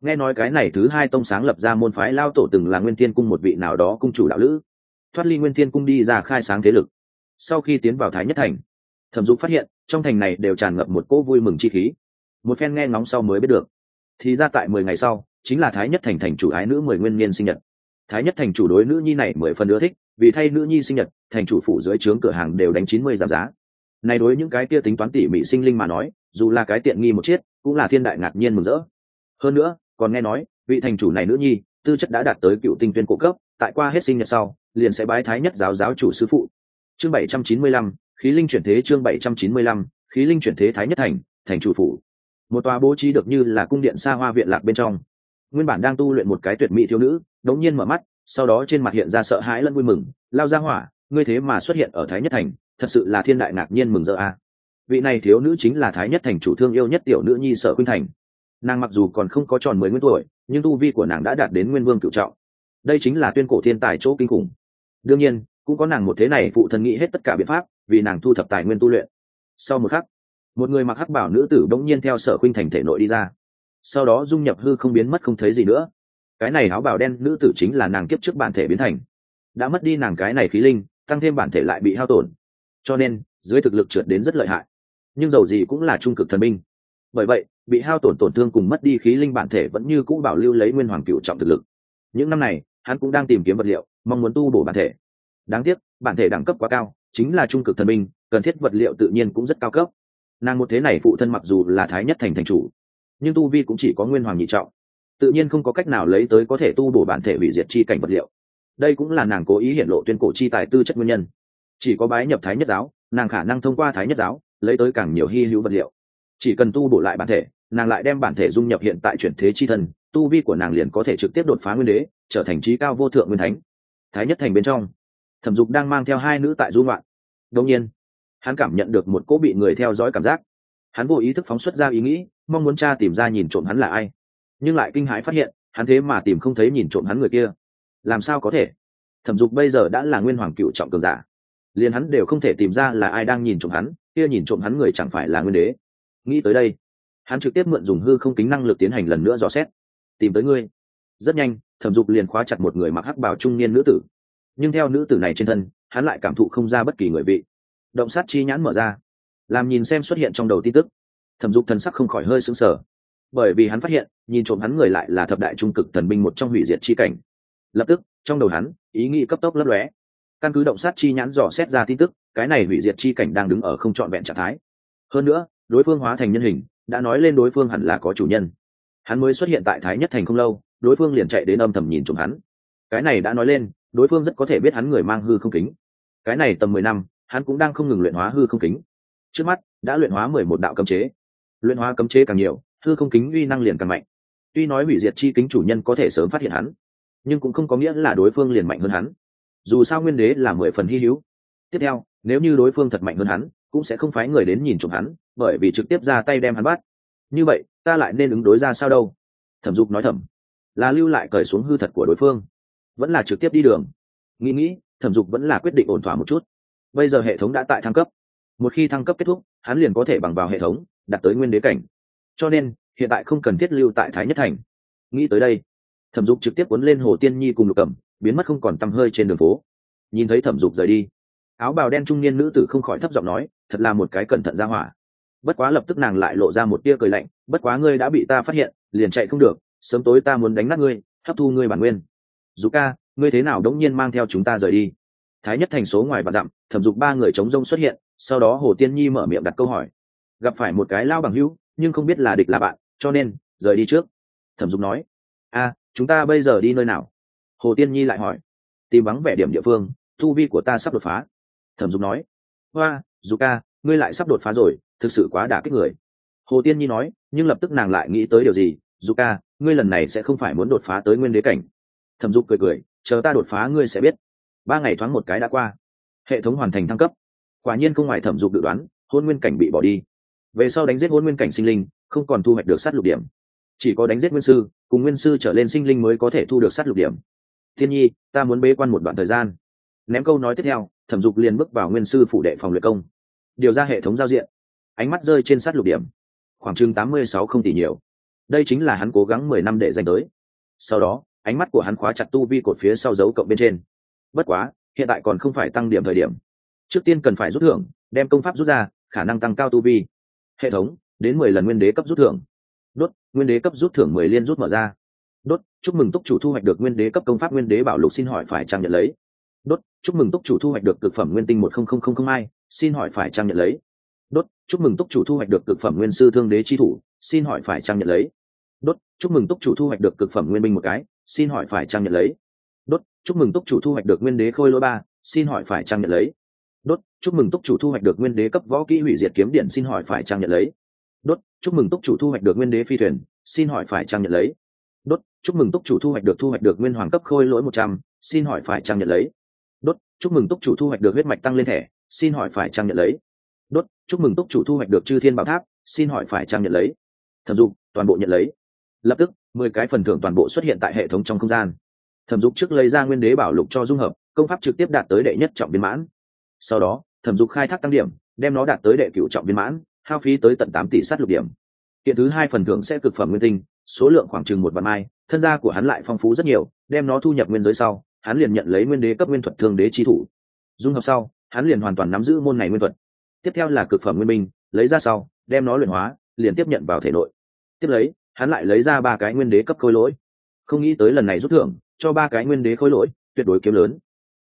Speaker 1: Nghe nói cái này thứ hai tông sáng lập ra môn phái lao tổ từng là nguyên tiên cung một vị nào đó cung chủ đạo lữ thoát ly nguyên thiên cung đi ra khai sáng thế lực. Sau khi tiến vào thái nhất thành thẩm dục phát hiện trong thành này đều tràn ngập một cỗ vui mừng chi khí. Một phen nghe ngóng sau mới biết được thì ra tại mười ngày sau chính là thái nhất thành thành chủ ái nữ mười nguyên niên sinh nhật. Thái nhất thành chủ đối nữ nhi này mười phần ưa thích vì thay nữ nhi sinh nhật thành chủ phủ dưới trướng cửa hàng đều đánh chín mươi giảm giá. Này đối những cái kia tính toán tỉ mỉ sinh linh mà nói dù là cái tiện nghi một chiếc, cũng là thiên đại ngạc nhiên mừng rỡ. Hơn nữa còn nghe nói vị thành chủ này nữ nhi tư chất đã đạt tới cựu tinh tuyên cổ cấp tại qua hết sinh nhật sau liền sẽ bái thái nhất giáo giáo chủ sư phụ. Chương bảy trăm chín mươi lăm, khí linh chuyển thế chương bảy trăm chín mươi lăm, khí linh chuyển thế thái nhất thành thành chủ phủ. Một tòa bố trí được như là cung điện xa hoa viện lạc bên trong. Nguyên bản đang tu luyện một cái tuyệt mỹ thiếu nữ, đống nhiên mở mắt, sau đó trên mặt hiện ra sợ hãi lẫn vui mừng, lao ra hỏa, ngươi thế mà xuất hiện ở thái nhất thành, thật sự là thiên đại ngạc nhiên mừng rỡ a. Vị này thiếu nữ chính là thái nhất thành chủ thương yêu nhất tiểu nữ nhi sở khuynh thành. Nàng mặc dù còn không có tròn mười nguyên tuổi, nhưng tu vi của nàng đã đạt đến nguyên vương cựu trọng. Đây chính là tuyên cổ thiên tài chỗ kinh khủng đương nhiên, cũng có nàng một thế này phụ thân nghĩ hết tất cả biện pháp, vì nàng thu thập tài nguyên tu luyện. Sau một khắc, một người mặc hắc bảo nữ tử bỗng nhiên theo sở khuynh thành thể nội đi ra. Sau đó dung nhập hư không biến mất không thấy gì nữa. Cái này áo bào đen nữ tử chính là nàng kiếp trước bản thể biến thành. Đã mất đi nàng cái này khí linh, tăng thêm bản thể lại bị hao tổn. Cho nên, dưới thực lực trượt đến rất lợi hại. Nhưng dầu gì cũng là trung cực thần binh. Bởi vậy, bị hao tổn tổn thương cùng mất đi khí linh bản thể vẫn như cũ bảo lưu lấy nguyên hoàng cựu trọng thực lực. Những năm này hắn cũng đang tìm kiếm vật liệu mong muốn tu bổ bản thể. Đáng tiếc bản thể đẳng cấp quá cao chính là trung cực thần minh, cần thiết vật liệu tự nhiên cũng rất cao cấp. Nàng một thế này phụ thân mặc dù là thái nhất thành thành chủ nhưng tu vi cũng chỉ có nguyên hoàng nhị trọng. Tự nhiên không có cách nào lấy tới có thể tu bổ bản thể hủy diệt chi cảnh vật liệu. Đây cũng là nàng cố ý hiện lộ tuyên cổ chi tài tư chất nguyên nhân. Chỉ có bái nhập thái nhất giáo nàng khả năng thông qua thái nhất giáo lấy tới càng nhiều hy hữu vật liệu. Chỉ cần tu bổ lại bản thể nàng lại đem bản thể dung nhập hiện tại chuyển thế chi thân tu vi của nàng liền có thể trực tiếp đột phá nguyên đế trở thành trí cao vô thượng nguyên thánh, thái nhất thành bên trong. Thẩm dục đang mang theo hai nữ tại du ngoạn. Đông nhiên, hắn cảm nhận được một cỗ bị người theo dõi cảm giác. Hắn vô ý thức phóng xuất ra ý nghĩ, mong muốn cha tìm ra nhìn trộm hắn là ai. Nhưng lại kinh hãi phát hiện, hắn thế mà tìm không thấy nhìn trộm hắn người kia. Làm sao có thể? Thẩm dục bây giờ đã là nguyên hoàng cựu trọng cường giả. Liền hắn đều không thể tìm ra là ai đang nhìn trộm hắn, kia nhìn trộm hắn người chẳng phải là nguyên đế. Nghĩ tới đây, hắn trực tiếp mượn dùng hư không kính năng lực tiến hành lần nữa dò xét. Tìm tới ngươi. Rất nhanh thẩm dục liền khóa chặt một người mặc hắc bảo trung niên nữ tử. Nhưng theo nữ tử này trên thân, hắn lại cảm thụ không ra bất kỳ người vị. Động sát chi nhãn mở ra, làm nhìn xem xuất hiện trong đầu tin tức. Thẩm dục thần sắc không khỏi hơi sững sờ. Bởi vì hắn phát hiện, nhìn trộm hắn người lại là thập đại trung cực thần binh một trong hủy diệt chi cảnh. Lập tức, trong đầu hắn, ý nghĩ cấp tốc lấp lóe. Căn cứ động sát chi nhãn dò xét ra tin tức, cái này hủy diệt chi cảnh đang đứng ở không trọn vẹn trạng thái. Hơn nữa, đối phương hóa thành nhân hình, đã nói lên đối phương hẳn là có chủ nhân. Hắn mới xuất hiện tại thái nhất thành không lâu đối phương liền chạy đến âm thầm nhìn trộm hắn. Cái này đã nói lên, đối phương rất có thể biết hắn người mang hư không kính. Cái này tầm mười năm, hắn cũng đang không ngừng luyện hóa hư không kính. Trước mắt, đã luyện hóa mười một đạo cấm chế. Luyện hóa cấm chế càng nhiều, hư không kính uy năng liền càng mạnh. Tuy nói hủy diệt chi kính chủ nhân có thể sớm phát hiện hắn, nhưng cũng không có nghĩa là đối phương liền mạnh hơn hắn. Dù sao nguyên đế là mười phần hy hữu. Tiếp theo, nếu như đối phương thật mạnh hơn hắn, cũng sẽ không phái người đến nhìn trộm hắn, bởi vì trực tiếp ra tay đem hắn bắt. Như vậy, ta lại nên ứng đối ra sao đâu? Thẩm dục nói thầm là lưu lại cởi xuống hư thật của đối phương. Vẫn là trực tiếp đi đường. Nghĩ nghĩ, thẩm dục vẫn là quyết định ổn thỏa một chút. Bây giờ hệ thống đã tại thăng cấp. Một khi thăng cấp kết thúc, hắn liền có thể bằng vào hệ thống, đạt tới nguyên đế cảnh. Cho nên, hiện tại không cần thiết lưu tại thái nhất thành. Nghĩ tới đây, thẩm dục trực tiếp cuốn lên hồ tiên nhi cùng lục cẩm, biến mất không còn t hơi trên đường phố. Nhìn thấy thẩm dục rời đi, áo bào đen trung niên nữ tử không khỏi thấp giọng nói, thật là một cái cẩn thận ra hỏa. Bất quá lập tức nàng lại lộ ra một tia cười lạnh, bất quá ngươi đã bị ta phát hiện, liền chạy không được sớm tối ta muốn đánh nát ngươi, hấp thu ngươi bản nguyên. Dù ca, ngươi thế nào đống nhiên mang theo chúng ta rời đi? Thái nhất thành số ngoài và dặm, thẩm dục ba người chống rông xuất hiện, sau đó hồ tiên nhi mở miệng đặt câu hỏi. Gặp phải một cái lao bằng hữu, nhưng không biết là địch là bạn, cho nên, rời đi trước. Thẩm dục nói. A chúng ta bây giờ đi nơi nào? Hồ tiên nhi lại hỏi. Tìm vắng vẻ điểm địa phương thu vi của ta sắp đột phá. Thẩm dục nói. Hoa, dù ca, ngươi lại sắp đột phá rồi, thực sự quá đả kích người. Hồ tiên nhi nói, nhưng lập tức nàng lại nghĩ tới điều gì? Dù ca, ngươi lần này sẽ không phải muốn đột phá tới nguyên đế cảnh. Thẩm dục cười cười, chờ ta đột phá ngươi sẽ biết. Ba ngày thoáng một cái đã qua. Hệ thống hoàn thành thăng cấp. Quả nhiên không ngoài thẩm dục dự đoán, hôn nguyên cảnh bị bỏ đi. Về sau đánh giết hôn nguyên cảnh sinh linh, không còn thu hoạch được sát lục điểm. Chỉ có đánh giết nguyên sư, cùng nguyên sư trở lên sinh linh mới có thể thu được sát lục điểm. Thiên nhi, ta muốn bế quan một đoạn thời gian. Ném câu nói tiếp theo, thẩm dục liền bước vào nguyên sư phủ đệ phòng luyện công. Điều ra hệ thống giao diện. Ánh mắt rơi trên sát lục điểm. Khoảng chừng tám mươi sáu không tỷ nhiều đây chính là hắn cố gắng mười năm để giành tới. Sau đó, ánh mắt của hắn khóa chặt tu vi cột phía sau dấu cộng bên trên. Bất quá, hiện tại còn không phải tăng điểm thời điểm. Trước tiên cần phải rút thưởng, đem công pháp rút ra, khả năng tăng cao tu vi. Hệ thống, đến mười lần nguyên đế cấp rút thưởng. Đốt, nguyên đế cấp rút thưởng mười liên rút mở ra. Đốt, chúc mừng túc chủ thu hoạch được nguyên đế cấp công pháp nguyên đế bảo lục xin hỏi phải trang nhận lấy. Đốt, chúc mừng túc chủ thu hoạch được cực phẩm nguyên tinh một không không không không hai, xin hỏi phải trang nhận lấy. Đốt, chúc mừng túc chủ thu hoạch được cực phẩm nguyên sư thương đế chi thủ, xin hỏi phải trang nhận lấy chúc mừng túc chủ thu hoạch được cực phẩm nguyên binh một cái, xin hỏi phải trang nhận lấy? Đốt, chúc mừng túc chủ thu hoạch được nguyên đế khôi lỗi ba, xin hỏi phải trang nhận lấy? Đốt, chúc mừng túc chủ thu hoạch được nguyên đế cấp võ kỹ hủy diệt kiếm điện, xin hỏi phải trang nhận lấy? Đốt, chúc mừng túc chủ thu hoạch được nguyên đế phi thuyền, xin hỏi phải trang nhận lấy? Đốt, chúc mừng túc chủ thu hoạch được thu hoạch được nguyên hoàng cấp khôi lỗi một trăm, xin hỏi phải trang nhận lấy? Đốt, chúc mừng túc chủ thu hoạch được huyết mạch tăng lên thẻ, xin hỏi phải trang nhận lấy? Đốt, chúc mừng túc chủ thu hoạch được chư thiên bảo tháp, xin hỏi phải trang nhận lấy? Thẩm dục, toàn bộ nhận lấy lập tức, mười cái phần thưởng toàn bộ xuất hiện tại hệ thống trong không gian. Thẩm dục trước lấy ra nguyên đế bảo lục cho dung hợp, công pháp trực tiếp đạt tới đệ nhất trọng viên mãn. Sau đó, thẩm dục khai thác tăng điểm, đem nó đạt tới đệ cựu trọng viên mãn, hao phí tới tận tám tỷ sát lục điểm. Hiện thứ hai phần thưởng sẽ cực phẩm nguyên tinh, số lượng khoảng chừng một vạn mai, thân gia của hắn lại phong phú rất nhiều, đem nó thu nhập nguyên giới sau, hắn liền nhận lấy nguyên đế cấp nguyên thuật thương đế chi thủ. Dung hợp sau, hắn liền hoàn toàn nắm giữ môn này nguyên thuật. Tiếp theo là cực phẩm nguyên minh, lấy ra sau, đem nó luyện hóa, liền tiếp nhận vào thể nội. Tiếp lấy hắn lại lấy ra ba cái nguyên đế cấp khối lỗi. Không nghĩ tới lần này rút thưởng, cho ba cái nguyên đế khối lỗi, tuyệt đối kiếm lớn.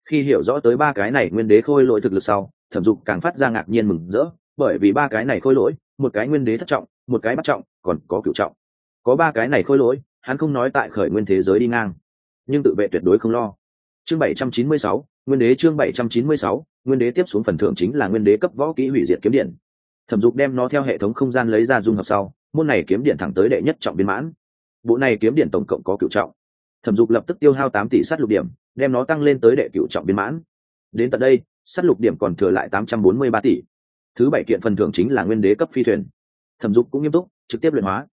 Speaker 1: Khi hiểu rõ tới ba cái này nguyên đế khôi lỗi thực lực sau, thẩm dục càng phát ra ngạc nhiên mừng rỡ, bởi vì ba cái này khôi lỗi, một cái nguyên đế thất trọng, một cái bắt trọng, còn có cựu trọng. Có ba cái này khôi lỗi, hắn không nói tại khởi nguyên thế giới đi ngang, nhưng tự vệ tuyệt đối không lo. Chương bảy trăm chín mươi sáu, nguyên đế chương bảy trăm chín mươi sáu, nguyên đế tiếp xuống phần thưởng chính là nguyên đế cấp võ kỹ hủy diệt kiếm điện. Thẩm dục đem nó theo hệ thống không gian lấy ra dung hợp sau môn này kiếm điện thẳng tới đệ nhất trọng biên mãn. Bộ này kiếm điện tổng cộng có cựu trọng. Thẩm dục lập tức tiêu hao tám tỷ s á t lục điểm, đem nó tăng lên tới đệ cựu trọng biên mãn. Đến tận đây s á t lục điểm còn thừa lại tám trăm bốn mươi ba tỷ. Thứ bảy kiện phần thưởng chính là nguyên đế cấp phi thuyền. Thẩm dục cũng nghiêm túc, trực tiếp luyện hóa.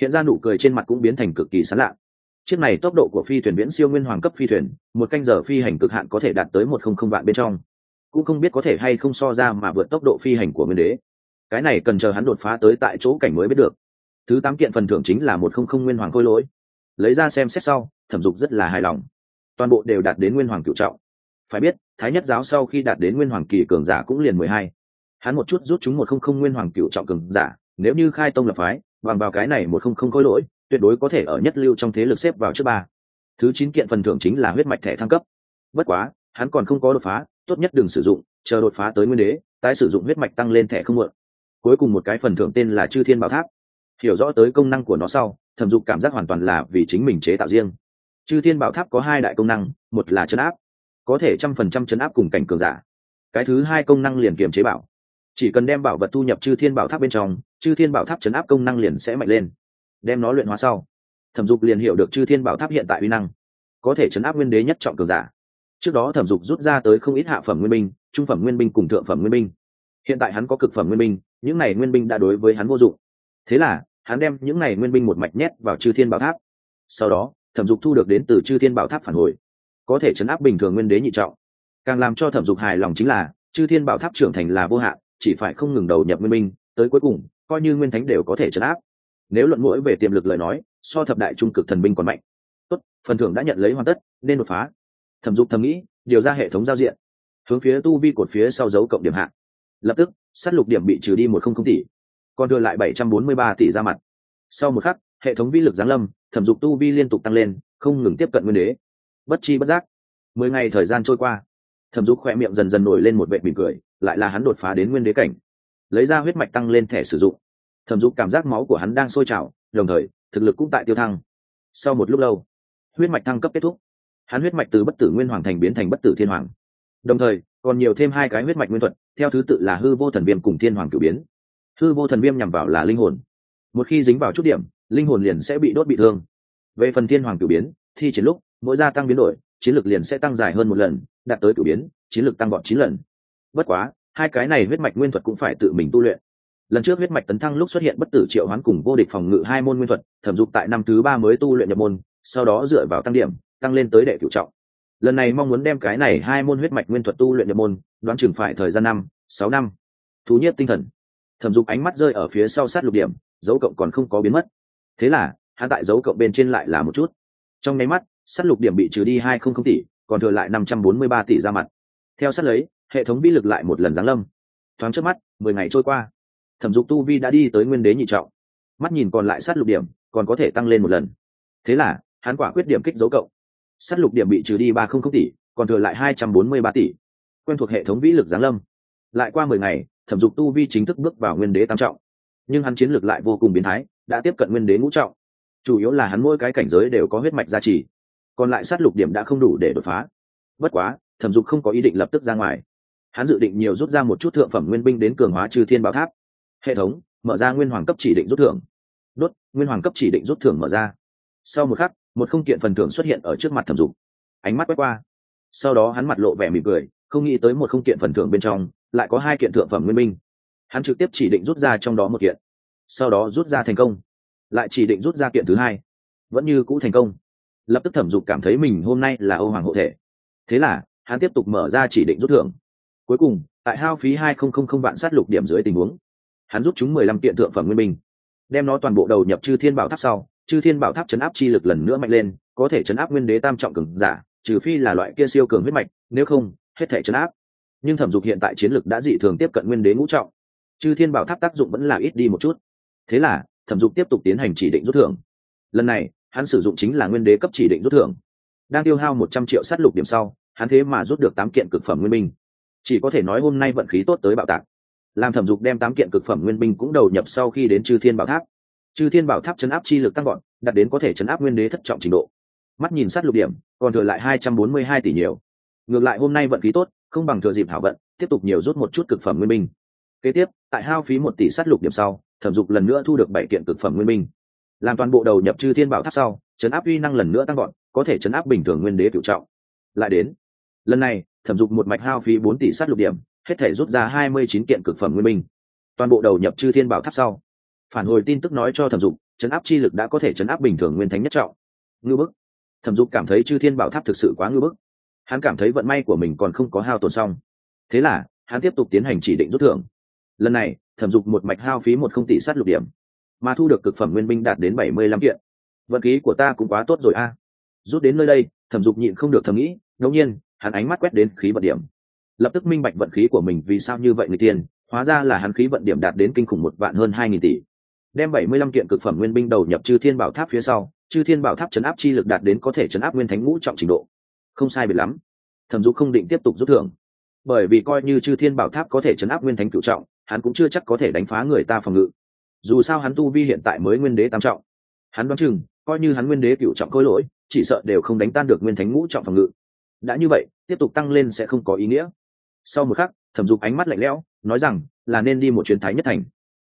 Speaker 1: Hiện ra nụ cười trên mặt cũng biến thành cực kỳ sán lạ. Chiếc này tốc độ của phi thuyền viễn siêu nguyên hoàng cấp phi thuyền, một canh giờ phi hành cực hạn có thể đạt tới một không không vạn bên trong. Cũng không biết có thể hay không so ra mà vượt tốc độ phi hành của nguyên đế. Cái này cần chờ hắn đột phá tới tại chỗ cảnh mới biết được thứ tám kiện phần thưởng chính là một không không nguyên hoàng khôi lỗi. Lấy ra xem xét sau, thẩm dục rất là hài lòng. Toàn bộ đều đạt đến nguyên hoàng cựu trọng. Phải biết, thái nhất giáo sau khi đạt đến nguyên hoàng kỳ cường giả cũng liền mười hai. Hắn một chút rút chúng một không không nguyên hoàng cựu trọng cường giả, nếu như khai tông lập phái, bằng vào cái này một không không khôi lỗi, tuyệt đối có thể ở nhất lưu trong thế lực xếp vào trước ba. Thứ chín kiện phần thưởng chính là huyết mạch thẻ thăng cấp. Bất quá, hắn còn không có đột phá, tốt nhất đừng sử dụng, chờ đột phá tới nguyên đế, tái sử dụng huyết mạch tăng lên thẻ không mượn cuối cùng một cái phần thưởng tên là chư thiên bảo tháp hiểu rõ tới công năng của nó sau, thẩm dục cảm giác hoàn toàn là vì chính mình chế tạo riêng. Chư thiên bảo tháp có hai đại công năng, một là chấn áp. Có thể trăm phần trăm chấn áp cùng cảnh cường giả. Cái thứ hai công năng liền kiềm chế bảo. Chỉ cần đem bảo vật thu nhập chư thiên bảo tháp bên trong, chư thiên bảo tháp chấn áp công năng liền sẽ mạnh lên. Đem nó luyện hóa sau, thẩm dục liền hiểu được chư thiên bảo tháp hiện tại uy năng. Có thể chấn áp nguyên đế nhất trọng cường giả. Trước đó thẩm dục rút ra tới không ít hạ phẩm nguyên binh, trung phẩm nguyên binh cùng thượng phẩm nguyên binh. Hiện tại hắn có cực phẩm nguyên binh, những này nguyên binh đã đối với hắn vô dụng. Thế là hắn đem những này nguyên binh một mạch nhét vào chư thiên bảo tháp. Sau đó, thẩm dục thu được đến từ chư thiên bảo tháp phản hồi. Có thể chấn áp bình thường nguyên đế nhị trọng. Càng làm cho thẩm dục hài lòng chính là, chư thiên bảo tháp trưởng thành là vô hạn, chỉ phải không ngừng đầu nhập nguyên binh, tới cuối cùng, coi như nguyên thánh đều có thể chấn áp. Nếu luận mũi về tiềm lực lời nói, so thập đại trung cực thần binh còn mạnh. Tốt, phần thưởng đã nhận lấy hoàn tất, nên đột phá. Thẩm dục thầm nghĩ, điều ra hệ thống giao diện. Hướng phía tu vi cột phía sau dấu cộng điểm hạn lập tức s á t lục điểm bị trừ đi một không không tỷ còn đưa lại bảy trăm bốn mươi ba tỷ ra mặt. Sau một khắc, hệ thống vi lực giáng lâm, thẩm dục tu vi liên tục tăng lên, không ngừng tiếp cận nguyên đế. Bất chi bất giác, mười ngày thời gian trôi qua. Thẩm dục khỏe miệng dần dần nổi lên một vệ mỉm cười, lại là hắn đột phá đến nguyên đế cảnh. Lấy ra huyết mạch tăng lên thẻ sử dụng. Thẩm dục cảm giác máu của hắn đang sôi trào, đồng thời, thực lực cũng tại tiêu thăng. Sau một lúc lâu, huyết mạch thăng cấp kết thúc. Hắn huyết mạch từ bất tử nguyên hoàng thành biến thành bất tử thiên hoàng. Đồng thời, còn nhiều thêm hai cái huyết mạch nguyên thuật, theo thứ tự là hư vô thần viêm cùng thiên hoàng cửu biến hư vô thần viêm nhằm vào là linh hồn. Một khi dính vào chút điểm, linh hồn liền sẽ bị đốt bị thương. Về phần thiên hoàng cử biến, thi chiến lúc, mỗi gia tăng biến đổi, chiến lược liền sẽ tăng dài hơn một lần, đạt tới cử biến, chiến lược tăng gọn chín lần. Bất quá, hai cái này huyết mạch nguyên thuật cũng phải tự mình tu luyện. Lần trước huyết mạch tấn thăng lúc xuất hiện bất tử triệu hoán cùng vô địch phòng ngự hai môn nguyên thuật, thẩm dục tại năm thứ ba mới tu luyện nhập môn, sau đó dựa vào tăng điểm, tăng lên tới đệ cựu trọng. Lần này mong muốn đem cái này hai môn huyết mạch nguyên thuật tu luyện nhập môn, đoán chừng phải thời gian năm, sáu năm. Thú nhất tinh thần thẩm dục ánh mắt rơi ở phía sau sát lục điểm, dấu cộng còn không có biến mất. Thế là, hắn tại dấu cộng bên trên lại là một chút. Trong nháy mắt, sát lục điểm bị trừ đi hai không không tỷ, còn thừa lại năm trăm bốn mươi ba tỷ ra mặt. Theo sát lấy, hệ thống bi lực lại một lần giáng lâm. Thoáng trước mắt, mười ngày trôi qua. Thẩm dục tu vi đã đi tới nguyên đế nhị trọng. Mắt nhìn còn lại sát lục điểm, còn có thể tăng lên một lần. Thế là, hắn quả quyết điểm kích dấu cộng. Sát lục điểm bị trừ đi ba không không tỷ, còn thừa lại hai trăm bốn mươi ba tỷ. Quen thuộc hệ thống vĩ lực giáng lâm. Lại qua mười ngày thẩm dục tu vi chính thức bước vào nguyên đế tam trọng. Nhưng hắn chiến lược lại vô cùng biến thái, đã tiếp cận nguyên đế ngũ trọng. Chủ yếu là hắn mỗi cái cảnh giới đều có huyết mạch gia trì. Còn lại sát lục điểm đã không đủ để đột phá. Bất quá, thẩm dục không có ý định lập tức ra ngoài. Hắn dự định nhiều rút ra một chút thượng phẩm nguyên binh đến cường hóa trừ thiên bảo tháp. Hệ thống, mở ra nguyên hoàng cấp chỉ định rút thưởng. Đốt, nguyên hoàng cấp chỉ định rút thưởng mở ra. Sau một khắc, một không kiện phần thưởng xuất hiện ở trước mặt thẩm dục. Ánh mắt quét qua. Sau đó hắn mặt lộ vẻ mỉm cười, không nghĩ tới một không kiện phần thưởng bên trong lại có hai kiện thượng phẩm nguyên minh hắn trực tiếp chỉ định rút ra trong đó một kiện, sau đó rút ra thành công, lại chỉ định rút ra kiện thứ hai, vẫn như cũ thành công. Lập tức thẩm dục cảm thấy mình hôm nay là ô hoàng hộ thể. Thế là, hắn tiếp tục mở ra chỉ định rút thưởng. Cuối cùng, tại hao phí hai không không không vạn sát lục điểm dưới tình huống, hắn rút chúng mười lăm kiện thượng phẩm nguyên minh đem nó toàn bộ đầu nhập chư thiên bảo tháp sau. Chư thiên bảo tháp chấn áp chi lực lần nữa mạnh lên, có thể chấn áp nguyên đế tam trọng cường giả, trừ phi là loại kia siêu cường huyết mạch, nếu không, hết thể chấn áp nhưng thẩm dục hiện tại chiến lược đã dị thường tiếp cận nguyên đế ngũ trọng. Chư thiên bảo tháp tác dụng vẫn là ít đi một chút. Thế là, thẩm dục tiếp tục tiến hành chỉ định rút thưởng. Lần này, hắn sử dụng chính là nguyên đế cấp chỉ định rút thưởng. Đang tiêu hao một trăm triệu s á t lục điểm sau, hắn thế mà rút được tám kiện cực phẩm nguyên minh chỉ có thể nói hôm nay vận khí tốt tới bạo tạc. Làm thẩm dục đem tám kiện cực phẩm nguyên minh cũng đầu nhập sau khi đến chư thiên bảo tháp. Chư thiên bảo tháp chấn áp chi lực tăng gọn đạt đến có thể chấn áp nguyên đế thất trọng trình độ. Mắt nhìn sát lục điểm, còn thừa lại hai trăm bốn mươi hai tỷ nhiều. Ngược lại hôm nay vận khí tốt không bằng thừa dịp hảo vận, tiếp tục nhiều rút một chút cực phẩm nguyên minh kế tiếp, tại hao phí một tỷ sát lục điểm sau, thẩm dục lần nữa thu được bảy kiện cực phẩm nguyên minh làm toàn bộ đầu nhập chư thiên bảo tháp sau, chấn áp uy năng lần nữa tăng gọn có thể chấn áp bình thường nguyên đế cựu trọng. Lại đến, lần này, thẩm dục một mạch hao phí bốn tỷ sát lục điểm, hết thể rút ra hai mươi chín kiện cực phẩm nguyên minh toàn bộ đầu nhập chư thiên bảo tháp sau. Phản hồi tin tức nói cho thẩm dục, chấn áp chi lực đã có thể chấn áp bình thường nguyên thánh nhất trọng. Ngư bức. Thẩm dục cảm thấy chư thiên bảo tháp thực sự quá ngư bức hắn cảm thấy vận may của mình còn không có hao tổn xong. Thế là, hắn tiếp tục tiến hành chỉ định rút thưởng. Lần này, thẩm dục một mạch hao phí một không tỷ sát lục điểm, mà thu được cực phẩm nguyên binh đạt đến bảy mươi lăm kiện. Vận khí của ta cũng quá tốt rồi a. Rút đến nơi đây, thẩm dục nhịn không được thầm nghĩ ngẫu nhiên, hắn ánh mắt quét đến khí vận điểm. Lập tức minh bạch vận khí của mình vì sao như vậy người tiên, hóa ra là hắn khí vận điểm đạt đến kinh khủng một vạn hơn hai nghìn tỷ. Đem bảy mươi lăm kiện cực phẩm nguyên binh đầu nhập chư thiên bảo tháp phía sau, chư thiên bảo tháp chấn áp chi lực đạt đến có thể chấn áp nguyên thánh ngũ trọng trình độ không sai biệt lắm. Thẩm dục không định tiếp tục rút thưởng. Bởi vì coi như chư thiên bảo tháp có thể chấn áp nguyên thánh cựu trọng, hắn cũng chưa chắc có thể đánh phá người ta phòng ngự. Dù sao hắn tu vi hiện tại mới nguyên đế tam trọng. Hắn đoán chừng, coi như hắn nguyên đế cựu trọng khối lỗi, chỉ sợ đều không đánh tan được nguyên thánh ngũ trọng phòng ngự. Đã như vậy, tiếp tục tăng lên sẽ không có ý nghĩa. Sau một khắc, thẩm dục ánh mắt lạnh lẽo, nói rằng, là nên đi một chuyến thái nhất thành.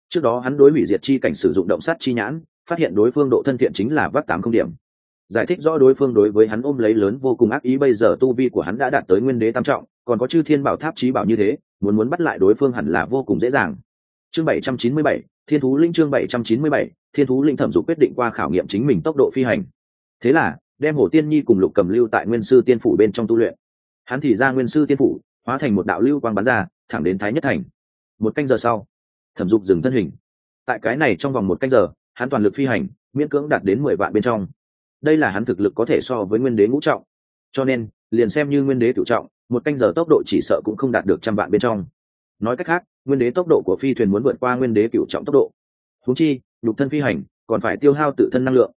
Speaker 1: Trước đó hắn đối hủy diệt chi cảnh sử dụng động sát chi nhãn, phát hiện đối phương độ thân thiện chính là vác tám không điểm giải thích rõ đối phương đối với hắn ôm lấy lớn vô cùng ác ý, bây giờ tu vi của hắn đã đạt tới nguyên đế tam trọng, còn có chư thiên bảo tháp trí bảo như thế, muốn muốn bắt lại đối phương hẳn là vô cùng dễ dàng. Chương bảy trăm chín mươi bảy, thiên thú linh chương bảy trăm chín mươi bảy, thiên thú linh thẩm dục quyết định qua khảo nghiệm chính mình tốc độ phi hành. Thế là, đem hồ tiên nhi cùng lục cầm lưu tại nguyên sư tiên phủ bên trong tu luyện. Hắn thì ra nguyên sư tiên phủ, hóa thành một đạo lưu quang bắn ra, thẳng đến thái nhất thành. Một canh giờ sau, thẩm dục dừng thân hình. Tại cái này trong vòng một canh giờ, hắn toàn lực phi hành, miễn cưỡng đạt đến mười vạn bên trong đây là hắn thực lực có thể so với nguyên đế ngũ trọng. Cho nên, liền xem như nguyên đế cựu trọng, một canh giờ tốc độ chỉ sợ cũng không đạt được trăm vạn bên trong. Nói cách khác, nguyên đế tốc độ của phi thuyền muốn vượt qua nguyên đế cựu trọng tốc độ. Húng chi lục thân phi hành, còn phải tiêu hao tự thân năng lượng.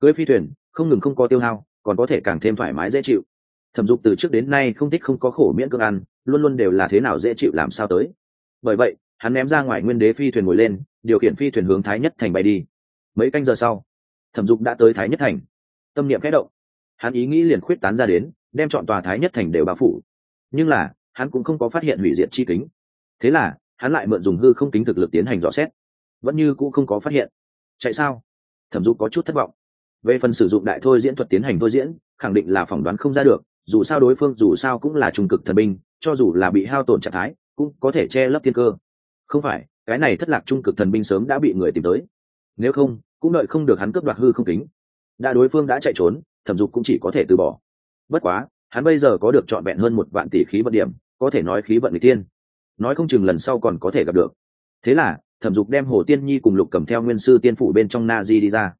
Speaker 1: Cưới phi thuyền, không ngừng không có tiêu hao, còn có thể càng thêm thoải mái dễ chịu. Thẩm dục từ trước đến nay không thích không có khổ miễn cưỡng ăn, luôn luôn đều là thế nào dễ chịu làm sao tới. Bởi vậy, hắn ném ra ngoài nguyên đế phi thuyền ngồi lên, điều khiển phi thuyền hướng thái nhất thành bay đi. Mấy canh giờ sau, thẩm dục đã tới thái nhất thành tâm niệm khẽ động. Hắn ý nghĩ liền khuyết tán ra đến, đem chọn tòa thái nhất thành đều bao phủ. Nhưng là, hắn cũng không có phát hiện hủy diệt chi kính. Thế là, hắn lại mượn dùng hư không kính thực lực tiến hành dò xét. Vẫn như cũng không có phát hiện. Chạy sao? Thẩm dục có chút thất vọng. Về phần sử dụng đại thôi diễn thuật tiến hành thôi diễn, khẳng định là phỏng đoán không ra được, dù sao đối phương, dù sao cũng là trung cực thần binh, cho dù là bị hao tổn trạng thái, cũng có thể che lấp thiên cơ. Không phải, cái này thất lạc trung cực thần binh sớm đã bị người tìm tới. Nếu không, cũng đợi không được hắn cướp đoạt hư không kính đã đối phương đã chạy trốn, thẩm dục cũng chỉ có thể từ bỏ. Bất quá, hắn bây giờ có được trọn vẹn hơn một vạn tỷ khí vận điểm, có thể nói khí vận người tiên nói không chừng lần sau còn có thể gặp được. Thế là, thẩm dục đem hồ tiên nhi cùng lục cầm theo nguyên sư tiên phủ bên trong na di đi ra.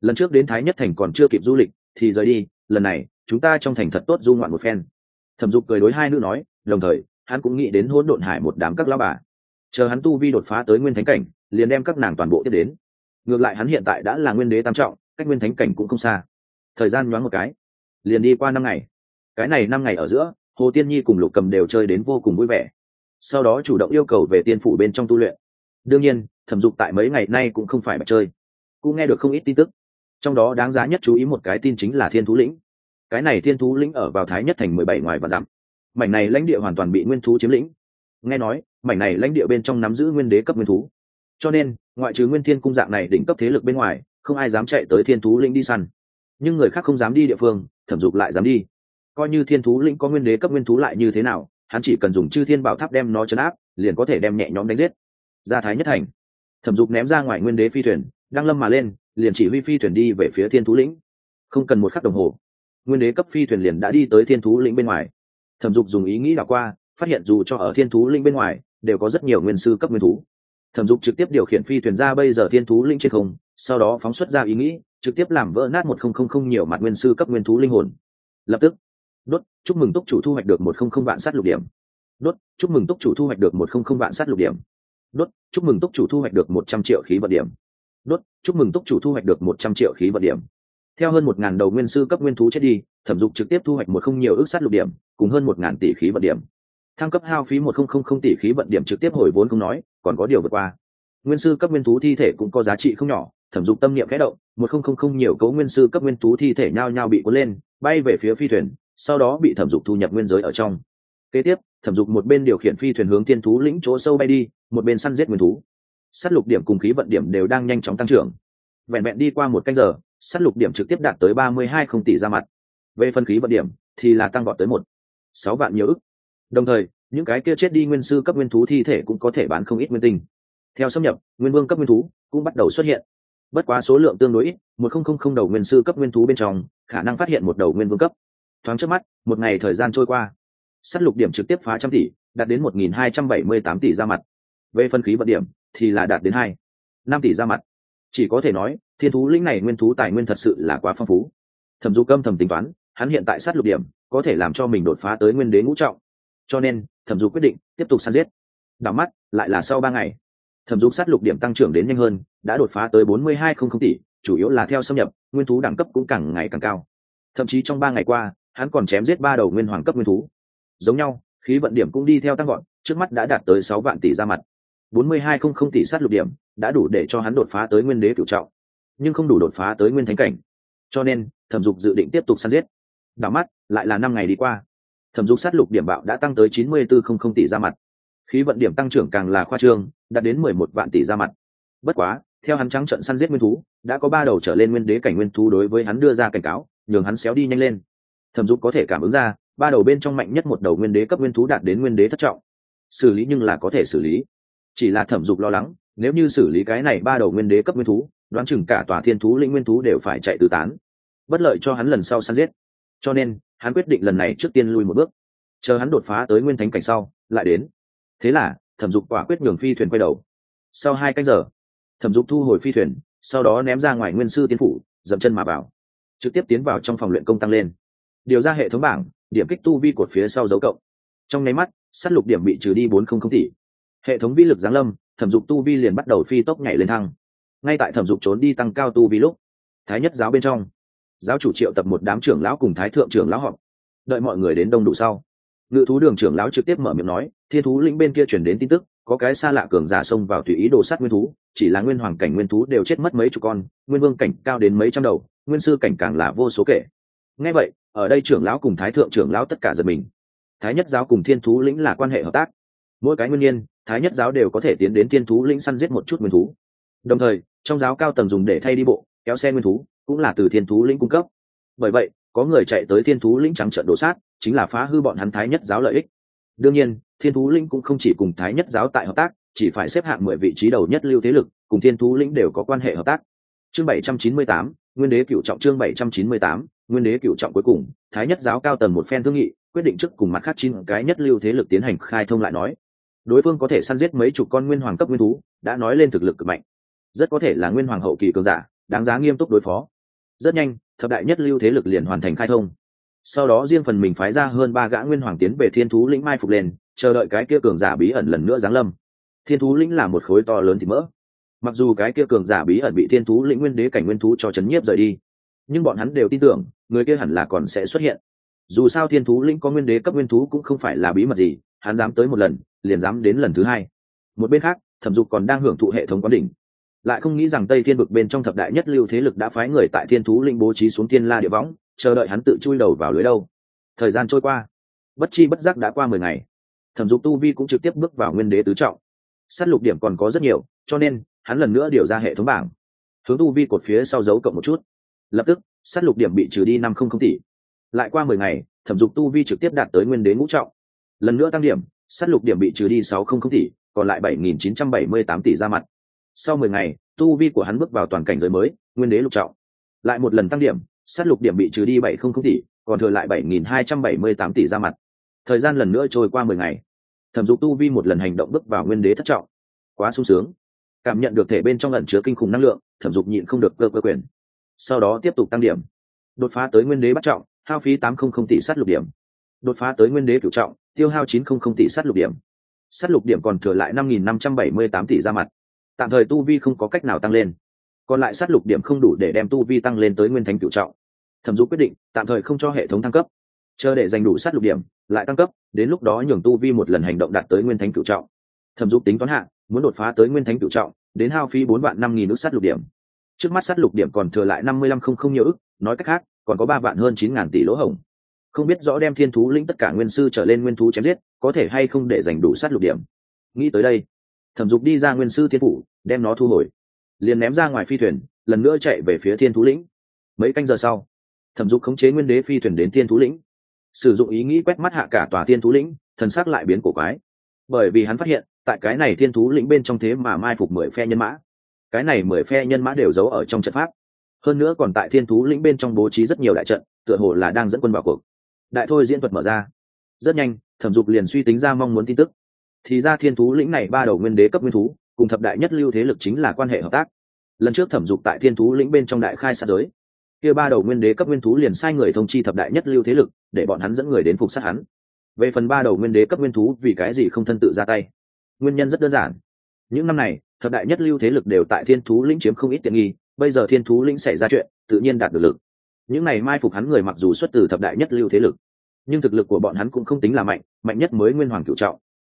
Speaker 1: Lần trước đến thái nhất thành còn chưa kịp du lịch, thì rời đi, lần này, chúng ta trong thành thật tốt du ngoạn một phen. Thẩm dục cười đối hai nữ nói, đồng thời, hắn cũng nghĩ đến hỗn độn hải một đám các lao bà. Chờ hắn tu vi đột phá tới nguyên thánh cảnh, liền đem các nàng toàn bộ tiếp đến. Ngược lại hắn hiện tại đã là nguyên đế tam trọng cách nguyên thánh cảnh cũng không xa. Thời gian nhoáng một cái, liền đi qua năm ngày. Cái này năm ngày ở giữa, hồ tiên nhi cùng lục cầm đều chơi đến vô cùng vui vẻ. Sau đó chủ động yêu cầu về tiên phủ bên trong tu luyện. Đương nhiên, thẩm dục tại mấy ngày nay cũng không phải mà chơi. Cũng nghe được không ít tin tức. Trong đó đáng giá nhất chú ý một cái tin chính là thiên thú lĩnh. Cái này thiên thú lĩnh ở vào thái nhất thành mười bảy ngoài và dặm. Mảnh này lãnh địa hoàn toàn bị nguyên thú chiếm lĩnh. Nghe nói, mảnh này lãnh địa bên trong nắm giữ nguyên đế cấp nguyên thú. Cho nên, ngoại trừ nguyên thiên cung dạng này đỉnh cấp thế lực bên ngoài không ai dám chạy tới thiên thú lĩnh đi săn. Nhưng người khác không dám đi địa phương, thẩm dục lại dám đi. Coi như thiên thú lĩnh có nguyên đế cấp nguyên thú lại như thế nào, hắn chỉ cần dùng chư thiên bảo tháp đem nó chấn áp, liền có thể đem nhẹ nhõm đánh giết. Ra thái nhất thành. Thẩm dục ném ra ngoài nguyên đế phi thuyền đang lâm mà lên, liền chỉ huy phi thuyền đi về phía thiên thú lĩnh. Không cần một khắc đồng hồ, nguyên đế cấp phi thuyền liền đã đi tới thiên thú lĩnh bên ngoài. Thẩm dục dùng ý nghĩ đảo qua, phát hiện dù cho ở thiên thú lĩnh bên ngoài, đều có rất nhiều nguyên sư cấp nguyên thú thẩm dục trực tiếp điều khiển phi thuyền ra bây giờ thiên thú Linh trên không, sau đó phóng xuất ra ý nghĩ, trực tiếp làm vỡ nát một không không không nhiều mặt nguyên sư cấp nguyên thú linh hồn. Lập tức, đốt, chúc mừng túc chủ thu hoạch được một không không vạn sát lục điểm. Đốt, chúc mừng túc chủ thu hoạch được một không không vạn sát lục điểm. Đốt, chúc mừng túc chủ thu hoạch được một trăm triệu khí vận điểm. Đốt, chúc mừng túc chủ thu hoạch được một trăm triệu khí vận điểm. Theo hơn một ngàn đầu nguyên sư cấp nguyên thú chết đi, thẩm dục trực tiếp thu hoạch một không nhiều ước sát lục điểm, cùng hơn một ngàn tỷ khí vận điểm thăng cấp hao phí một không không không tỷ khí vận điểm trực tiếp hồi vốn không nói, còn có điều vượt qua. Nguyên sư cấp nguyên thú thi thể cũng có giá trị không nhỏ, thẩm dục tâm niệm kẽ động, một không không không nhiều cấu nguyên sư cấp nguyên thú thi thể nhao nhao bị cuốn lên, bay về phía phi thuyền, sau đó bị thẩm dục thu nhập nguyên giới ở trong. Kế tiếp, thẩm dục một bên điều khiển phi thuyền hướng thiên thú lĩnh chỗ sâu bay đi, một bên săn giết nguyên thú. S á t lục điểm cùng khí vận điểm đều đang nhanh chóng tăng trưởng. Vẹn vẹn đi qua một canh giờ s á t lục điểm trực tiếp đạt tới ba mươi hai không tỷ ra mặt. Về phân khí vận điểm thì là tăng vọt tới một. Sáu vạn nhiều ức đồng thời, những cái kia chết đi nguyên sư cấp nguyên thú thi thể cũng có thể bán không ít nguyên tinh. Theo xâm nhập, nguyên vương cấp nguyên thú cũng bắt đầu xuất hiện. Bất quá số lượng tương đối ít, một không không không đầu nguyên sư cấp nguyên thú bên trong, khả năng phát hiện một đầu nguyên vương cấp. Thoáng trước mắt, một ngày thời gian trôi qua. S á t lục điểm trực tiếp phá trăm tỷ, đạt đến một nghìn hai trăm bảy mươi tám tỷ ra mặt. Về phân khí vận điểm thì là đạt đến hai, năm tỷ ra mặt. Chỉ có thể nói, thiên thú lĩnh này nguyên thú tài nguyên thật sự là quá phong phú. Thẩm du câm thầm tính toán, hắn hiện tại sát lục điểm có thể làm cho mình đột phá tới nguyên đế ngũ trọng cho nên thẩm du quyết định tiếp tục săn giết. Đảo mắt, lại là sau ba ngày, thẩm du sát lục điểm tăng trưởng đến nhanh hơn, đã đột phá tới bốn mươi hai không không tỷ, chủ yếu là theo xâm nhập, nguyên thú đẳng cấp cũng càng ngày càng cao. Thậm chí trong ba ngày qua, hắn còn chém giết ba đầu nguyên hoàng cấp nguyên thú. Giống nhau, khí vận điểm cũng đi theo tăng gọn trước mắt đã đạt tới sáu vạn tỷ ra mặt. bốn mươi hai không không tỷ sát lục điểm đã đủ để cho hắn đột phá tới nguyên đế cửu trọng, nhưng không đủ đột phá tới nguyên thánh cảnh. Cho nên, thẩm dục dự định tiếp tục săn giết. Đảo mắt, lại là năm ngày đi qua thẩm dục sát lục điểm bạo đã tăng tới chín mươi bốn không không tỷ ra mặt. Khí vận điểm tăng trưởng càng là khoa trương, đạt đến mười một vạn tỷ ra mặt. Bất quá, theo hắn trắng trận săn giết nguyên thú, đã có ba đầu trở lên nguyên đế cảnh nguyên thú đối với hắn đưa ra cảnh cáo, nhường hắn xéo đi nhanh lên. Thẩm dục có thể cảm ứng ra, ba đầu bên trong mạnh nhất một đầu nguyên đế cấp nguyên thú đạt đến nguyên đế thất trọng. Xử lý nhưng là có thể xử lý. Chỉ là thẩm dục lo lắng, nếu như xử lý cái này ba đầu nguyên đế cấp nguyên thú, đoán chừng cả tòa thiên thú lĩnh nguyên thú đều phải chạy tứ tán. Bất lợi cho hắn lần sau săn giết. Cho nên hắn quyết định lần này trước tiên lui một bước. Chờ hắn đột phá tới nguyên thánh cảnh sau, lại đến. Thế là, thẩm dục quả quyết nhường phi thuyền quay đầu. Sau hai canh giờ, thẩm dục thu hồi phi thuyền, sau đó ném ra ngoài nguyên sư tiến phủ, dậm chân mà vào. Trực tiếp tiến vào trong phòng luyện công tăng lên. Điều ra hệ thống bảng, điểm kích tu vi cột phía sau dấu cộng. Trong nháy mắt s á t lục điểm bị trừ đi bốn không không tỷ. Hệ thống vi lực giáng lâm, thẩm dục tu vi liền bắt đầu phi tốc nhảy lên thăng. Ngay tại thẩm dục trốn đi tăng cao tu vi lúc, thái nhất giáo bên trong giáo chủ triệu tập một đám trưởng lão cùng thái thượng trưởng lão họp. Đợi mọi người đến đông đủ sau, ngự thú đường trưởng lão trực tiếp mở miệng nói, thiên thú lĩnh bên kia chuyển đến tin tức, có cái xa lạ cường giả xông vào tùy ý đồ sát nguyên thú, chỉ là nguyên hoàng cảnh nguyên thú đều chết mất mấy chục con, nguyên vương cảnh cao đến mấy trăm đầu, nguyên sư cảnh càng là vô số kể. Ngay vậy, ở đây trưởng lão cùng thái thượng trưởng lão tất cả giật mình. Thái nhất giáo cùng thiên thú lĩnh là quan hệ hợp tác. Mỗi cái nguyên nhiên, thái nhất giáo đều có thể tiến đến thiên thú lĩnh săn giết một chút nguyên thú. Đồng thời, trong giáo cao tầng dùng để thay đi bộ, kéo xe nguyên thú cũng là từ thiên thú lĩnh cung cấp. Bởi vậy, có người chạy tới thiên thú lĩnh trắng trận đổ sát, chính là phá hư bọn hắn thái nhất giáo lợi ích. Đương nhiên, thiên thú lĩnh cũng không chỉ cùng thái nhất giáo tại hợp tác, chỉ phải xếp hạng mười vị trí đầu nhất lưu thế lực, cùng thiên thú lĩnh đều có quan hệ hợp tác. Chương bảy trăm chín mươi tám, nguyên đế cựu trọng chương bảy trăm chín mươi tám, nguyên đế cựu trọng cuối cùng, thái nhất giáo cao tầng một phen thương nghị, quyết định trước cùng mặt khác chín cái nhất lưu thế lực tiến hành khai thông lại nói. Đối phương có thể săn giết mấy chục con nguyên hoàng cấp nguyên thú, đã nói lên thực lực cực mạnh. Rất có thể là nguyên hoàng hậu kỳ cường giả, đáng giá nghiêm túc đối phó rất nhanh, thập đại nhất lưu thế lực liền hoàn thành khai thông. Sau đó riêng phần mình phái ra hơn ba gã nguyên hoàng tiến về thiên thú lĩnh mai phục lên, chờ đợi cái kia cường giả bí ẩn lần nữa giáng lâm. Thiên thú lĩnh là một khối to lớn thì mỡ. Mặc dù cái kia cường giả bí ẩn bị thiên thú lĩnh nguyên đế cảnh nguyên thú cho chấn nhiếp rời đi, nhưng bọn hắn đều tin tưởng, người kia hẳn là còn sẽ xuất hiện. Dù sao thiên thú lĩnh có nguyên đế cấp nguyên thú cũng không phải là bí mật gì, hắn dám tới một lần, liền dám đến lần thứ hai. Một bên khác, thẩm dục còn đang hưởng thụ hệ thống quán đỉnh lại không nghĩ rằng tây thiên vực bên trong thập đại nhất lưu thế lực đã phái người tại thiên thú lĩnh bố trí xuống thiên la địa võng, chờ đợi hắn tự chui đầu vào lưới đâu. Thời gian trôi qua, bất chi bất giác đã qua mười ngày. Thẩm dục tu vi cũng trực tiếp bước vào nguyên đế tứ trọng. S á t lục điểm còn có rất nhiều, cho nên hắn lần nữa điều ra hệ thống bảng. Hướng tu vi cột phía sau dấu cộng một chút. Lập tức s á t lục điểm bị trừ đi năm không không tỷ. Lại qua mười ngày, thẩm dục tu vi trực tiếp đạt tới nguyên đế ngũ trọng. Lần nữa tăng điểm s á t lục điểm bị trừ đi sáu không không tỷ, còn lại bảy nghìn chín trăm bảy mươi tám tỷ ra mặt sau mười ngày, tu vi của hắn bước vào toàn cảnh giới mới, nguyên đế lục trọng. Lại một lần tăng điểm, sát lục điểm bị trừ đi bảy không không tỷ, còn thừa lại bảy nghìn hai trăm bảy mươi tám tỷ ra mặt. Thời gian lần nữa trôi qua mười ngày. Thẩm dục tu vi một lần hành động bước vào nguyên đế thất trọng. Quá sung sướng. Cảm nhận được thể bên trong ẩn chứa kinh khủng năng lượng, thẩm dục nhịn không được cơ cơ quyền. Sau đó tiếp tục tăng điểm. Đột phá tới nguyên đế bắt trọng, hao phí tám không không tỷ sát lục điểm. Đột phá tới nguyên đế cửu trọng, tiêu hao chín không không tỷ sát lục điểm. Sát lục điểm còn thừa lại năm nghìn năm trăm bảy mươi tám tỷ ra mặt tạm thời tu vi không có cách nào tăng lên. Còn lại sát lục điểm không đủ để đem tu vi tăng lên tới nguyên thánh cựu trọng. Thẩm dục quyết định tạm thời không cho hệ thống thăng cấp. Chờ để giành đủ sát lục điểm lại tăng cấp đến lúc đó nhường tu vi một lần hành động đạt tới nguyên thánh cựu trọng. Thẩm dục tính toán hạn, muốn đột phá tới nguyên thánh cựu trọng đến hao phí bốn vạn năm nghìn ước sát lục điểm. Trước mắt sát lục điểm còn thừa lại năm mươi lăm không không nhiều ước nói cách khác còn có ba vạn hơn chín ngàn tỷ lỗ hổng. Không biết rõ đem thiên thú lĩnh tất cả nguyên sư trở lên nguyên thú chém giết có thể hay không để giành đủ sát lục điểm. Nghĩ tới đây thẩm dục đi ra nguyên sư thiên phủ, đem nó thu hồi. Liền ném ra ngoài phi thuyền, lần nữa chạy về phía thiên thú lĩnh. Mấy canh giờ sau, thẩm dục khống chế nguyên đế phi thuyền đến thiên thú lĩnh. Sử dụng ý nghĩ quét mắt hạ cả tòa thiên thú lĩnh, thần sắc lại biến cổ quái. Bởi vì hắn phát hiện, tại cái này thiên thú lĩnh bên trong thế mà mai phục mười phe nhân mã. Cái này mười phe nhân mã đều giấu ở trong trận pháp. Hơn nữa còn tại thiên thú lĩnh bên trong bố trí rất nhiều đại trận, tựa hồ là đang dẫn quân vào cuộc. Đại thôi diễn thuật mở ra. Rất nhanh, thẩm dục liền suy tính ra mong muốn tin tức thì ra thiên thú lĩnh này ba đầu nguyên đế cấp nguyên thú, cùng thập đại nhất lưu thế lực chính là quan hệ hợp tác. Lần trước thẩm dục tại thiên thú lĩnh bên trong đại khai sát giới, kia ba đầu nguyên đế cấp nguyên thú liền sai người thông chi thập đại nhất lưu thế lực, để bọn hắn dẫn người đến phục sát hắn. Về phần ba đầu nguyên đế cấp nguyên thú, vì cái gì không thân tự ra tay? Nguyên nhân rất đơn giản. Những năm này, thập đại nhất lưu thế lực đều tại thiên thú lĩnh chiếm không ít tiện nghi, bây giờ thiên thú lĩnh xảy ra chuyện, tự nhiên đạt được lực. Những này mai phục hắn người mặc dù xuất từ thập đại nhất lưu thế lực, nhưng thực lực của bọn hắn cũng không tính là mạnh mạnh nhất mới nguyên hoàng cựu trọng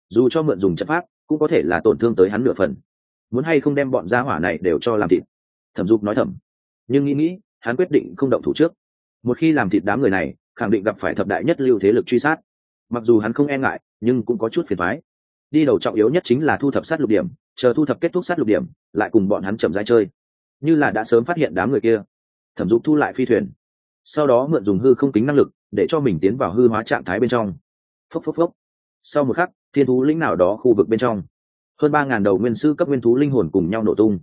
Speaker 1: dù cho mượn dùng chất pháp, cũng có thể là tổn thương tới hắn nửa phần. Muốn hay không đem bọn gia hỏa này đều cho làm thịt? Thẩm dục nói thầm. Nhưng nghĩ nghĩ, hắn quyết định không động thủ trước. Một khi làm thịt đám người này, khẳng định gặp phải thập đại nhất lưu thế lực truy sát. Mặc dù hắn không e ngại, nhưng cũng có chút phiền thoái đi đầu trọng yếu nhất chính là thu thập sát lục điểm, chờ thu thập kết thúc sát lục điểm, lại cùng bọn hắn chậm rãi chơi. Như là đã sớm phát hiện đám người kia, thẩm dục thu lại phi thuyền. Sau đó mượn dùng hư không kính năng lực, để cho mình tiến vào hư hóa trạng thái bên trong. Phốc phốc phốc sau một khắc, thiên thú lĩnh nào đó khu vực bên trong, hơn ba ngàn đầu nguyên sư cấp nguyên thú linh hồn cùng nhau nổ tung.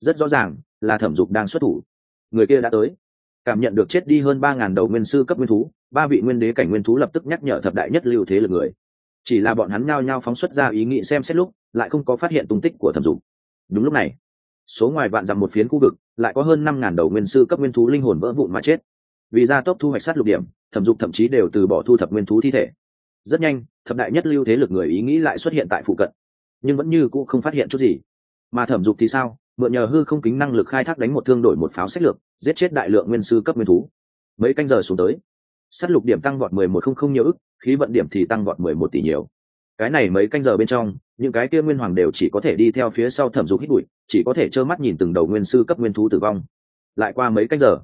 Speaker 1: Rất rõ ràng là thẩm dục đang xuất thủ. Người kia đã tới. Cảm nhận được chết đi hơn ba ngàn đầu nguyên sư cấp nguyên thú, ba vị nguyên đế cảnh nguyên thú lập tức nhắc nhở thập đại nhất lưu thế lực người. Chỉ là bọn hắn nhao nhao phóng xuất ra ý nghĩ xem xét lúc, lại không có phát hiện tung tích của thẩm dục. Đúng lúc này, số ngoài vạn dặm một phiến khu vực, lại có hơn năm ngàn đầu nguyên sư cấp nguyên thú linh hồn vỡ vụn mà chết. Vì gia tốc thu hoạch sát lục điểm, thẩm dục thậm chí đều từ bỏ thu thập nguyên thú thi thể rất nhanh, thập đại nhất lưu thế lực người ý nghĩ lại xuất hiện tại phụ cận. Nhưng vẫn như cũ không phát hiện chút gì. Mà thẩm dục thì sao? Mượn nhờ hư không kính năng lực khai thác đánh một thương đổi một pháo sách lược, giết chết đại lượng nguyên sư cấp nguyên thú. Mấy canh giờ xuống tới s á t lục điểm tăng vọt mười một không không nhiều ức, khí vận điểm thì tăng vọt mười một tỷ nhiều. Cái này mấy canh giờ bên trong, những cái kia nguyên hoàng đều chỉ có thể đi theo phía sau thẩm dục hít bụi, chỉ có thể trơ mắt nhìn từng đầu nguyên sư cấp nguyên thú tử vong. Lại qua mấy canh giờ,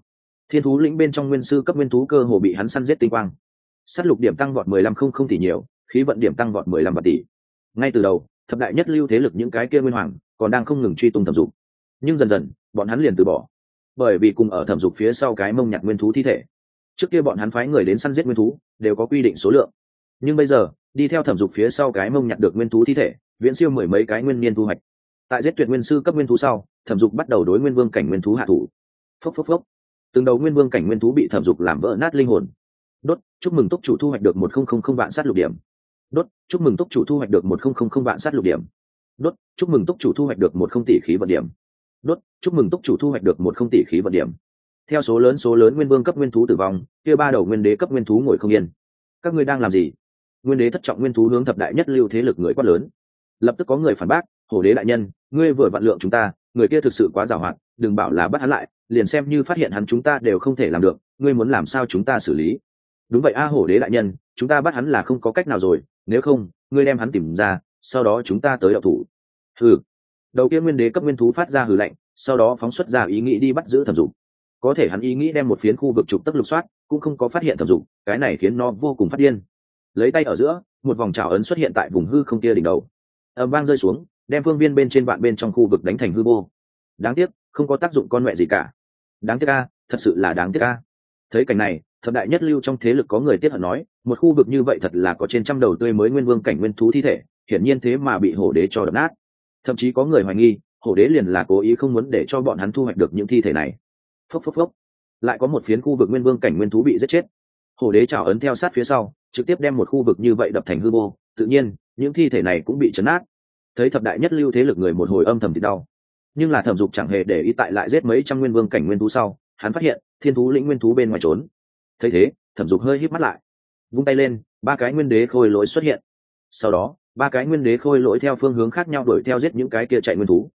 Speaker 1: thiên thú lĩnh bên trong nguyên sư cấp nguyên thú cơ hồ bị hắn săn giết tinh quang s á t lục điểm tăng vọt mười lăm không không tỷ nhiều, khí vận điểm tăng vọt mười lăm vạn tỷ. Ngay từ đầu, thập đại nhất lưu thế lực những cái kia nguyên hoàng còn đang không ngừng truy tung thẩm dục. Nhưng dần dần, bọn hắn liền từ bỏ. Bởi vì cùng ở thẩm dục phía sau cái mông nhặt nguyên thú thi thể. Trước kia bọn hắn phái người đến săn giết nguyên thú, đều có quy định số lượng. Nhưng bây giờ, đi theo thẩm dục phía sau cái mông nhặt được nguyên thú thi thể, viễn siêu mười mấy cái nguyên niên thu hoạch. Tại giết tuyệt nguyên sư cấp nguyên thú sau, thẩm dục bắt đầu đối nguyên vương cảnh nguyên thú hạ thủ. Phốc phốc phốc. Từng đầu nguyên vương cảnh nguyên thú bị thẩm dục làm vỡ nát linh hồn đốt, chúc mừng túc chủ thu hoạch được một không không không vạn sát lục điểm. Đốt, chúc mừng túc chủ thu hoạch được một không không không vạn sát lục điểm. Đốt, chúc mừng túc chủ thu hoạch được một không tỷ khí vận điểm. Đốt, chúc mừng túc chủ thu hoạch được một không tỷ khí vận điểm. Theo số lớn số lớn nguyên vương cấp nguyên thú tử vong, kia ba đầu nguyên đế cấp nguyên thú ngồi không yên. Các ngươi đang làm gì? Nguyên đế thất trọng nguyên thú hướng thập đại nhất lưu thế lực người quát lớn. Lập tức có người phản bác, hổ đế đại nhân, ngươi vừa vạn lượng chúng ta, người kia thực sự quá giàu hạn, đừng bảo là bắt hắn lại, liền xem như phát hiện hắn chúng ta đều không thể làm được, ngươi muốn làm sao chúng ta xử lý? Đúng vậy a hổ đế đại nhân, chúng ta bắt hắn là không có cách nào rồi, nếu không, ngươi đem hắn tìm ra, sau đó chúng ta tới đậu thủ. Hừ. Đầu kia nguyên đế cấp nguyên thú phát ra hừ lạnh, sau đó phóng xuất ra ý nghĩ đi bắt giữ thẩm dục. Có thể hắn ý nghĩ đem một phiến khu vực trục tức lục soát, cũng không có phát hiện thẩm dục, cái này khiến nó vô cùng phát điên. Lấy tay ở giữa, một vòng trào ấn xuất hiện tại vùng hư không kia đỉnh đầu. Ẩm vang rơi xuống, đem phương viên bên trên bạn bên trong khu vực đánh thành hư vô. Đáng tiếc, không có tác dụng con mẹ gì cả. Đáng tiếc a, thật sự là đáng tiếc a. Thấy cảnh này thập đại nhất lưu trong thế lực có người tiếp hận nói, một khu vực như vậy thật là có trên trăm đầu tươi mới nguyên vương cảnh nguyên thú thi thể, hiển nhiên thế mà bị hổ đế cho đập nát. Thậm chí có người hoài nghi, hổ đế liền là cố ý không muốn để cho bọn hắn thu hoạch được những thi thể này. Phốc phốc phốc. Lại có một phiến khu vực nguyên vương cảnh nguyên thú bị giết chết. Hổ đế trào ấn theo sát phía sau, trực tiếp đem một khu vực như vậy đập thành hư vô, tự nhiên, những thi thể này cũng bị chấn át thấy thập đại nhất lưu thế lực người một hồi âm thầm thì đau. Nhưng là thẩm dục chẳng hề để ý tại lại giết mấy trăm nguyên vương cảnh nguyên thú sau, hắn phát hiện, thiên thú lĩnh nguyên thú bên ngoài trốn thấy thế, thẩm dục hơi híp mắt lại. Vung tay lên, ba cái nguyên đế khôi lỗi xuất hiện. Sau đó, ba cái nguyên đế khôi lỗi theo phương hướng khác nhau đuổi theo giết những cái kia chạy nguyên thú.